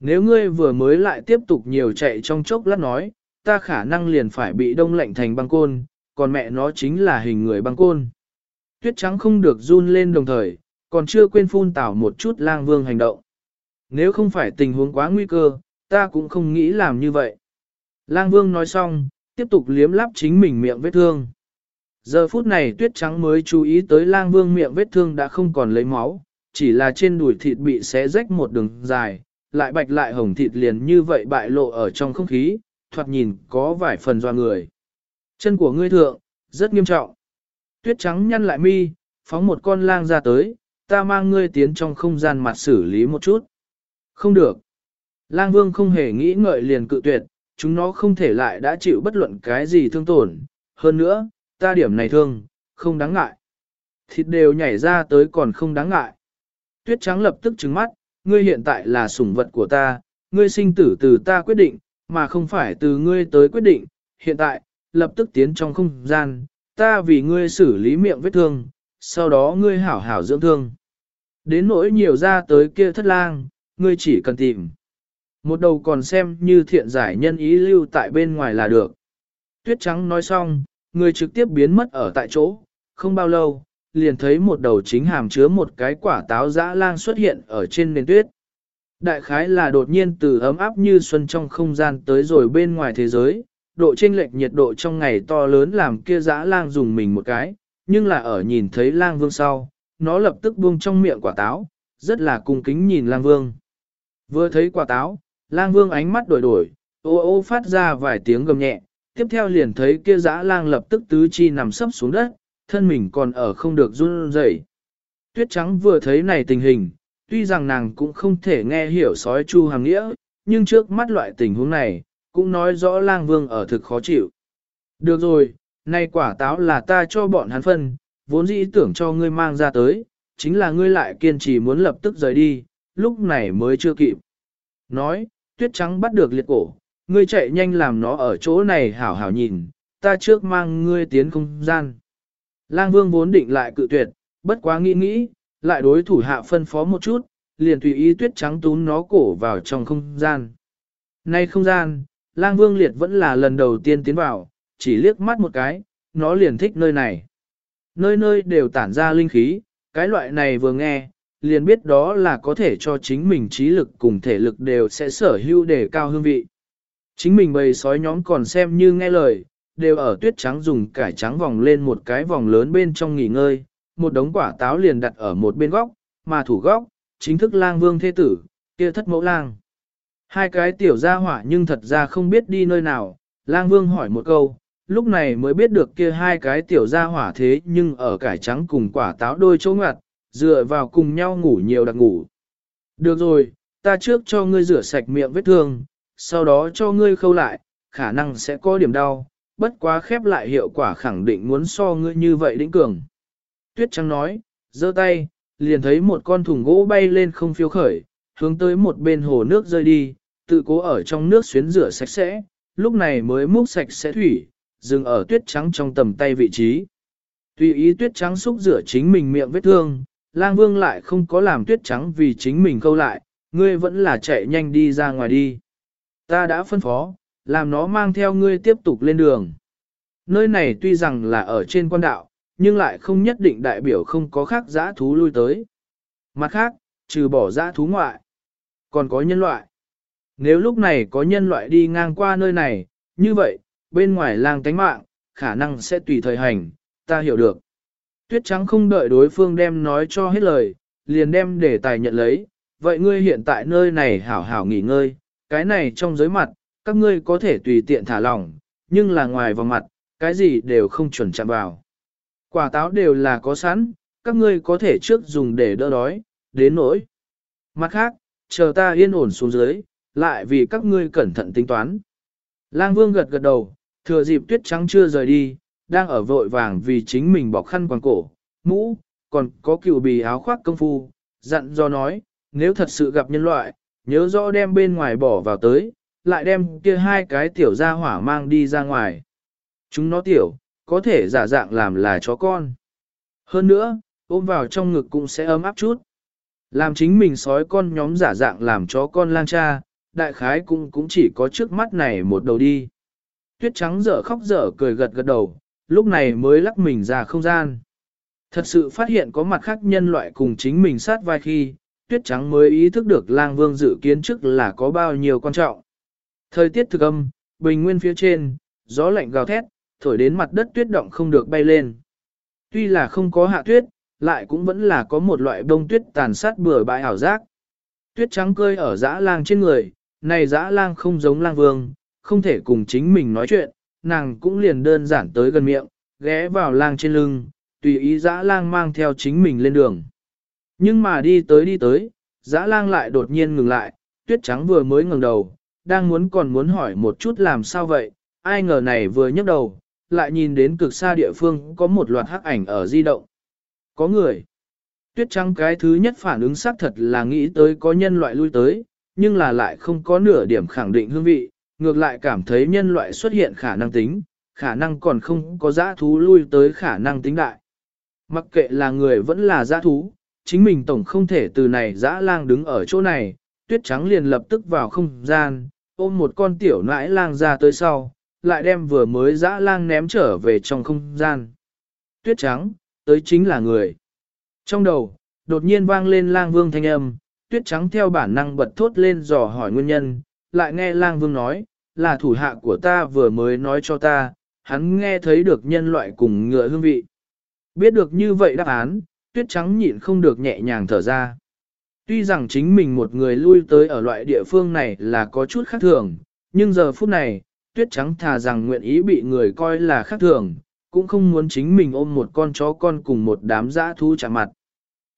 Nếu ngươi vừa mới lại tiếp tục nhiều chạy trong chốc lát nói, ta khả năng liền phải bị đông lạnh thành băng côn, còn mẹ nó chính là hình người băng côn. Tuyết trắng không được run lên đồng thời, còn chưa quên phun tảo một chút lang vương hành động. Nếu không phải tình huống quá nguy cơ, ta cũng không nghĩ làm như vậy. Lang vương nói xong, tiếp tục liếm lắp chính mình miệng vết thương. Giờ phút này tuyết trắng mới chú ý tới lang vương miệng vết thương đã không còn lấy máu, chỉ là trên đùi thịt bị xé rách một đường dài, lại bạch lại hồng thịt liền như vậy bại lộ ở trong không khí, thoạt nhìn có vài phần doa người. Chân của ngươi thượng, rất nghiêm trọng. Tuyết trắng nhăn lại mi, phóng một con lang ra tới, ta mang ngươi tiến trong không gian mặt xử lý một chút. Không được. Lang vương không hề nghĩ ngợi liền cự tuyệt, chúng nó không thể lại đã chịu bất luận cái gì thương tổn. Hơn nữa, ta điểm này thương, không đáng ngại. Thịt đều nhảy ra tới còn không đáng ngại. Tuyết trắng lập tức trứng mắt, ngươi hiện tại là sủng vật của ta, ngươi sinh tử từ ta quyết định, mà không phải từ ngươi tới quyết định. Hiện tại, lập tức tiến trong không gian, ta vì ngươi xử lý miệng vết thương, sau đó ngươi hảo hảo dưỡng thương. Đến nỗi nhiều ra tới kia thất lang, ngươi chỉ cần tìm. Một đầu còn xem như thiện giải nhân ý lưu tại bên ngoài là được. Tuyết trắng nói xong, người trực tiếp biến mất ở tại chỗ, không bao lâu, liền thấy một đầu chính hàm chứa một cái quả táo dã lang xuất hiện ở trên nền tuyết. Đại khái là đột nhiên từ ấm áp như xuân trong không gian tới rồi bên ngoài thế giới, độ chênh lệch nhiệt độ trong ngày to lớn làm kia dã lang dùng mình một cái, nhưng là ở nhìn thấy lang vương sau, nó lập tức buông trong miệng quả táo, rất là cung kính nhìn lang vương. Vừa thấy quả táo, lang vương ánh mắt đổi đổi, ô ô phát ra vài tiếng gầm nhẹ, tiếp theo liền thấy kia dã lang lập tức tứ chi nằm sấp xuống đất, thân mình còn ở không được run rẩy. Tuyết trắng vừa thấy này tình hình, tuy rằng nàng cũng không thể nghe hiểu sói chu hàng nghĩa, nhưng trước mắt loại tình huống này, cũng nói rõ lang vương ở thực khó chịu. Được rồi, nay quả táo là ta cho bọn hắn phân, vốn dĩ tưởng cho ngươi mang ra tới, chính là ngươi lại kiên trì muốn lập tức rời đi, lúc này mới chưa kịp. Nói, tuyết trắng bắt được liệt cổ, ngươi chạy nhanh làm nó ở chỗ này hảo hảo nhìn, ta trước mang ngươi tiến không gian. Lang vương vốn định lại cự tuyệt, bất quá nghĩ nghĩ, lại đối thủ hạ phân phó một chút, liền tùy ý tuyết trắng tún nó cổ vào trong không gian. Nay không gian, lang vương liệt vẫn là lần đầu tiên tiến vào, chỉ liếc mắt một cái, nó liền thích nơi này. Nơi nơi đều tản ra linh khí, cái loại này vừa nghe, liền biết đó là có thể cho chính mình trí lực cùng thể lực đều sẽ sở hữu để cao hương vị. Chính mình bầy sói nhóm còn xem như nghe lời, đều ở tuyết trắng dùng cải trắng vòng lên một cái vòng lớn bên trong nghỉ ngơi, một đống quả táo liền đặt ở một bên góc, mà thủ góc, chính thức lang vương thế tử, kia thất mẫu lang. Hai cái tiểu gia hỏa nhưng thật ra không biết đi nơi nào, lang vương hỏi một câu, lúc này mới biết được kia hai cái tiểu gia hỏa thế nhưng ở cải trắng cùng quả táo đôi chỗ ngặt, dựa vào cùng nhau ngủ nhiều đặc ngủ. Được rồi, ta trước cho ngươi rửa sạch miệng vết thương, sau đó cho ngươi khâu lại, khả năng sẽ có điểm đau, bất quá khép lại hiệu quả khẳng định muốn so ngươi như vậy đĩnh cường. Tuyết Trắng nói, giơ tay, liền thấy một con thùng gỗ bay lên không phiêu khởi, hướng tới một bên hồ nước rơi đi, tự cố ở trong nước xuyến rửa sạch sẽ, lúc này mới múc sạch sẽ thủy, dừng ở tuyết trắng trong tầm tay vị trí. Tùy ý tuyết trắng xúc rửa chính mình miệng vết thương, lang vương lại không có làm tuyết trắng vì chính mình câu lại, ngươi vẫn là chạy nhanh đi ra ngoài đi. Ta đã phân phó, làm nó mang theo ngươi tiếp tục lên đường. Nơi này tuy rằng là ở trên quan đạo, nhưng lại không nhất định đại biểu không có khác giã thú lui tới. Mặt khác, trừ bỏ giã thú ngoại, còn có nhân loại. Nếu lúc này có nhân loại đi ngang qua nơi này, như vậy, bên ngoài lang tánh mạng, khả năng sẽ tùy thời hành, ta hiểu được. Tuyết trắng không đợi đối phương đem nói cho hết lời, liền đem để tài nhận lấy, vậy ngươi hiện tại nơi này hảo hảo nghỉ ngơi, cái này trong giới mặt, các ngươi có thể tùy tiện thả lỏng, nhưng là ngoài vòng mặt, cái gì đều không chuẩn chạm vào. Quả táo đều là có sẵn, các ngươi có thể trước dùng để đỡ đói, đến nỗi. Mặt khác, chờ ta yên ổn xuống dưới, lại vì các ngươi cẩn thận tính toán. Lang Vương gật gật đầu, thừa dịp tuyết trắng chưa rời đi, đang ở vội vàng vì chính mình bọc khăn quàng cổ, mũ, còn có cựu bì áo khoác công phu, dặn do nói, nếu thật sự gặp nhân loại, nhớ rõ đem bên ngoài bỏ vào tới, lại đem kia hai cái tiểu ra hỏa mang đi ra ngoài. Chúng nó tiểu, có thể giả dạng làm là chó con. Hơn nữa, ôm vào trong ngực cũng sẽ ấm áp chút. Làm chính mình sói con nhóm giả dạng làm chó con lang cha, đại khái cũng cũng chỉ có trước mắt này một đầu đi. Tuyết trắng dở khóc dở cười gật gật đầu, lúc này mới lắc mình ra không gian. Thật sự phát hiện có mặt khác nhân loại cùng chính mình sát vai khi, tuyết trắng mới ý thức được lang vương dự kiến trước là có bao nhiêu quan trọng. Thời tiết thực âm, bình nguyên phía trên, gió lạnh gào thét, thổi đến mặt đất tuyết động không được bay lên. Tuy là không có hạ tuyết, lại cũng vẫn là có một loại bông tuyết tàn sát bừa bãi ảo giác. Tuyết trắng cơi ở dã lang trên người, này dã lang không giống lang vương, không thể cùng chính mình nói chuyện, nàng cũng liền đơn giản tới gần miệng, ghé vào lang trên lưng, tùy ý dã lang mang theo chính mình lên đường. Nhưng mà đi tới đi tới, dã lang lại đột nhiên ngừng lại, tuyết trắng vừa mới ngừng đầu, đang muốn còn muốn hỏi một chút làm sao vậy, ai ngờ này vừa nhấc đầu, lại nhìn đến cực xa địa phương có một loạt hắc ảnh ở di động. Có người. Tuyết trắng cái thứ nhất phản ứng xác thật là nghĩ tới có nhân loại lui tới, nhưng là lại không có nửa điểm khẳng định hương vị, ngược lại cảm thấy nhân loại xuất hiện khả năng tính, khả năng còn không có dã thú lui tới khả năng tính đại. Mặc kệ là người vẫn là dã thú, chính mình tổng không thể từ này dã lang đứng ở chỗ này, tuyết trắng liền lập tức vào không gian, ôm một con tiểu nãi lang ra tới sau, lại đem vừa mới dã lang ném trở về trong không gian. Tuyết trắng, tới chính là người. Trong đầu, đột nhiên vang lên lang vương thanh âm, tuyết trắng theo bản năng bật thốt lên dò hỏi nguyên nhân, lại nghe lang vương nói, là thủ hạ của ta vừa mới nói cho ta, hắn nghe thấy được nhân loại cùng ngựa hương vị. Biết được như vậy đáp án, tuyết trắng nhịn không được nhẹ nhàng thở ra. Tuy rằng chính mình một người lui tới ở loại địa phương này là có chút khác thường, nhưng giờ phút này, tuyết trắng thà rằng nguyện ý bị người coi là khác thường, cũng không muốn chính mình ôm một con chó con cùng một đám dã thú chạm mặt.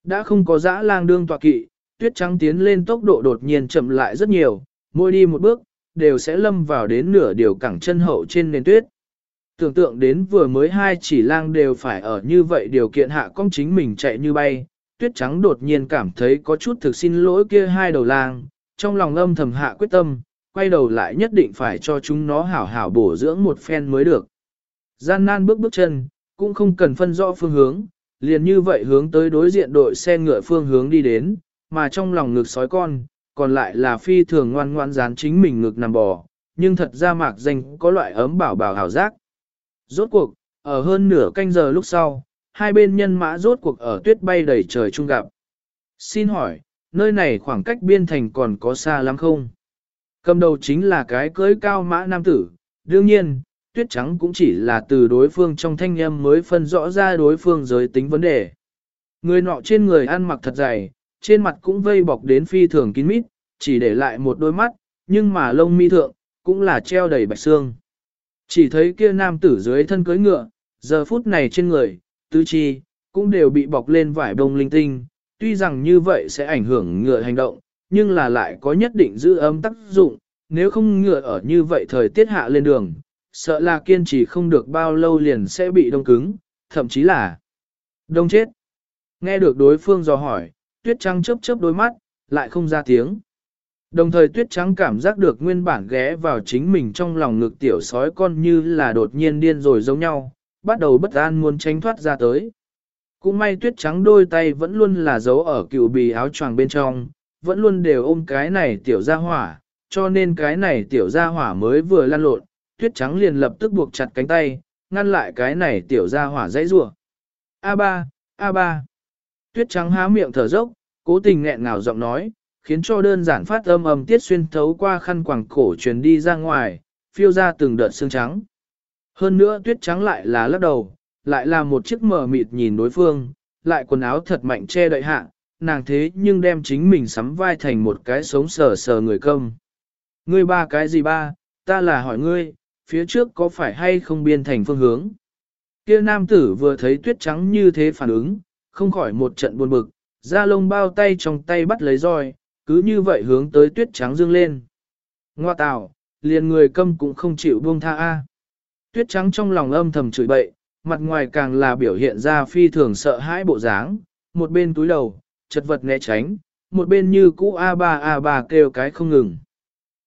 Đã không có dã lang đương tọa kỵ, tuyết trắng tiến lên tốc độ đột nhiên chậm lại rất nhiều, mỗi đi một bước, đều sẽ lâm vào đến nửa điều cẳng chân hậu trên nền tuyết. Tưởng tượng đến vừa mới hai chỉ lang đều phải ở như vậy điều kiện hạ công chính mình chạy như bay, tuyết trắng đột nhiên cảm thấy có chút thực xin lỗi kia hai đầu lang, trong lòng âm thầm hạ quyết tâm, quay đầu lại nhất định phải cho chúng nó hảo hảo bổ dưỡng một phen mới được. Gian nan bước bước chân, cũng không cần phân rõ phương hướng, liền như vậy hướng tới đối diện đội xe ngựa phương hướng đi đến, mà trong lòng ngực sói con, còn lại là phi thường ngoan ngoan dán chính mình ngực nằm bò, nhưng thật ra mạc danh có loại ấm bảo bảo hảo giác. Rốt cuộc, ở hơn nửa canh giờ lúc sau, hai bên nhân mã rốt cuộc ở tuyết bay đầy trời chung gặp. Xin hỏi, nơi này khoảng cách biên thành còn có xa lắm không? Cầm đầu chính là cái cưới cao mã nam tử, đương nhiên, tuyết trắng cũng chỉ là từ đối phương trong thanh âm mới phân rõ ra đối phương giới tính vấn đề. Người nọ trên người ăn mặc thật dày, trên mặt cũng vây bọc đến phi thường kín mít, chỉ để lại một đôi mắt, nhưng mà lông mi thượng, cũng là treo đầy bạch xương. Chỉ thấy kia nam tử dưới thân cưới ngựa, giờ phút này trên người, tứ chi, cũng đều bị bọc lên vải bông linh tinh, tuy rằng như vậy sẽ ảnh hưởng ngựa hành động, nhưng là lại có nhất định giữ ấm tác dụng, nếu không ngựa ở như vậy thời tiết hạ lên đường, sợ là kiên trì không được bao lâu liền sẽ bị đông cứng, thậm chí là đông chết. Nghe được đối phương dò hỏi, tuyết trắng chớp chớp đôi mắt, lại không ra tiếng. Đồng thời tuyết trắng cảm giác được nguyên bản ghé vào chính mình trong lòng ngực tiểu sói con như là đột nhiên điên rồi giống nhau, bắt đầu bất an muốn tránh thoát ra tới. Cũng may tuyết trắng đôi tay vẫn luôn là giấu ở cựu bì áo choàng bên trong, vẫn luôn đều ôm cái này tiểu ra hỏa, cho nên cái này tiểu ra hỏa mới vừa lan lộn, tuyết trắng liền lập tức buộc chặt cánh tay, ngăn lại cái này tiểu ra hỏa dãy rủa. A3, A3. Tuyết trắng há miệng thở dốc, cố tình nghẹn ngào giọng nói, khiến cho đơn giản phát âm âm tiết xuyên thấu qua khăn quàng cổ truyền đi ra ngoài, phiêu ra từng đợt xương trắng. Hơn nữa tuyết trắng lại là lắc đầu, lại là một chiếc mờ mịt nhìn đối phương, lại quần áo thật mạnh che đậy hạ, nàng thế nhưng đem chính mình sắm vai thành một cái sống sờ sờ người công. Ngươi ba cái gì ba, ta là hỏi ngươi, phía trước có phải hay không biên thành phương hướng. Kia nam tử vừa thấy tuyết trắng như thế phản ứng, không khỏi một trận buồn bực, da lông bao tay trong tay bắt lấy roi, cứ như vậy hướng tới tuyết trắng dương lên. Ngoa tào, liền người câm cũng không chịu buông tha a. Tuyết trắng trong lòng âm thầm chửi bậy, mặt ngoài càng là biểu hiện ra phi thường sợ hãi bộ dáng, một bên túi đầu, chật vật né tránh, một bên như cũ A3 A3 kêu cái không ngừng.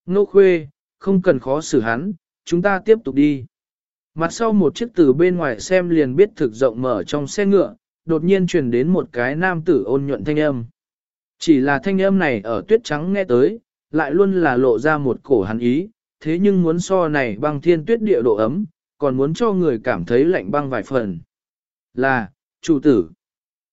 Nô khuê, không cần khó xử hắn, chúng ta tiếp tục đi. Mặt sau một chiếc từ bên ngoài xem liền biết thực rộng mở trong xe ngựa, đột nhiên truyền đến một cái nam tử ôn nhuận thanh âm. Chỉ là thanh âm này ở tuyết trắng nghe tới, lại luôn là lộ ra một cổ hắn ý, thế nhưng muốn so này băng thiên tuyết địa độ ấm, còn muốn cho người cảm thấy lạnh băng vài phần. Là, chủ tử.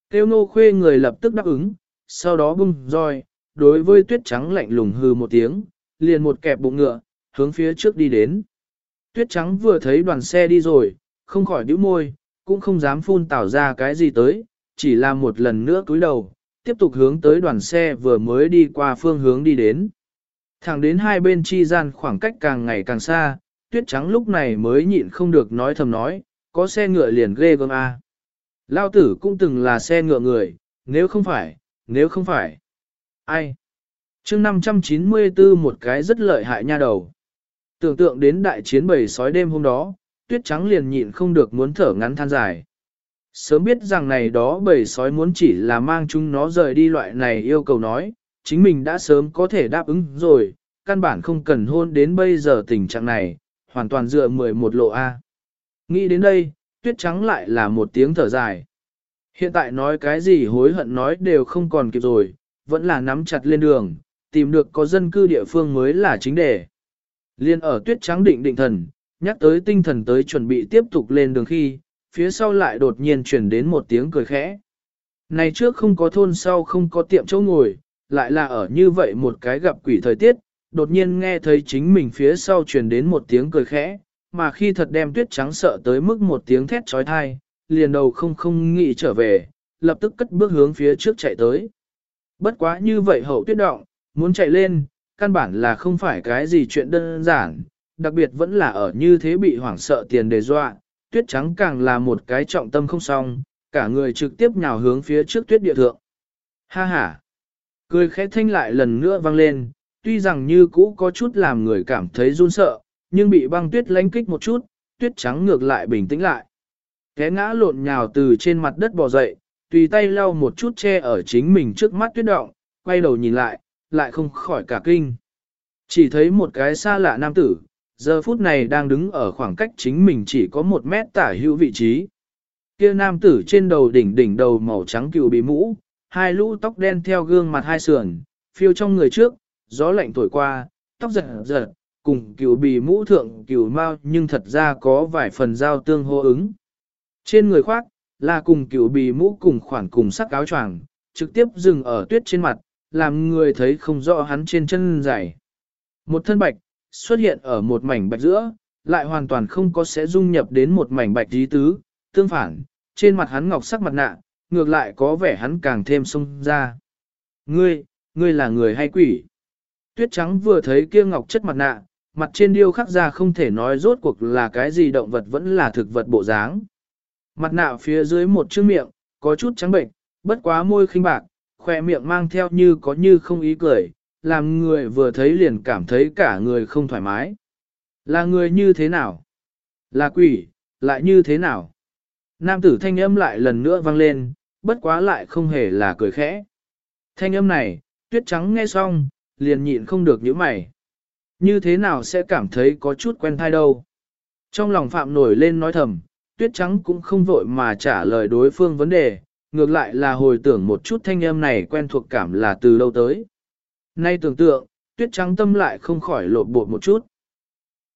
Tiêu nô khuê người lập tức đáp ứng, sau đó bung roi, đối với tuyết trắng lạnh lùng hư một tiếng, liền một kẹp bụng ngựa, hướng phía trước đi đến. Tuyết trắng vừa thấy đoàn xe đi rồi, không khỏi nhíu môi, cũng không dám phun tảo ra cái gì tới, chỉ là một lần nữa cúi đầu, tiếp tục hướng tới đoàn xe vừa mới đi qua phương hướng đi đến. Thẳng đến hai bên chi gian khoảng cách càng ngày càng xa, tuyết trắng lúc này mới nhịn không được nói thầm nói, có xe ngựa liền ghê gớm a. Lao tử cũng từng là xe ngựa người, nếu không phải, nếu không phải. Ai? chương 594 một cái rất lợi hại nha đầu. Tưởng tượng đến đại chiến bầy sói đêm hôm đó, tuyết trắng liền nhịn không được muốn thở ngắn than dài. Sớm biết rằng này đó bầy sói muốn chỉ là mang chúng nó rời đi loại này yêu cầu nói, chính mình đã sớm có thể đáp ứng rồi, căn bản không cần hôn đến bây giờ tình trạng này, hoàn toàn dựa 11 lộ A. Nghĩ đến đây, tuyết trắng lại là một tiếng thở dài. Hiện tại nói cái gì hối hận nói đều không còn kịp rồi, vẫn là nắm chặt lên đường, tìm được có dân cư địa phương mới là chính đề. Liên ở tuyết trắng định định thần, nhắc tới tinh thần tới chuẩn bị tiếp tục lên đường khi, phía sau lại đột nhiên chuyển đến một tiếng cười khẽ. Này trước không có thôn sau không có tiệm chỗ ngồi, lại là ở như vậy một cái gặp quỷ thời tiết, đột nhiên nghe thấy chính mình phía sau truyền đến một tiếng cười khẽ, mà khi thật đem tuyết trắng sợ tới mức một tiếng thét trói thai, liền đầu không không nghĩ trở về, lập tức cất bước hướng phía trước chạy tới. Bất quá như vậy hậu tuyết động, muốn chạy lên, căn bản là không phải cái gì chuyện đơn giản, đặc biệt vẫn là ở như thế bị hoảng sợ tiền đề dọa, tuyết trắng càng là một cái trọng tâm không xong, cả người trực tiếp nhào hướng phía trước tuyết địa thượng. Ha ha! Cười khẽ thanh lại lần nữa vang lên, tuy rằng như cũ có chút làm người cảm thấy run sợ, nhưng bị băng tuyết lánh kích một chút, tuyết trắng ngược lại bình tĩnh lại. Té ngã lộn nhào từ trên mặt đất bò dậy, tùy tay lau một chút che ở chính mình trước mắt tuyết động, quay đầu nhìn lại, lại không khỏi cả kinh. Chỉ thấy một cái xa lạ nam tử, giờ phút này đang đứng ở khoảng cách chính mình chỉ có một mét tả hữu vị trí. Kia nam tử trên đầu đỉnh đỉnh đầu màu trắng cựu bị mũ, hai lũ tóc đen theo gương mặt hai sườn, phiêu trong người trước, gió lạnh thổi qua, tóc giật giật, cùng cựu bì mũ thượng cựu mau nhưng thật ra có vài phần giao tương hô ứng. Trên người khoác, là cùng cựu bì mũ cùng khoản cùng sắc áo choàng, trực tiếp dừng ở tuyết trên mặt, làm người thấy không rõ hắn trên chân dài. Một thân bạch, xuất hiện ở một mảnh bạch giữa, lại hoàn toàn không có sẽ dung nhập đến một mảnh bạch tí tứ, tương phản, trên mặt hắn ngọc sắc mặt nạ, ngược lại có vẻ hắn càng thêm sung ra. Ngươi, ngươi là người hay quỷ? Tuyết trắng vừa thấy kia ngọc chất mặt nạ, mặt trên điêu khắc ra không thể nói rốt cuộc là cái gì động vật vẫn là thực vật bộ dáng. Mặt nạ phía dưới một chữ miệng, có chút trắng bệnh, bất quá môi khinh bạc, khoe miệng mang theo như có như không ý cười, làm người vừa thấy liền cảm thấy cả người không thoải mái. Là người như thế nào? Là quỷ, lại như thế nào? Nam tử thanh âm lại lần nữa vang lên, bất quá lại không hề là cười khẽ. Thanh âm này, tuyết trắng nghe xong, liền nhịn không được những mày. Như thế nào sẽ cảm thấy có chút quen thai đâu? Trong lòng phạm nổi lên nói thầm, tuyết trắng cũng không vội mà trả lời đối phương vấn đề, ngược lại là hồi tưởng một chút thanh âm này quen thuộc cảm là từ đâu tới. Nay tưởng tượng, tuyết trắng tâm lại không khỏi lột bột một chút.